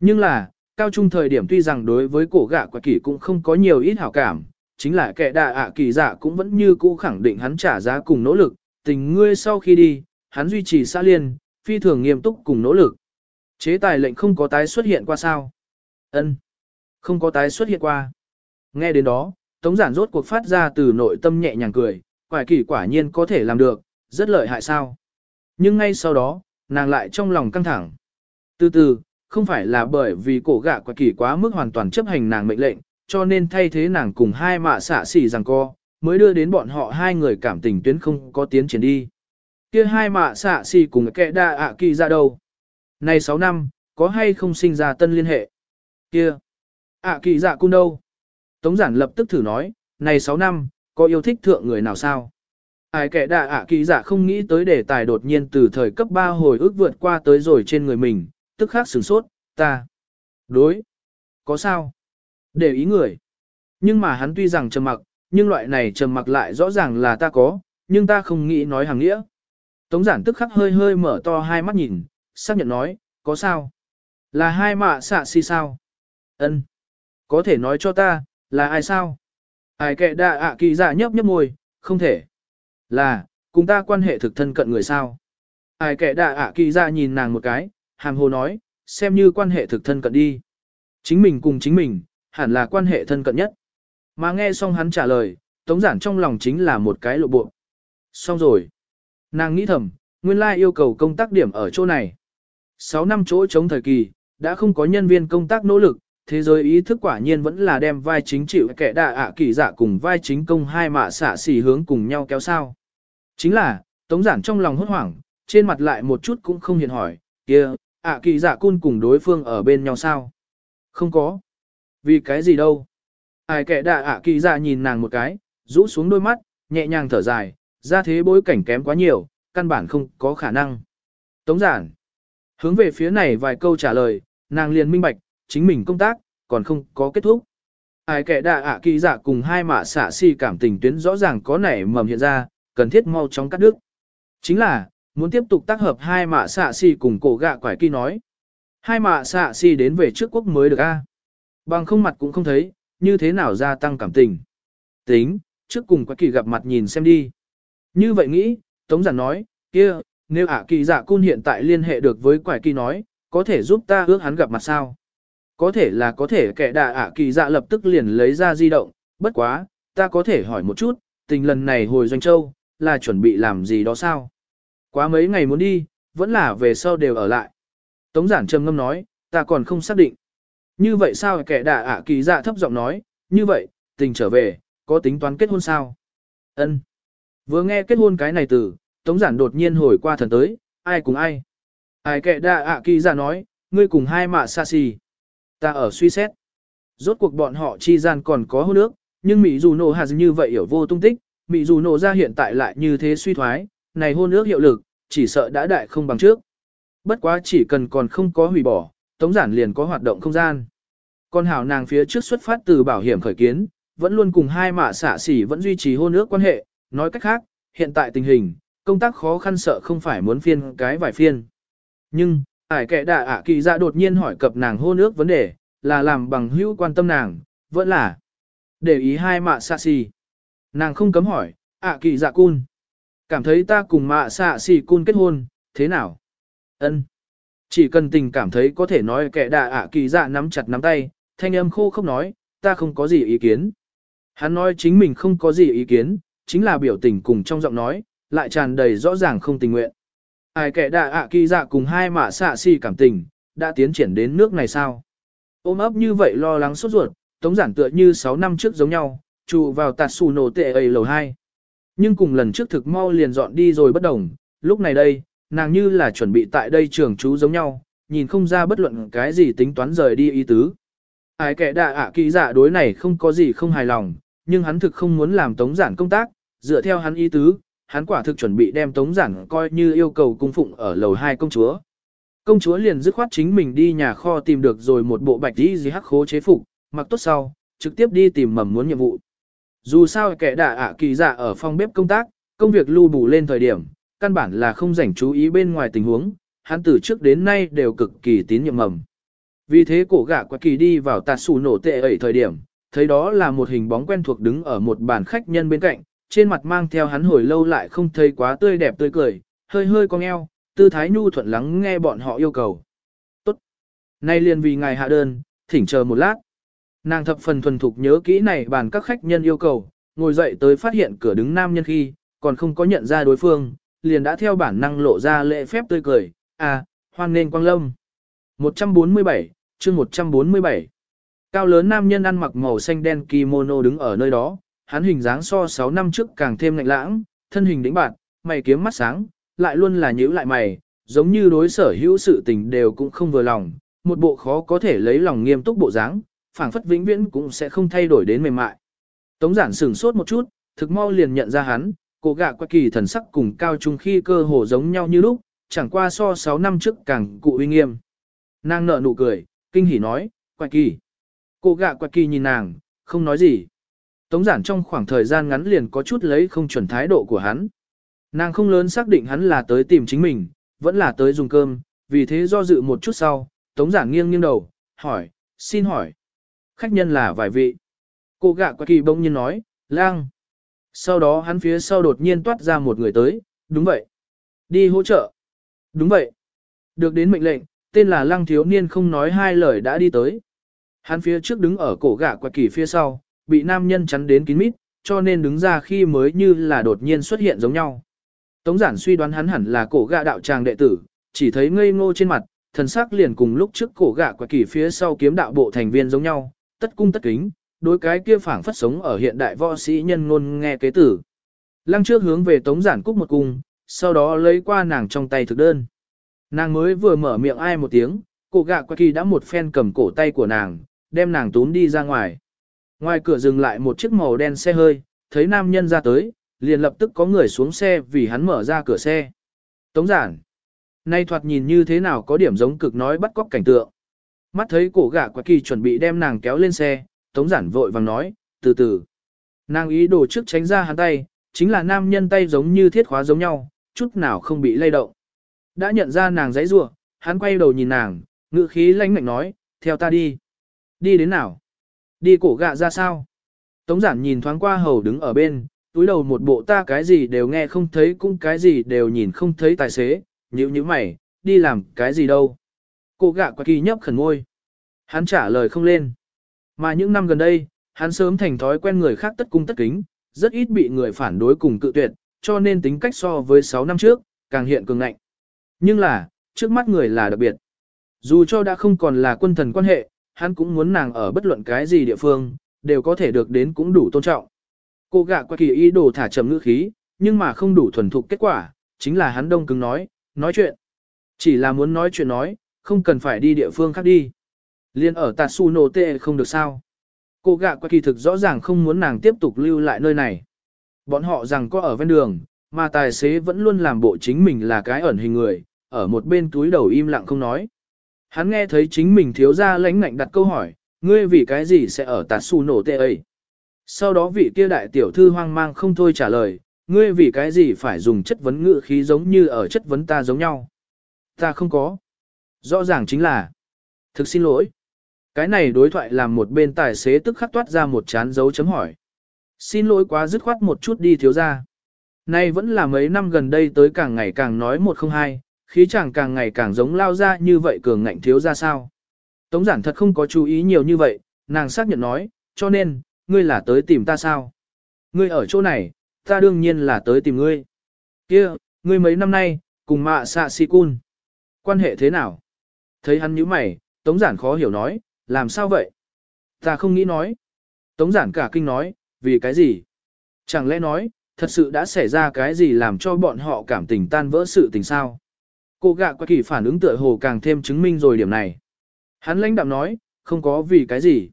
Nhưng là, cao trung thời điểm tuy rằng đối với cổ gã quả kỳ cũng không có nhiều ít hảo cảm, chính là kẻ đạ ạ kỳ dạ cũng vẫn như cũ khẳng định hắn trả giá cùng nỗ lực, tình ngươi sau khi đi, hắn duy trì xã liên, phi thường nghiêm túc cùng nỗ lực. Chế tài lệnh không có tái xuất hiện qua sao? Ân, Không có tái xuất hiện qua. Nghe đến đó, Tống giản rốt cuộc phát ra từ nội tâm nhẹ nhàng cười, quải kỳ quả nhiên có thể làm được, rất lợi hại sao. Nhưng ngay sau đó, nàng lại trong lòng căng thẳng. Từ từ, không phải là bởi vì cổ gạ quải kỳ quá mức hoàn toàn chấp hành nàng mệnh lệnh, cho nên thay thế nàng cùng hai mạ xạ xỉ rằng co, mới đưa đến bọn họ hai người cảm tình tuyến không có tiến triển đi. Kia hai mạ xạ xỉ cùng kẻ đa ạ kỳ ra đâu? Này 6 năm, có hay không sinh ra tân liên hệ? Kia! ạ kỳ dạ cung đâu? Tống giản lập tức thử nói, này 6 năm, có yêu thích thượng người nào sao? Ai kẻ đạ ạ kỳ dạ không nghĩ tới đề tài đột nhiên từ thời cấp 3 hồi ước vượt qua tới rồi trên người mình, tức khắc sửng sốt, ta. Đối. Có sao? Để ý người. Nhưng mà hắn tuy rằng trầm mặc, nhưng loại này trầm mặc lại rõ ràng là ta có, nhưng ta không nghĩ nói hàng nghĩa. Tống giản tức khắc hơi hơi mở to hai mắt nhìn, xác nhận nói, có sao? Là hai mạ xạ si sao? ân Có thể nói cho ta, Là ai sao? Ai kệ đạ ạ kỳ dạ nhấp nhấp môi, không thể. Là, cùng ta quan hệ thực thân cận người sao? Ai kệ đạ ạ kỳ dạ nhìn nàng một cái, hàm hồ nói, xem như quan hệ thực thân cận đi. Chính mình cùng chính mình, hẳn là quan hệ thân cận nhất. Mà nghe xong hắn trả lời, tống giản trong lòng chính là một cái lộ bộ. Xong rồi. Nàng nghĩ thầm, nguyên lai yêu cầu công tác điểm ở chỗ này. 6 năm chỗ chống thời kỳ, đã không có nhân viên công tác nỗ lực, thế giới ý thức quả nhiên vẫn là đem vai chính chịu kẻ đạ ạ kỳ dạ cùng vai chính công hai mạ xả xỉ hướng cùng nhau kéo sao. Chính là, tống giản trong lòng hốt hoảng, trên mặt lại một chút cũng không hiện hỏi, kia, ạ kỳ dạ cun cùng đối phương ở bên nhau sao? Không có. Vì cái gì đâu? Ai kẻ đạ ạ kỳ dạ nhìn nàng một cái, rũ xuống đôi mắt, nhẹ nhàng thở dài, ra thế bối cảnh kém quá nhiều, căn bản không có khả năng. Tống giản. Hướng về phía này vài câu trả lời, nàng liền minh bạch, chính mình công tác, còn không có kết thúc. Ai kẻ đạ ạ kỳ dạ cùng hai mạ xạ si cảm tình tuyến rõ ràng có nảy mầm hiện ra, cần thiết mau chóng cắt đứt. Chính là, muốn tiếp tục tác hợp hai mạ xạ si cùng cổ gạ quải kỳ nói. Hai mạ xạ si đến về trước quốc mới được a Bằng không mặt cũng không thấy, như thế nào gia tăng cảm tình. Tính, trước cùng quá kỳ gặp mặt nhìn xem đi. Như vậy nghĩ, Tống giản nói, kia, nếu ả kỳ dạ cun hiện tại liên hệ được với quải kỳ nói, có thể giúp ta ước hắn gặp mặt sao? Có thể là có thể kẻ đạ ả kỳ dạ lập tức liền lấy ra di động, bất quá, ta có thể hỏi một chút, tình lần này hồi doanh châu, là chuẩn bị làm gì đó sao? Quá mấy ngày muốn đi, vẫn là về sau đều ở lại. Tống giản trầm ngâm nói, ta còn không xác định. Như vậy sao kẻ đạ ạ kỳ dạ thấp giọng nói, như vậy, tình trở về, có tính toán kết hôn sao? Ân. Vừa nghe kết hôn cái này từ, Tống giản đột nhiên hồi qua thần tới, ai cùng ai? Ai kẻ đạ ạ kỳ ra nói, ngươi cùng hai mạ xa xì. Ta ở suy xét. Rốt cuộc bọn họ chi gian còn có hôn nước, nhưng Mỹ dù nổ hạt như vậy hiểu vô tung tích, Mỹ dù nổ ra hiện tại lại như thế suy thoái, này hôn ước hiệu lực, chỉ sợ đã đại không bằng trước. Bất quá chỉ cần còn không có hủy bỏ, tống giản liền có hoạt động không gian. Con hảo nàng phía trước xuất phát từ bảo hiểm khởi kiến, vẫn luôn cùng hai mạ xả xỉ vẫn duy trì hôn ước quan hệ, nói cách khác, hiện tại tình hình, công tác khó khăn sợ không phải muốn phiên cái vài phiên. Nhưng, ải kệ đạ ạ kỳ dạ đột nhiên hỏi cập nàng hôn ước vấn đề, là làm bằng hữu quan tâm nàng, vẫn là để ý hai mạ xạ xì. Nàng không cấm hỏi, ạ kỳ dạ cun. Cảm thấy ta cùng mạ xạ xì cun kết hôn, thế nào? ân chỉ cần tình cảm thấy có thể nói kẻ đạ ạ kỳ dạ nắm chặt nắm tay, thanh âm khô không nói, ta không có gì ý kiến. Hắn nói chính mình không có gì ý kiến, chính là biểu tình cùng trong giọng nói, lại tràn đầy rõ ràng không tình nguyện. Ai kẻ đạ ạ kỳ dạ cùng hai mạ xạ si cảm tình, đã tiến triển đến nước này sao? Ôm ấp như vậy lo lắng sốt ruột, tống giản tựa như 6 năm trước giống nhau, trụ vào tạt xù nổ tệ ấy lầu 2. Nhưng cùng lần trước thực mau liền dọn đi rồi bất đồng, lúc này đây, nàng như là chuẩn bị tại đây trường chú giống nhau, nhìn không ra bất luận cái gì tính toán rời đi ý tứ. Ai kẻ đạ ạ kỳ dạ đối này không có gì không hài lòng, nhưng hắn thực không muốn làm tống giản công tác, dựa theo hắn ý tứ, hắn quả thực chuẩn bị đem tống giản coi như yêu cầu cung phụng ở lầu hai công chúa. Công chúa liền dứt khoát chính mình đi nhà kho tìm được rồi một bộ bạch đi gì hắc khố chế phục, mặc tốt sau, trực tiếp đi tìm mầm muốn nhiệm vụ. Dù sao kẻ đạ ạ kỳ dạ ở phòng bếp công tác, công việc lưu bù lên thời điểm, căn bản là không rảnh chú ý bên ngoài tình huống, hắn từ trước đến nay đều cực kỳ tín nhiệm mầm. Vì thế cổ gã quả kỳ đi vào tạt xù nổ tệ ở thời điểm, thấy đó là một hình bóng quen thuộc đứng ở một bàn khách nhân bên cạnh, trên mặt mang theo hắn hồi lâu lại không thấy quá tươi đẹp tươi cười, hơi hơi cong eo, tư thái nhu thuận lắng nghe bọn họ yêu cầu. Tốt. Nay liền vì ngài hạ đơn, thỉnh chờ một lát. Nàng thập phần thuần thục nhớ kỹ này bàn các khách nhân yêu cầu, ngồi dậy tới phát hiện cửa đứng nam nhân khi, còn không có nhận ra đối phương, liền đã theo bản năng lộ ra lễ phép tươi cười, à, hoan nên quang lâm. 147, chương 147 Cao lớn nam nhân ăn mặc màu xanh đen kimono đứng ở nơi đó, hắn hình dáng so 6 năm trước càng thêm lạnh lãng, thân hình đĩnh bạt, mày kiếm mắt sáng, lại luôn là nhíu lại mày, giống như đối sở hữu sự tình đều cũng không vừa lòng, một bộ khó có thể lấy lòng nghiêm túc bộ dáng, phảng phất vĩnh viễn cũng sẽ không thay đổi đến mềm mại. Tống giản sửng sốt một chút, thực mau liền nhận ra hắn, cô gạ qua kỳ thần sắc cùng cao trung khi cơ hồ giống nhau như lúc, chẳng qua so 6 năm trước càng cụ uy nghiêm. Nàng nở nụ cười, kinh hỉ nói, quạ kỳ. Cô gạ quạ kỳ nhìn nàng, không nói gì. Tống giản trong khoảng thời gian ngắn liền có chút lấy không chuẩn thái độ của hắn. Nàng không lớn xác định hắn là tới tìm chính mình, vẫn là tới dùng cơm, vì thế do dự một chút sau, tống giản nghiêng nghiêng đầu, hỏi, xin hỏi. Khách nhân là vài vị. Cô gạ quạ kỳ bỗng nhiên nói, lang. Sau đó hắn phía sau đột nhiên toát ra một người tới, đúng vậy. Đi hỗ trợ. Đúng vậy. Được đến mệnh lệnh, tên là lăng thiếu niên không nói hai lời đã đi tới. Hắn phía trước đứng ở cổ gã quạt kỳ phía sau, bị nam nhân chắn đến kín mít, cho nên đứng ra khi mới như là đột nhiên xuất hiện giống nhau. Tống giản suy đoán hắn hẳn là cổ gã đạo tràng đệ tử, chỉ thấy ngây ngô trên mặt, thần sắc liền cùng lúc trước cổ gã quạt kỳ phía sau kiếm đạo bộ thành viên giống nhau, tất cung tất kính, đối cái kia phảng phất sống ở hiện đại võ sĩ nhân ngôn nghe kế tử. Lăng trước hướng về tống giản cúc một cung, sau đó lấy qua nàng trong tay thực đơn. Nàng mới vừa mở miệng ai một tiếng, cổ gạ quạ kỳ đã một phen cầm cổ tay của nàng, đem nàng túm đi ra ngoài. Ngoài cửa dừng lại một chiếc màu đen xe hơi, thấy nam nhân ra tới, liền lập tức có người xuống xe vì hắn mở ra cửa xe. Tống giản. Nay thoạt nhìn như thế nào có điểm giống cực nói bắt cóc cảnh tượng. Mắt thấy cổ gạ quả kỳ chuẩn bị đem nàng kéo lên xe, tống giản vội vàng nói, từ từ. Nàng ý đồ trước tránh ra hắn tay, chính là nam nhân tay giống như thiết khóa giống nhau, chút nào không bị lay động. Đã nhận ra nàng giấy rủa hắn quay đầu nhìn nàng, ngự khí lãnh lạnh nói, theo ta đi. Đi đến nào? Đi cổ gạ ra sao? Tống giản nhìn thoáng qua hầu đứng ở bên, túi đầu một bộ ta cái gì đều nghe không thấy cũng cái gì đều nhìn không thấy tài xế, nhíu nhíu mày, đi làm cái gì đâu. Cổ gạ quả kỳ nhấp khẩn ngôi. Hắn trả lời không lên. Mà những năm gần đây, hắn sớm thành thói quen người khác tất cung tất kính, rất ít bị người phản đối cùng cự tuyệt, cho nên tính cách so với 6 năm trước, càng hiện cường ngạnh. Nhưng là, trước mắt người là đặc biệt. Dù cho đã không còn là quân thần quan hệ, hắn cũng muốn nàng ở bất luận cái gì địa phương, đều có thể được đến cũng đủ tôn trọng. Cô gạ qua kỳ ý đồ thả trầm ngữ khí, nhưng mà không đủ thuần thục kết quả, chính là hắn đông cứng nói, nói chuyện. Chỉ là muốn nói chuyện nói, không cần phải đi địa phương khác đi. Liên ở Tatsuno Tê không được sao. Cô gạ qua kỳ thực rõ ràng không muốn nàng tiếp tục lưu lại nơi này. Bọn họ rằng có ở ven đường, mà tài xế vẫn luôn làm bộ chính mình là cái ẩn hình người, ở một bên túi đầu im lặng không nói. Hắn nghe thấy chính mình thiếu ra lãnh ngạnh đặt câu hỏi, ngươi vì cái gì sẽ ở Tatsuno Tê ấy? Sau đó vị kia đại tiểu thư hoang mang không thôi trả lời, ngươi vì cái gì phải dùng chất vấn ngữ khí giống như ở chất vấn ta giống nhau? Ta không có. Rõ ràng chính là. Thực xin lỗi. Cái này đối thoại làm một bên tài xế tức khắc toát ra một chán dấu chấm hỏi. Xin lỗi quá dứt khoát một chút đi thiếu ra. Nay vẫn là mấy năm gần đây tới càng ngày càng nói một không hai, khí chàng càng ngày càng giống lao ra như vậy cường ngạnh thiếu ra sao. Tống giản thật không có chú ý nhiều như vậy, nàng xác nhận nói, cho nên, ngươi là tới tìm ta sao? Ngươi ở chỗ này, ta đương nhiên là tới tìm ngươi. kia ngươi mấy năm nay, cùng mạ xạ si cun. Quan hệ thế nào? Thấy hắn nhíu mày, Tống giản khó hiểu nói, làm sao vậy? Ta không nghĩ nói. Tống giản cả kinh nói, vì cái gì? Chẳng lẽ nói, thật sự đã xảy ra cái gì làm cho bọn họ cảm tình tan vỡ sự tình sao? Cô gạ qua kỳ phản ứng tựa hồ càng thêm chứng minh rồi điểm này. Hắn lãnh đạm nói, không có vì cái gì.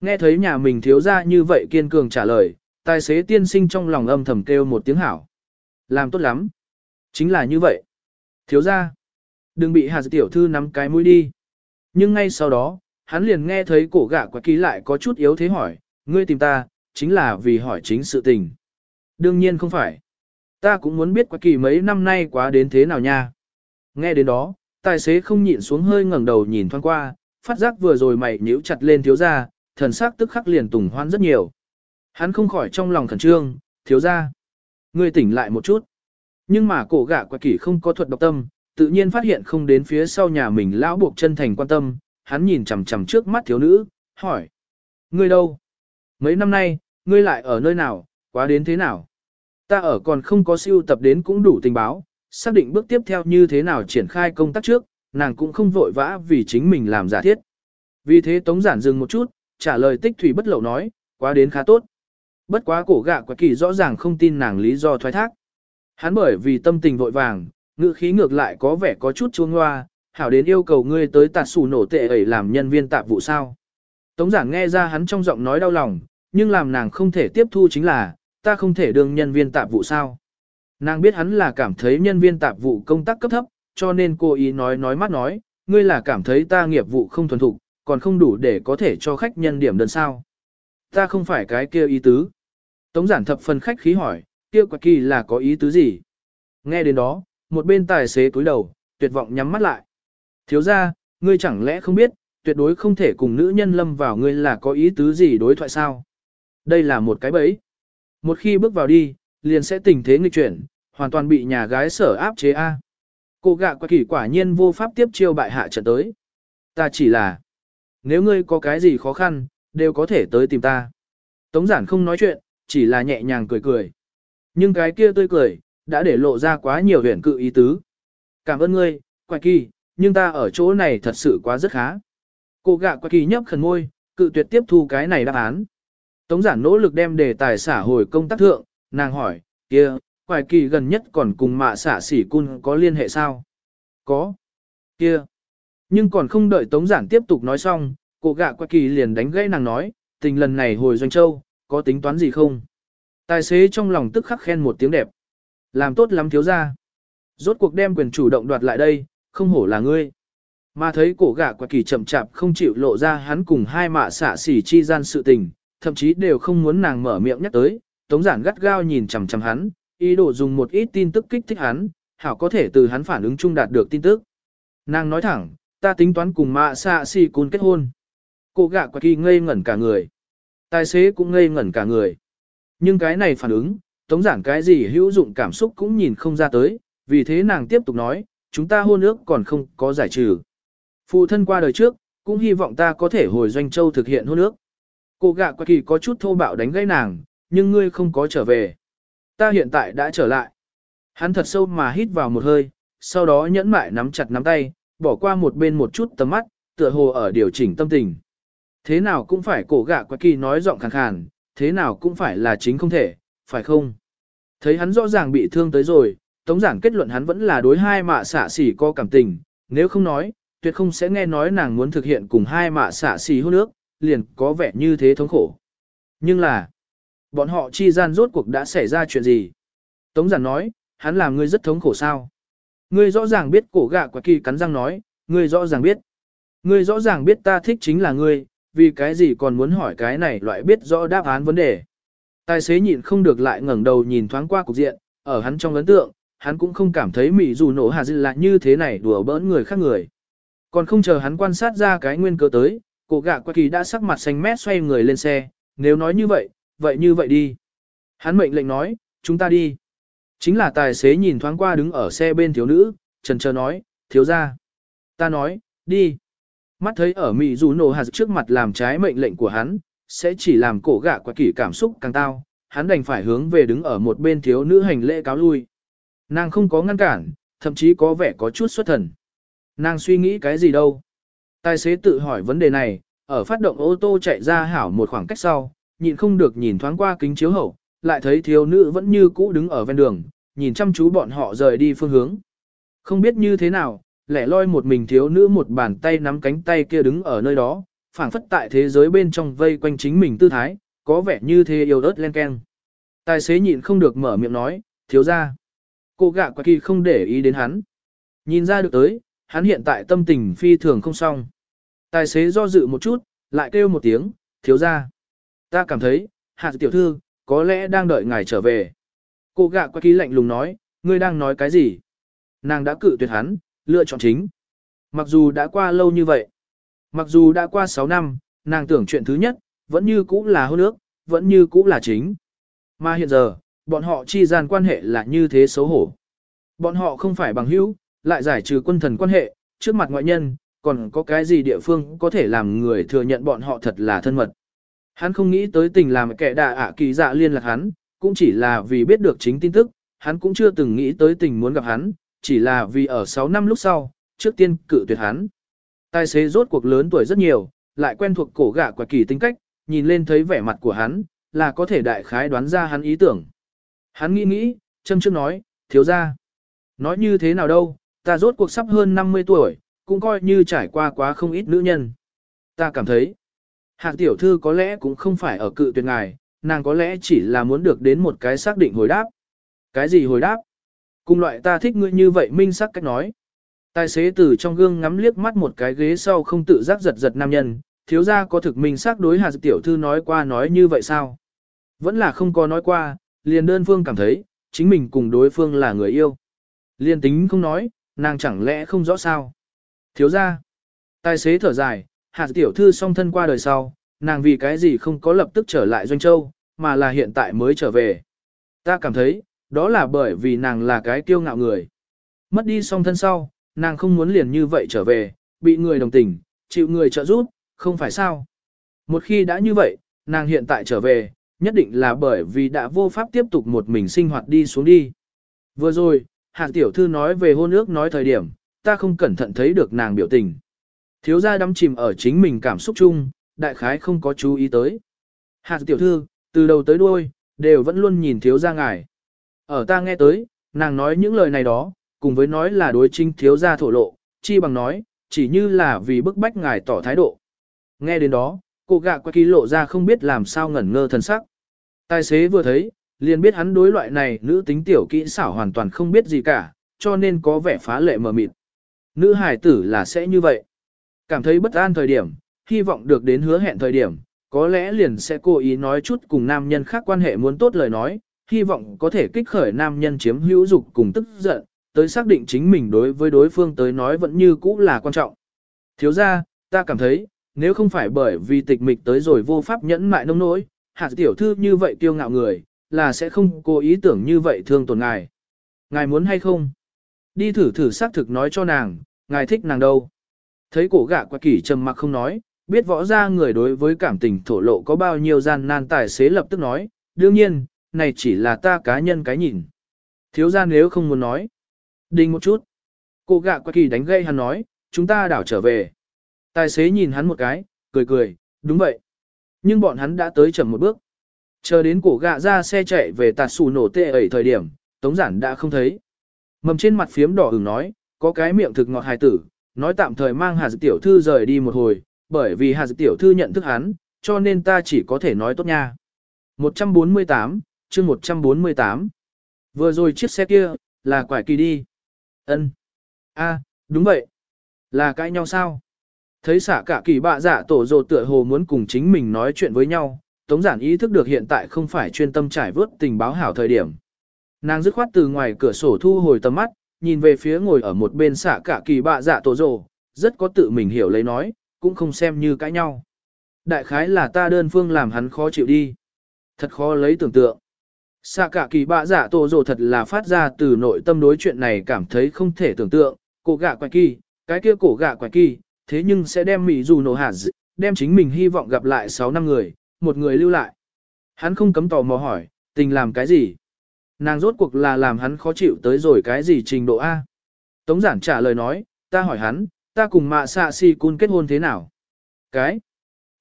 Nghe thấy nhà mình thiếu ra như vậy kiên cường trả lời, tài xế tiên sinh trong lòng âm thầm kêu một tiếng hảo. Làm tốt lắm. Chính là như vậy. Thiếu ra. Đừng bị hạt tiểu thư nắm cái mũi đi. Nhưng ngay sau đó, hắn liền nghe thấy cổ gạ quả ký lại có chút yếu thế hỏi, ngươi tìm ta, chính là vì hỏi chính sự tình. Đương nhiên không phải. Ta cũng muốn biết quả kỳ mấy năm nay quá đến thế nào nha. Nghe đến đó, tài xế không nhịn xuống hơi ngẩng đầu nhìn thoáng qua, phát giác vừa rồi mày nhíu chặt lên thiếu gia, thần sắc tức khắc liền tùng hoan rất nhiều. Hắn không khỏi trong lòng khẩn trương, thiếu gia. Ngươi tỉnh lại một chút. Nhưng mà cổ gã quả kỳ không có thuật độc tâm, tự nhiên phát hiện không đến phía sau nhà mình lão buộc chân thành quan tâm, hắn nhìn chằm chằm trước mắt thiếu nữ, hỏi. Ngươi đâu? Mấy năm nay, ngươi lại ở nơi nào, quá đến thế nào? Ta ở còn không có siêu tập đến cũng đủ tình báo, xác định bước tiếp theo như thế nào triển khai công tác trước, nàng cũng không vội vã vì chính mình làm giả thiết. Vì thế Tống Giản dừng một chút, trả lời tích thủy bất lậu nói, quá đến khá tốt. Bất quá cổ gạ quả kỳ rõ ràng không tin nàng lý do thoái thác. Hắn bởi vì tâm tình vội vàng, ngữ khí ngược lại có vẻ có chút chuông hoa, hảo đến yêu cầu ngươi tới tạt sủ nổ tệ ấy làm nhân viên tạp vụ sao. Tống giản nghe ra hắn trong giọng nói đau lòng, nhưng làm nàng không thể tiếp thu chính là, ta không thể đương nhân viên tạp vụ sao. Nàng biết hắn là cảm thấy nhân viên tạp vụ công tác cấp thấp, cho nên cô ý nói nói mắt nói, ngươi là cảm thấy ta nghiệp vụ không thuần thục, còn không đủ để có thể cho khách nhân điểm đơn sao. Ta không phải cái kia ý tứ. Tống giản thập phần khách khí hỏi, kia quả kỳ là có ý tứ gì? Nghe đến đó, một bên tài xế cúi đầu, tuyệt vọng nhắm mắt lại. Thiếu ra, ngươi chẳng lẽ không biết, tuyệt đối không thể cùng nữ nhân lâm vào ngươi là có ý tứ gì đối thoại sao? Đây là một cái bẫy. Một khi bước vào đi, liền sẽ tình thế nghịch chuyển, hoàn toàn bị nhà gái sở áp chế A. Cô gạ quả kỳ quả nhiên vô pháp tiếp chiêu bại hạ trận tới. Ta chỉ là, nếu ngươi có cái gì khó khăn, đều có thể tới tìm ta. Tống giản không nói chuyện, chỉ là nhẹ nhàng cười cười. Nhưng cái kia tươi cười, đã để lộ ra quá nhiều huyền cự ý tứ. Cảm ơn ngươi, quả kỳ, nhưng ta ở chỗ này thật sự quá rất khá. Cô gạ qua kỳ nhấp khẩn môi, cự tuyệt tiếp thu cái này đáp án. Tống giản nỗ lực đem đề tài xả hồi công tác thượng, nàng hỏi, kia, quài kỳ gần nhất còn cùng mạ xả sỉ cun có liên hệ sao? Có. Kia. Nhưng còn không đợi Tống giản tiếp tục nói xong, cô gạ quài kỳ liền đánh gãy nàng nói, tình lần này hồi doanh châu, có tính toán gì không? Tài xế trong lòng tức khắc khen một tiếng đẹp. Làm tốt lắm thiếu gia, Rốt cuộc đem quyền chủ động đoạt lại đây, không hổ là ngươi. Mà thấy cổ gã quả kỳ chậm chạp không chịu lộ ra hắn cùng hai mạ xả xỉ chi gian sự tình, thậm chí đều không muốn nàng mở miệng nhắc tới, tống giản gắt gao nhìn chằm chằm hắn, ý đồ dùng một ít tin tức kích thích hắn, hảo có thể từ hắn phản ứng chung đạt được tin tức. Nàng nói thẳng, ta tính toán cùng mạ xạ xỉ cún kết hôn. Cổ gạ quả kỳ ngây ngẩn cả người. Tài xế cũng ngây ngẩn cả người. Nhưng cái này phản ứng, tống giản cái gì hữu dụng cảm xúc cũng nhìn không ra tới, vì thế nàng tiếp tục nói, chúng ta hôn ước còn không có giải trừ. Phụ thân qua đời trước, cũng hy vọng ta có thể hồi doanh châu thực hiện hôn ước. Cô gạ quả kỳ có chút thô bạo đánh gây nàng, nhưng ngươi không có trở về. Ta hiện tại đã trở lại. Hắn thật sâu mà hít vào một hơi, sau đó nhẫn mại nắm chặt nắm tay, bỏ qua một bên một chút tầm mắt, tựa hồ ở điều chỉnh tâm tình. Thế nào cũng phải cổ gạ quả kỳ nói giọng khàn khàn, thế nào cũng phải là chính không thể, phải không? Thấy hắn rõ ràng bị thương tới rồi, Tống giảng kết luận hắn vẫn là đối hai mạ xạ xỉ có cảm tình, nếu không nói, tuyệt không sẽ nghe nói nàng muốn thực hiện cùng hai mạ xạ xỉ hôn nước, liền có vẻ như thế thống khổ. Nhưng là, bọn họ chi gian rốt cuộc đã xảy ra chuyện gì? Tống giản nói, hắn làm ngươi rất thống khổ sao? Ngươi rõ ràng biết cổ gạ quả kỳ cắn răng nói, ngươi rõ ràng biết. Ngươi rõ ràng biết ta thích chính là ngươi, vì cái gì còn muốn hỏi cái này loại biết rõ đáp án vấn đề. Tài xế nhịn không được lại ngẩng đầu nhìn thoáng qua cục diện, ở hắn trong ấn tượng, hắn cũng không cảm thấy mỹ dù nổ hà dư là như thế này đùa bỡn người khác người. Còn không chờ hắn quan sát ra cái nguyên cơ tới, cổ gạ qua kỳ đã sắc mặt xanh mét xoay người lên xe, nếu nói như vậy, vậy như vậy đi. Hắn mệnh lệnh nói, chúng ta đi. Chính là tài xế nhìn thoáng qua đứng ở xe bên thiếu nữ, trần chờ nói, thiếu ra. Ta nói, đi. Mắt thấy ở Mỹ dù nổ hạt trước mặt làm trái mệnh lệnh của hắn, sẽ chỉ làm cổ gạ quả kỳ cảm xúc càng tao, hắn đành phải hướng về đứng ở một bên thiếu nữ hành lễ cáo lui. Nàng không có ngăn cản, thậm chí có vẻ có chút xuất thần. Nàng suy nghĩ cái gì đâu? Tài xế tự hỏi vấn đề này, ở phát động ô tô chạy ra hảo một khoảng cách sau, nhịn không được nhìn thoáng qua kính chiếu hậu, lại thấy thiếu nữ vẫn như cũ đứng ở ven đường, nhìn chăm chú bọn họ rời đi phương hướng. Không biết như thế nào, lẻ loi một mình thiếu nữ một bàn tay nắm cánh tay kia đứng ở nơi đó, phảng phất tại thế giới bên trong vây quanh chính mình tư thái, có vẻ như thế yêu ớt len ken. Tài xế nhịn không được mở miệng nói, thiếu ra. Cô gạ quả kỳ không để ý đến hắn. Nhìn ra được tới, hắn hiện tại tâm tình phi thường không xong. Tài xế do dự một chút, lại kêu một tiếng, thiếu ra. Ta cảm thấy, hạt tiểu thư, có lẽ đang đợi ngài trở về. Cô gạ quả kỳ lạnh lùng nói, ngươi đang nói cái gì? Nàng đã cự tuyệt hắn, lựa chọn chính. Mặc dù đã qua lâu như vậy, mặc dù đã qua 6 năm, nàng tưởng chuyện thứ nhất, vẫn như cũ là hôn ước, vẫn như cũ là chính. Mà hiện giờ, bọn họ chi gian quan hệ là như thế xấu hổ. Bọn họ không phải bằng hữu, lại giải trừ quân thần quan hệ, trước mặt ngoại nhân, còn có cái gì địa phương có thể làm người thừa nhận bọn họ thật là thân mật. Hắn không nghĩ tới tình làm kẻ đà ạ kỳ dạ liên lạc hắn, cũng chỉ là vì biết được chính tin tức, hắn cũng chưa từng nghĩ tới tình muốn gặp hắn, chỉ là vì ở 6 năm lúc sau, trước tiên cự tuyệt hắn. Tài xế rốt cuộc lớn tuổi rất nhiều, lại quen thuộc cổ gã quả kỳ tính cách, nhìn lên thấy vẻ mặt của hắn, là có thể đại khái đoán ra hắn ý tưởng. Hắn nghĩ nghĩ, châm trước nói, thiếu ra. Nói như thế nào đâu, ta rốt cuộc sắp hơn 50 tuổi, cũng coi như trải qua quá không ít nữ nhân. Ta cảm thấy, hạc tiểu thư có lẽ cũng không phải ở cự tuyệt ngài, nàng có lẽ chỉ là muốn được đến một cái xác định hồi đáp. Cái gì hồi đáp? Cùng loại ta thích ngươi như vậy minh sắc cách nói. Tài xế từ trong gương ngắm liếc mắt một cái ghế sau không tự giác giật giật nam nhân, thiếu ra có thực minh sắc đối hạc tiểu thư nói qua nói như vậy sao? Vẫn là không có nói qua, liền đơn phương cảm thấy, chính mình cùng đối phương là người yêu. Liên tính không nói, nàng chẳng lẽ không rõ sao. Thiếu ra, tài xế thở dài, hạt tiểu thư song thân qua đời sau, nàng vì cái gì không có lập tức trở lại Doanh Châu, mà là hiện tại mới trở về. Ta cảm thấy, đó là bởi vì nàng là cái kiêu ngạo người. Mất đi song thân sau, nàng không muốn liền như vậy trở về, bị người đồng tình, chịu người trợ giúp, không phải sao. Một khi đã như vậy, nàng hiện tại trở về, nhất định là bởi vì đã vô pháp tiếp tục một mình sinh hoạt đi xuống đi. Vừa rồi, hạt tiểu thư nói về hôn ước nói thời điểm, ta không cẩn thận thấy được nàng biểu tình. Thiếu gia đắm chìm ở chính mình cảm xúc chung, đại khái không có chú ý tới. Hạt tiểu thư, từ đầu tới đuôi, đều vẫn luôn nhìn thiếu gia ngài. Ở ta nghe tới, nàng nói những lời này đó, cùng với nói là đối trinh thiếu gia thổ lộ, chi bằng nói, chỉ như là vì bức bách ngài tỏ thái độ. Nghe đến đó, cô gạ qua ký lộ ra không biết làm sao ngẩn ngơ thần sắc. Tài xế vừa thấy, liền biết hắn đối loại này nữ tính tiểu kỹ xảo hoàn toàn không biết gì cả, cho nên có vẻ phá lệ mờ mịt. Nữ hải tử là sẽ như vậy. Cảm thấy bất an thời điểm, hy vọng được đến hứa hẹn thời điểm, có lẽ liền sẽ cố ý nói chút cùng nam nhân khác quan hệ muốn tốt lời nói, hy vọng có thể kích khởi nam nhân chiếm hữu dục cùng tức giận, tới xác định chính mình đối với đối phương tới nói vẫn như cũ là quan trọng. Thiếu ra, ta cảm thấy, nếu không phải bởi vì tịch mịch tới rồi vô pháp nhẫn mại nông nỗi, hạt tiểu thư như vậy kiêu ngạo người, là sẽ không cố ý tưởng như vậy thương tổn ngài. Ngài muốn hay không? Đi thử thử xác thực nói cho nàng, ngài thích nàng đâu. Thấy cổ gạ quạ kỷ trầm mặc không nói, biết võ ra người đối với cảm tình thổ lộ có bao nhiêu gian nan tài xế lập tức nói, đương nhiên, này chỉ là ta cá nhân cái nhìn. Thiếu ra nếu không muốn nói. Đinh một chút. Cô gạ quạ kỳ đánh gây hắn nói, chúng ta đảo trở về. Tài xế nhìn hắn một cái, cười cười, đúng vậy. Nhưng bọn hắn đã tới chậm một bước. Chờ đến cổ gạ ra xe chạy về tạt xù nổ tệ ẩy thời điểm, tống giản đã không thấy. Mầm trên mặt phiếm đỏ ửng nói, có cái miệng thực ngọt hài tử, nói tạm thời mang Hà Dự tiểu thư rời đi một hồi, bởi vì Hà Dự tiểu thư nhận thức hắn, cho nên ta chỉ có thể nói tốt nha. 148, chương 148. Vừa rồi chiếc xe kia, là quải kỳ đi. ân a đúng vậy. Là cãi nhau sao? Thấy xả cả kỳ bạ giả dạ tổ rồ tựa hồ muốn cùng chính mình nói chuyện với nhau, Tống giản ý thức được hiện tại không phải chuyên tâm trải vớt tình báo hảo thời điểm. Nàng dứt khoát từ ngoài cửa sổ thu hồi tầm mắt, nhìn về phía ngồi ở một bên xả cả kỳ bạ dạ tổ rồ, rất có tự mình hiểu lấy nói, cũng không xem như cãi nhau. Đại khái là ta đơn phương làm hắn khó chịu đi. Thật khó lấy tưởng tượng. Xạ cả kỳ bạ dạ tổ rồ thật là phát ra từ nội tâm đối chuyện này cảm thấy không thể tưởng tượng, cổ gạ quài kỳ, cái kia cổ gạ quài kỳ, thế nhưng sẽ đem mỹ dù nổ hạt đem chính mình hy vọng gặp lại 6 năm người, một người lưu lại. Hắn không cấm tò mò hỏi, tình làm cái gì? Nàng rốt cuộc là làm hắn khó chịu tới rồi cái gì trình độ A? Tống giản trả lời nói, ta hỏi hắn, ta cùng mạ xạ si cun kết hôn thế nào? Cái?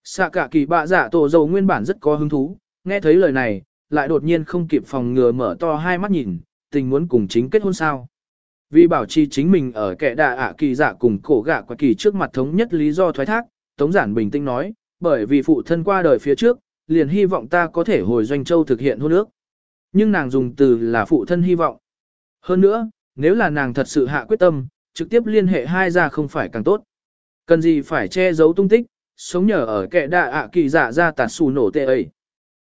Xạ cả kỳ bạ giả tổ dầu nguyên bản rất có hứng thú, nghe thấy lời này, lại đột nhiên không kịp phòng ngừa mở to hai mắt nhìn, tình muốn cùng chính kết hôn sao? Vì bảo trì chính mình ở kẻ đạ ạ kỳ giả cùng cổ gạ quả kỳ trước mặt thống nhất lý do thoái thác, Tống giản bình tĩnh nói, bởi vì phụ thân qua đời phía trước, liền hy vọng ta có thể hồi doanh châu thực hiện hôn ước. Nhưng nàng dùng từ là phụ thân hy vọng. Hơn nữa, nếu là nàng thật sự hạ quyết tâm, trực tiếp liên hệ hai gia không phải càng tốt. Cần gì phải che giấu tung tích, sống nhờ ở kẻ đạ ạ kỳ giả ra tạt xù nổ tệ ấy.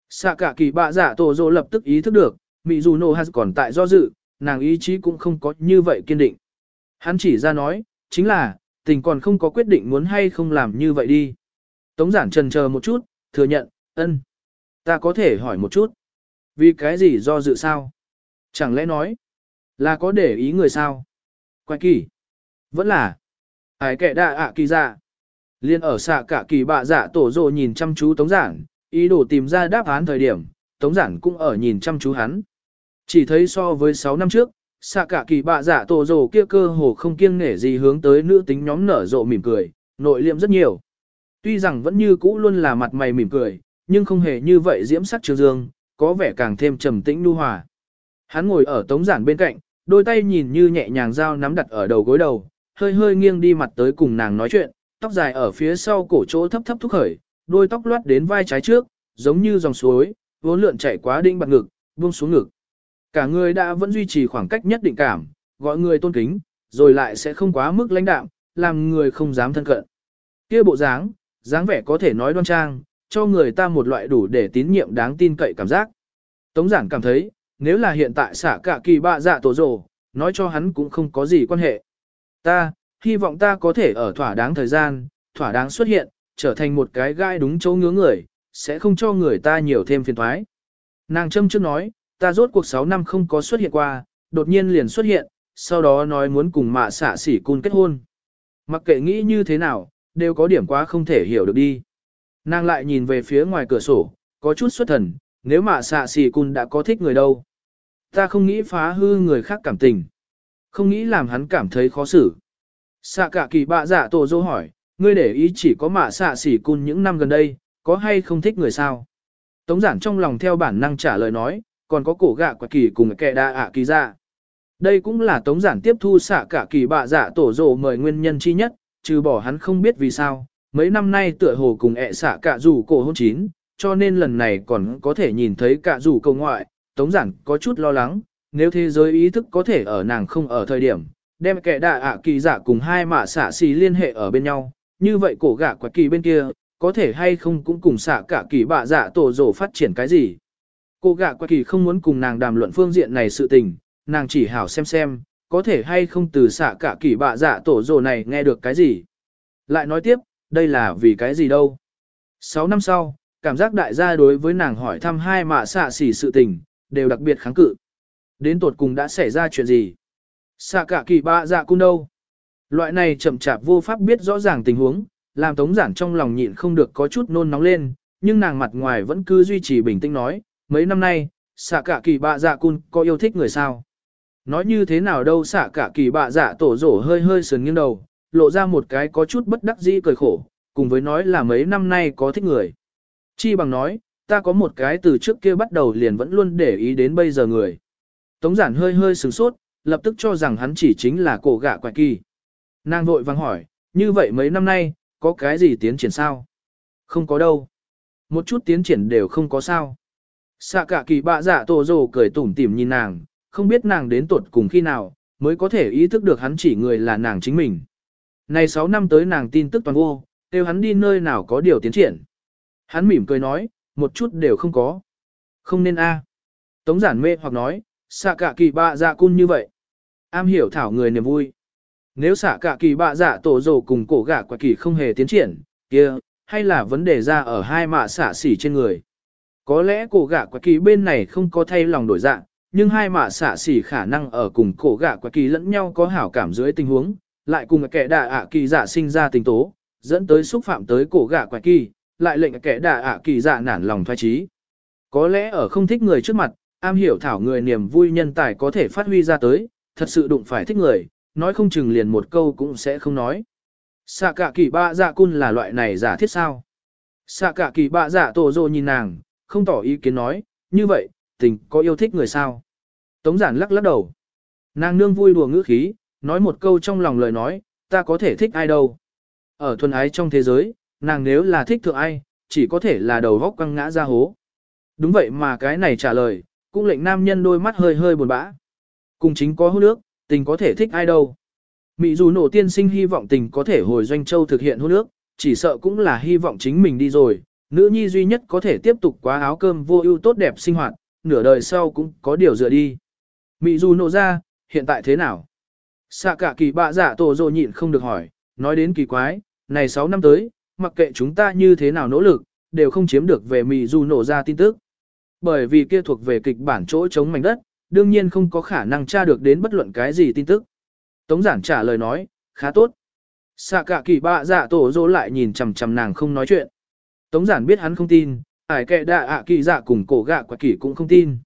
Xạ cả kỳ bạ giả tổ dô lập tức ý thức được, mị dù nổ hạt còn tại do dự, nàng ý chí cũng không có như vậy kiên định. Hắn chỉ ra nói, chính là, tình còn không có quyết định muốn hay không làm như vậy đi. Tống giản trần chờ một chút, thừa nhận, ân. Ta có thể hỏi một chút. Vì cái gì do dự sao? Chẳng lẽ nói, là có để ý người sao? Quay kỳ. Vẫn là. Ái kẻ đạ ạ kỳ dạ. Liên ở xạ cả kỳ bạ dạ tổ rồ nhìn chăm chú tống giản, ý đồ tìm ra đáp án thời điểm, tống giản cũng ở nhìn chăm chú hắn. Chỉ thấy so với 6 năm trước, xạ cả kỳ bạ dạ tổ rồ kia cơ hồ không kiêng nể gì hướng tới nữ tính nhóm nở rộ mỉm cười, nội liệm rất nhiều. Tuy rằng vẫn như cũ luôn là mặt mày mỉm cười, nhưng không hề như vậy diễm sắc trường dương, có vẻ càng thêm trầm tĩnh nu hòa. Hắn ngồi ở tống giản bên cạnh, đôi tay nhìn như nhẹ nhàng dao nắm đặt ở đầu gối đầu, hơi hơi nghiêng đi mặt tới cùng nàng nói chuyện, tóc dài ở phía sau cổ chỗ thấp thấp thúc khởi, đôi tóc loát đến vai trái trước, giống như dòng suối, vốn lượn chảy quá đinh bạc ngực, buông xuống ngực. Cả người đã vẫn duy trì khoảng cách nhất định cảm, gọi người tôn kính, rồi lại sẽ không quá mức lãnh đạm, làm người không dám thân cận. Kia bộ dáng, dáng vẻ có thể nói đoan trang, cho người ta một loại đủ để tín nhiệm đáng tin cậy cảm giác. Tống giảng cảm thấy, nếu là hiện tại xả cả kỳ bạ dạ tổ rồ, nói cho hắn cũng không có gì quan hệ. Ta, hy vọng ta có thể ở thỏa đáng thời gian, thỏa đáng xuất hiện, trở thành một cái gai đúng chỗ ngứa người, sẽ không cho người ta nhiều thêm phiền thoái. Nàng châm trước nói, ta rốt cuộc 6 năm không có xuất hiện qua, đột nhiên liền xuất hiện, sau đó nói muốn cùng mạ xạ Sỉ cun kết hôn. Mặc kệ nghĩ như thế nào, đều có điểm quá không thể hiểu được đi. Nàng lại nhìn về phía ngoài cửa sổ, có chút xuất thần, nếu mạ xạ Sỉ cun đã có thích người đâu. Ta không nghĩ phá hư người khác cảm tình. Không nghĩ làm hắn cảm thấy khó xử. Xạ cả kỳ bạ dạ tổ dô hỏi, ngươi để ý chỉ có mạ xạ Sỉ cun những năm gần đây, có hay không thích người sao? Tống giản trong lòng theo bản năng trả lời nói, còn có cổ gạ quả kỳ cùng kẻ đa ạ kỳ ra. Đây cũng là tống giản tiếp thu xạ cả kỳ bạ giả tổ rồ mời nguyên nhân chi nhất, trừ bỏ hắn không biết vì sao, mấy năm nay tựa hồ cùng ẹ xạ cả rủ cổ hôn chín, cho nên lần này còn có thể nhìn thấy cả rủ cầu ngoại, tống giản có chút lo lắng, nếu thế giới ý thức có thể ở nàng không ở thời điểm, đem kẻ đạ ạ kỳ giả cùng hai mạ xạ xì liên hệ ở bên nhau, như vậy cổ gạ quả kỳ bên kia, có thể hay không cũng cùng xạ cả kỳ bạ giả tổ rồ phát triển cái gì. Cô gạ quạ kỳ không muốn cùng nàng đàm luận phương diện này sự tình, nàng chỉ hảo xem xem, có thể hay không từ xạ cả kỳ bạ dạ tổ rồ này nghe được cái gì. Lại nói tiếp, đây là vì cái gì đâu. Sáu năm sau, cảm giác đại gia đối với nàng hỏi thăm hai mạ xạ xỉ sự tình, đều đặc biệt kháng cự. Đến tột cùng đã xảy ra chuyện gì? Xạ cả kỳ bạ dạ cung đâu? Loại này chậm chạp vô pháp biết rõ ràng tình huống, làm tống giản trong lòng nhịn không được có chút nôn nóng lên, nhưng nàng mặt ngoài vẫn cứ duy trì bình tĩnh nói, mấy năm nay, xạ cả kỳ bạ dạ cun có yêu thích người sao? Nói như thế nào đâu xạ cả kỳ bạ dạ tổ rổ hơi hơi sườn nghiêng đầu, lộ ra một cái có chút bất đắc dĩ cười khổ, cùng với nói là mấy năm nay có thích người. Chi bằng nói, ta có một cái từ trước kia bắt đầu liền vẫn luôn để ý đến bây giờ người. Tống giản hơi hơi sửng sốt, lập tức cho rằng hắn chỉ chính là cổ gạ quại kỳ. Nàng vội vang hỏi, như vậy mấy năm nay, có cái gì tiến triển sao? Không có đâu. Một chút tiến triển đều không có sao. Xạ cả kỳ bạ dạ tổ rồ cười tủm tỉm nhìn nàng, không biết nàng đến tuột cùng khi nào, mới có thể ý thức được hắn chỉ người là nàng chính mình. Này 6 năm tới nàng tin tức toàn vô, kêu hắn đi nơi nào có điều tiến triển. Hắn mỉm cười nói, một chút đều không có. Không nên a. Tống giản mê hoặc nói, xạ cả kỳ bạ dạ cun như vậy. Am hiểu thảo người niềm vui. Nếu xạ cả kỳ bạ dạ tổ rồ cùng cổ gã quả kỳ không hề tiến triển, kia, hay là vấn đề ra ở hai mạ xạ xỉ trên người. Có lẽ cổ gạ quả kỳ bên này không có thay lòng đổi dạng, nhưng hai mạ xạ xỉ khả năng ở cùng cổ gạ quả kỳ lẫn nhau có hảo cảm dưới tình huống, lại cùng kẻ đà ạ kỳ dạ sinh ra tình tố, dẫn tới xúc phạm tới cổ gạ quả kỳ, lại lệnh kẻ đà ạ kỳ dạ nản lòng thoái trí. Có lẽ ở không thích người trước mặt, am hiểu thảo người niềm vui nhân tài có thể phát huy ra tới, thật sự đụng phải thích người, nói không chừng liền một câu cũng sẽ không nói. Xạ cả kỳ bạ dạ cun là loại này giả thiết sao? Xạ cả kỳ bạ dạ tổ dô nhìn nàng, không tỏ ý kiến nói, như vậy, tình có yêu thích người sao? Tống giản lắc lắc đầu. Nàng nương vui đùa ngữ khí, nói một câu trong lòng lời nói, ta có thể thích ai đâu. Ở thuần ái trong thế giới, nàng nếu là thích thượng ai, chỉ có thể là đầu góc quăng ngã ra hố. Đúng vậy mà cái này trả lời, cũng lệnh nam nhân đôi mắt hơi hơi buồn bã. Cùng chính có hôn nước, tình có thể thích ai đâu. Mỹ dù nổ tiên sinh hy vọng tình có thể hồi doanh châu thực hiện hôn nước, chỉ sợ cũng là hy vọng chính mình đi rồi, nữ nhi duy nhất có thể tiếp tục quá áo cơm vô ưu tốt đẹp sinh hoạt, nửa đời sau cũng có điều dựa đi. mị dù nộ ra, hiện tại thế nào? Xạ cả kỳ bạ giả tổ rồ nhịn không được hỏi, nói đến kỳ quái, này 6 năm tới, mặc kệ chúng ta như thế nào nỗ lực, đều không chiếm được về mị dù nổ ra tin tức. Bởi vì kia thuộc về kịch bản chỗ chống mảnh đất, đương nhiên không có khả năng tra được đến bất luận cái gì tin tức. Tống giản trả lời nói, khá tốt. Xạ cả kỳ bạ dạ tổ dô lại nhìn chằm chằm nàng không nói chuyện. Tống giản biết hắn không tin, ải kệ đạ ạ kỳ dạ cùng cổ gạ quả kỳ cũng không tin.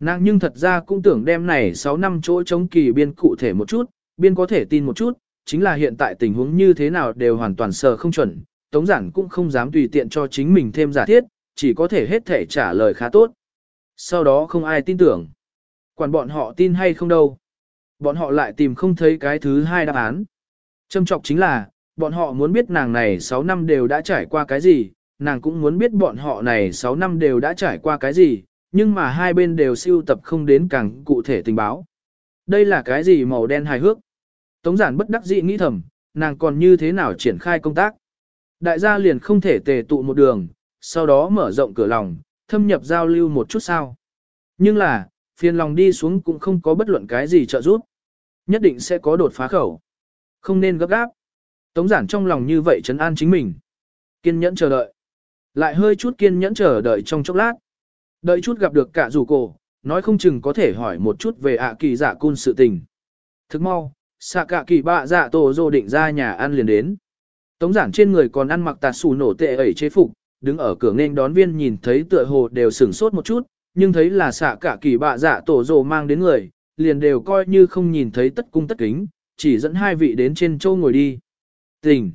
Nàng nhưng thật ra cũng tưởng đem này 6 năm chỗ chống kỳ biên cụ thể một chút, biên có thể tin một chút, chính là hiện tại tình huống như thế nào đều hoàn toàn sờ không chuẩn, Tống giản cũng không dám tùy tiện cho chính mình thêm giả thiết, chỉ có thể hết thể trả lời khá tốt. Sau đó không ai tin tưởng. Quản bọn họ tin hay không đâu. Bọn họ lại tìm không thấy cái thứ hai đáp án. Châm trọng chính là, bọn họ muốn biết nàng này 6 năm đều đã trải qua cái gì, nàng cũng muốn biết bọn họ này 6 năm đều đã trải qua cái gì, nhưng mà hai bên đều siêu tập không đến càng cụ thể tình báo. Đây là cái gì màu đen hài hước? Tống giản bất đắc dĩ nghĩ thầm, nàng còn như thế nào triển khai công tác? Đại gia liền không thể tề tụ một đường, sau đó mở rộng cửa lòng, thâm nhập giao lưu một chút sao. Nhưng là, phiền lòng đi xuống cũng không có bất luận cái gì trợ giúp. Nhất định sẽ có đột phá khẩu. Không nên gấp gáp. Tống giản trong lòng như vậy trấn an chính mình. Kiên nhẫn chờ đợi. Lại hơi chút kiên nhẫn chờ đợi trong chốc lát. Đợi chút gặp được cả rủ cổ, nói không chừng có thể hỏi một chút về ạ kỳ dạ cun sự tình. Thức mau, xạ cả kỳ bạ dạ tổ dô định ra nhà ăn liền đến. Tống giản trên người còn ăn mặc tạt xù nổ tệ ẩy chế phục, đứng ở cửa nên đón viên nhìn thấy tựa hồ đều sửng sốt một chút, nhưng thấy là xạ cả kỳ bạ dạ tổ dô mang đến người, liền đều coi như không nhìn thấy tất cung tất kính, chỉ dẫn hai vị đến trên châu ngồi đi. Tình!